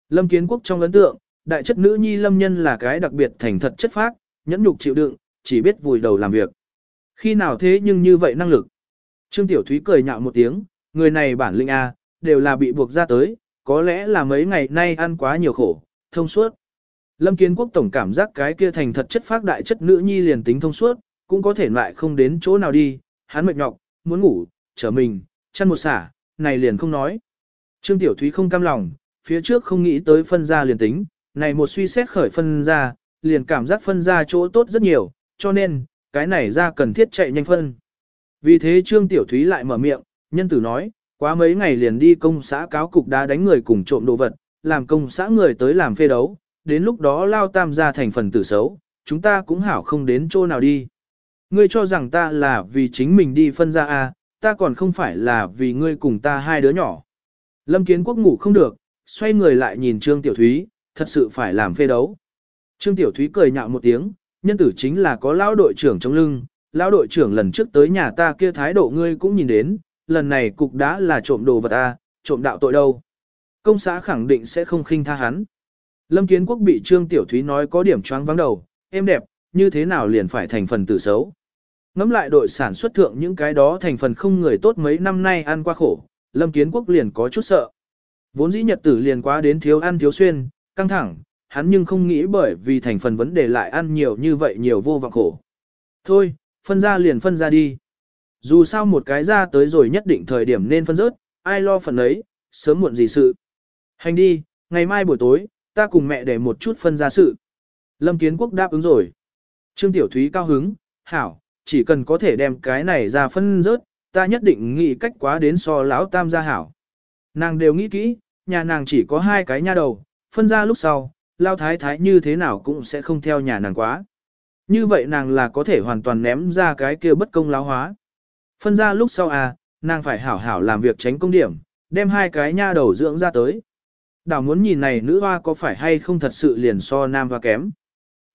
A: Lâm Kiến Quốc trong ấn tượng, đại chất nữ nhi Lâm Nhân là cái đặc biệt thành thật chất phác, nhẫn nhục chịu đựng, chỉ biết vùi đầu làm việc. Khi nào thế nhưng như vậy năng lực. Trương Tiểu Thúy cười nhạo một tiếng, người này bản lĩnh A, đều là bị buộc ra tới, có lẽ là mấy ngày nay ăn quá nhiều khổ, thông suốt. Lâm Kiến Quốc tổng cảm giác cái kia thành thật chất phác đại chất nữ nhi liền tính thông suốt, cũng có thể lại không đến chỗ nào đi, hắn mệt nhọc, muốn ngủ, trở mình, chăn một xả, này liền không nói. Trương Tiểu Thúy không cam lòng, phía trước không nghĩ tới phân ra liền tính, này một suy xét khởi phân ra, liền cảm giác phân ra chỗ tốt rất nhiều, cho nên, cái này ra cần thiết chạy nhanh phân. Vì thế Trương Tiểu Thúy lại mở miệng, nhân tử nói, quá mấy ngày liền đi công xã cáo cục đá đánh người cùng trộm đồ vật, làm công xã người tới làm phê đấu, đến lúc đó lao tam ra thành phần tử xấu, chúng ta cũng hảo không đến chỗ nào đi. Ngươi cho rằng ta là vì chính mình đi phân ra à, ta còn không phải là vì ngươi cùng ta hai đứa nhỏ. Lâm Kiến Quốc ngủ không được, xoay người lại nhìn Trương Tiểu Thúy, thật sự phải làm phê đấu. Trương Tiểu Thúy cười nhạo một tiếng, nhân tử chính là có lão đội trưởng trong lưng, lão đội trưởng lần trước tới nhà ta kia thái độ ngươi cũng nhìn đến, lần này cục đã là trộm đồ vật a, trộm đạo tội đâu. Công xã khẳng định sẽ không khinh tha hắn. Lâm Kiến Quốc bị Trương Tiểu Thúy nói có điểm choáng vắng đầu, em đẹp, như thế nào liền phải thành phần tử xấu. Ngắm lại đội sản xuất thượng những cái đó thành phần không người tốt mấy năm nay ăn qua khổ, Lâm Kiến Quốc liền có chút sợ. Vốn dĩ nhật tử liền quá đến thiếu ăn thiếu xuyên, căng thẳng, hắn nhưng không nghĩ bởi vì thành phần vấn đề lại ăn nhiều như vậy nhiều vô vọng khổ. Thôi, phân ra liền phân ra đi. Dù sao một cái ra tới rồi nhất định thời điểm nên phân rớt, ai lo phần ấy, sớm muộn gì sự. Hành đi, ngày mai buổi tối, ta cùng mẹ để một chút phân ra sự. Lâm Kiến Quốc đáp ứng rồi. Trương Tiểu Thúy cao hứng, hảo, chỉ cần có thể đem cái này ra phân rớt, ta nhất định nghĩ cách quá đến so lão tam gia hảo. Nàng đều nghĩ kỹ, nhà nàng chỉ có hai cái nha đầu, phân ra lúc sau, lao thái thái như thế nào cũng sẽ không theo nhà nàng quá. Như vậy nàng là có thể hoàn toàn ném ra cái kia bất công lão hóa. Phân ra lúc sau à, nàng phải hảo hảo làm việc tránh công điểm, đem hai cái nha đầu dưỡng ra tới. Đảo muốn nhìn này nữ hoa có phải hay không thật sự liền so nam hoa kém.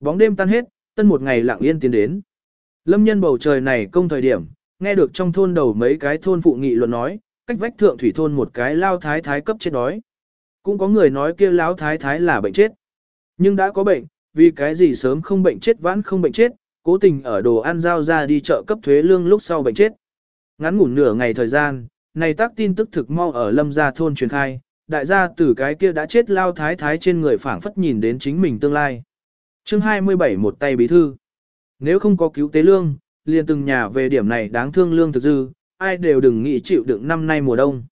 A: Bóng đêm tan hết, tân một ngày lặng yên tiến đến. Lâm nhân bầu trời này công thời điểm, nghe được trong thôn đầu mấy cái thôn phụ nghị luận nói, cách vách thượng thủy thôn một cái lao thái thái cấp chết đói. Cũng có người nói kia lão thái thái là bệnh chết. Nhưng đã có bệnh, vì cái gì sớm không bệnh chết vãn không bệnh chết, cố tình ở đồ ăn giao ra đi chợ cấp thuế lương lúc sau bệnh chết. Ngắn ngủn nửa ngày thời gian, này tác tin tức thực mau ở lâm gia thôn truyền khai, đại gia từ cái kia đã chết lao thái thái trên người phảng phất nhìn đến chính mình tương lai. chương 27 một tay bí thư. Nếu không có cứu tế lương, liền từng nhà về điểm này đáng thương lương thực dư, ai đều đừng nghĩ chịu đựng năm nay mùa đông.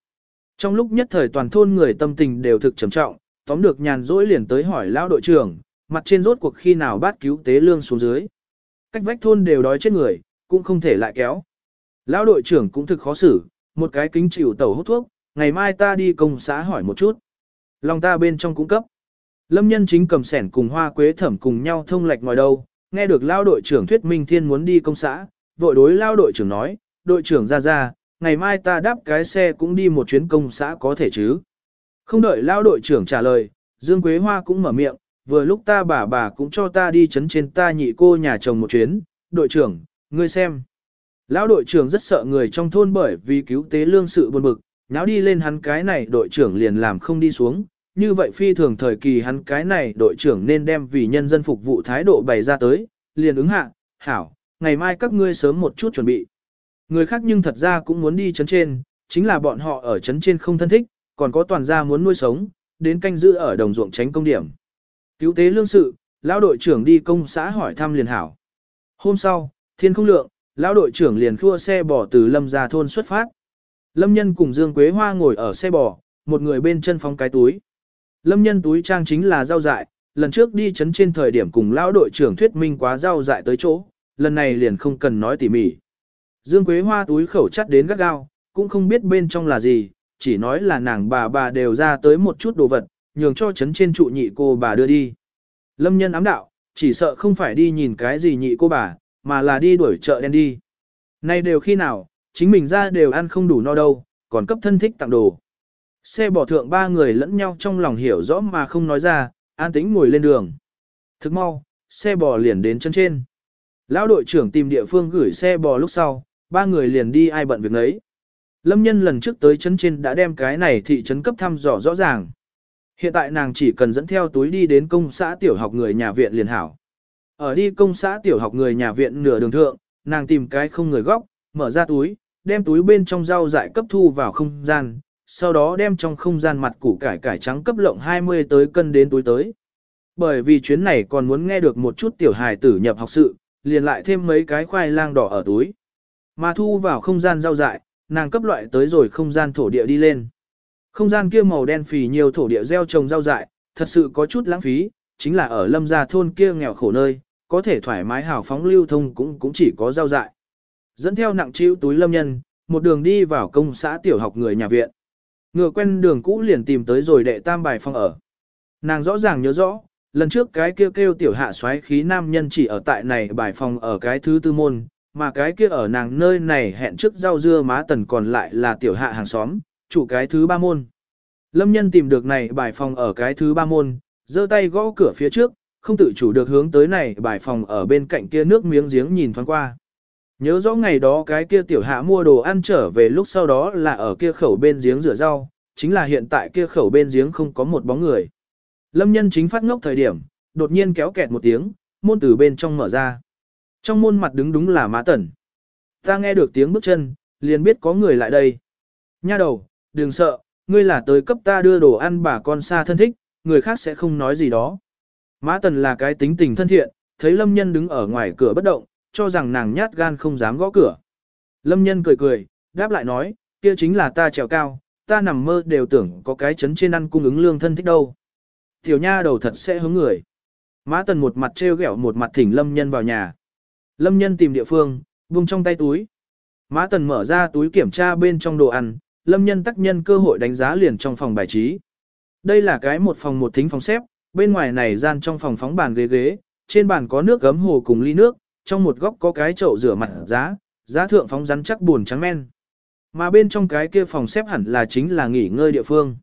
A: Trong lúc nhất thời toàn thôn người tâm tình đều thực trầm trọng, tóm được nhàn rỗi liền tới hỏi lão đội trưởng, mặt trên rốt cuộc khi nào bắt cứu tế lương xuống dưới. Cách vách thôn đều đói chết người, cũng không thể lại kéo. Lão đội trưởng cũng thực khó xử, một cái kính chịu tẩu hút thuốc, ngày mai ta đi công xã hỏi một chút. Lòng ta bên trong cung cấp. Lâm nhân chính cầm sẻn cùng hoa quế thẩm cùng nhau thông lệch ngoài đâu, nghe được lao đội trưởng thuyết minh thiên muốn đi công xã, vội đối lao đội trưởng nói, đội trưởng ra ra, ngày mai ta đáp cái xe cũng đi một chuyến công xã có thể chứ. Không đợi lao đội trưởng trả lời, Dương Quế Hoa cũng mở miệng, vừa lúc ta bà bà cũng cho ta đi chấn trên ta nhị cô nhà chồng một chuyến, đội trưởng, ngươi xem. Lão đội trưởng rất sợ người trong thôn bởi vì cứu tế lương sự buồn bực, nháo đi lên hắn cái này đội trưởng liền làm không đi xuống, như vậy phi thường thời kỳ hắn cái này đội trưởng nên đem vì nhân dân phục vụ thái độ bày ra tới, liền ứng hạ, hảo, ngày mai các ngươi sớm một chút chuẩn bị. Người khác nhưng thật ra cũng muốn đi chấn trên, chính là bọn họ ở chấn trên không thân thích, còn có toàn gia muốn nuôi sống, đến canh giữ ở đồng ruộng tránh công điểm. Cứu tế lương sự, lão đội trưởng đi công xã hỏi thăm liền hảo. Hôm sau, thiên không lượng, lão đội trưởng liền khua xe bò từ lâm ra thôn xuất phát. Lâm nhân cùng Dương Quế Hoa ngồi ở xe bò, một người bên chân phóng cái túi. Lâm nhân túi trang chính là rau dại, lần trước đi chấn trên thời điểm cùng lão đội trưởng thuyết minh quá rau dại tới chỗ, lần này liền không cần nói tỉ mỉ. Dương Quế Hoa túi khẩu chắt đến gắt gao, cũng không biết bên trong là gì, chỉ nói là nàng bà bà đều ra tới một chút đồ vật, nhường cho chấn trên trụ nhị cô bà đưa đi. Lâm nhân ám đạo, chỉ sợ không phải đi nhìn cái gì nhị cô bà, mà là đi đuổi chợ đen đi. Nay đều khi nào, chính mình ra đều ăn không đủ no đâu, còn cấp thân thích tặng đồ. Xe bỏ thượng ba người lẫn nhau trong lòng hiểu rõ mà không nói ra, an tĩnh ngồi lên đường. Thức mau, xe bò liền đến chân trên. Lão đội trưởng tìm địa phương gửi xe bò lúc sau, ba người liền đi ai bận việc nấy. Lâm nhân lần trước tới chân trên đã đem cái này thị trấn cấp thăm dò rõ ràng. Hiện tại nàng chỉ cần dẫn theo túi đi đến công xã tiểu học người nhà viện liền hảo. Ở đi công xã tiểu học người nhà viện nửa đường thượng, nàng tìm cái không người góc, mở ra túi, đem túi bên trong rau dại cấp thu vào không gian, sau đó đem trong không gian mặt củ cải cải trắng cấp lộng 20 tới cân đến túi tới. Bởi vì chuyến này còn muốn nghe được một chút tiểu hài tử nhập học sự, liền lại thêm mấy cái khoai lang đỏ ở túi. Mà thu vào không gian rau dại, nàng cấp loại tới rồi không gian thổ địa đi lên. Không gian kia màu đen phì nhiều thổ địa gieo trồng rau dại, thật sự có chút lãng phí, chính là ở lâm gia thôn kia nghèo khổ nơi, có thể thoải mái hào phóng lưu thông cũng cũng chỉ có rau dại. Dẫn theo nặng chịu túi lâm nhân, một đường đi vào công xã tiểu học người nhà viện. Ngựa quen đường cũ liền tìm tới rồi đệ tam bài phòng ở. Nàng rõ ràng nhớ rõ, lần trước cái kia kêu, kêu tiểu hạ xoáy khí nam nhân chỉ ở tại này bài phòng ở cái thứ tư môn, mà cái kia ở nàng nơi này hẹn trước rau dưa má tần còn lại là tiểu hạ hàng xóm, chủ cái thứ ba môn. Lâm nhân tìm được này bài phòng ở cái thứ ba môn, giơ tay gõ cửa phía trước, không tự chủ được hướng tới này bài phòng ở bên cạnh kia nước miếng giếng nhìn thoáng qua. Nhớ rõ ngày đó cái kia tiểu hạ mua đồ ăn trở về lúc sau đó là ở kia khẩu bên giếng rửa rau, chính là hiện tại kia khẩu bên giếng không có một bóng người. Lâm nhân chính phát ngốc thời điểm, đột nhiên kéo kẹt một tiếng, môn từ bên trong mở ra. Trong môn mặt đứng đúng là má tẩn. Ta nghe được tiếng bước chân, liền biết có người lại đây. Nha đầu, đừng sợ, ngươi là tới cấp ta đưa đồ ăn bà con xa thân thích, người khác sẽ không nói gì đó. Mã tần là cái tính tình thân thiện, thấy lâm nhân đứng ở ngoài cửa bất động, cho rằng nàng nhát gan không dám gõ cửa. Lâm nhân cười cười, đáp lại nói, kia chính là ta trèo cao, ta nằm mơ đều tưởng có cái chấn trên ăn cung ứng lương thân thích đâu. Tiểu nha đầu thật sẽ hướng người. Mã tần một mặt treo ghẹo một mặt thỉnh lâm nhân vào nhà. Lâm nhân tìm địa phương, buông trong tay túi. Mã tần mở ra túi kiểm tra bên trong đồ ăn, lâm nhân tác nhân cơ hội đánh giá liền trong phòng bài trí. Đây là cái một phòng một thính phòng xếp, bên ngoài này gian trong phòng phóng bàn ghế ghế, trên bàn có nước gấm hồ cùng ly nước, trong một góc có cái chậu rửa mặt giá, giá thượng phóng rắn chắc buồn trắng men. Mà bên trong cái kia phòng xếp hẳn là chính là nghỉ ngơi địa phương.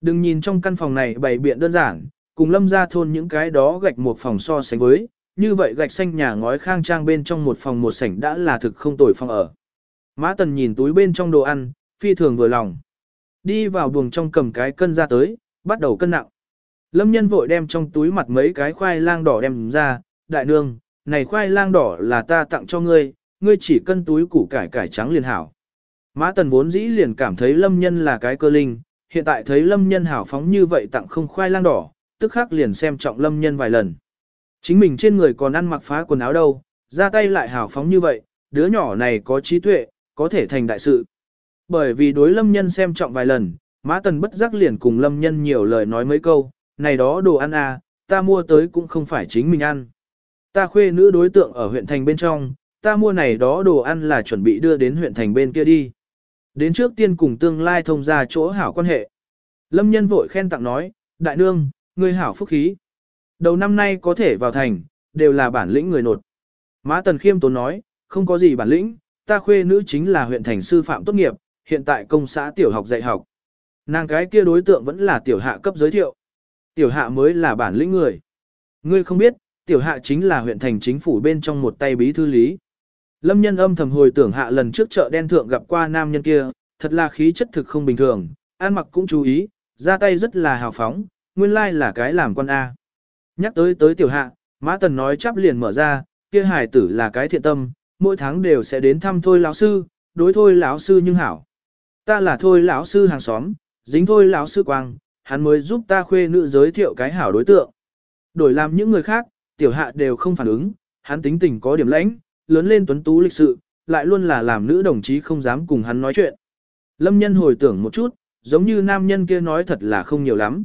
A: Đừng nhìn trong căn phòng này bày biện đơn giản, cùng lâm ra thôn những cái đó gạch một phòng so sánh với, như vậy gạch xanh nhà ngói khang trang bên trong một phòng một sảnh đã là thực không tồi phòng ở. Mã Tần nhìn túi bên trong đồ ăn, phi thường vừa lòng. Đi vào buồng trong cầm cái cân ra tới, bắt đầu cân nặng. Lâm nhân vội đem trong túi mặt mấy cái khoai lang đỏ đem ra, đại nương, này khoai lang đỏ là ta tặng cho ngươi, ngươi chỉ cân túi củ cải cải trắng liền hảo. Mã tần vốn dĩ liền cảm thấy lâm nhân là cái cơ linh, hiện tại thấy lâm nhân hảo phóng như vậy tặng không khoai lang đỏ, tức khắc liền xem trọng lâm nhân vài lần. Chính mình trên người còn ăn mặc phá quần áo đâu, ra tay lại hảo phóng như vậy, đứa nhỏ này có trí tuệ, có thể thành đại sự. Bởi vì đối lâm nhân xem trọng vài lần, mã tần bất giác liền cùng lâm nhân nhiều lời nói mấy câu, này đó đồ ăn à, ta mua tới cũng không phải chính mình ăn. Ta khuê nữ đối tượng ở huyện thành bên trong, ta mua này đó đồ ăn là chuẩn bị đưa đến huyện thành bên kia đi. Đến trước tiên cùng tương lai thông ra chỗ hảo quan hệ. Lâm nhân vội khen tặng nói, đại nương, ngươi hảo phúc khí. Đầu năm nay có thể vào thành, đều là bản lĩnh người nột. Mã Tần Khiêm tốn nói, không có gì bản lĩnh, ta khuê nữ chính là huyện thành sư phạm tốt nghiệp, hiện tại công xã tiểu học dạy học. Nàng cái kia đối tượng vẫn là tiểu hạ cấp giới thiệu. Tiểu hạ mới là bản lĩnh người. Ngươi không biết, tiểu hạ chính là huyện thành chính phủ bên trong một tay bí thư lý. Lâm nhân âm thầm hồi tưởng hạ lần trước chợ đen thượng gặp qua nam nhân kia, thật là khí chất thực không bình thường, an mặc cũng chú ý, ra tay rất là hào phóng, nguyên lai là cái làm con A. Nhắc tới tới tiểu hạ, Mã Tần nói chắp liền mở ra, kia hài tử là cái thiện tâm, mỗi tháng đều sẽ đến thăm thôi lão sư, đối thôi lão sư nhưng hảo. Ta là thôi lão sư hàng xóm, dính thôi lão sư quang, hắn mới giúp ta khuê nữ giới thiệu cái hảo đối tượng. Đổi làm những người khác, tiểu hạ đều không phản ứng, hắn tính tình có điểm lãnh, lớn lên tuấn tú lịch sự, lại luôn là làm nữ đồng chí không dám cùng hắn nói chuyện. Lâm nhân hồi tưởng một chút, giống như nam nhân kia nói thật là không nhiều lắm.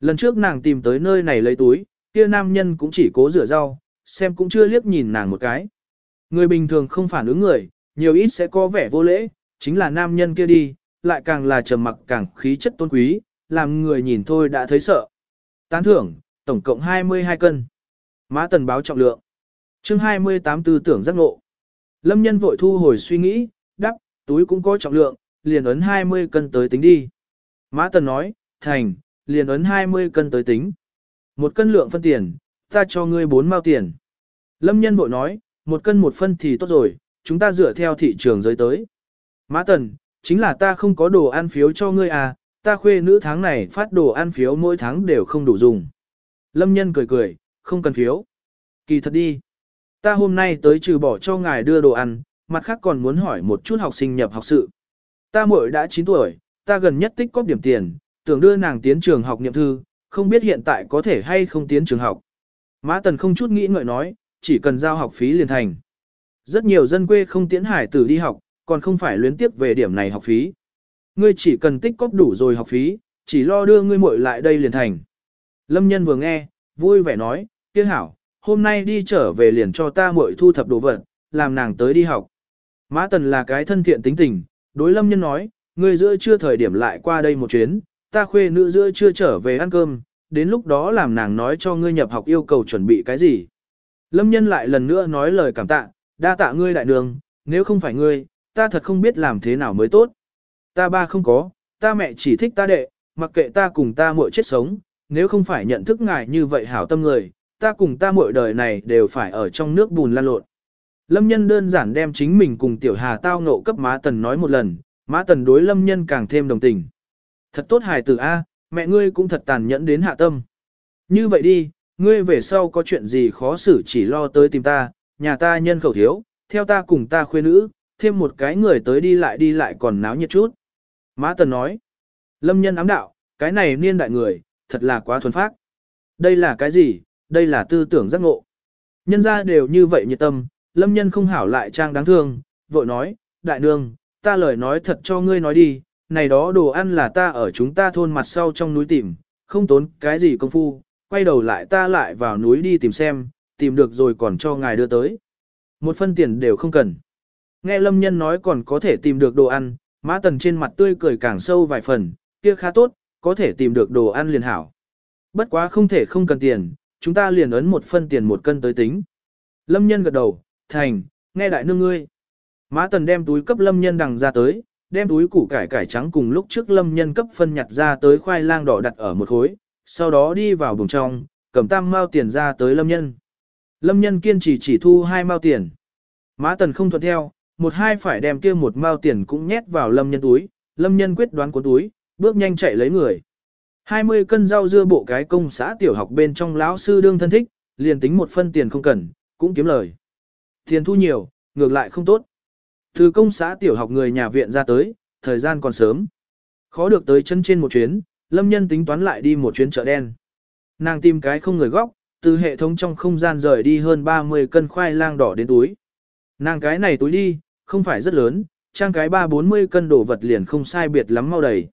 A: Lần trước nàng tìm tới nơi này lấy túi, kia nam nhân cũng chỉ cố rửa rau, xem cũng chưa liếc nhìn nàng một cái. Người bình thường không phản ứng người, nhiều ít sẽ có vẻ vô lễ, chính là nam nhân kia đi, lại càng là trầm mặc càng khí chất tôn quý, làm người nhìn thôi đã thấy sợ. Tán thưởng, tổng cộng 22 cân. Mã tần báo trọng lượng. chương 28 tư tưởng giác ngộ. Lâm nhân vội thu hồi suy nghĩ, đắp, túi cũng có trọng lượng, liền ấn 20 cân tới tính đi. Mã tần nói, thành, liền ấn 20 cân tới tính. Một cân lượng phân tiền, ta cho ngươi bốn mao tiền. Lâm nhân vội nói, một cân một phân thì tốt rồi, chúng ta dựa theo thị trường giới tới. Mã tần, chính là ta không có đồ ăn phiếu cho ngươi à, ta khuê nữ tháng này phát đồ ăn phiếu mỗi tháng đều không đủ dùng. Lâm nhân cười cười, không cần phiếu. Kỳ thật đi. Ta hôm nay tới trừ bỏ cho ngài đưa đồ ăn, mặt khác còn muốn hỏi một chút học sinh nhập học sự. Ta muội đã 9 tuổi, ta gần nhất tích cóp điểm tiền, tưởng đưa nàng tiến trường học niệm thư, không biết hiện tại có thể hay không tiến trường học. Mã Tần không chút nghĩ ngợi nói, chỉ cần giao học phí liền thành. Rất nhiều dân quê không tiến hải tử đi học, còn không phải luyến tiếp về điểm này học phí. Ngươi chỉ cần tích cóp đủ rồi học phí, chỉ lo đưa ngươi muội lại đây liền thành. Lâm nhân vừa nghe, vui vẻ nói, kia hảo, hôm nay đi trở về liền cho ta muội thu thập đồ vật, làm nàng tới đi học. Mã Tần là cái thân thiện tính tình, đối lâm nhân nói, ngươi giữa chưa thời điểm lại qua đây một chuyến, ta khuê nữ giữa chưa trở về ăn cơm, đến lúc đó làm nàng nói cho ngươi nhập học yêu cầu chuẩn bị cái gì. Lâm nhân lại lần nữa nói lời cảm tạ, đa tạ ngươi đại đường, nếu không phải ngươi, ta thật không biết làm thế nào mới tốt. Ta ba không có, ta mẹ chỉ thích ta đệ, mặc kệ ta cùng ta muội chết sống, nếu không phải nhận thức ngài như vậy hảo tâm người, ta cùng ta muội đời này đều phải ở trong nước bùn lan lộn. Lâm nhân đơn giản đem chính mình cùng tiểu hà tao ngộ cấp má tần nói một lần, má tần đối lâm nhân càng thêm đồng tình. Thật tốt hài tử A, mẹ ngươi cũng thật tàn nhẫn đến hạ tâm. Như vậy đi, ngươi về sau có chuyện gì khó xử chỉ lo tới tìm ta, nhà ta nhân khẩu thiếu, theo ta cùng ta khuê nữ, thêm một cái người tới đi lại đi lại còn náo nhiệt chút. Má Tần nói, lâm nhân ám đạo, cái này niên đại người, thật là quá thuần phác. Đây là cái gì, đây là tư tưởng giác ngộ. Nhân ra đều như vậy nhiệt tâm, lâm nhân không hảo lại trang đáng thương, vội nói, đại nương, ta lời nói thật cho ngươi nói đi, này đó đồ ăn là ta ở chúng ta thôn mặt sau trong núi tìm, không tốn cái gì công phu, quay đầu lại ta lại vào núi đi tìm xem, tìm được rồi còn cho ngài đưa tới. Một phân tiền đều không cần. Nghe lâm nhân nói còn có thể tìm được đồ ăn, mã tần trên mặt tươi cười càng sâu vài phần, kia khá tốt, có thể tìm được đồ ăn liền hảo. Bất quá không thể không cần tiền, chúng ta liền ấn một phân tiền một cân tới tính. Lâm nhân gật đầu, thành, nghe đại nương ngươi. Mã tần đem túi cấp lâm nhân đằng ra tới, đem túi củ cải cải trắng cùng lúc trước lâm nhân cấp phân nhặt ra tới khoai lang đỏ đặt ở một khối, sau đó đi vào buồng trong, cầm tam mao tiền ra tới lâm nhân. Lâm nhân kiên trì chỉ thu hai mao tiền. Mã tần không thuận theo, một hai phải đem kia một mao tiền cũng nhét vào lâm nhân túi, lâm nhân quyết đoán cuốn túi, bước nhanh chạy lấy người. 20 cân rau dưa bộ cái công xã tiểu học bên trong lão sư đương thân thích, liền tính một phân tiền không cần, cũng kiếm lời. Tiền thu nhiều, ngược lại không tốt. Từ công xã tiểu học người nhà viện ra tới, thời gian còn sớm. Khó được tới chân trên một chuyến, lâm nhân tính toán lại đi một chuyến chợ đen. Nàng tìm cái không người góc, từ hệ thống trong không gian rời đi hơn 30 cân khoai lang đỏ đến túi. Nàng cái này túi đi, không phải rất lớn, trang cái 3-40 cân đồ vật liền không sai biệt lắm mau đầy.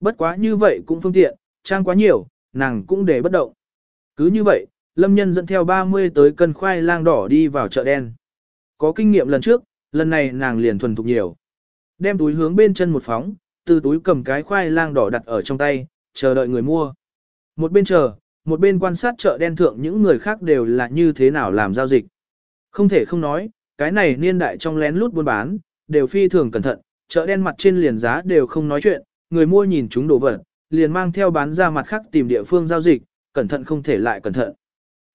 A: Bất quá như vậy cũng phương tiện, trang quá nhiều, nàng cũng để bất động. Cứ như vậy, lâm nhân dẫn theo 30 tới cân khoai lang đỏ đi vào chợ đen. Có kinh nghiệm lần trước, lần này nàng liền thuần thục nhiều. Đem túi hướng bên chân một phóng, từ túi cầm cái khoai lang đỏ đặt ở trong tay, chờ đợi người mua. Một bên chờ, một bên quan sát chợ đen thượng những người khác đều là như thế nào làm giao dịch. Không thể không nói, cái này niên đại trong lén lút buôn bán, đều phi thường cẩn thận, chợ đen mặt trên liền giá đều không nói chuyện, người mua nhìn chúng đồ vật, liền mang theo bán ra mặt khác tìm địa phương giao dịch, cẩn thận không thể lại cẩn thận.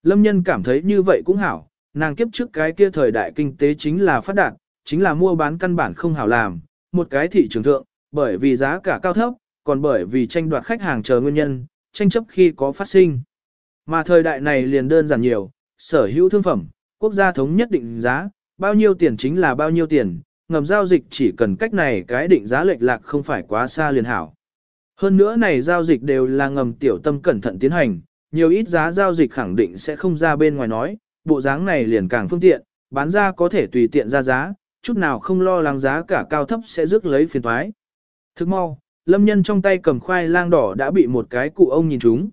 A: Lâm nhân cảm thấy như vậy cũng hảo, nàng kiếp trước cái kia thời đại kinh tế chính là phát đạt, chính là mua bán căn bản không hảo làm, một cái thị trường thượng, bởi vì giá cả cao thấp, còn bởi vì tranh đoạt khách hàng chờ nguyên nhân, tranh chấp khi có phát sinh. Mà thời đại này liền đơn giản nhiều, sở hữu thương phẩm, quốc gia thống nhất định giá, bao nhiêu tiền chính là bao nhiêu tiền, ngầm giao dịch chỉ cần cách này cái định giá lệch lạc không phải quá xa liền hảo. Hơn nữa này giao dịch đều là ngầm tiểu tâm cẩn thận tiến hành, nhiều ít giá giao dịch khẳng định sẽ không ra bên ngoài nói, bộ dáng này liền càng phương tiện, bán ra có thể tùy tiện ra giá, chút nào không lo lắng giá cả cao thấp sẽ rước lấy phiền toái. Thức mau, lâm nhân trong tay cầm khoai lang đỏ đã bị một cái cụ ông nhìn trúng.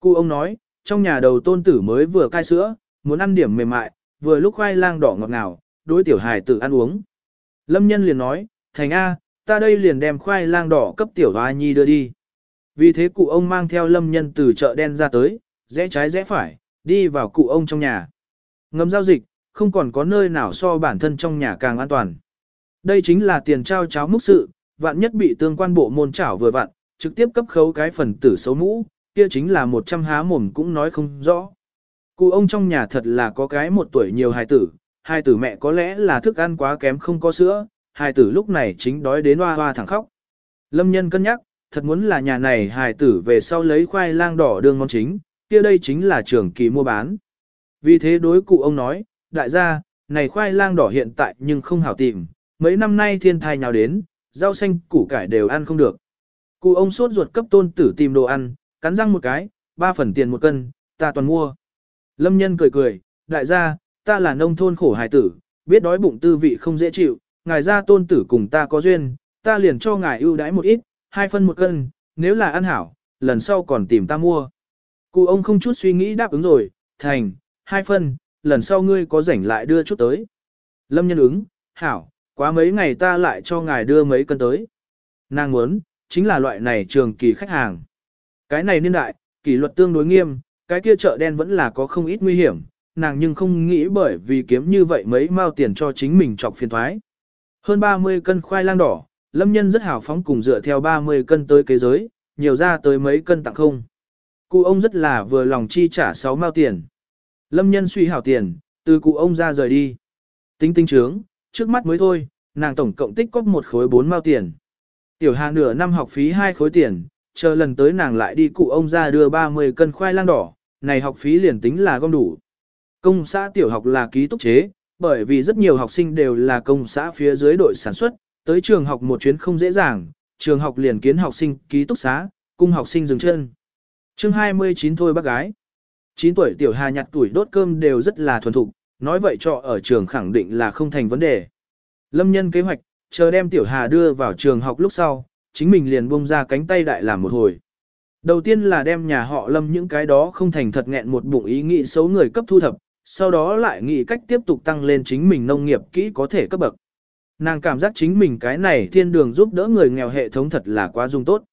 A: Cụ ông nói, trong nhà đầu tôn tử mới vừa cai sữa, muốn ăn điểm mềm mại, vừa lúc khoai lang đỏ ngọt ngào, đối tiểu hài tử ăn uống. Lâm nhân liền nói, thành A, ta đây liền đem khoai lang đỏ cấp tiểu hoa nhi đưa đi. Vì thế cụ ông mang theo lâm nhân từ chợ đen ra tới, rẽ trái rẽ phải, đi vào cụ ông trong nhà. Ngầm giao dịch, không còn có nơi nào so bản thân trong nhà càng an toàn. Đây chính là tiền trao cháo múc sự, vạn nhất bị tương quan bộ môn chảo vừa vặn, trực tiếp cấp khấu cái phần tử xấu mũ, kia chính là một trăm há mồm cũng nói không rõ. Cụ ông trong nhà thật là có cái một tuổi nhiều hài tử, hài tử mẹ có lẽ là thức ăn quá kém không có sữa, hài tử lúc này chính đói đến hoa hoa thẳng khóc. Lâm nhân cân nhắc, thật muốn là nhà này hài tử về sau lấy khoai lang đỏ đường món chính, kia đây chính là trường kỳ mua bán. Vì thế đối cụ ông nói, đại gia, này khoai lang đỏ hiện tại nhưng không hảo tìm, mấy năm nay thiên thai nhào đến, rau xanh, củ cải đều ăn không được. Cụ ông sốt ruột cấp tôn tử tìm đồ ăn, cắn răng một cái, ba phần tiền một cân, ta toàn mua. Lâm nhân cười cười, đại gia, ta là nông thôn khổ hài tử, biết đói bụng tư vị không dễ chịu, ngài ra tôn tử cùng ta có duyên, ta liền cho ngài ưu đãi một ít, hai phân một cân, nếu là ăn hảo, lần sau còn tìm ta mua. Cụ ông không chút suy nghĩ đáp ứng rồi, thành, hai phân, lần sau ngươi có rảnh lại đưa chút tới. Lâm nhân ứng, hảo, quá mấy ngày ta lại cho ngài đưa mấy cân tới. Nàng muốn, chính là loại này trường kỳ khách hàng. Cái này niên đại, kỷ luật tương đối nghiêm, cái kia chợ đen vẫn là có không ít nguy hiểm, nàng nhưng không nghĩ bởi vì kiếm như vậy mấy mao tiền cho chính mình chọc phiền thoái. Hơn 30 cân khoai lang đỏ, lâm nhân rất hào phóng cùng dựa theo 30 cân tới kế giới, nhiều ra tới mấy cân tặng không. Cụ ông rất là vừa lòng chi trả 6 mao tiền. Lâm nhân suy hảo tiền, từ cụ ông ra rời đi. Tính tinh trướng, trước mắt mới thôi, nàng tổng cộng tích cóp một khối 4 mao tiền. Tiểu Hà nửa năm học phí hai khối tiền, chờ lần tới nàng lại đi cụ ông ra đưa 30 cân khoai lang đỏ, này học phí liền tính là gom đủ. Công xã tiểu học là ký túc chế, bởi vì rất nhiều học sinh đều là công xã phía dưới đội sản xuất, tới trường học một chuyến không dễ dàng, trường học liền kiến học sinh ký túc xá, cung học sinh dừng chân. chương 29 thôi bác gái. 9 tuổi tiểu hà nhặt tuổi đốt cơm đều rất là thuần thục, nói vậy cho ở trường khẳng định là không thành vấn đề. Lâm nhân kế hoạch, chờ đem tiểu hà đưa vào trường học lúc sau, chính mình liền bông ra cánh tay đại làm một hồi. Đầu tiên là đem nhà họ lâm những cái đó không thành thật nghẹn một bụng ý nghĩ xấu người cấp thu thập, sau đó lại nghĩ cách tiếp tục tăng lên chính mình nông nghiệp kỹ có thể cấp bậc. Nàng cảm giác chính mình cái này thiên đường giúp đỡ người nghèo hệ thống thật là quá dung tốt.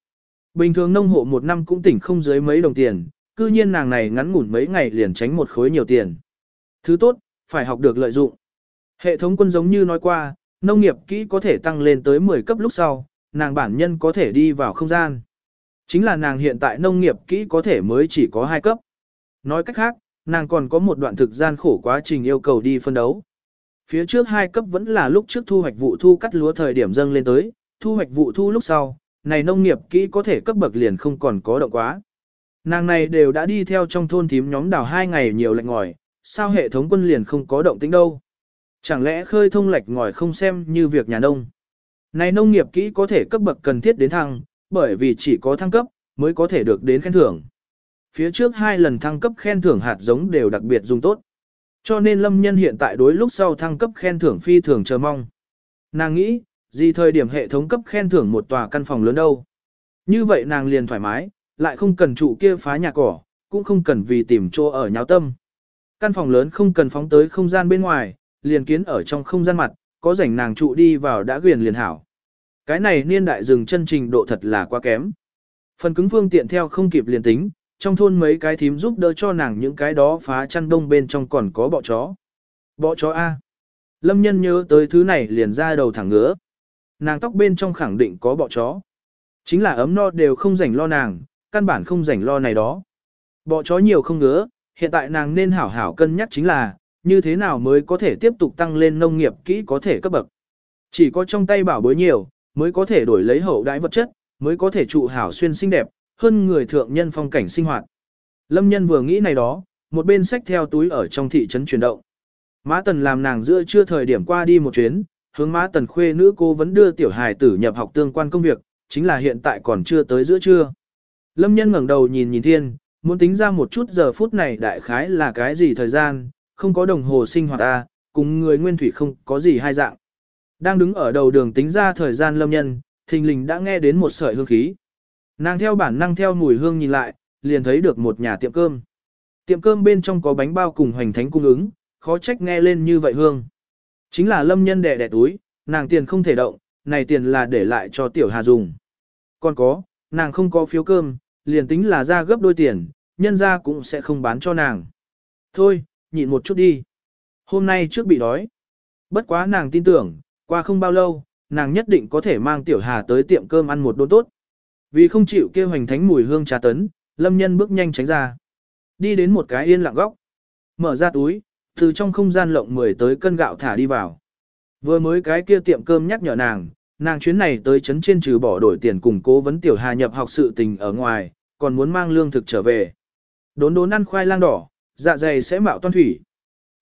A: Bình thường nông hộ một năm cũng tỉnh không dưới mấy đồng tiền, cư nhiên nàng này ngắn ngủn mấy ngày liền tránh một khối nhiều tiền. Thứ tốt, phải học được lợi dụng. Hệ thống quân giống như nói qua, nông nghiệp kỹ có thể tăng lên tới 10 cấp lúc sau, nàng bản nhân có thể đi vào không gian. Chính là nàng hiện tại nông nghiệp kỹ có thể mới chỉ có 2 cấp. Nói cách khác, nàng còn có một đoạn thực gian khổ quá trình yêu cầu đi phân đấu. Phía trước hai cấp vẫn là lúc trước thu hoạch vụ thu cắt lúa thời điểm dâng lên tới, thu hoạch vụ thu lúc sau, này nông nghiệp kỹ có thể cấp bậc liền không còn có động quá. Nàng này đều đã đi theo trong thôn thím nhóm đào hai ngày nhiều lạnh ngòi, sao hệ thống quân liền không có động tính đâu. Chẳng lẽ khơi thông lạch ngòi không xem như việc nhà nông. Này nông nghiệp kỹ có thể cấp bậc cần thiết đến thăng, bởi vì chỉ có thăng cấp, mới có thể được đến khen thưởng. Phía trước hai lần thăng cấp khen thưởng hạt giống đều đặc biệt dùng tốt. Cho nên lâm nhân hiện tại đối lúc sau thăng cấp khen thưởng phi thường chờ mong. Nàng nghĩ, gì thời điểm hệ thống cấp khen thưởng một tòa căn phòng lớn đâu. Như vậy nàng liền thoải mái, lại không cần trụ kia phá nhà cỏ, cũng không cần vì tìm chỗ ở nháo tâm. Căn phòng lớn không cần phóng tới không gian bên ngoài, liền kiến ở trong không gian mặt, có rảnh nàng trụ đi vào đã quyền liền hảo. Cái này niên đại dừng chân trình độ thật là quá kém. Phần cứng phương tiện theo không kịp liền tính, trong thôn mấy cái thím giúp đỡ cho nàng những cái đó phá chăn đông bên trong còn có bọ chó. Bọ chó A. Lâm nhân nhớ tới thứ này liền ra đầu thẳng ngứa. Nàng tóc bên trong khẳng định có bọ chó. Chính là ấm no đều không rảnh lo nàng, căn bản không rảnh lo này đó. Bọ chó nhiều không ngứa, hiện tại nàng nên hảo hảo cân nhắc chính là, như thế nào mới có thể tiếp tục tăng lên nông nghiệp kỹ có thể cấp bậc. Chỉ có trong tay bảo bối nhiều, mới có thể đổi lấy hậu đãi vật chất, mới có thể trụ hảo xuyên xinh đẹp, hơn người thượng nhân phong cảnh sinh hoạt. Lâm nhân vừa nghĩ này đó, một bên sách theo túi ở trong thị trấn chuyển động. Mã Tần làm nàng giữa trưa thời điểm qua đi một chuyến, hướng Mã Tần khuê nữ cô vẫn đưa tiểu hài tử nhập học tương quan công việc, chính là hiện tại còn chưa tới giữa trưa. Lâm nhân ngẩng đầu nhìn nhìn thiên, muốn tính ra một chút giờ phút này đại khái là cái gì thời gian, không có đồng hồ sinh hoạt ta, cùng người nguyên thủy không có gì hai dạng. Đang đứng ở đầu đường tính ra thời gian lâm nhân, thình lình đã nghe đến một sợi hương khí. Nàng theo bản năng theo mùi hương nhìn lại, liền thấy được một nhà tiệm cơm. Tiệm cơm bên trong có bánh bao cùng hoành thánh cung ứng, khó trách nghe lên như vậy hương. Chính là lâm nhân đẻ đẻ túi, nàng tiền không thể động, này tiền là để lại cho tiểu hà dùng. Còn có, nàng không có phiếu cơm, liền tính là ra gấp đôi tiền, nhân ra cũng sẽ không bán cho nàng. Thôi, nhịn một chút đi. Hôm nay trước bị đói. Bất quá nàng tin tưởng, qua không bao lâu, nàng nhất định có thể mang tiểu hà tới tiệm cơm ăn một đốn tốt. Vì không chịu kêu hoành thánh mùi hương trà tấn, lâm nhân bước nhanh tránh ra. Đi đến một cái yên lặng góc. Mở ra túi, từ trong không gian lộng 10 tới cân gạo thả đi vào. Vừa mới cái kia tiệm cơm nhắc nhở nàng, nàng chuyến này tới chấn trên trừ bỏ đổi tiền cùng cố vấn tiểu hà nhập học sự tình ở ngoài, còn muốn mang lương thực trở về. Đốn đốn ăn khoai lang đỏ, dạ dày sẽ mạo toan thủy.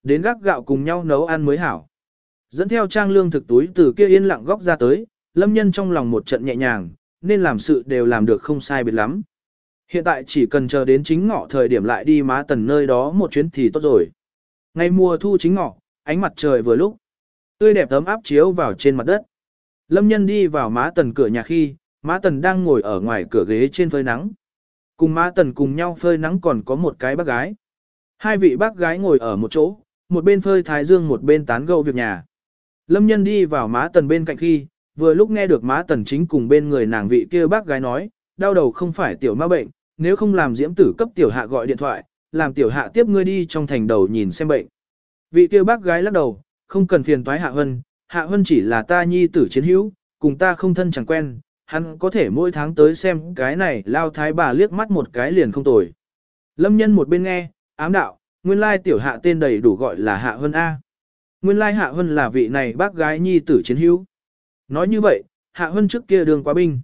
A: Đến gác gạo cùng nhau nấu ăn mới hảo. Dẫn theo trang lương thực túi từ kia yên lặng góc ra tới, lâm nhân trong lòng một trận nhẹ nhàng, nên làm sự đều làm được không sai biệt lắm. Hiện tại chỉ cần chờ đến chính ngọ thời điểm lại đi má tần nơi đó một chuyến thì tốt rồi. Ngày mùa thu chính ngọ, ánh mặt trời vừa lúc, tươi đẹp tấm áp chiếu vào trên mặt đất. Lâm nhân đi vào má tần cửa nhà khi, má tần đang ngồi ở ngoài cửa ghế trên phơi nắng. Cùng má tần cùng nhau phơi nắng còn có một cái bác gái. Hai vị bác gái ngồi ở một chỗ, một bên phơi thái dương một bên tán gẫu việc nhà. Lâm nhân đi vào má tần bên cạnh khi, vừa lúc nghe được má tần chính cùng bên người nàng vị kia bác gái nói, đau đầu không phải tiểu ma bệnh, nếu không làm diễm tử cấp tiểu hạ gọi điện thoại, làm tiểu hạ tiếp ngươi đi trong thành đầu nhìn xem bệnh. Vị kia bác gái lắc đầu, không cần phiền toái hạ hân, hạ hân chỉ là ta nhi tử chiến hữu, cùng ta không thân chẳng quen, hắn có thể mỗi tháng tới xem cái này lao thái bà liếc mắt một cái liền không tồi. Lâm nhân một bên nghe, ám đạo, nguyên lai tiểu hạ tên đầy đủ gọi là hạ hân A. Nguyên lai hạ hân là vị này bác gái nhi tử chiến hữu. Nói như vậy, hạ hân trước kia đường quá binh.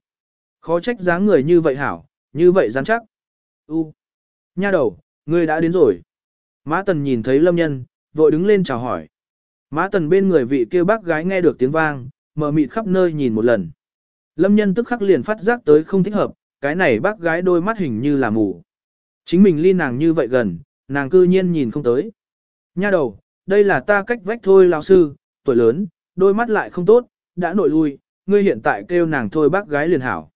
A: Khó trách dáng người như vậy hảo, như vậy rắn chắc. U. Nha đầu, ngươi đã đến rồi. Mã Tần nhìn thấy Lâm Nhân, vội đứng lên chào hỏi. Mã Tần bên người vị kia bác gái nghe được tiếng vang, mở mịt khắp nơi nhìn một lần. Lâm Nhân tức khắc liền phát giác tới không thích hợp, cái này bác gái đôi mắt hình như là mù. Chính mình ly nàng như vậy gần, nàng cư nhiên nhìn không tới. Nha đầu, đây là ta cách vách thôi lão sư, tuổi lớn, đôi mắt lại không tốt, đã nội lui, ngươi hiện tại kêu nàng thôi bác gái liền hảo.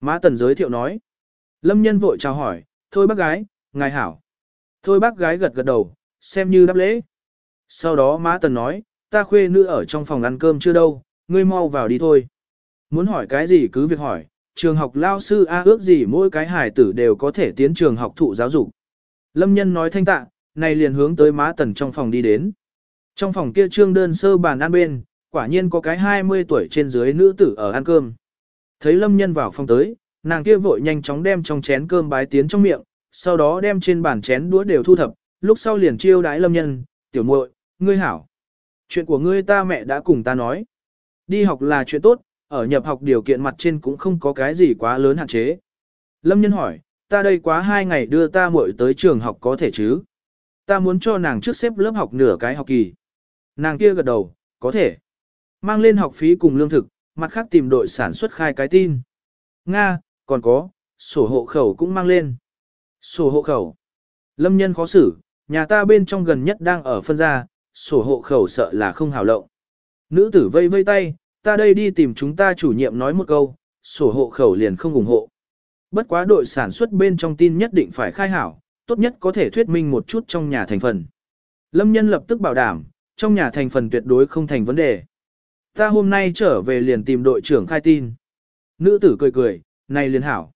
A: Mã Tần giới thiệu nói. Lâm nhân vội chào hỏi, thôi bác gái, ngài hảo. Thôi bác gái gật gật đầu, xem như đáp lễ. Sau đó Mã Tần nói, ta khuê nữ ở trong phòng ăn cơm chưa đâu, ngươi mau vào đi thôi. Muốn hỏi cái gì cứ việc hỏi, trường học lao sư A ước gì mỗi cái hài tử đều có thể tiến trường học thụ giáo dục. Lâm nhân nói thanh tạ, này liền hướng tới Mã Tần trong phòng đi đến. Trong phòng kia trương đơn sơ bàn ăn bên, quả nhiên có cái 20 tuổi trên dưới nữ tử ở ăn cơm. Thấy lâm nhân vào phòng tới, nàng kia vội nhanh chóng đem trong chén cơm bái tiến trong miệng, sau đó đem trên bàn chén đũa đều thu thập, lúc sau liền chiêu đái lâm nhân, tiểu muội, ngươi hảo. Chuyện của ngươi ta mẹ đã cùng ta nói. Đi học là chuyện tốt, ở nhập học điều kiện mặt trên cũng không có cái gì quá lớn hạn chế. Lâm nhân hỏi, ta đây quá hai ngày đưa ta muội tới trường học có thể chứ? Ta muốn cho nàng trước xếp lớp học nửa cái học kỳ. Nàng kia gật đầu, có thể. Mang lên học phí cùng lương thực, mặt khác tìm đội sản xuất khai cái tin. Nga, còn có, sổ hộ khẩu cũng mang lên. Sổ hộ khẩu. Lâm nhân khó xử, nhà ta bên trong gần nhất đang ở phân gia, sổ hộ khẩu sợ là không hào lộng. Nữ tử vây vây tay, ta đây đi tìm chúng ta chủ nhiệm nói một câu, sổ hộ khẩu liền không ủng hộ. Bất quá đội sản xuất bên trong tin nhất định phải khai hảo, tốt nhất có thể thuyết minh một chút trong nhà thành phần. Lâm nhân lập tức bảo đảm, trong nhà thành phần tuyệt đối không thành vấn đề. Ta hôm nay trở về liền tìm đội trưởng khai tin. Nữ tử cười cười, này liền hảo.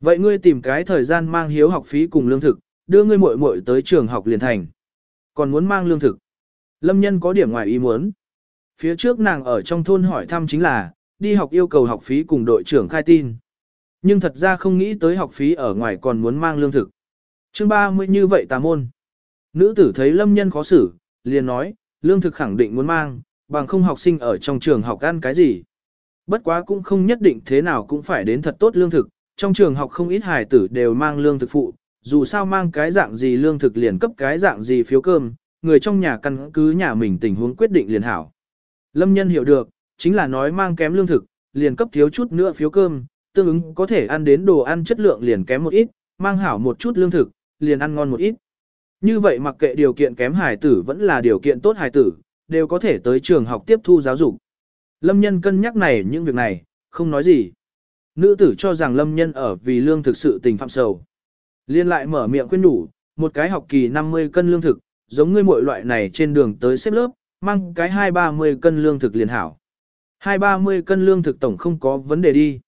A: Vậy ngươi tìm cái thời gian mang hiếu học phí cùng lương thực, đưa ngươi muội muội tới trường học liền thành. Còn muốn mang lương thực. Lâm nhân có điểm ngoài ý muốn. Phía trước nàng ở trong thôn hỏi thăm chính là, đi học yêu cầu học phí cùng đội trưởng khai tin. Nhưng thật ra không nghĩ tới học phí ở ngoài còn muốn mang lương thực. chương 30 như vậy tà môn. Nữ tử thấy lâm nhân khó xử, liền nói, lương thực khẳng định muốn mang, bằng không học sinh ở trong trường học ăn cái gì. Bất quá cũng không nhất định thế nào cũng phải đến thật tốt lương thực, trong trường học không ít hài tử đều mang lương thực phụ, dù sao mang cái dạng gì lương thực liền cấp cái dạng gì phiếu cơm, người trong nhà căn cứ nhà mình tình huống quyết định liền hảo. Lâm nhân hiểu được, chính là nói mang kém lương thực, liền cấp thiếu chút nữa phiếu cơm, tương ứng có thể ăn đến đồ ăn chất lượng liền kém một ít, mang hảo một chút lương thực, liền ăn ngon một ít. Như vậy mặc kệ điều kiện kém hài tử vẫn là điều kiện tốt hài tử, đều có thể tới trường học tiếp thu giáo dục. Lâm nhân cân nhắc này những việc này, không nói gì. Nữ tử cho rằng lâm nhân ở vì lương thực sự tình phạm sầu. Liên lại mở miệng khuyên đủ, một cái học kỳ 50 cân lương thực, giống ngươi mọi loại này trên đường tới xếp lớp, mang cái 2-30 cân lương thực liền hảo. 2-30 cân lương thực tổng không có vấn đề đi.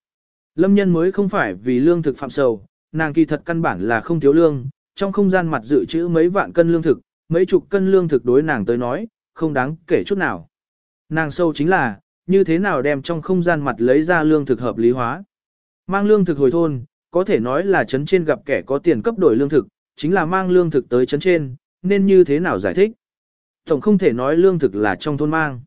A: Lâm nhân mới không phải vì lương thực phạm sầu, nàng kỳ thật căn bản là không thiếu lương, trong không gian mặt dự trữ mấy vạn cân lương thực, mấy chục cân lương thực đối nàng tới nói, không đáng kể chút nào. Nàng sâu chính là, như thế nào đem trong không gian mặt lấy ra lương thực hợp lý hóa. Mang lương thực hồi thôn, có thể nói là chấn trên gặp kẻ có tiền cấp đổi lương thực, chính là mang lương thực tới chấn trên, nên như thế nào giải thích. Tổng không thể nói lương thực là trong thôn mang.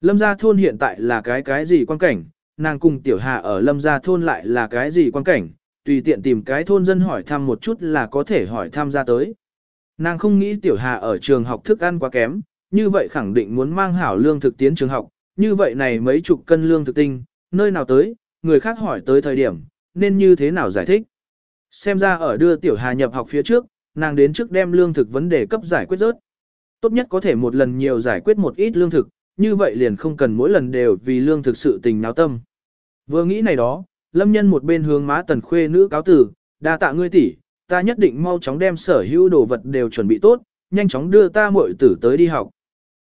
A: Lâm gia thôn hiện tại là cái cái gì quan cảnh, nàng cùng tiểu hạ ở lâm gia thôn lại là cái gì quan cảnh, tùy tiện tìm cái thôn dân hỏi thăm một chút là có thể hỏi thăm ra tới. Nàng không nghĩ tiểu hà ở trường học thức ăn quá kém, như vậy khẳng định muốn mang hảo lương thực tiến trường học, như vậy này mấy chục cân lương thực tinh, nơi nào tới, người khác hỏi tới thời điểm, nên như thế nào giải thích. Xem ra ở đưa tiểu hà nhập học phía trước, nàng đến trước đem lương thực vấn đề cấp giải quyết rớt. Tốt nhất có thể một lần nhiều giải quyết một ít lương thực, như vậy liền không cần mỗi lần đều vì lương thực sự tình náo tâm. Vừa nghĩ này đó, lâm nhân một bên hướng má tần khuê nữ cáo tử, đa tạ ngươi tỷ, ta nhất định mau chóng đem sở hữu đồ vật đều chuẩn bị tốt, nhanh chóng đưa ta muội tử tới đi học.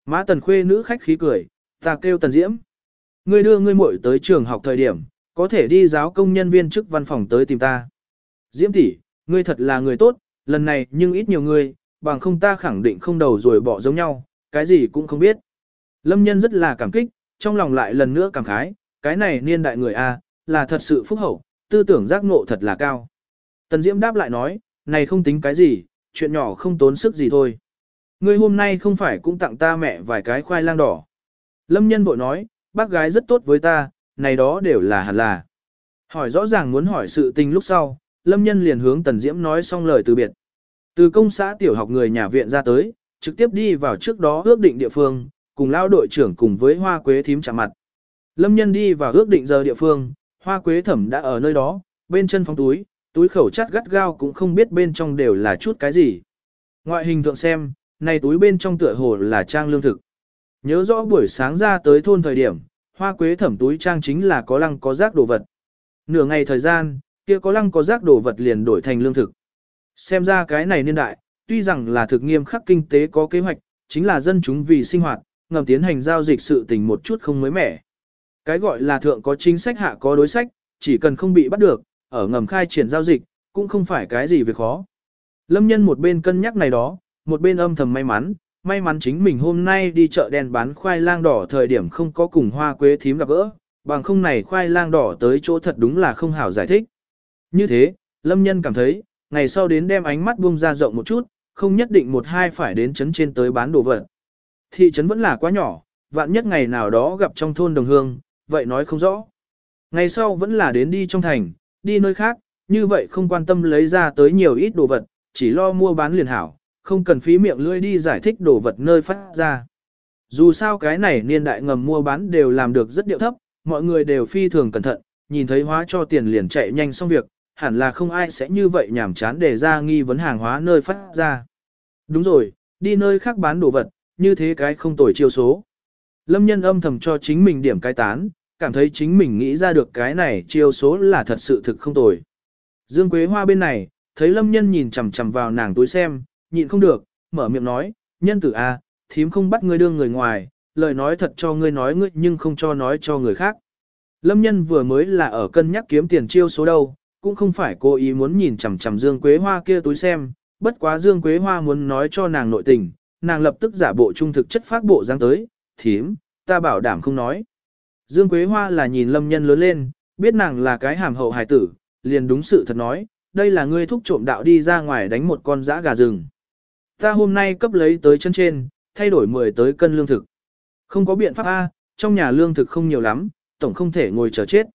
A: Mã Tần Khuê nữ khách khí cười, ta kêu Tần Diễm. Ngươi đưa ngươi muội tới trường học thời điểm, có thể đi giáo công nhân viên chức văn phòng tới tìm ta. Diễm tỷ, ngươi thật là người tốt, lần này nhưng ít nhiều ngươi, bằng không ta khẳng định không đầu rồi bỏ giống nhau, cái gì cũng không biết. Lâm nhân rất là cảm kích, trong lòng lại lần nữa cảm khái, cái này niên đại người A, là thật sự phúc hậu, tư tưởng giác ngộ thật là cao. Tần Diễm đáp lại nói, này không tính cái gì, chuyện nhỏ không tốn sức gì thôi. Ngươi hôm nay không phải cũng tặng ta mẹ vài cái khoai lang đỏ. Lâm nhân bội nói, bác gái rất tốt với ta, này đó đều là hẳn là. Hỏi rõ ràng muốn hỏi sự tình lúc sau, Lâm nhân liền hướng Tần Diễm nói xong lời từ biệt. Từ công xã tiểu học người nhà viện ra tới, trực tiếp đi vào trước đó ước định địa phương, cùng lao đội trưởng cùng với hoa quế thím chạm mặt. Lâm nhân đi vào ước định giờ địa phương, hoa quế thẩm đã ở nơi đó, bên chân phóng túi, túi khẩu chắt gắt gao cũng không biết bên trong đều là chút cái gì. Ngoại hình thượng xem, này túi bên trong tựa hồ là trang lương thực. Nhớ rõ buổi sáng ra tới thôn thời điểm, hoa quế thẩm túi trang chính là có lăng có rác đồ vật. Nửa ngày thời gian, kia có lăng có rác đồ vật liền đổi thành lương thực. Xem ra cái này niên đại, tuy rằng là thực nghiêm khắc kinh tế có kế hoạch, chính là dân chúng vì sinh hoạt, ngầm tiến hành giao dịch sự tình một chút không mới mẻ. Cái gọi là thượng có chính sách hạ có đối sách, chỉ cần không bị bắt được, ở ngầm khai triển giao dịch, cũng không phải cái gì việc khó. Lâm nhân một bên cân nhắc này đó, một bên âm thầm may mắn, may mắn chính mình hôm nay đi chợ đen bán khoai lang đỏ thời điểm không có cùng hoa quế thím gặp gỡ, bằng không này khoai lang đỏ tới chỗ thật đúng là không hảo giải thích. Như thế, Lâm nhân cảm thấy, ngày sau đến đem ánh mắt buông ra rộng một chút, không nhất định một hai phải đến chấn trên tới bán đồ vật. Thị trấn vẫn là quá nhỏ, vạn nhất ngày nào đó gặp trong thôn đồng hương, vậy nói không rõ. Ngày sau vẫn là đến đi trong thành, đi nơi khác, như vậy không quan tâm lấy ra tới nhiều ít đồ vật, chỉ lo mua bán liền hảo, không cần phí miệng lưỡi đi giải thích đồ vật nơi phát ra. Dù sao cái này niên đại ngầm mua bán đều làm được rất điệu thấp, mọi người đều phi thường cẩn thận, nhìn thấy hóa cho tiền liền chạy nhanh xong việc, hẳn là không ai sẽ như vậy nhảm chán để ra nghi vấn hàng hóa nơi phát ra. Đúng rồi, đi nơi khác bán đồ vật, như thế cái không tồi chiêu số. Lâm nhân âm thầm cho chính mình điểm cái tán, cảm thấy chính mình nghĩ ra được cái này chiêu số là thật sự thực không tồi. Dương Quế Hoa bên này, thấy Lâm nhân nhìn chằm chằm vào nàng túi xem, nhịn không được, mở miệng nói, nhân tử a, thím không bắt ngươi đương người ngoài, lời nói thật cho ngươi nói ngươi nhưng không cho nói cho người khác. Lâm nhân vừa mới là ở cân nhắc kiếm tiền chiêu số đâu, cũng không phải cố ý muốn nhìn chằm chằm Dương Quế Hoa kia túi xem, bất quá Dương Quế Hoa muốn nói cho nàng nội tình, nàng lập tức giả bộ trung thực chất phát bộ dáng tới, thím, ta bảo đảm không nói. Dương Quế Hoa là nhìn lâm nhân lớn lên, biết nàng là cái hàm hậu hài tử, liền đúng sự thật nói, đây là ngươi thúc trộm đạo đi ra ngoài đánh một con dã gà rừng. Ta hôm nay cấp lấy tới chân trên, thay đổi 10 tới cân lương thực. Không có biện pháp A, trong nhà lương thực không nhiều lắm, tổng không thể ngồi chờ chết.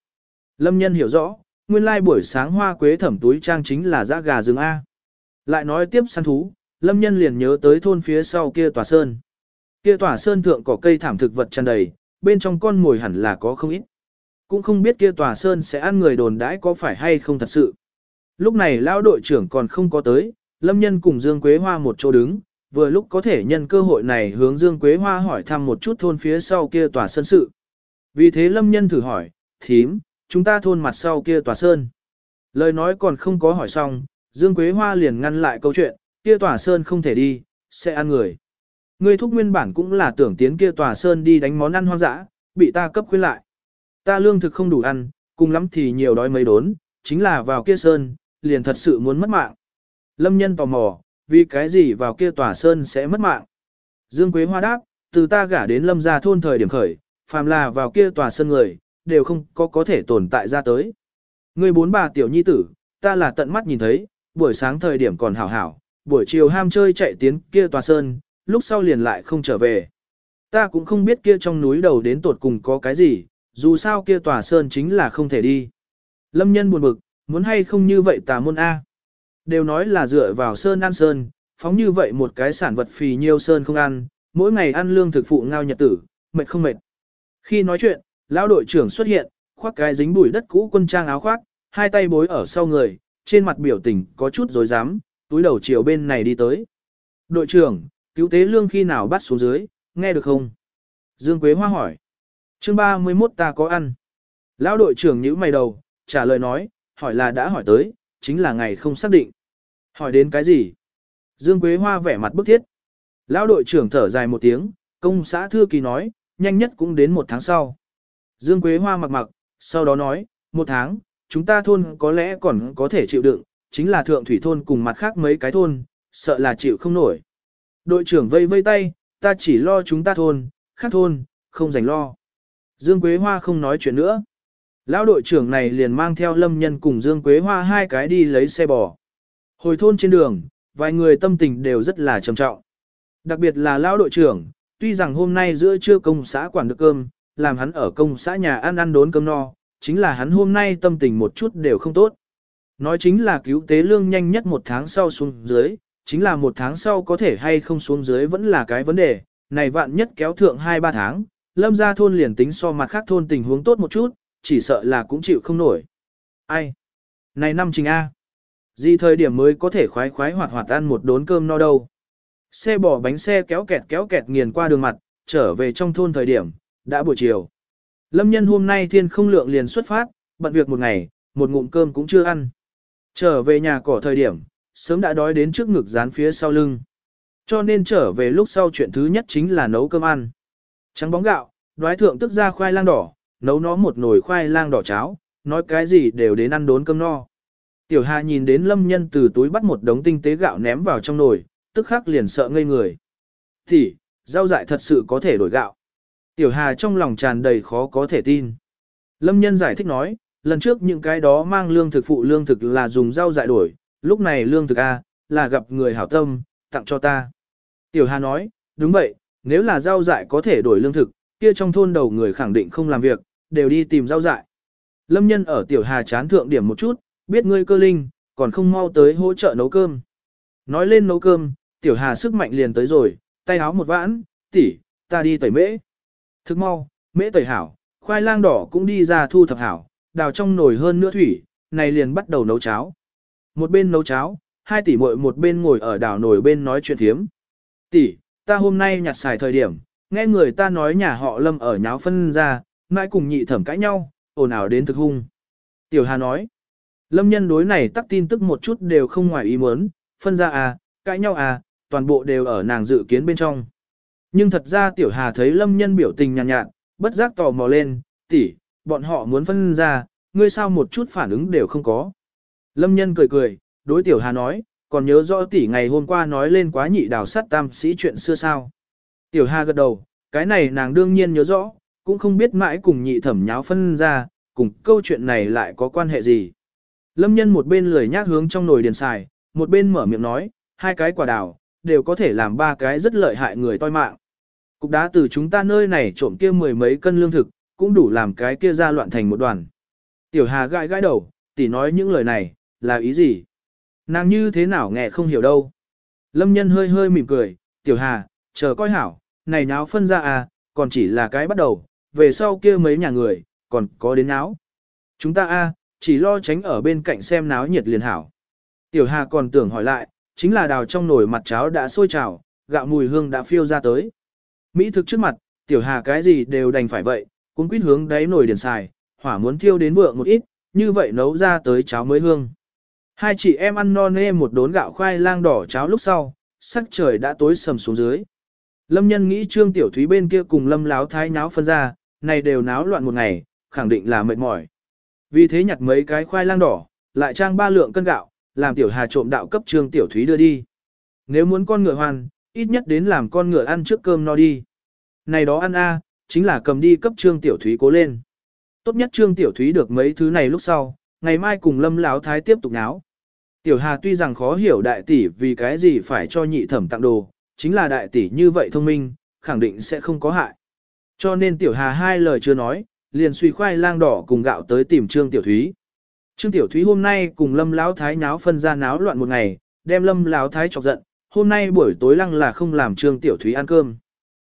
A: Lâm nhân hiểu rõ, nguyên lai buổi sáng hoa quế thẩm túi trang chính là giã gà rừng A. Lại nói tiếp săn thú, lâm nhân liền nhớ tới thôn phía sau kia tòa sơn. Kia tòa sơn thượng có cây thảm thực vật tràn đầy, bên trong con mồi hẳn là có không ít. Cũng không biết kia tòa sơn sẽ ăn người đồn đãi có phải hay không thật sự. Lúc này lão đội trưởng còn không có tới, lâm nhân cùng Dương Quế Hoa một chỗ đứng, vừa lúc có thể nhân cơ hội này hướng Dương Quế Hoa hỏi thăm một chút thôn phía sau kia tòa sơn sự. Vì thế lâm nhân thử hỏi, thím, chúng ta thôn mặt sau kia tòa sơn. Lời nói còn không có hỏi xong, Dương Quế Hoa liền ngăn lại câu chuyện, kia tòa sơn không thể đi, sẽ ăn người. Ngươi thúc nguyên bản cũng là tưởng tiến kia tòa sơn đi đánh món ăn hoang dã, bị ta cấp khuyên lại. Ta lương thực không đủ ăn, cùng lắm thì nhiều đói mấy đốn, chính là vào kia sơn, liền thật sự muốn mất mạng. Lâm nhân tò mò, vì cái gì vào kia tòa sơn sẽ mất mạng. Dương Quế Hoa đáp, từ ta gả đến lâm gia thôn thời điểm khởi, phàm là vào kia tòa sơn người, đều không có có thể tồn tại ra tới. Người bốn bà tiểu nhi tử, ta là tận mắt nhìn thấy, buổi sáng thời điểm còn hảo hảo, buổi chiều ham chơi chạy tiến kia tòa sơn, lúc sau liền lại không trở về. Ta cũng không biết kia trong núi đầu đến tột cùng có cái gì, dù sao kia tòa sơn chính là không thể đi. Lâm nhân buồn bực, muốn hay không như vậy tà môn A. Đều nói là dựa vào sơn ăn sơn, phóng như vậy một cái sản vật phì nhiêu sơn không ăn, mỗi ngày ăn lương thực phụ ngao nhật tử, mệt không mệt. Khi nói chuyện, lão đội trưởng xuất hiện, khoác cái dính bụi đất cũ quân trang áo khoác, hai tay bối ở sau người, trên mặt biểu tình có chút dối dám, túi đầu chiều bên này đi tới. Đội trưởng, cứu tế lương khi nào bắt xuống dưới, nghe được không? Dương Quế Hoa hỏi. chương 31 ta có ăn. Lão đội trưởng nhíu mày đầu, trả lời nói, hỏi là đã hỏi tới, chính là ngày không xác định. Hỏi đến cái gì? Dương Quế Hoa vẻ mặt bức thiết. Lão đội trưởng thở dài một tiếng, công xã thư ký nói, nhanh nhất cũng đến một tháng sau. Dương Quế Hoa mặc mặc, sau đó nói, một tháng, chúng ta thôn có lẽ còn có thể chịu đựng, chính là thượng thủy thôn cùng mặt khác mấy cái thôn, sợ là chịu không nổi. Đội trưởng vây vây tay, ta chỉ lo chúng ta thôn, khác thôn, không dành lo. Dương Quế Hoa không nói chuyện nữa. Lão đội trưởng này liền mang theo Lâm Nhân cùng Dương Quế Hoa hai cái đi lấy xe bò. Hồi thôn trên đường, vài người tâm tình đều rất là trầm trọng. Đặc biệt là lão đội trưởng, tuy rằng hôm nay giữa trưa công xã quản được cơm, làm hắn ở công xã nhà ăn ăn đốn cơm no, chính là hắn hôm nay tâm tình một chút đều không tốt. Nói chính là cứu tế lương nhanh nhất một tháng sau xuống dưới, chính là một tháng sau có thể hay không xuống dưới vẫn là cái vấn đề, này vạn nhất kéo thượng 2-3 tháng, lâm ra thôn liền tính so mặt khác thôn tình huống tốt một chút, chỉ sợ là cũng chịu không nổi. Ai? Này năm trình A. Gì thời điểm mới có thể khoái khoái hoạt hoạt ăn một đốn cơm no đâu. Xe bỏ bánh xe kéo kẹt kéo kẹt nghiền qua đường mặt, trở về trong thôn thời điểm, đã buổi chiều. Lâm nhân hôm nay thiên không lượng liền xuất phát, bận việc một ngày, một ngụm cơm cũng chưa ăn. Trở về nhà cỏ thời điểm, sớm đã đói đến trước ngực dán phía sau lưng. Cho nên trở về lúc sau chuyện thứ nhất chính là nấu cơm ăn. Trắng bóng gạo, đoái thượng tức ra khoai lang đỏ, nấu nó một nồi khoai lang đỏ cháo, nói cái gì đều đến ăn đốn cơm no. Tiểu Hà nhìn đến Lâm Nhân từ túi bắt một đống tinh tế gạo ném vào trong nồi, tức khắc liền sợ ngây người. Thì, rau dại thật sự có thể đổi gạo. Tiểu Hà trong lòng tràn đầy khó có thể tin. Lâm Nhân giải thích nói, lần trước những cái đó mang lương thực phụ lương thực là dùng rau dại đổi, lúc này lương thực A, là gặp người hảo tâm, tặng cho ta. Tiểu Hà nói, đúng vậy, nếu là rau dại có thể đổi lương thực, kia trong thôn đầu người khẳng định không làm việc, đều đi tìm rau dại. Lâm nhân ở Tiểu Hà chán thượng điểm một chút, biết ngươi cơ linh, còn không mau tới hỗ trợ nấu cơm. Nói lên nấu cơm, Tiểu Hà sức mạnh liền tới rồi, tay áo một vãn, tỷ, ta đi tẩy mễ. Thức mau, mễ tẩy hảo, khoai lang đỏ cũng đi ra thu thập hảo, đào trong nồi hơn nữa thủy, này liền bắt đầu nấu cháo. Một bên nấu cháo, hai tỷ muội một bên ngồi ở đảo nồi bên nói chuyện thiếm. Tỷ, ta hôm nay nhặt xài thời điểm, nghe người ta nói nhà họ lâm ở nháo phân ra, mãi cùng nhị thẩm cãi nhau, ồn ào đến thực hung. Tiểu Hà nói, lâm nhân đối này tắc tin tức một chút đều không ngoài ý muốn, phân ra à, cãi nhau à, toàn bộ đều ở nàng dự kiến bên trong. Nhưng thật ra Tiểu Hà thấy lâm nhân biểu tình nhàn nhạt, nhạt, bất giác tò mò lên, tỷ, bọn họ muốn phân ra, ngươi sao một chút phản ứng đều không có. Lâm nhân cười cười, đối Tiểu Hà nói, còn nhớ rõ tỷ ngày hôm qua nói lên quá nhị đào sát tam sĩ chuyện xưa sao. Tiểu Hà gật đầu, cái này nàng đương nhiên nhớ rõ, cũng không biết mãi cùng nhị thẩm nháo phân ra, cùng câu chuyện này lại có quan hệ gì. Lâm nhân một bên lười nhác hướng trong nồi điền xài, một bên mở miệng nói, hai cái quả đào, đều có thể làm ba cái rất lợi hại người toi mạng. Cục đá từ chúng ta nơi này trộm kia mười mấy cân lương thực, cũng đủ làm cái kia ra loạn thành một đoàn. Tiểu Hà gãi gãi đầu, tỷ nói những lời này, là ý gì? Nàng như thế nào nghe không hiểu đâu. Lâm nhân hơi hơi mỉm cười, Tiểu Hà, chờ coi hảo, này náo phân ra à, còn chỉ là cái bắt đầu, về sau kia mấy nhà người, còn có đến náo. Chúng ta a chỉ lo tránh ở bên cạnh xem náo nhiệt liền hảo. Tiểu Hà còn tưởng hỏi lại, chính là đào trong nồi mặt cháo đã sôi trào, gạo mùi hương đã phiêu ra tới. Mỹ thực trước mặt, Tiểu Hà cái gì đều đành phải vậy, cũng quyết hướng đáy nồi điền xài, hỏa muốn thiêu đến vượng một ít, như vậy nấu ra tới cháo mới hương. Hai chị em ăn no nê một đốn gạo khoai lang đỏ cháo lúc sau, sắc trời đã tối sầm xuống dưới. Lâm nhân nghĩ trương tiểu thúy bên kia cùng lâm láo thái nháo phân ra, này đều náo loạn một ngày, khẳng định là mệt mỏi. Vì thế nhặt mấy cái khoai lang đỏ, lại trang ba lượng cân gạo, làm tiểu hà trộm đạo cấp trương tiểu thúy đưa đi. Nếu muốn con ngựa hoàn, ít nhất đến làm con ngựa ăn trước cơm no đi. Này đó ăn a, chính là cầm đi cấp trương tiểu thúy cố lên. Tốt nhất trương tiểu thúy được mấy thứ này lúc sau, ngày mai cùng lâm láo thái tiếp tục náo. Tiểu hà tuy rằng khó hiểu đại tỷ vì cái gì phải cho nhị thẩm tặng đồ, chính là đại tỷ như vậy thông minh, khẳng định sẽ không có hại. Cho nên tiểu hà hai lời chưa nói, liền suy khoai lang đỏ cùng gạo tới tìm Trương Tiểu Thúy. Trương Tiểu Thúy hôm nay cùng Lâm Lão Thái náo phân ra náo loạn một ngày, đem Lâm Lão Thái chọc giận, hôm nay buổi tối lăng là không làm Trương Tiểu Thúy ăn cơm.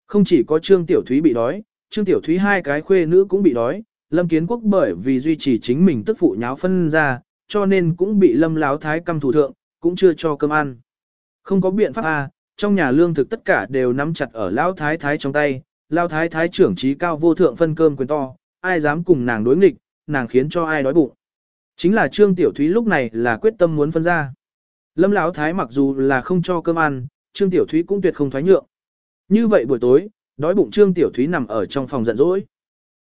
A: Không chỉ có Trương Tiểu Thúy bị đói, Trương Tiểu Thúy hai cái khuê nữ cũng bị đói, Lâm Kiến Quốc bởi vì duy trì chính mình tức phụ nháo phân ra, cho nên cũng bị Lâm Lão Thái căm thủ thượng, cũng chưa cho cơm ăn. Không có biện pháp a, trong nhà lương thực tất cả đều nắm chặt ở Lão Thái Thái trong tay, Lão Thái Thái trưởng trí cao vô thượng phân cơm quyền to, ai dám cùng nàng đối nghịch, nàng khiến cho ai đói bụng. Chính là Trương Tiểu Thúy lúc này là quyết tâm muốn phân ra. Lâm Lão Thái mặc dù là không cho cơm ăn, Trương Tiểu Thúy cũng tuyệt không thoái nhượng. Như vậy buổi tối, đói bụng Trương Tiểu Thúy nằm ở trong phòng giận dỗi.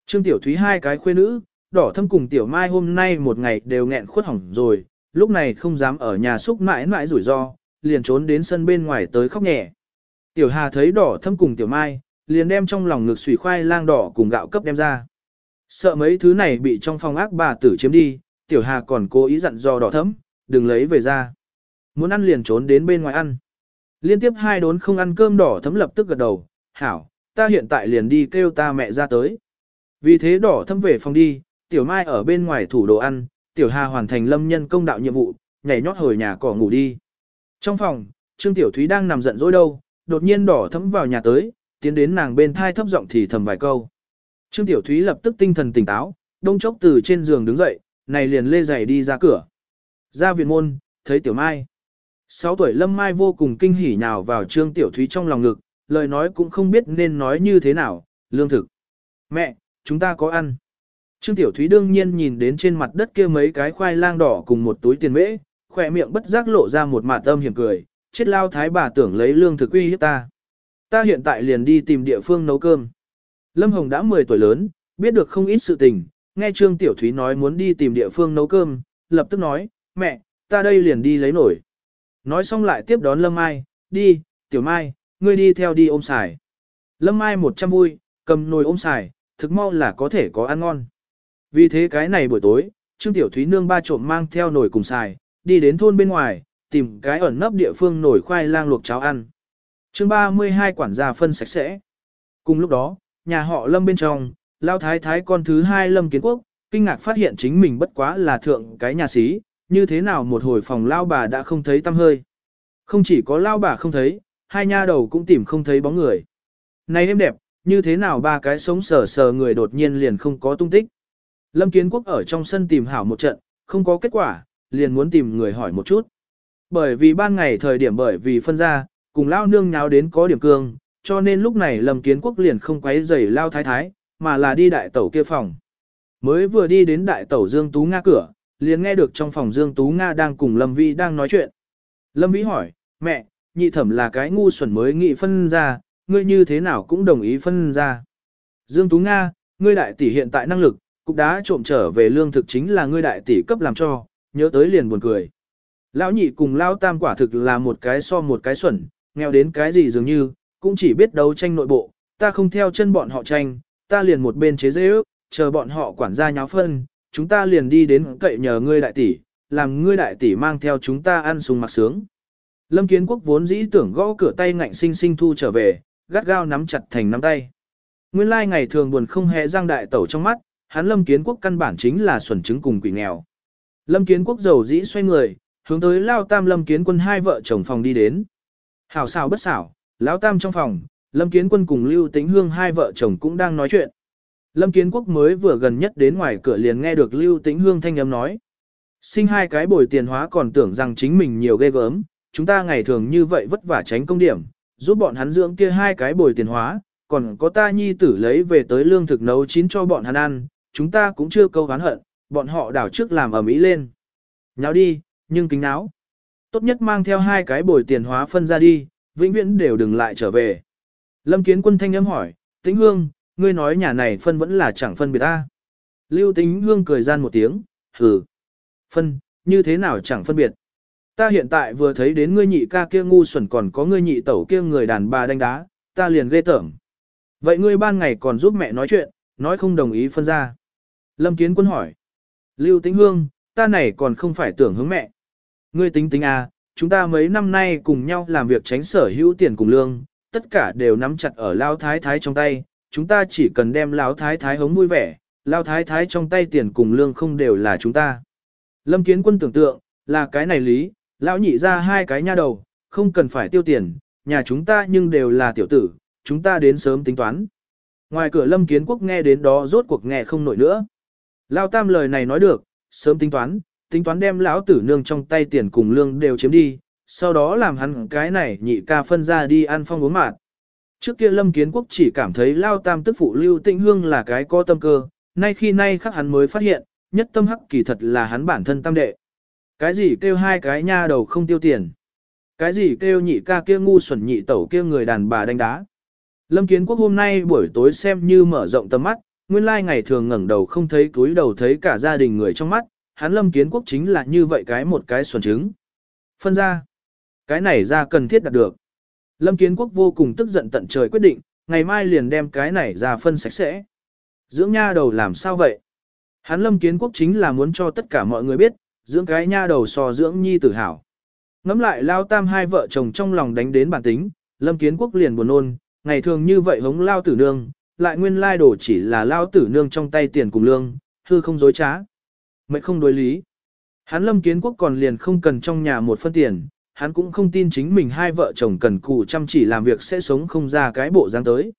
A: Trương Tiểu Thúy hai cái khuê nữ, đỏ thâm cùng Tiểu Mai hôm nay một ngày đều nghẹn khuất hỏng rồi, lúc này không dám ở nhà xúc mãi mãi rủi ro, liền trốn đến sân bên ngoài tới khóc nhẹ. Tiểu Hà thấy đỏ thâm cùng Tiểu Mai, liền đem trong lòng ngực sủi khoai lang đỏ cùng gạo cấp đem ra. Sợ mấy thứ này bị trong phòng ác bà tử chiếm đi, Tiểu Hà còn cố ý dặn dò đỏ thấm, đừng lấy về ra. Muốn ăn liền trốn đến bên ngoài ăn. Liên tiếp hai đốn không ăn cơm đỏ thấm lập tức gật đầu, hảo, ta hiện tại liền đi kêu ta mẹ ra tới. Vì thế đỏ thấm về phòng đi, Tiểu Mai ở bên ngoài thủ đồ ăn, Tiểu Hà hoàn thành lâm nhân công đạo nhiệm vụ, nhảy nhót hồi nhà cỏ ngủ đi. Trong phòng, Trương Tiểu Thúy đang nằm giận dỗi đâu, đột nhiên đỏ thấm vào nhà tới, tiến đến nàng bên thai thấp giọng thì thầm vài câu. Trương Tiểu Thúy lập tức tinh thần tỉnh táo, đông chốc từ trên giường đứng dậy, này liền lê giày đi ra cửa. Ra viện môn, thấy Tiểu Mai. 6 tuổi Lâm Mai vô cùng kinh hỉ nhào vào Trương Tiểu Thúy trong lòng ngực, lời nói cũng không biết nên nói như thế nào, lương thực. Mẹ, chúng ta có ăn. Trương Tiểu Thúy đương nhiên nhìn đến trên mặt đất kia mấy cái khoai lang đỏ cùng một túi tiền mễ, khỏe miệng bất giác lộ ra một mạt âm hiểm cười, chết lao thái bà tưởng lấy lương thực uy hiếp ta. Ta hiện tại liền đi tìm địa phương nấu cơm. Lâm Hồng đã 10 tuổi lớn, biết được không ít sự tình, nghe Trương Tiểu Thúy nói muốn đi tìm địa phương nấu cơm, lập tức nói, mẹ, ta đây liền đi lấy nổi. Nói xong lại tiếp đón Lâm Mai, đi, Tiểu Mai, ngươi đi theo đi ôm xài. Lâm Mai một trăm vui, cầm nồi ôm xài, thực mau là có thể có ăn ngon. Vì thế cái này buổi tối, Trương Tiểu Thúy nương ba trộm mang theo nồi cùng xài, đi đến thôn bên ngoài, tìm cái ẩn nấp địa phương nổi khoai lang luộc cháo ăn chương 32 quản gia phân sạch sẽ. Cùng lúc đó, nhà họ Lâm bên trong, lao thái thái con thứ hai Lâm Kiến Quốc, kinh ngạc phát hiện chính mình bất quá là thượng cái nhà sĩ, như thế nào một hồi phòng lao bà đã không thấy tâm hơi. Không chỉ có lao bà không thấy, hai nha đầu cũng tìm không thấy bóng người. Này em đẹp, như thế nào ba cái sống sờ sờ người đột nhiên liền không có tung tích. Lâm Kiến Quốc ở trong sân tìm hảo một trận, không có kết quả, liền muốn tìm người hỏi một chút. Bởi vì ban ngày thời điểm bởi vì phân ra, cùng lao nương nháo đến có điểm cương, cho nên lúc này Lâm Kiến Quốc liền không quấy rầy lao thái thái, mà là đi đại tẩu kia phòng. Mới vừa đi đến đại tẩu Dương Tú Nga cửa, liền nghe được trong phòng Dương Tú Nga đang cùng Lâm Vĩ đang nói chuyện. Lâm Vĩ hỏi, mẹ, nhị thẩm là cái ngu xuẩn mới nghị phân ra, ngươi như thế nào cũng đồng ý phân ra. Dương Tú Nga, ngươi đại tỷ hiện tại năng lực, cục đá trộm trở về lương thực chính là ngươi đại tỷ cấp làm cho, nhớ tới liền buồn cười. Lão nhị cùng lão tam quả thực là một cái so một cái xuẩn, nghèo đến cái gì dường như, cũng chỉ biết đấu tranh nội bộ, ta không theo chân bọn họ tranh, ta liền một bên chế dễ ước, chờ bọn họ quản gia nháo phân, chúng ta liền đi đến cậy nhờ ngươi đại tỷ, làm ngươi đại tỷ mang theo chúng ta ăn sung mặc sướng. Lâm Kiến Quốc vốn dĩ tưởng gõ cửa tay ngạnh sinh sinh thu trở về, gắt gao nắm chặt thành nắm tay. Nguyên lai ngày thường buồn không hề răng đại tẩu trong mắt, hắn Lâm Kiến Quốc căn bản chính là xuẩn chứng cùng quỷ nghèo. Lâm Kiến Quốc giàu dĩ xoay người, hướng tới Lao Tam Lâm Kiến Quân hai vợ chồng phòng đi đến. Hảo xảo bất xảo, Lão Tam trong phòng, Lâm Kiến Quân cùng Lưu Tĩnh Hương hai vợ chồng cũng đang nói chuyện. Lâm Kiến Quốc mới vừa gần nhất đến ngoài cửa liền nghe được Lưu Tĩnh Hương thanh âm nói. Sinh hai cái bồi tiền hóa còn tưởng rằng chính mình nhiều ghê gớm, chúng ta ngày thường như vậy vất vả tránh công điểm, giúp bọn hắn dưỡng kia hai cái bồi tiền hóa, còn có ta nhi tử lấy về tới lương thực nấu chín cho bọn hắn ăn, chúng ta cũng chưa câu hán hận, bọn họ đảo trước làm ở mỹ lên. Nháo đi, nhưng kính náo. Tốt nhất mang theo hai cái bồi tiền hóa phân ra đi, vĩnh viễn đều đừng lại trở về. Lâm Kiến Quân thanh âm hỏi, Tĩnh Hương, ngươi nói nhà này phân vẫn là chẳng phân biệt ta. Lưu Tĩnh Hương cười gian một tiếng, hừ. Phân, như thế nào chẳng phân biệt. Ta hiện tại vừa thấy đến ngươi nhị ca kia ngu xuẩn còn có ngươi nhị tẩu kia người đàn bà đánh đá, ta liền ghê tởm. Vậy ngươi ban ngày còn giúp mẹ nói chuyện, nói không đồng ý phân ra. Lâm Kiến Quân hỏi. Lưu Tĩnh Hương, ta này còn không phải tưởng hướng mẹ. Ngươi tính tính à, chúng ta mấy năm nay cùng nhau làm việc tránh sở hữu tiền cùng lương, tất cả đều nắm chặt ở Lao Thái Thái trong tay, chúng ta chỉ cần đem Lao Thái Thái hống vui vẻ, Lao Thái Thái trong tay tiền cùng lương không đều là chúng ta. Lâm Kiến Quân tưởng tượng, là cái này lý, Lão nhị ra hai cái nha đầu, không cần phải tiêu tiền, nhà chúng ta nhưng đều là tiểu tử, chúng ta đến sớm tính toán. Ngoài cửa Lâm Kiến Quốc nghe đến đó rốt cuộc nghe không nổi nữa. Lao Tam lời này nói được, sớm tính toán, tính toán đem lão tử nương trong tay tiền cùng lương đều chiếm đi, sau đó làm hắn cái này nhị ca phân ra đi ăn phong uống mạt. Trước kia Lâm Kiến Quốc chỉ cảm thấy Lao Tam tức phụ Lưu Tĩnh Hương là cái có tâm cơ, nay khi nay khắc hắn mới phát hiện, nhất tâm hắc kỳ thật là hắn bản thân tam đệ. Cái gì kêu hai cái nha đầu không tiêu tiền? Cái gì kêu nhị ca kia ngu xuẩn nhị tẩu kia người đàn bà đánh đá? Lâm Kiến Quốc hôm nay buổi tối xem như mở rộng tầm mắt, nguyên lai ngày thường ngẩng đầu không thấy túi đầu thấy cả gia đình người trong mắt, hắn Lâm Kiến Quốc chính là như vậy cái một cái xuẩn trứng. Phân ra. Cái này ra cần thiết đạt được. Lâm Kiến Quốc vô cùng tức giận tận trời quyết định, ngày mai liền đem cái này ra phân sạch sẽ. Dưỡng nha đầu làm sao vậy? Hắn Lâm Kiến Quốc chính là muốn cho tất cả mọi người biết, dưỡng cái nha đầu so dưỡng nhi tử hảo. Ngắm lại lao tam hai vợ chồng trong lòng đánh đến bản tính, Lâm Kiến Quốc liền buồn nôn, ngày thường như vậy hống lao tử nương, lại nguyên lai đổ chỉ là lao tử nương trong tay tiền cùng lương, hư không dối trá. Mệnh không đối lý. Hắn Lâm Kiến Quốc còn liền không cần trong nhà một phân tiền, hắn cũng không tin chính mình hai vợ chồng cần cù chăm chỉ làm việc sẽ sống không ra cái bộ dáng tới.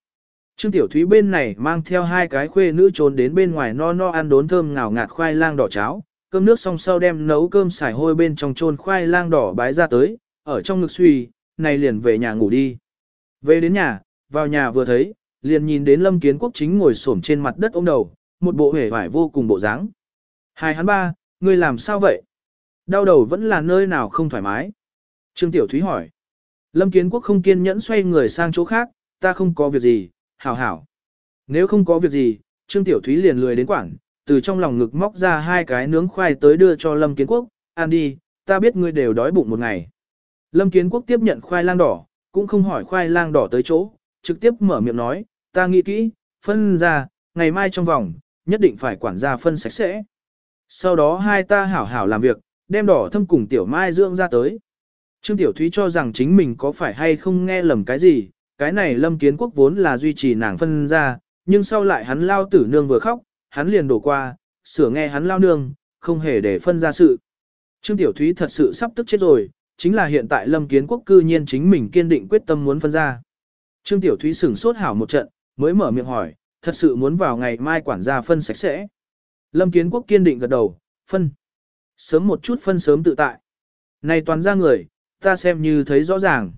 A: Trương Tiểu Thúy bên này mang theo hai cái khuê nữ trốn đến bên ngoài no no ăn đốn thơm ngào ngạt khoai lang đỏ cháo, cơm nước xong sau đem nấu cơm xài hôi bên trong trôn khoai lang đỏ bái ra tới, ở trong ngực suy, này liền về nhà ngủ đi. Về đến nhà, vào nhà vừa thấy, liền nhìn đến Lâm Kiến Quốc chính ngồi xổm trên mặt đất ôm đầu, một bộ hề vải vô cùng bộ dáng. Hai hắn ba, ngươi làm sao vậy? Đau đầu vẫn là nơi nào không thoải mái. Trương Tiểu Thúy hỏi. Lâm Kiến Quốc không kiên nhẫn xoay người sang chỗ khác, ta không có việc gì, hảo hảo. Nếu không có việc gì, Trương Tiểu Thúy liền lười đến quảng, từ trong lòng ngực móc ra hai cái nướng khoai tới đưa cho Lâm Kiến Quốc, ăn đi, ta biết ngươi đều đói bụng một ngày. Lâm Kiến Quốc tiếp nhận khoai lang đỏ, cũng không hỏi khoai lang đỏ tới chỗ, trực tiếp mở miệng nói, ta nghĩ kỹ, phân ra, ngày mai trong vòng, nhất định phải quản gia phân sạch sẽ. Sau đó hai ta hảo hảo làm việc, đem đỏ thâm cùng tiểu mai dưỡng ra tới. Trương Tiểu Thúy cho rằng chính mình có phải hay không nghe lầm cái gì, cái này lâm kiến quốc vốn là duy trì nàng phân ra, nhưng sau lại hắn lao tử nương vừa khóc, hắn liền đổ qua, sửa nghe hắn lao nương, không hề để phân ra sự. Trương Tiểu Thúy thật sự sắp tức chết rồi, chính là hiện tại lâm kiến quốc cư nhiên chính mình kiên định quyết tâm muốn phân ra. Trương Tiểu Thúy sửng sốt hảo một trận, mới mở miệng hỏi, thật sự muốn vào ngày mai quản gia phân sạch sẽ. Lâm Kiến Quốc kiên định gật đầu, phân. Sớm một chút phân sớm tự tại. Này toàn ra người, ta xem như thấy rõ ràng.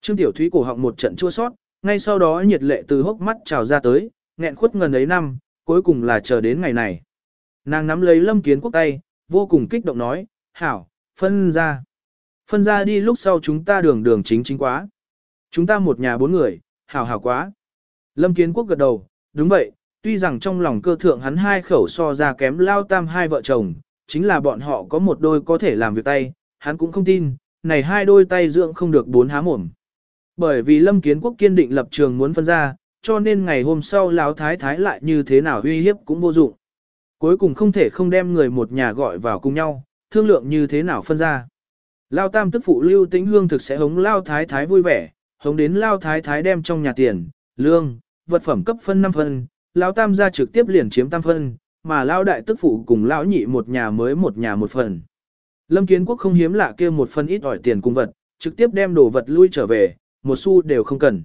A: Trương Tiểu Thúy cổ họng một trận chua sót, ngay sau đó nhiệt lệ từ hốc mắt trào ra tới, nghẹn khuất ngần ấy năm, cuối cùng là chờ đến ngày này. Nàng nắm lấy Lâm Kiến Quốc tay, vô cùng kích động nói, hảo, phân ra. Phân ra đi lúc sau chúng ta đường đường chính chính quá. Chúng ta một nhà bốn người, hảo hảo quá. Lâm Kiến Quốc gật đầu, đúng vậy, tuy rằng trong lòng cơ thượng hắn hai khẩu so ra kém lao tam hai vợ chồng, chính là bọn họ có một đôi có thể làm việc tay, hắn cũng không tin, này hai đôi tay dưỡng không được bốn há mồm. Bởi vì Lâm Kiến Quốc kiên định lập trường muốn phân ra, cho nên ngày hôm sau lão thái thái lại như thế nào uy hiếp cũng vô dụng. Cuối cùng không thể không đem người một nhà gọi vào cùng nhau, thương lượng như thế nào phân ra. Lao tam tức phụ lưu tĩnh hương thực sẽ hống Lao thái thái vui vẻ, hống đến Lao thái thái đem trong nhà tiền, lương, vật phẩm cấp phân 5 phân, Lão tam gia trực tiếp liền chiếm tam phân, mà Lão đại tức phụ cùng Lão nhị một nhà mới một nhà một phần. Lâm Kiến Quốc không hiếm lạ kia một phần ít ỏi tiền cung vật, trực tiếp đem đồ vật lui trở về, một xu đều không cần.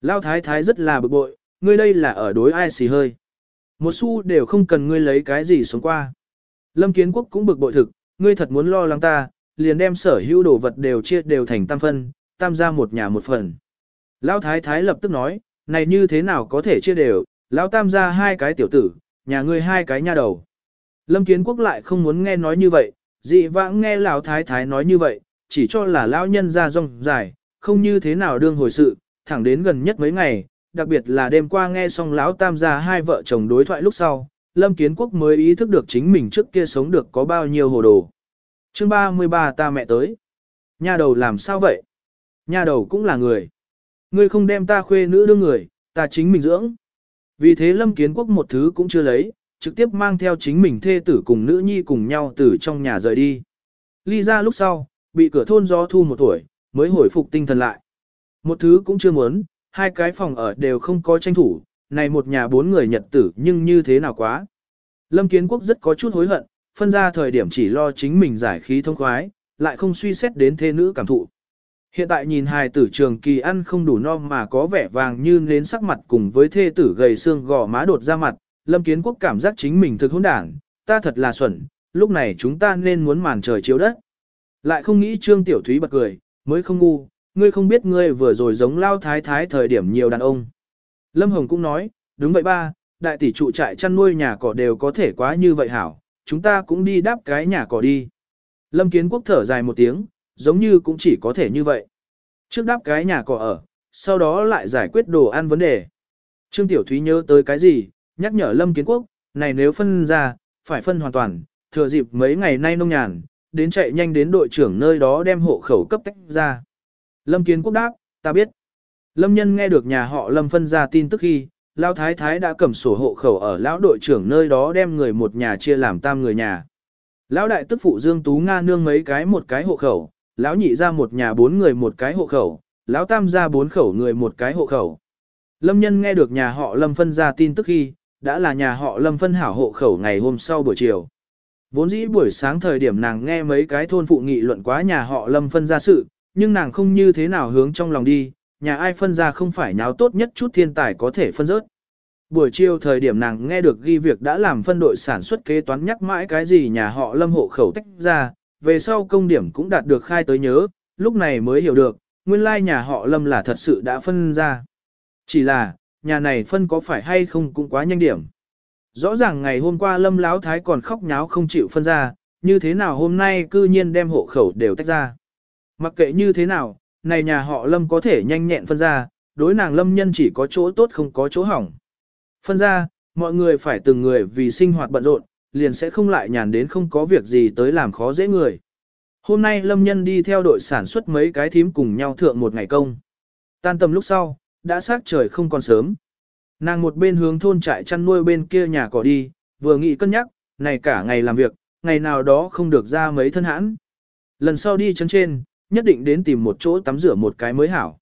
A: Lão thái thái rất là bực bội, ngươi đây là ở đối ai xì hơi. Một xu đều không cần ngươi lấy cái gì xuống qua. Lâm Kiến Quốc cũng bực bội thực, ngươi thật muốn lo lắng ta, liền đem sở hữu đồ vật đều chia đều thành tam phân, tam gia một nhà một phần. Lão thái thái lập tức nói, này như thế nào có thể chia đều, lão tam ra hai cái tiểu tử, nhà ngươi hai cái nha đầu. Lâm Kiến Quốc lại không muốn nghe nói như vậy, dị vãng nghe lão thái thái nói như vậy, chỉ cho là lão nhân ra rong dài, không như thế nào đương hồi sự, thẳng đến gần nhất mấy ngày, đặc biệt là đêm qua nghe xong lão tam gia hai vợ chồng đối thoại lúc sau, Lâm Kiến Quốc mới ý thức được chính mình trước kia sống được có bao nhiêu hồ đồ. Chương 33 ta mẹ tới. Nha đầu làm sao vậy? Nha đầu cũng là người. Ngươi không đem ta khuê nữ đưa người, ta chính mình dưỡng. Vì thế Lâm Kiến Quốc một thứ cũng chưa lấy, trực tiếp mang theo chính mình thê tử cùng nữ nhi cùng nhau từ trong nhà rời đi. Ly ra lúc sau, bị cửa thôn gió thu một tuổi, mới hồi phục tinh thần lại. Một thứ cũng chưa muốn, hai cái phòng ở đều không có tranh thủ, này một nhà bốn người nhật tử nhưng như thế nào quá. Lâm Kiến Quốc rất có chút hối hận, phân ra thời điểm chỉ lo chính mình giải khí thông khoái, lại không suy xét đến thê nữ cảm thụ. Hiện tại nhìn hài tử trường kỳ ăn không đủ no mà có vẻ vàng như nến sắc mặt cùng với thê tử gầy xương gò má đột ra mặt, Lâm Kiến Quốc cảm giác chính mình thực hỗn đảng, ta thật là xuẩn, lúc này chúng ta nên muốn màn trời chiếu đất. Lại không nghĩ Trương Tiểu Thúy bật cười, mới không ngu, ngươi không biết ngươi vừa rồi giống lao thái thái thời điểm nhiều đàn ông. Lâm Hồng cũng nói, đúng vậy ba, đại tỷ trụ trại chăn nuôi nhà cỏ đều có thể quá như vậy hảo, chúng ta cũng đi đáp cái nhà cỏ đi. Lâm Kiến Quốc thở dài một tiếng, giống như cũng chỉ có thể như vậy. Trước đáp cái nhà cỏ ở, sau đó lại giải quyết đồ ăn vấn đề. Trương Tiểu Thúy nhớ tới cái gì, nhắc nhở Lâm Kiến Quốc, này nếu phân ra, phải phân hoàn toàn, thừa dịp mấy ngày nay nông nhàn, đến chạy nhanh đến đội trưởng nơi đó đem hộ khẩu cấp tách ra. Lâm Kiến Quốc đáp, ta biết. Lâm Nhân nghe được nhà họ Lâm phân ra tin tức khi, Lão Thái Thái đã cầm sổ hộ khẩu ở Lão đội trưởng nơi đó đem người một nhà chia làm tam người nhà. Lão đại tức phụ Dương Tú Nga nương mấy cái một cái hộ khẩu, lão nhị ra một nhà bốn người một cái hộ khẩu, lão tam ra bốn khẩu người một cái hộ khẩu. Lâm nhân nghe được nhà họ Lâm phân ra tin tức khi, đã là nhà họ Lâm phân hảo hộ khẩu ngày hôm sau buổi chiều. Vốn dĩ buổi sáng thời điểm nàng nghe mấy cái thôn phụ nghị luận quá nhà họ Lâm phân ra sự, nhưng nàng không như thế nào hướng trong lòng đi, nhà ai phân ra không phải nháo tốt nhất chút thiên tài có thể phân rớt. Buổi chiều thời điểm nàng nghe được ghi việc đã làm phân đội sản xuất kế toán nhắc mãi cái gì nhà họ Lâm hộ khẩu tách ra, về sau công điểm cũng đạt được khai tới nhớ, lúc này mới hiểu được, nguyên lai nhà họ Lâm là thật sự đã phân ra. Chỉ là, nhà này phân có phải hay không cũng quá nhanh điểm. Rõ ràng ngày hôm qua Lâm Lão Thái còn khóc nháo không chịu phân ra, như thế nào hôm nay cư nhiên đem hộ khẩu đều tách ra. Mặc kệ như thế nào, này nhà họ Lâm có thể nhanh nhẹn phân ra, đối nàng Lâm nhân chỉ có chỗ tốt không có chỗ hỏng. Phân ra, mọi người phải từng người vì sinh hoạt bận rộn, liền sẽ không lại nhàn đến không có việc gì tới làm khó dễ người. Hôm nay Lâm Nhân đi theo đội sản xuất mấy cái thím cùng nhau thượng một ngày công. Tan tầm lúc sau, đã sát trời không còn sớm. Nàng một bên hướng thôn trại chăn nuôi bên kia nhà cỏ đi, vừa nghĩ cân nhắc, này cả ngày làm việc, ngày nào đó không được ra mấy thân hãn. Lần sau đi chân trên, nhất định đến tìm một chỗ tắm rửa một cái mới hảo.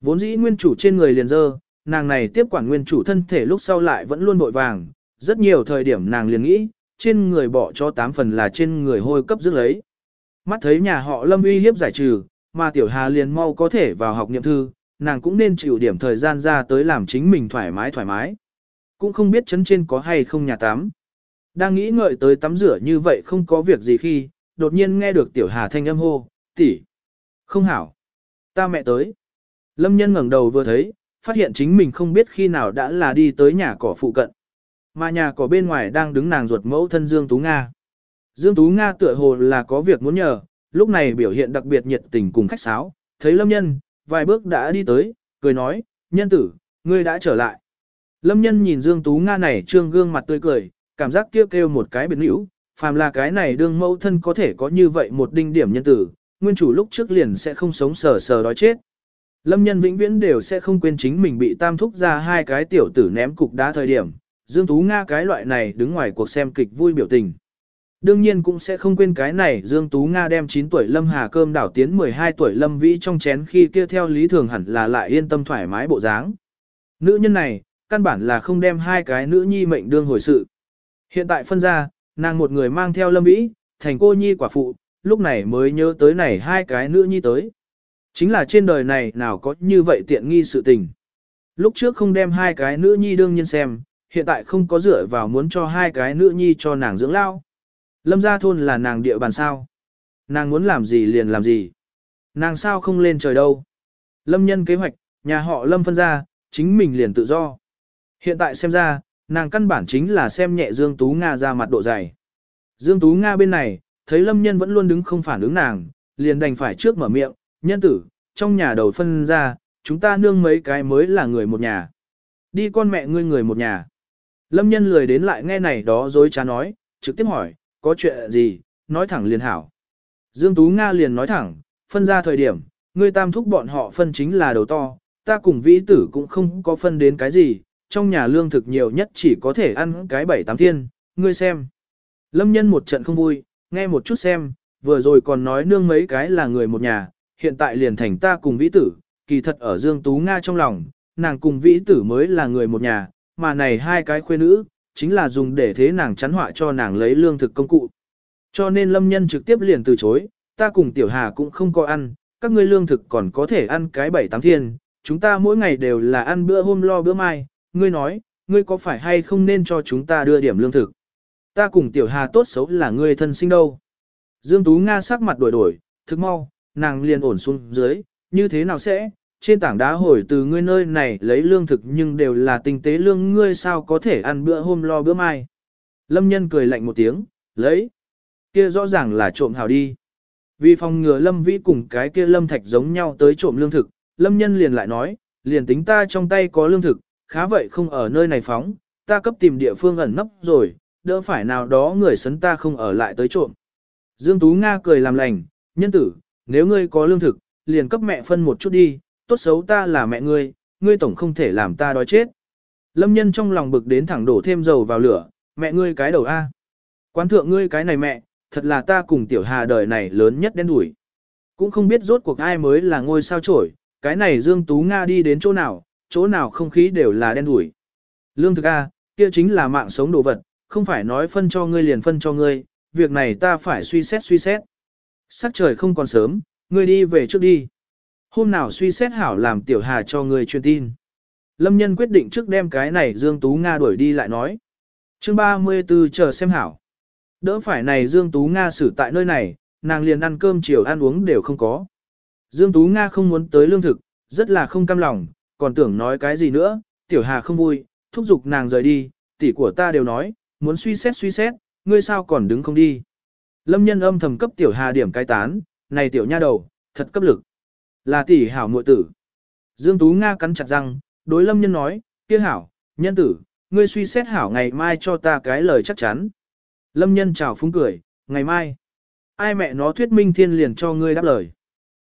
A: Vốn dĩ nguyên chủ trên người liền dơ, nàng này tiếp quản nguyên chủ thân thể lúc sau lại vẫn luôn bội vàng, rất nhiều thời điểm nàng liền nghĩ, trên người bỏ cho tám phần là trên người hôi cấp dứt lấy. Mắt thấy nhà họ lâm uy hiếp giải trừ, mà tiểu hà liền mau có thể vào học nghiệm thư, nàng cũng nên chịu điểm thời gian ra tới làm chính mình thoải mái thoải mái. Cũng không biết chấn trên có hay không nhà tắm. Đang nghĩ ngợi tới tắm rửa như vậy không có việc gì khi, đột nhiên nghe được tiểu hà thanh âm hô, tỷ, Không hảo. Ta mẹ tới. Lâm nhân ngẩng đầu vừa thấy, phát hiện chính mình không biết khi nào đã là đi tới nhà cỏ phụ cận. Mà nhà cỏ bên ngoài đang đứng nàng ruột mẫu thân Dương Tú Nga. Dương Tú Nga tựa hồ là có việc muốn nhờ, lúc này biểu hiện đặc biệt nhiệt tình cùng khách sáo, thấy Lâm Nhân, vài bước đã đi tới, cười nói, nhân tử, ngươi đã trở lại. Lâm Nhân nhìn Dương Tú Nga này trương gương mặt tươi cười, cảm giác kêu kêu một cái biệt hữu, phàm là cái này đương mẫu thân có thể có như vậy một đinh điểm nhân tử, nguyên chủ lúc trước liền sẽ không sống sờ sờ đói chết. Lâm nhân vĩnh viễn đều sẽ không quên chính mình bị tam thúc ra hai cái tiểu tử ném cục đá thời điểm, Dương Tú Nga cái loại này đứng ngoài cuộc xem kịch vui biểu tình. Đương nhiên cũng sẽ không quên cái này Dương Tú Nga đem 9 tuổi Lâm Hà cơm đảo tiến 12 tuổi Lâm Vĩ trong chén khi kia theo lý thường hẳn là lại yên tâm thoải mái bộ dáng. Nữ nhân này, căn bản là không đem hai cái nữ nhi mệnh đương hồi sự. Hiện tại phân ra, nàng một người mang theo Lâm Vĩ, thành cô nhi quả phụ, lúc này mới nhớ tới này hai cái nữ nhi tới. Chính là trên đời này nào có như vậy tiện nghi sự tình. Lúc trước không đem hai cái nữ nhi đương nhiên xem, hiện tại không có dựa vào muốn cho hai cái nữ nhi cho nàng dưỡng lao. Lâm gia thôn là nàng địa bàn sao. Nàng muốn làm gì liền làm gì. Nàng sao không lên trời đâu. Lâm nhân kế hoạch, nhà họ Lâm phân ra, chính mình liền tự do. Hiện tại xem ra, nàng căn bản chính là xem nhẹ Dương Tú Nga ra mặt độ dày. Dương Tú Nga bên này, thấy Lâm nhân vẫn luôn đứng không phản ứng nàng, liền đành phải trước mở miệng, nhân tử, trong nhà đầu phân ra, chúng ta nương mấy cái mới là người một nhà. Đi con mẹ ngươi người một nhà. Lâm nhân lười đến lại nghe này đó dối trá nói, trực tiếp hỏi, có chuyện gì, nói thẳng liền hảo. Dương Tú Nga liền nói thẳng, phân ra thời điểm, ngươi tam thúc bọn họ phân chính là đầu to, ta cùng vĩ tử cũng không có phân đến cái gì, trong nhà lương thực nhiều nhất chỉ có thể ăn cái bảy tám thiên, ngươi xem. Lâm nhân một trận không vui, nghe một chút xem, vừa rồi còn nói nương mấy cái là người một nhà, hiện tại liền thành ta cùng vĩ tử, kỳ thật ở Dương Tú Nga trong lòng, nàng cùng vĩ tử mới là người một nhà, mà này hai cái khuê nữ, chính là dùng để thế nàng chắn họa cho nàng lấy lương thực công cụ. Cho nên lâm nhân trực tiếp liền từ chối, ta cùng tiểu hà cũng không có ăn, các ngươi lương thực còn có thể ăn cái bảy tám thiên, chúng ta mỗi ngày đều là ăn bữa hôm lo bữa mai, ngươi nói, ngươi có phải hay không nên cho chúng ta đưa điểm lương thực. Ta cùng tiểu hà tốt xấu là ngươi thân sinh đâu. Dương Tú Nga sắc mặt đổi đổi, thức mau, nàng liền ổn xuống dưới, như thế nào sẽ, trên tảng đá hồi từ ngươi nơi này lấy lương thực nhưng đều là tinh tế lương ngươi sao có thể ăn bữa hôm lo bữa mai. Lâm nhân cười lạnh một tiếng, lấy. Kia rõ ràng là trộm hào đi. Vì phòng ngừa Lâm Vĩ cùng cái kia Lâm Thạch giống nhau tới trộm lương thực, Lâm Nhân liền lại nói, liền tính ta trong tay có lương thực, khá vậy không ở nơi này phóng, ta cấp tìm địa phương ẩn nấp rồi, đỡ phải nào đó người sấn ta không ở lại tới trộm. Dương Tú Nga cười làm lành, nhân tử, nếu ngươi có lương thực, liền cấp mẹ phân một chút đi, tốt xấu ta là mẹ ngươi, ngươi tổng không thể làm ta đói chết. Lâm nhân trong lòng bực đến thẳng đổ thêm dầu vào lửa, mẹ ngươi cái đầu A. Quán thượng ngươi cái này mẹ, thật là ta cùng tiểu hà đời này lớn nhất đen đủi. Cũng không biết rốt cuộc ai mới là ngôi sao trổi, cái này Dương Tú Nga đi đến chỗ nào, chỗ nào không khí đều là đen đủi. Lương thực A, kia chính là mạng sống đồ vật, không phải nói phân cho ngươi liền phân cho ngươi, việc này ta phải suy xét suy xét. Sắc trời không còn sớm, ngươi đi về trước đi. Hôm nào suy xét hảo làm tiểu hà cho người truyền tin. Lâm nhân quyết định trước đem cái này Dương Tú Nga đuổi đi lại nói. chương 34 chờ xem hảo. Đỡ phải này Dương Tú Nga xử tại nơi này, nàng liền ăn cơm chiều ăn uống đều không có. Dương Tú Nga không muốn tới lương thực, rất là không cam lòng, còn tưởng nói cái gì nữa, tiểu hà không vui, thúc giục nàng rời đi, tỷ của ta đều nói, muốn suy xét suy xét, ngươi sao còn đứng không đi. Lâm nhân âm thầm cấp tiểu hà điểm cái tán, này tiểu nha đầu, thật cấp lực. Là tỷ hảo muội tử. Dương Tú Nga cắn chặt răng, đối lâm nhân nói, kia hảo, nhân tử, ngươi suy xét hảo ngày mai cho ta cái lời chắc chắn. Lâm nhân chào phúng cười, ngày mai. Ai mẹ nó thuyết minh thiên liền cho ngươi đáp lời.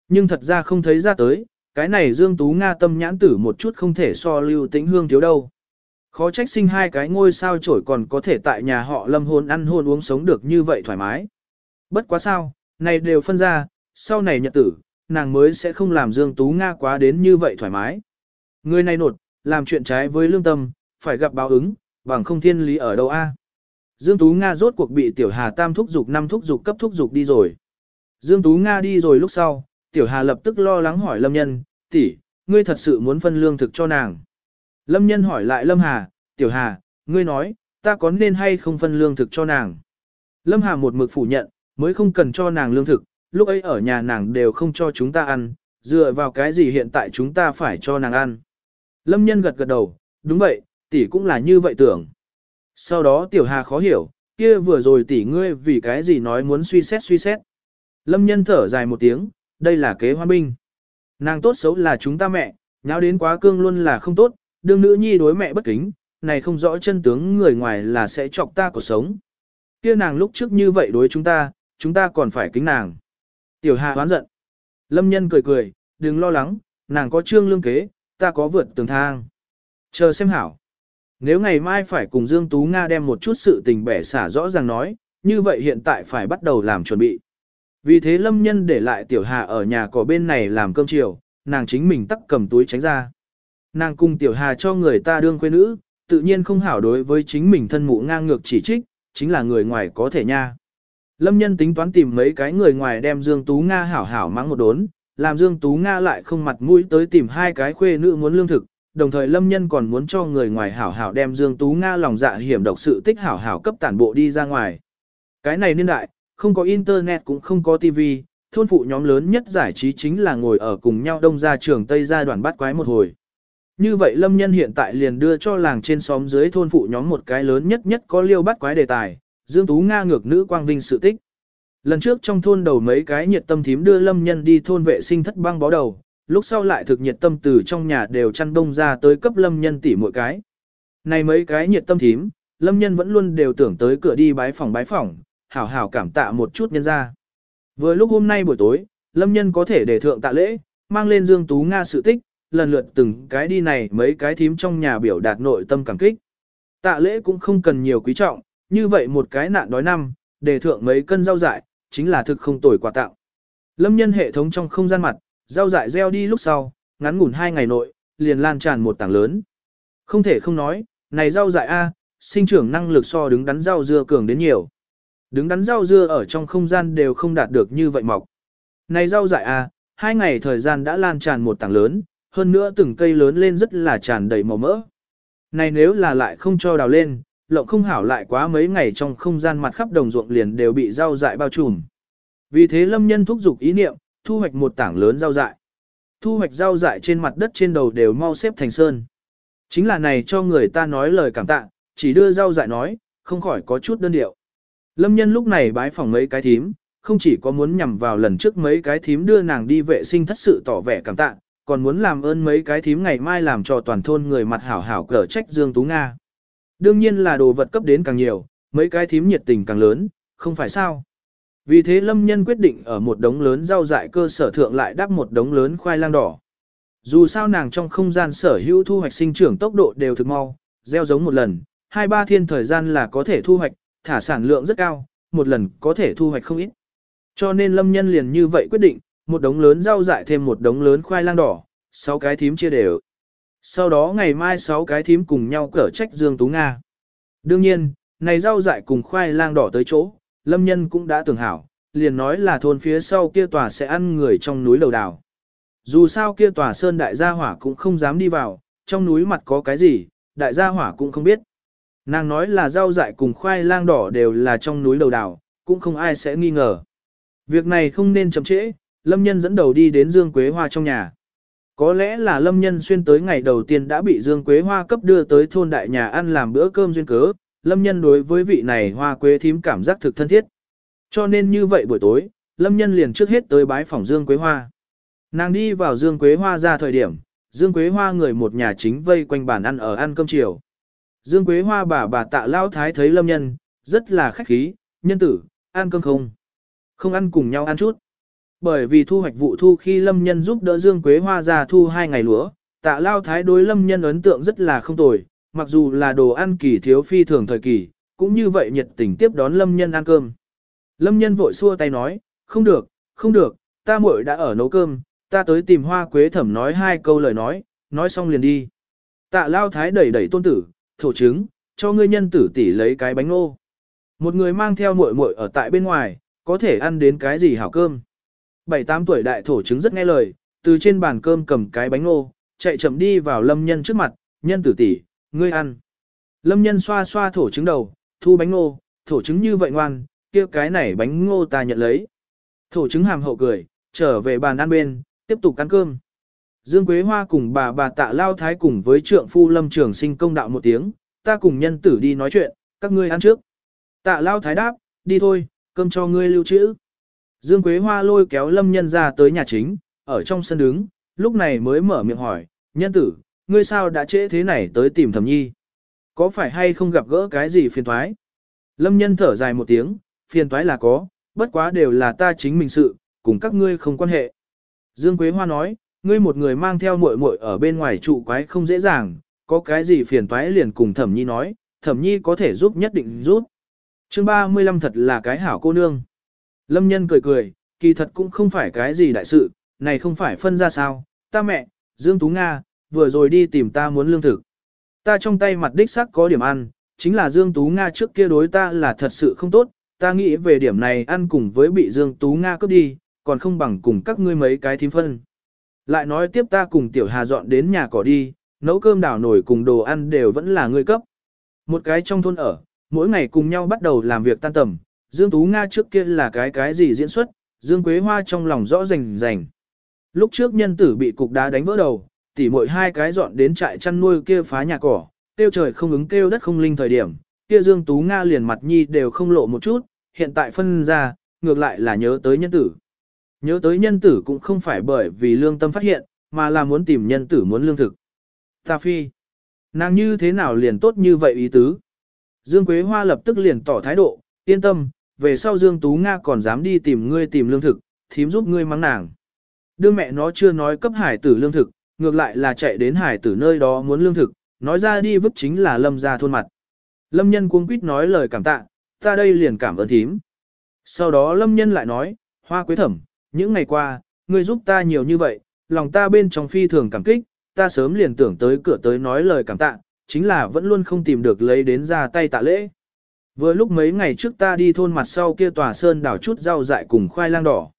A: Nhưng thật ra không thấy ra tới, cái này Dương Tú Nga tâm nhãn tử một chút không thể so lưu tĩnh hương thiếu đâu. Khó trách sinh hai cái ngôi sao trổi còn có thể tại nhà họ lâm hôn ăn hôn uống sống được như vậy thoải mái. Bất quá sao, này đều phân ra, sau này nhật tử, nàng mới sẽ không làm Dương Tú Nga quá đến như vậy thoải mái. Người này nột, làm chuyện trái với lương tâm, phải gặp báo ứng, bằng không thiên lý ở đâu a? Dương Tú Nga rốt cuộc bị Tiểu Hà tam thúc dục năm thúc dục cấp thúc dục đi rồi. Dương Tú Nga đi rồi lúc sau, Tiểu Hà lập tức lo lắng hỏi Lâm Nhân, tỷ, ngươi thật sự muốn phân lương thực cho nàng. Lâm Nhân hỏi lại Lâm Hà, Tiểu Hà, ngươi nói, ta có nên hay không phân lương thực cho nàng. Lâm Hà một mực phủ nhận, mới không cần cho nàng lương thực, lúc ấy ở nhà nàng đều không cho chúng ta ăn, dựa vào cái gì hiện tại chúng ta phải cho nàng ăn. Lâm nhân gật gật đầu, đúng vậy, tỷ cũng là như vậy tưởng. Sau đó tiểu hà khó hiểu, kia vừa rồi tỷ ngươi vì cái gì nói muốn suy xét suy xét. Lâm nhân thở dài một tiếng, đây là kế hoa binh. Nàng tốt xấu là chúng ta mẹ, nháo đến quá cương luôn là không tốt, đương nữ nhi đối mẹ bất kính, này không rõ chân tướng người ngoài là sẽ chọc ta cuộc sống. Kia nàng lúc trước như vậy đối chúng ta, chúng ta còn phải kính nàng. Tiểu Hà hoán giận. Lâm nhân cười cười, đừng lo lắng, nàng có trương lương kế, ta có vượt tường thang. Chờ xem hảo. Nếu ngày mai phải cùng Dương Tú Nga đem một chút sự tình bẻ xả rõ ràng nói, như vậy hiện tại phải bắt đầu làm chuẩn bị. Vì thế Lâm Nhân để lại Tiểu Hà ở nhà cỏ bên này làm cơm chiều, nàng chính mình tắc cầm túi tránh ra. Nàng cùng Tiểu Hà cho người ta đương quê nữ, tự nhiên không hảo đối với chính mình thân mụ ngang ngược chỉ trích, chính là người ngoài có thể nha. Lâm nhân tính toán tìm mấy cái người ngoài đem Dương Tú Nga hảo hảo mắng một đốn, làm Dương Tú Nga lại không mặt mũi tới tìm hai cái khuê nữ muốn lương thực, đồng thời Lâm nhân còn muốn cho người ngoài hảo hảo đem Dương Tú Nga lòng dạ hiểm độc sự tích hảo hảo cấp tản bộ đi ra ngoài. Cái này niên đại, không có internet cũng không có TV, thôn phụ nhóm lớn nhất giải trí chính là ngồi ở cùng nhau đông ra trường Tây gia đoàn bắt quái một hồi. Như vậy Lâm Nhân hiện tại liền đưa cho làng trên xóm dưới thôn phụ nhóm một cái lớn nhất nhất có liêu bắt quái đề tài, Dương Tú Nga ngược nữ quang vinh sự tích. Lần trước trong thôn đầu mấy cái nhiệt tâm thím đưa lâm nhân đi thôn vệ sinh thất băng bó đầu, lúc sau lại thực nhiệt tâm từ trong nhà đều chăn đông ra tới cấp lâm nhân tỉ mỗi cái. Này mấy cái nhiệt tâm thím, lâm nhân vẫn luôn đều tưởng tới cửa đi bái phòng bái phòng, hảo hảo cảm tạ một chút nhân ra. Vừa lúc hôm nay buổi tối, lâm nhân có thể để thượng tạ lễ, mang lên Dương Tú Nga sự tích, lần lượt từng cái đi này mấy cái thím trong nhà biểu đạt nội tâm cảm kích. Tạ lễ cũng không cần nhiều quý trọng, như vậy một cái nạn đói năm, để thượng mấy cân rau dại, chính là thực không tồi quà tặng. Lâm nhân hệ thống trong không gian mặt, rau dại gieo đi lúc sau, ngắn ngủn hai ngày nội, liền lan tràn một tảng lớn. Không thể không nói, này rau dại A, sinh trưởng năng lực so đứng đắn rau dưa cường đến nhiều. Đứng đắn rau dưa ở trong không gian đều không đạt được như vậy mọc. Này rau dại A, hai ngày thời gian đã lan tràn một tảng lớn, hơn nữa từng cây lớn lên rất là tràn đầy màu mỡ. Này nếu là lại không cho đào lên, lộng không hảo lại quá mấy ngày trong không gian mặt khắp đồng ruộng liền đều bị rau dại bao trùm. Vì thế lâm nhân thúc giục ý niệm, thu hoạch một tảng lớn rau dại. Thu hoạch rau dại trên mặt đất trên đầu đều mau xếp thành sơn. Chính là này cho người ta nói lời cảm tạ, chỉ đưa rau dại nói, không khỏi có chút đơn điệu. Lâm nhân lúc này bái phỏng mấy cái thím, không chỉ có muốn nhằm vào lần trước mấy cái thím đưa nàng đi vệ sinh thất sự tỏ vẻ cảm tạ, còn muốn làm ơn mấy cái thím ngày mai làm cho toàn thôn người mặt hảo hảo cờ trách Dương Tú Nga. Đương nhiên là đồ vật cấp đến càng nhiều, mấy cái thím nhiệt tình càng lớn, không phải sao. Vì thế Lâm Nhân quyết định ở một đống lớn rau dại cơ sở thượng lại đắp một đống lớn khoai lang đỏ. Dù sao nàng trong không gian sở hữu thu hoạch sinh trưởng tốc độ đều thực mau, gieo giống một lần, hai ba thiên thời gian là có thể thu hoạch, thả sản lượng rất cao, một lần có thể thu hoạch không ít. Cho nên Lâm Nhân liền như vậy quyết định, một đống lớn rau dại thêm một đống lớn khoai lang đỏ, sáu cái thím chia đều. Sau đó ngày mai sáu cái thím cùng nhau cở trách Dương Tú Nga. Đương nhiên, này rau dại cùng khoai lang đỏ tới chỗ, Lâm Nhân cũng đã tưởng hảo, liền nói là thôn phía sau kia tòa sẽ ăn người trong núi lầu đảo. Dù sao kia tòa sơn đại gia hỏa cũng không dám đi vào, trong núi mặt có cái gì, đại gia hỏa cũng không biết. Nàng nói là rau dại cùng khoai lang đỏ đều là trong núi lầu đảo, cũng không ai sẽ nghi ngờ. Việc này không nên chậm trễ, Lâm Nhân dẫn đầu đi đến Dương Quế Hoa trong nhà. Có lẽ là Lâm Nhân xuyên tới ngày đầu tiên đã bị Dương Quế Hoa cấp đưa tới thôn đại nhà ăn làm bữa cơm duyên cớ, Lâm Nhân đối với vị này Hoa Quế thím cảm giác thực thân thiết. Cho nên như vậy buổi tối, Lâm Nhân liền trước hết tới bái phòng Dương Quế Hoa. Nàng đi vào Dương Quế Hoa ra thời điểm, Dương Quế Hoa người một nhà chính vây quanh bàn ăn ở ăn cơm chiều. Dương Quế Hoa bà bà tạ lao thái thấy Lâm Nhân, rất là khách khí, nhân tử, ăn cơm không? Không ăn cùng nhau ăn chút. Bởi vì thu hoạch vụ thu khi Lâm Nhân giúp đỡ Dương Quế Hoa ra thu hai ngày lúa, tạ lao thái đối Lâm Nhân ấn tượng rất là không tồi, mặc dù là đồ ăn kỳ thiếu phi thường thời kỳ, cũng như vậy nhiệt tình tiếp đón Lâm Nhân ăn cơm. Lâm Nhân vội xua tay nói, không được, không được, ta muội đã ở nấu cơm, ta tới tìm hoa quế thẩm nói hai câu lời nói, nói xong liền đi. Tạ lao thái đẩy đẩy tôn tử, thổ trứng, cho ngươi nhân tử tỷ lấy cái bánh ngô. Một người mang theo muội muội ở tại bên ngoài, có thể ăn đến cái gì hảo cơm. Bảy tám tuổi đại thổ trứng rất nghe lời, từ trên bàn cơm cầm cái bánh ngô, chạy chậm đi vào lâm nhân trước mặt, nhân tử tỷ, ngươi ăn. Lâm nhân xoa xoa thổ trứng đầu, thu bánh ngô, thổ trứng như vậy ngoan, kia cái này bánh ngô ta nhận lấy. Thổ trứng hàm hậu cười, trở về bàn ăn bên, tiếp tục ăn cơm. Dương Quế Hoa cùng bà bà tạ lao thái cùng với trượng phu lâm trường sinh công đạo một tiếng, ta cùng nhân tử đi nói chuyện, các ngươi ăn trước. Tạ lao thái đáp, đi thôi, cơm cho ngươi lưu trữ. Dương Quế Hoa lôi kéo lâm nhân ra tới nhà chính, ở trong sân đứng, lúc này mới mở miệng hỏi, nhân tử, ngươi sao đã trễ thế này tới tìm thẩm nhi? Có phải hay không gặp gỡ cái gì phiền thoái? Lâm nhân thở dài một tiếng, phiền toái là có, bất quá đều là ta chính mình sự, cùng các ngươi không quan hệ. Dương Quế Hoa nói, ngươi một người mang theo muội muội ở bên ngoài trụ quái không dễ dàng, có cái gì phiền toái liền cùng Thẩm Nhi nói, Thẩm Nhi có thể giúp nhất định giúp. Chương 35 thật là cái hảo cô nương. Lâm Nhân cười cười, kỳ thật cũng không phải cái gì đại sự, này không phải phân ra sao, ta mẹ, Dương Tú Nga, vừa rồi đi tìm ta muốn lương thực. Ta trong tay mặt đích xác có điểm ăn, chính là Dương Tú Nga trước kia đối ta là thật sự không tốt, ta nghĩ về điểm này ăn cùng với bị Dương Tú Nga cướp đi, còn không bằng cùng các ngươi mấy cái thím phân. Lại nói tiếp ta cùng Tiểu Hà dọn đến nhà cỏ đi, nấu cơm đảo nổi cùng đồ ăn đều vẫn là ngươi cấp. Một cái trong thôn ở, mỗi ngày cùng nhau bắt đầu làm việc tan tầm, Dương Tú Nga trước kia là cái cái gì diễn xuất, Dương Quế Hoa trong lòng rõ rành rành. Lúc trước nhân tử bị cục đá đánh vỡ đầu, tỉ mỗi hai cái dọn đến trại chăn nuôi kia phá nhà cỏ, tiêu trời không ứng kêu đất không linh thời điểm, kia Dương Tú Nga liền mặt nhi đều không lộ một chút, hiện tại phân ra, ngược lại là nhớ tới nhân tử. Nhớ tới nhân tử cũng không phải bởi vì lương tâm phát hiện, mà là muốn tìm nhân tử muốn lương thực. Ta phi, nàng như thế nào liền tốt như vậy ý tứ. Dương Quế Hoa lập tức liền tỏ thái độ, yên tâm, về sau Dương Tú Nga còn dám đi tìm ngươi tìm lương thực, thím giúp ngươi mắng nàng. Đương mẹ nó chưa nói cấp hải tử lương thực, ngược lại là chạy đến hải tử nơi đó muốn lương thực, nói ra đi vứt chính là lâm ra thôn mặt. Lâm nhân cuống quýt nói lời cảm tạ, ta đây liền cảm ơn thím. Sau đó lâm nhân lại nói, hoa quế thẩm, những ngày qua, ngươi giúp ta nhiều như vậy, lòng ta bên trong phi thường cảm kích, ta sớm liền tưởng tới cửa tới nói lời cảm tạ, chính là vẫn luôn không tìm được lấy đến ra tay tạ lễ. Vừa lúc mấy ngày trước ta đi thôn mặt sau kia tòa sơn đảo chút rau dại cùng khoai lang đỏ.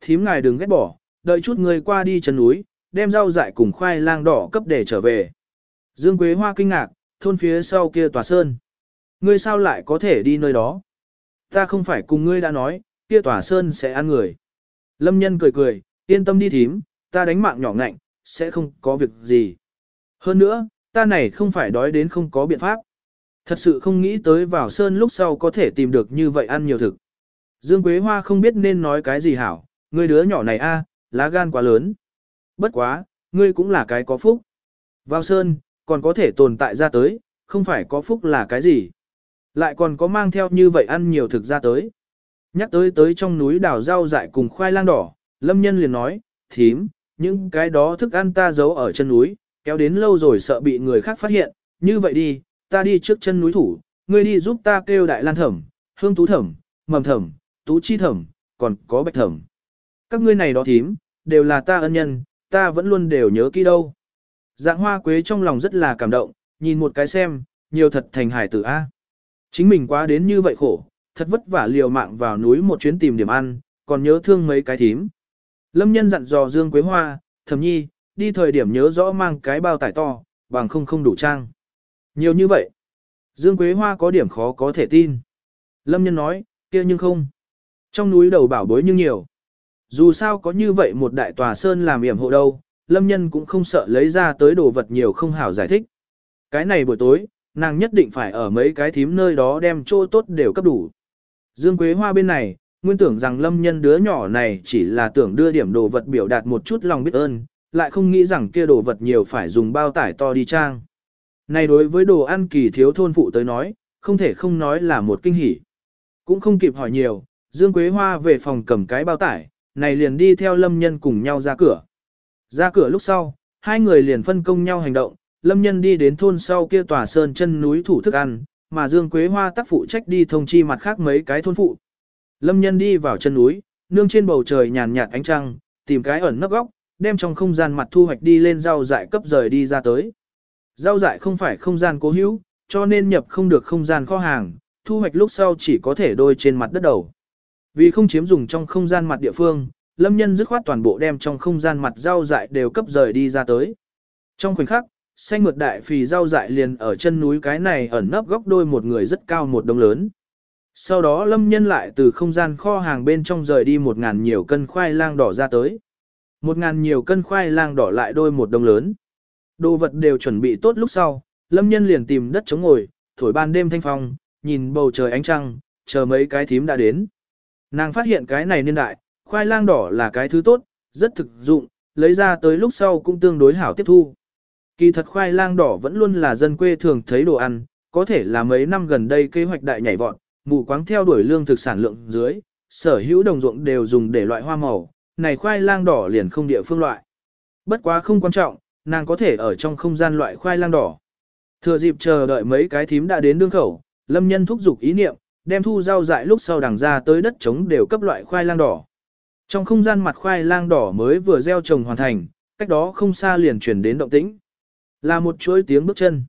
A: Thím ngài đừng ghét bỏ, đợi chút người qua đi chân núi, đem rau dại cùng khoai lang đỏ cấp để trở về. Dương Quế Hoa kinh ngạc, thôn phía sau kia tòa sơn. Ngươi sao lại có thể đi nơi đó? Ta không phải cùng ngươi đã nói, kia tòa sơn sẽ ăn người. Lâm nhân cười cười, yên tâm đi thím, ta đánh mạng nhỏ ngạnh, sẽ không có việc gì. Hơn nữa, ta này không phải đói đến không có biện pháp. Thật sự không nghĩ tới vào sơn lúc sau có thể tìm được như vậy ăn nhiều thực. Dương Quế Hoa không biết nên nói cái gì hảo, ngươi đứa nhỏ này a, lá gan quá lớn. Bất quá, ngươi cũng là cái có phúc. Vào sơn, còn có thể tồn tại ra tới, không phải có phúc là cái gì. Lại còn có mang theo như vậy ăn nhiều thực ra tới. Nhắc tới tới trong núi đào rau dại cùng khoai lang đỏ, lâm nhân liền nói, thím, những cái đó thức ăn ta giấu ở chân núi, kéo đến lâu rồi sợ bị người khác phát hiện, như vậy đi, ta đi trước chân núi thủ, ngươi đi giúp ta kêu đại lan thẩm, hương tú thẩm, mầm thẩm, tú chi thẩm, còn có bạch thẩm. Các ngươi này đó thím, đều là ta ân nhân, ta vẫn luôn đều nhớ kỹ đâu. Dạng hoa quế trong lòng rất là cảm động, nhìn một cái xem, nhiều thật thành hải tử A. Chính mình quá đến như vậy khổ, thật vất vả liều mạng vào núi một chuyến tìm điểm ăn, còn nhớ thương mấy cái thím. Lâm nhân dặn dò Dương Quế Hoa, thầm nhi, đi thời điểm nhớ rõ mang cái bao tải to, bằng không không đủ trang. Nhiều như vậy. Dương Quế Hoa có điểm khó có thể tin. Lâm nhân nói, kia nhưng không. Trong núi đầu bảo bối nhưng nhiều. Dù sao có như vậy một đại tòa sơn làm yểm hộ đâu, lâm nhân cũng không sợ lấy ra tới đồ vật nhiều không hảo giải thích. Cái này buổi tối, nàng nhất định phải ở mấy cái thím nơi đó đem chỗ tốt đều cấp đủ. Dương Quế Hoa bên này, nguyên tưởng rằng lâm nhân đứa nhỏ này chỉ là tưởng đưa điểm đồ vật biểu đạt một chút lòng biết ơn, lại không nghĩ rằng kia đồ vật nhiều phải dùng bao tải to đi trang. Này đối với đồ ăn kỳ thiếu thôn phụ tới nói, không thể không nói là một kinh hỉ. Cũng không kịp hỏi nhiều, Dương Quế Hoa về phòng cầm cái bao tải, này liền đi theo Lâm Nhân cùng nhau ra cửa. Ra cửa lúc sau, hai người liền phân công nhau hành động, Lâm Nhân đi đến thôn sau kia tòa sơn chân núi thủ thức ăn, mà Dương Quế Hoa tác phụ trách đi thông chi mặt khác mấy cái thôn phụ. Lâm Nhân đi vào chân núi, nương trên bầu trời nhàn nhạt ánh trăng, tìm cái ẩn nấp góc, đem trong không gian mặt thu hoạch đi lên rau dại cấp rời đi ra tới. Rau dại không phải không gian cố hữu, cho nên nhập không được không gian kho hàng, thu hoạch lúc sau chỉ có thể đôi trên mặt đất đầu. Vì không chiếm dùng trong không gian mặt địa phương, lâm nhân dứt khoát toàn bộ đem trong không gian mặt rau dại đều cấp rời đi ra tới. Trong khoảnh khắc, xanh mượt đại phì rau dại liền ở chân núi cái này ẩn nấp góc đôi một người rất cao một đông lớn. Sau đó lâm nhân lại từ không gian kho hàng bên trong rời đi một ngàn nhiều cân khoai lang đỏ ra tới. Một ngàn nhiều cân khoai lang đỏ lại đôi một đông lớn. Đồ vật đều chuẩn bị tốt lúc sau, lâm nhân liền tìm đất chống ngồi, thổi ban đêm thanh phong, nhìn bầu trời ánh trăng, chờ mấy cái thím đã đến. Nàng phát hiện cái này niên đại, khoai lang đỏ là cái thứ tốt, rất thực dụng, lấy ra tới lúc sau cũng tương đối hảo tiếp thu. Kỳ thật khoai lang đỏ vẫn luôn là dân quê thường thấy đồ ăn, có thể là mấy năm gần đây kế hoạch đại nhảy vọt, mù quáng theo đuổi lương thực sản lượng dưới, sở hữu đồng ruộng đều dùng để loại hoa màu, này khoai lang đỏ liền không địa phương loại. Bất quá không quan trọng, nàng có thể ở trong không gian loại khoai lang đỏ. Thừa dịp chờ đợi mấy cái thím đã đến đương khẩu, lâm nhân thúc giục ý niệm, đem thu rau dại lúc sau đằng ra tới đất trống đều cấp loại khoai lang đỏ. Trong không gian mặt khoai lang đỏ mới vừa gieo trồng hoàn thành, cách đó không xa liền chuyển đến động tĩnh. Là một chuỗi tiếng bước chân.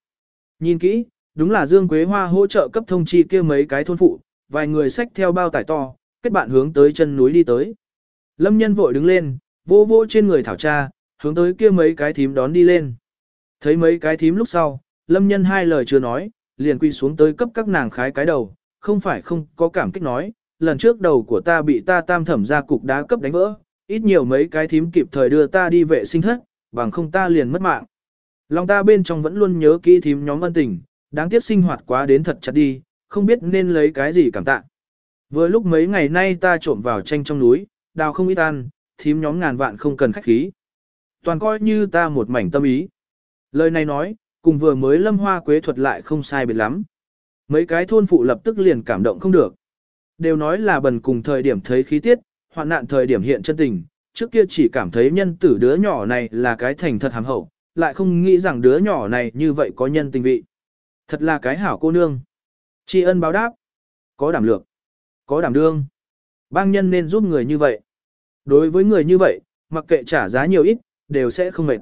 A: Nhìn kỹ, đúng là Dương Quế Hoa hỗ trợ cấp thông chi kia mấy cái thôn phụ, vài người xách theo bao tải to, kết bạn hướng tới chân núi đi tới. Lâm nhân vội đứng lên, vô vô trên người thảo tra, hướng tới kia mấy cái thím đón đi lên. Thấy mấy cái thím lúc sau, lâm nhân hai lời chưa nói, liền quy xuống tới cấp các nàng khái cái đầu, không phải không có cảm kích nói, lần trước đầu của ta bị ta tam thẩm ra cục đá cấp đánh vỡ, ít nhiều mấy cái thím kịp thời đưa ta đi vệ sinh thất, bằng không ta liền mất mạng. Lòng ta bên trong vẫn luôn nhớ kỹ thím nhóm ân tình, đáng tiếc sinh hoạt quá đến thật chặt đi, không biết nên lấy cái gì cảm tạ. Vừa lúc mấy ngày nay ta trộm vào tranh trong núi, đào không ít ăn, thím nhóm ngàn vạn không cần khách khí. Toàn coi như ta một mảnh tâm ý. Lời này nói, cùng vừa mới lâm hoa quế thuật lại không sai biệt lắm. Mấy cái thôn phụ lập tức liền cảm động không được. Đều nói là bần cùng thời điểm thấy khí tiết, hoạn nạn thời điểm hiện chân tình, trước kia chỉ cảm thấy nhân tử đứa nhỏ này là cái thành thật hàm hậu, lại không nghĩ rằng đứa nhỏ này như vậy có nhân tình vị. Thật là cái hảo cô nương. Tri ân báo đáp. Có đảm lược. Có đảm đương. Bang nhân nên giúp người như vậy. Đối với người như vậy, mặc kệ trả giá nhiều ít, đều sẽ không mệt.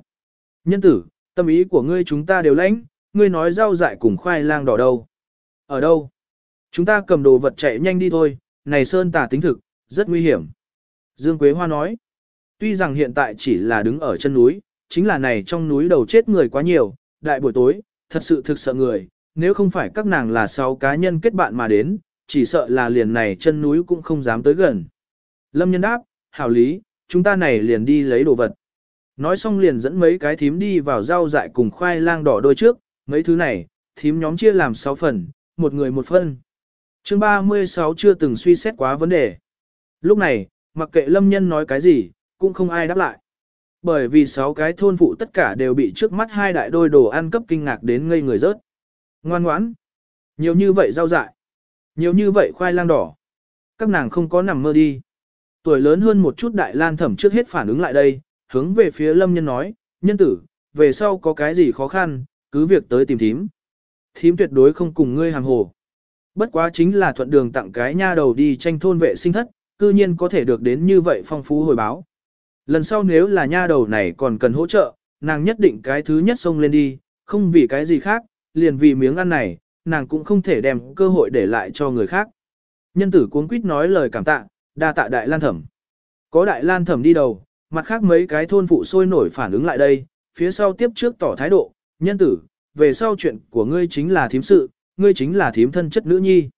A: Nhân tử, tâm ý của ngươi chúng ta đều lãnh, ngươi nói rau dại cùng khoai lang đỏ đâu. Ở đâu? Chúng ta cầm đồ vật chạy nhanh đi thôi, này sơn tả tính thực, rất nguy hiểm. Dương Quế Hoa nói, tuy rằng hiện tại chỉ là đứng ở chân núi, chính là này trong núi đầu chết người quá nhiều, đại buổi tối, thật sự thực sợ người, nếu không phải các nàng là sáu cá nhân kết bạn mà đến, chỉ sợ là liền này chân núi cũng không dám tới gần. Lâm nhân đáp, hảo lý, chúng ta này liền đi lấy đồ vật. Nói xong liền dẫn mấy cái thím đi vào rau dại cùng khoai lang đỏ đôi trước, mấy thứ này, thím nhóm chia làm 6 phần, một người một phân. Chương 36 chưa từng suy xét quá vấn đề. Lúc này, mặc kệ lâm nhân nói cái gì, cũng không ai đáp lại. Bởi vì sáu cái thôn phụ tất cả đều bị trước mắt hai đại đôi đồ ăn cấp kinh ngạc đến ngây người rớt. Ngoan ngoãn. Nhiều như vậy rau dại. Nhiều như vậy khoai lang đỏ. Các nàng không có nằm mơ đi. Tuổi lớn hơn một chút đại lan thẩm trước hết phản ứng lại đây, hướng về phía lâm nhân nói, nhân tử, về sau có cái gì khó khăn, cứ việc tới tìm thím. Thím tuyệt đối không cùng ngươi hàng hồ. Bất quá chính là thuận đường tặng cái nha đầu đi tranh thôn vệ sinh thất, cư nhiên có thể được đến như vậy phong phú hồi báo. Lần sau nếu là nha đầu này còn cần hỗ trợ, nàng nhất định cái thứ nhất xông lên đi, không vì cái gì khác, liền vì miếng ăn này, nàng cũng không thể đem cơ hội để lại cho người khác. Nhân tử cuống quýt nói lời cảm tạ, đa tạ đại lan thẩm. Có đại lan thẩm đi đầu, mặt khác mấy cái thôn phụ sôi nổi phản ứng lại đây, phía sau tiếp trước tỏ thái độ, nhân tử, về sau chuyện của ngươi chính là thím sự, ngươi chính là thím thân chất nữ nhi.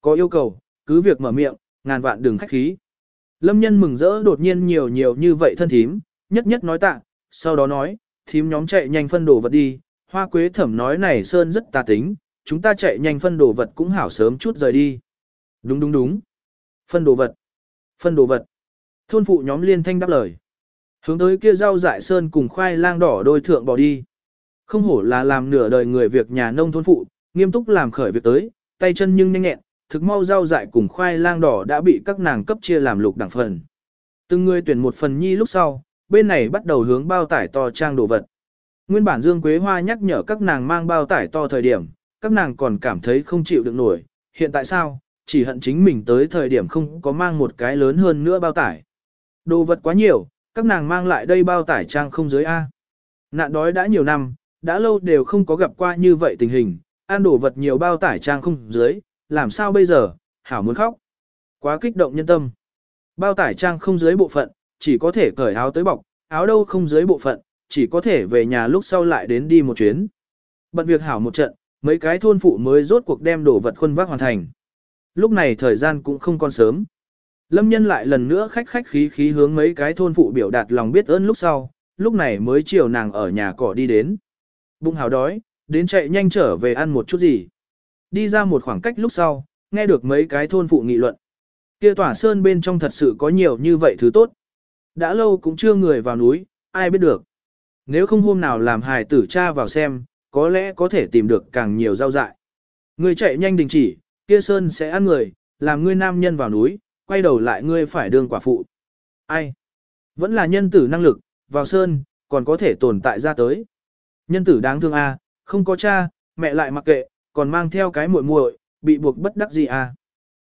A: Có yêu cầu, cứ việc mở miệng, ngàn vạn đừng khách khí. Lâm nhân mừng rỡ đột nhiên nhiều nhiều như vậy thân thím, nhất nhất nói tạ, sau đó nói, thím nhóm chạy nhanh phân đồ vật đi, hoa quế thẩm nói này sơn rất tà tính, chúng ta chạy nhanh phân đồ vật cũng hảo sớm chút rời đi. Đúng đúng đúng. Phân đồ vật. Phân đồ vật. Thôn phụ nhóm liên thanh đáp lời. Hướng tới kia rau dại sơn cùng khoai lang đỏ đôi thượng bỏ đi. Không hổ là làm nửa đời người việc nhà nông thôn phụ, nghiêm túc làm khởi việc tới, tay chân nhưng nhanh nhẹn, thực mau rau dại cùng khoai lang đỏ đã bị các nàng cấp chia làm lục đẳng phần. Từng người tuyển một phần nhi lúc sau, bên này bắt đầu hướng bao tải to trang đồ vật. Nguyên bản Dương Quế Hoa nhắc nhở các nàng mang bao tải to thời điểm, các nàng còn cảm thấy không chịu được nổi, hiện tại sao, chỉ hận chính mình tới thời điểm không có mang một cái lớn hơn nữa bao tải. Đồ vật quá nhiều, các nàng mang lại đây bao tải trang không dưới A. Nạn đói đã nhiều năm, đã lâu đều không có gặp qua như vậy tình hình, ăn đổ vật nhiều bao tải trang không dưới, làm sao bây giờ, hảo muốn khóc. Quá kích động nhân tâm. Bao tải trang không dưới bộ phận, chỉ có thể cởi áo tới bọc, áo đâu không dưới bộ phận, chỉ có thể về nhà lúc sau lại đến đi một chuyến. Bận việc hảo một trận, mấy cái thôn phụ mới rốt cuộc đem đổ vật khuân vác hoàn thành. Lúc này thời gian cũng không còn sớm. Lâm nhân lại lần nữa khách khách khí khí hướng mấy cái thôn phụ biểu đạt lòng biết ơn lúc sau, lúc này mới chiều nàng ở nhà cỏ đi đến. Bụng hào đói, đến chạy nhanh trở về ăn một chút gì. Đi ra một khoảng cách lúc sau, nghe được mấy cái thôn phụ nghị luận. Kia tỏa sơn bên trong thật sự có nhiều như vậy thứ tốt. Đã lâu cũng chưa người vào núi, ai biết được. Nếu không hôm nào làm hài tử cha vào xem, có lẽ có thể tìm được càng nhiều rau dại. Người chạy nhanh đình chỉ, kia sơn sẽ ăn người, làm ngươi nam nhân vào núi, quay đầu lại ngươi phải đương quả phụ. Ai? Vẫn là nhân tử năng lực, vào sơn, còn có thể tồn tại ra tới. Nhân tử đáng thương a, à, không có cha, mẹ lại mặc kệ, còn mang theo cái muội muội, bị buộc bất đắc gì à.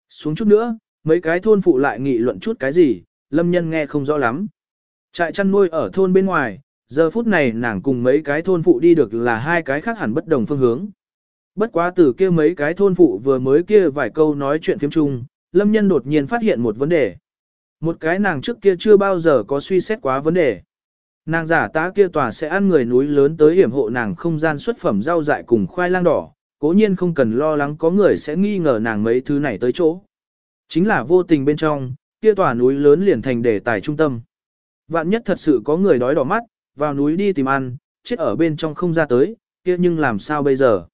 A: Xuống chút nữa, mấy cái thôn phụ lại nghị luận chút cái gì, lâm nhân nghe không rõ lắm. Trại chăn nuôi ở thôn bên ngoài, giờ phút này nàng cùng mấy cái thôn phụ đi được là hai cái khác hẳn bất đồng phương hướng. Bất quá từ kia mấy cái thôn phụ vừa mới kia vài câu nói chuyện phiếm chung, lâm nhân đột nhiên phát hiện một vấn đề. Một cái nàng trước kia chưa bao giờ có suy xét quá vấn đề. Nàng giả tá kia tòa sẽ ăn người núi lớn tới hiểm hộ nàng không gian xuất phẩm rau dại cùng khoai lang đỏ, cố nhiên không cần lo lắng có người sẽ nghi ngờ nàng mấy thứ này tới chỗ. Chính là vô tình bên trong, kia tòa núi lớn liền thành đề tài trung tâm. Vạn nhất thật sự có người đói đỏ mắt, vào núi đi tìm ăn, chết ở bên trong không ra tới, kia nhưng làm sao bây giờ?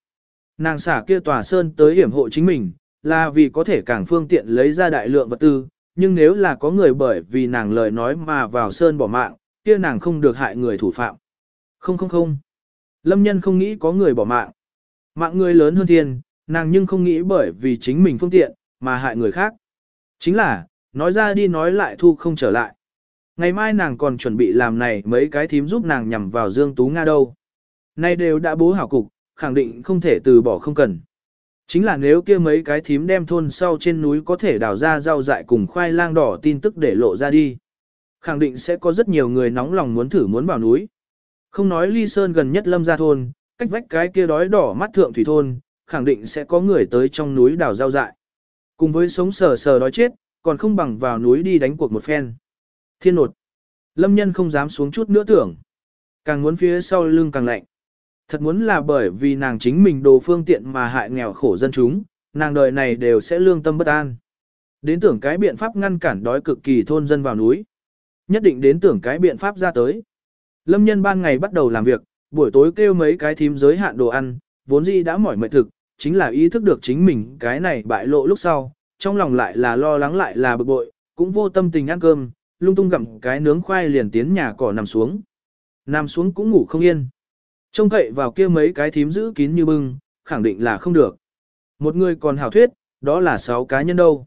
A: Nàng xả kia tòa sơn tới hiểm hộ chính mình, là vì có thể càng phương tiện lấy ra đại lượng vật tư, nhưng nếu là có người bởi vì nàng lời nói mà vào sơn bỏ mạng, kia nàng không được hại người thủ phạm. Không không không. Lâm nhân không nghĩ có người bỏ mạng. Mạng người lớn hơn thiên, nàng nhưng không nghĩ bởi vì chính mình phương tiện, mà hại người khác. Chính là, nói ra đi nói lại thu không trở lại. Ngày mai nàng còn chuẩn bị làm này mấy cái thím giúp nàng nhằm vào Dương Tú Nga đâu. Nay đều đã bố hảo cục, khẳng định không thể từ bỏ không cần. Chính là nếu kia mấy cái thím đem thôn sau trên núi có thể đào ra rau dại cùng khoai lang đỏ tin tức để lộ ra đi. Khẳng định sẽ có rất nhiều người nóng lòng muốn thử muốn vào núi. Không nói ly sơn gần nhất lâm ra thôn, cách vách cái kia đói đỏ mắt thượng thủy thôn, khẳng định sẽ có người tới trong núi đào rau dại. Cùng với sống sờ sờ đói chết, còn không bằng vào núi đi đánh cuộc một phen. Thiên nột. Lâm nhân không dám xuống chút nữa tưởng. Càng muốn phía sau lưng càng lạnh. Thật muốn là bởi vì nàng chính mình đồ phương tiện mà hại nghèo khổ dân chúng, nàng đời này đều sẽ lương tâm bất an. Đến tưởng cái biện pháp ngăn cản đói cực kỳ thôn dân vào núi. Nhất định đến tưởng cái biện pháp ra tới. Lâm nhân ban ngày bắt đầu làm việc, buổi tối kêu mấy cái thím giới hạn đồ ăn, vốn dĩ đã mỏi mệt thực, chính là ý thức được chính mình cái này bại lộ lúc sau, trong lòng lại là lo lắng lại là bực bội, cũng vô tâm tình ăn cơm, lung tung gặm cái nướng khoai liền tiến nhà cỏ nằm xuống. Nằm xuống cũng ngủ không yên. Trông cậy vào kia mấy cái thím giữ kín như bưng, khẳng định là không được. Một người còn hảo thuyết, đó là sáu cá nhân đâu.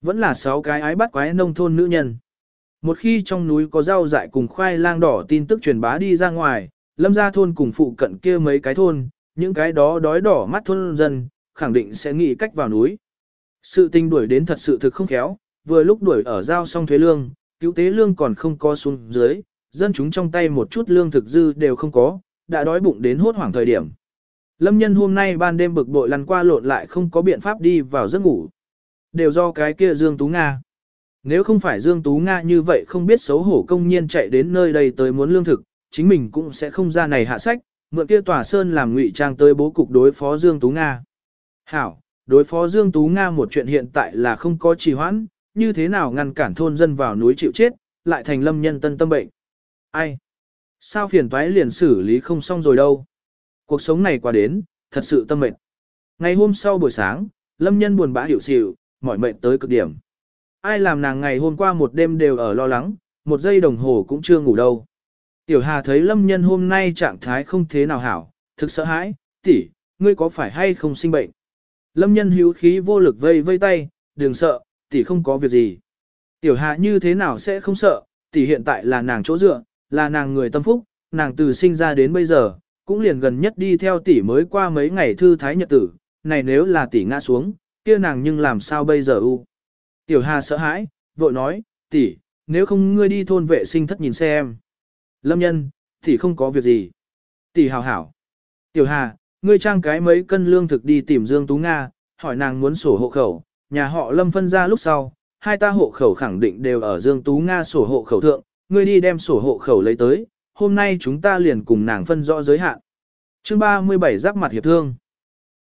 A: Vẫn là sáu cái ái bắt quái nông thôn nữ nhân. Một khi trong núi có rau dại cùng khoai lang đỏ tin tức truyền bá đi ra ngoài, lâm ra thôn cùng phụ cận kia mấy cái thôn, những cái đó đói đỏ mắt thôn dân, khẳng định sẽ nghĩ cách vào núi. Sự tình đuổi đến thật sự thực không khéo, vừa lúc đuổi ở giao xong thuế lương, cứu tế lương còn không có xuống dưới, dân chúng trong tay một chút lương thực dư đều không có, đã đói bụng đến hốt hoảng thời điểm. Lâm nhân hôm nay ban đêm bực bội lăn qua lộn lại không có biện pháp đi vào giấc ngủ. Đều do cái kia Dương Tú Nga. Nếu không phải Dương Tú Nga như vậy không biết xấu hổ công nhiên chạy đến nơi đây tới muốn lương thực, chính mình cũng sẽ không ra này hạ sách, mượn kia tòa sơn làm ngụy trang tới bố cục đối phó Dương Tú Nga. Hảo, đối phó Dương Tú Nga một chuyện hiện tại là không có trì hoãn, như thế nào ngăn cản thôn dân vào núi chịu chết, lại thành lâm nhân tân tâm bệnh. Ai? Sao phiền toái liền xử lý không xong rồi đâu? Cuộc sống này qua đến, thật sự tâm mệnh. Ngày hôm sau buổi sáng, lâm nhân buồn bã hiểu xỉu, mỏi mệt tới cực điểm. Ai làm nàng ngày hôm qua một đêm đều ở lo lắng, một giây đồng hồ cũng chưa ngủ đâu. Tiểu Hà thấy lâm nhân hôm nay trạng thái không thế nào hảo, thực sợ hãi, tỷ, ngươi có phải hay không sinh bệnh? Lâm nhân hữu khí vô lực vây vây tay, đừng sợ, tỷ không có việc gì. Tiểu Hà như thế nào sẽ không sợ, tỷ hiện tại là nàng chỗ dựa, là nàng người tâm phúc, nàng từ sinh ra đến bây giờ, cũng liền gần nhất đi theo tỷ mới qua mấy ngày thư thái nhật tử, này nếu là tỷ ngã xuống, kia nàng nhưng làm sao bây giờ u. Tiểu Hà sợ hãi, vội nói, tỷ, nếu không ngươi đi thôn vệ sinh thất nhìn xem. Lâm nhân, tỷ không có việc gì. Tỷ hào hảo. Tiểu Hà, ngươi trang cái mấy cân lương thực đi tìm Dương Tú Nga, hỏi nàng muốn sổ hộ khẩu, nhà họ Lâm phân ra lúc sau, hai ta hộ khẩu khẳng định đều ở Dương Tú Nga sổ hộ khẩu thượng, ngươi đi đem sổ hộ khẩu lấy tới, hôm nay chúng ta liền cùng nàng phân rõ giới hạn. Chương 37 giáp mặt hiệp thương.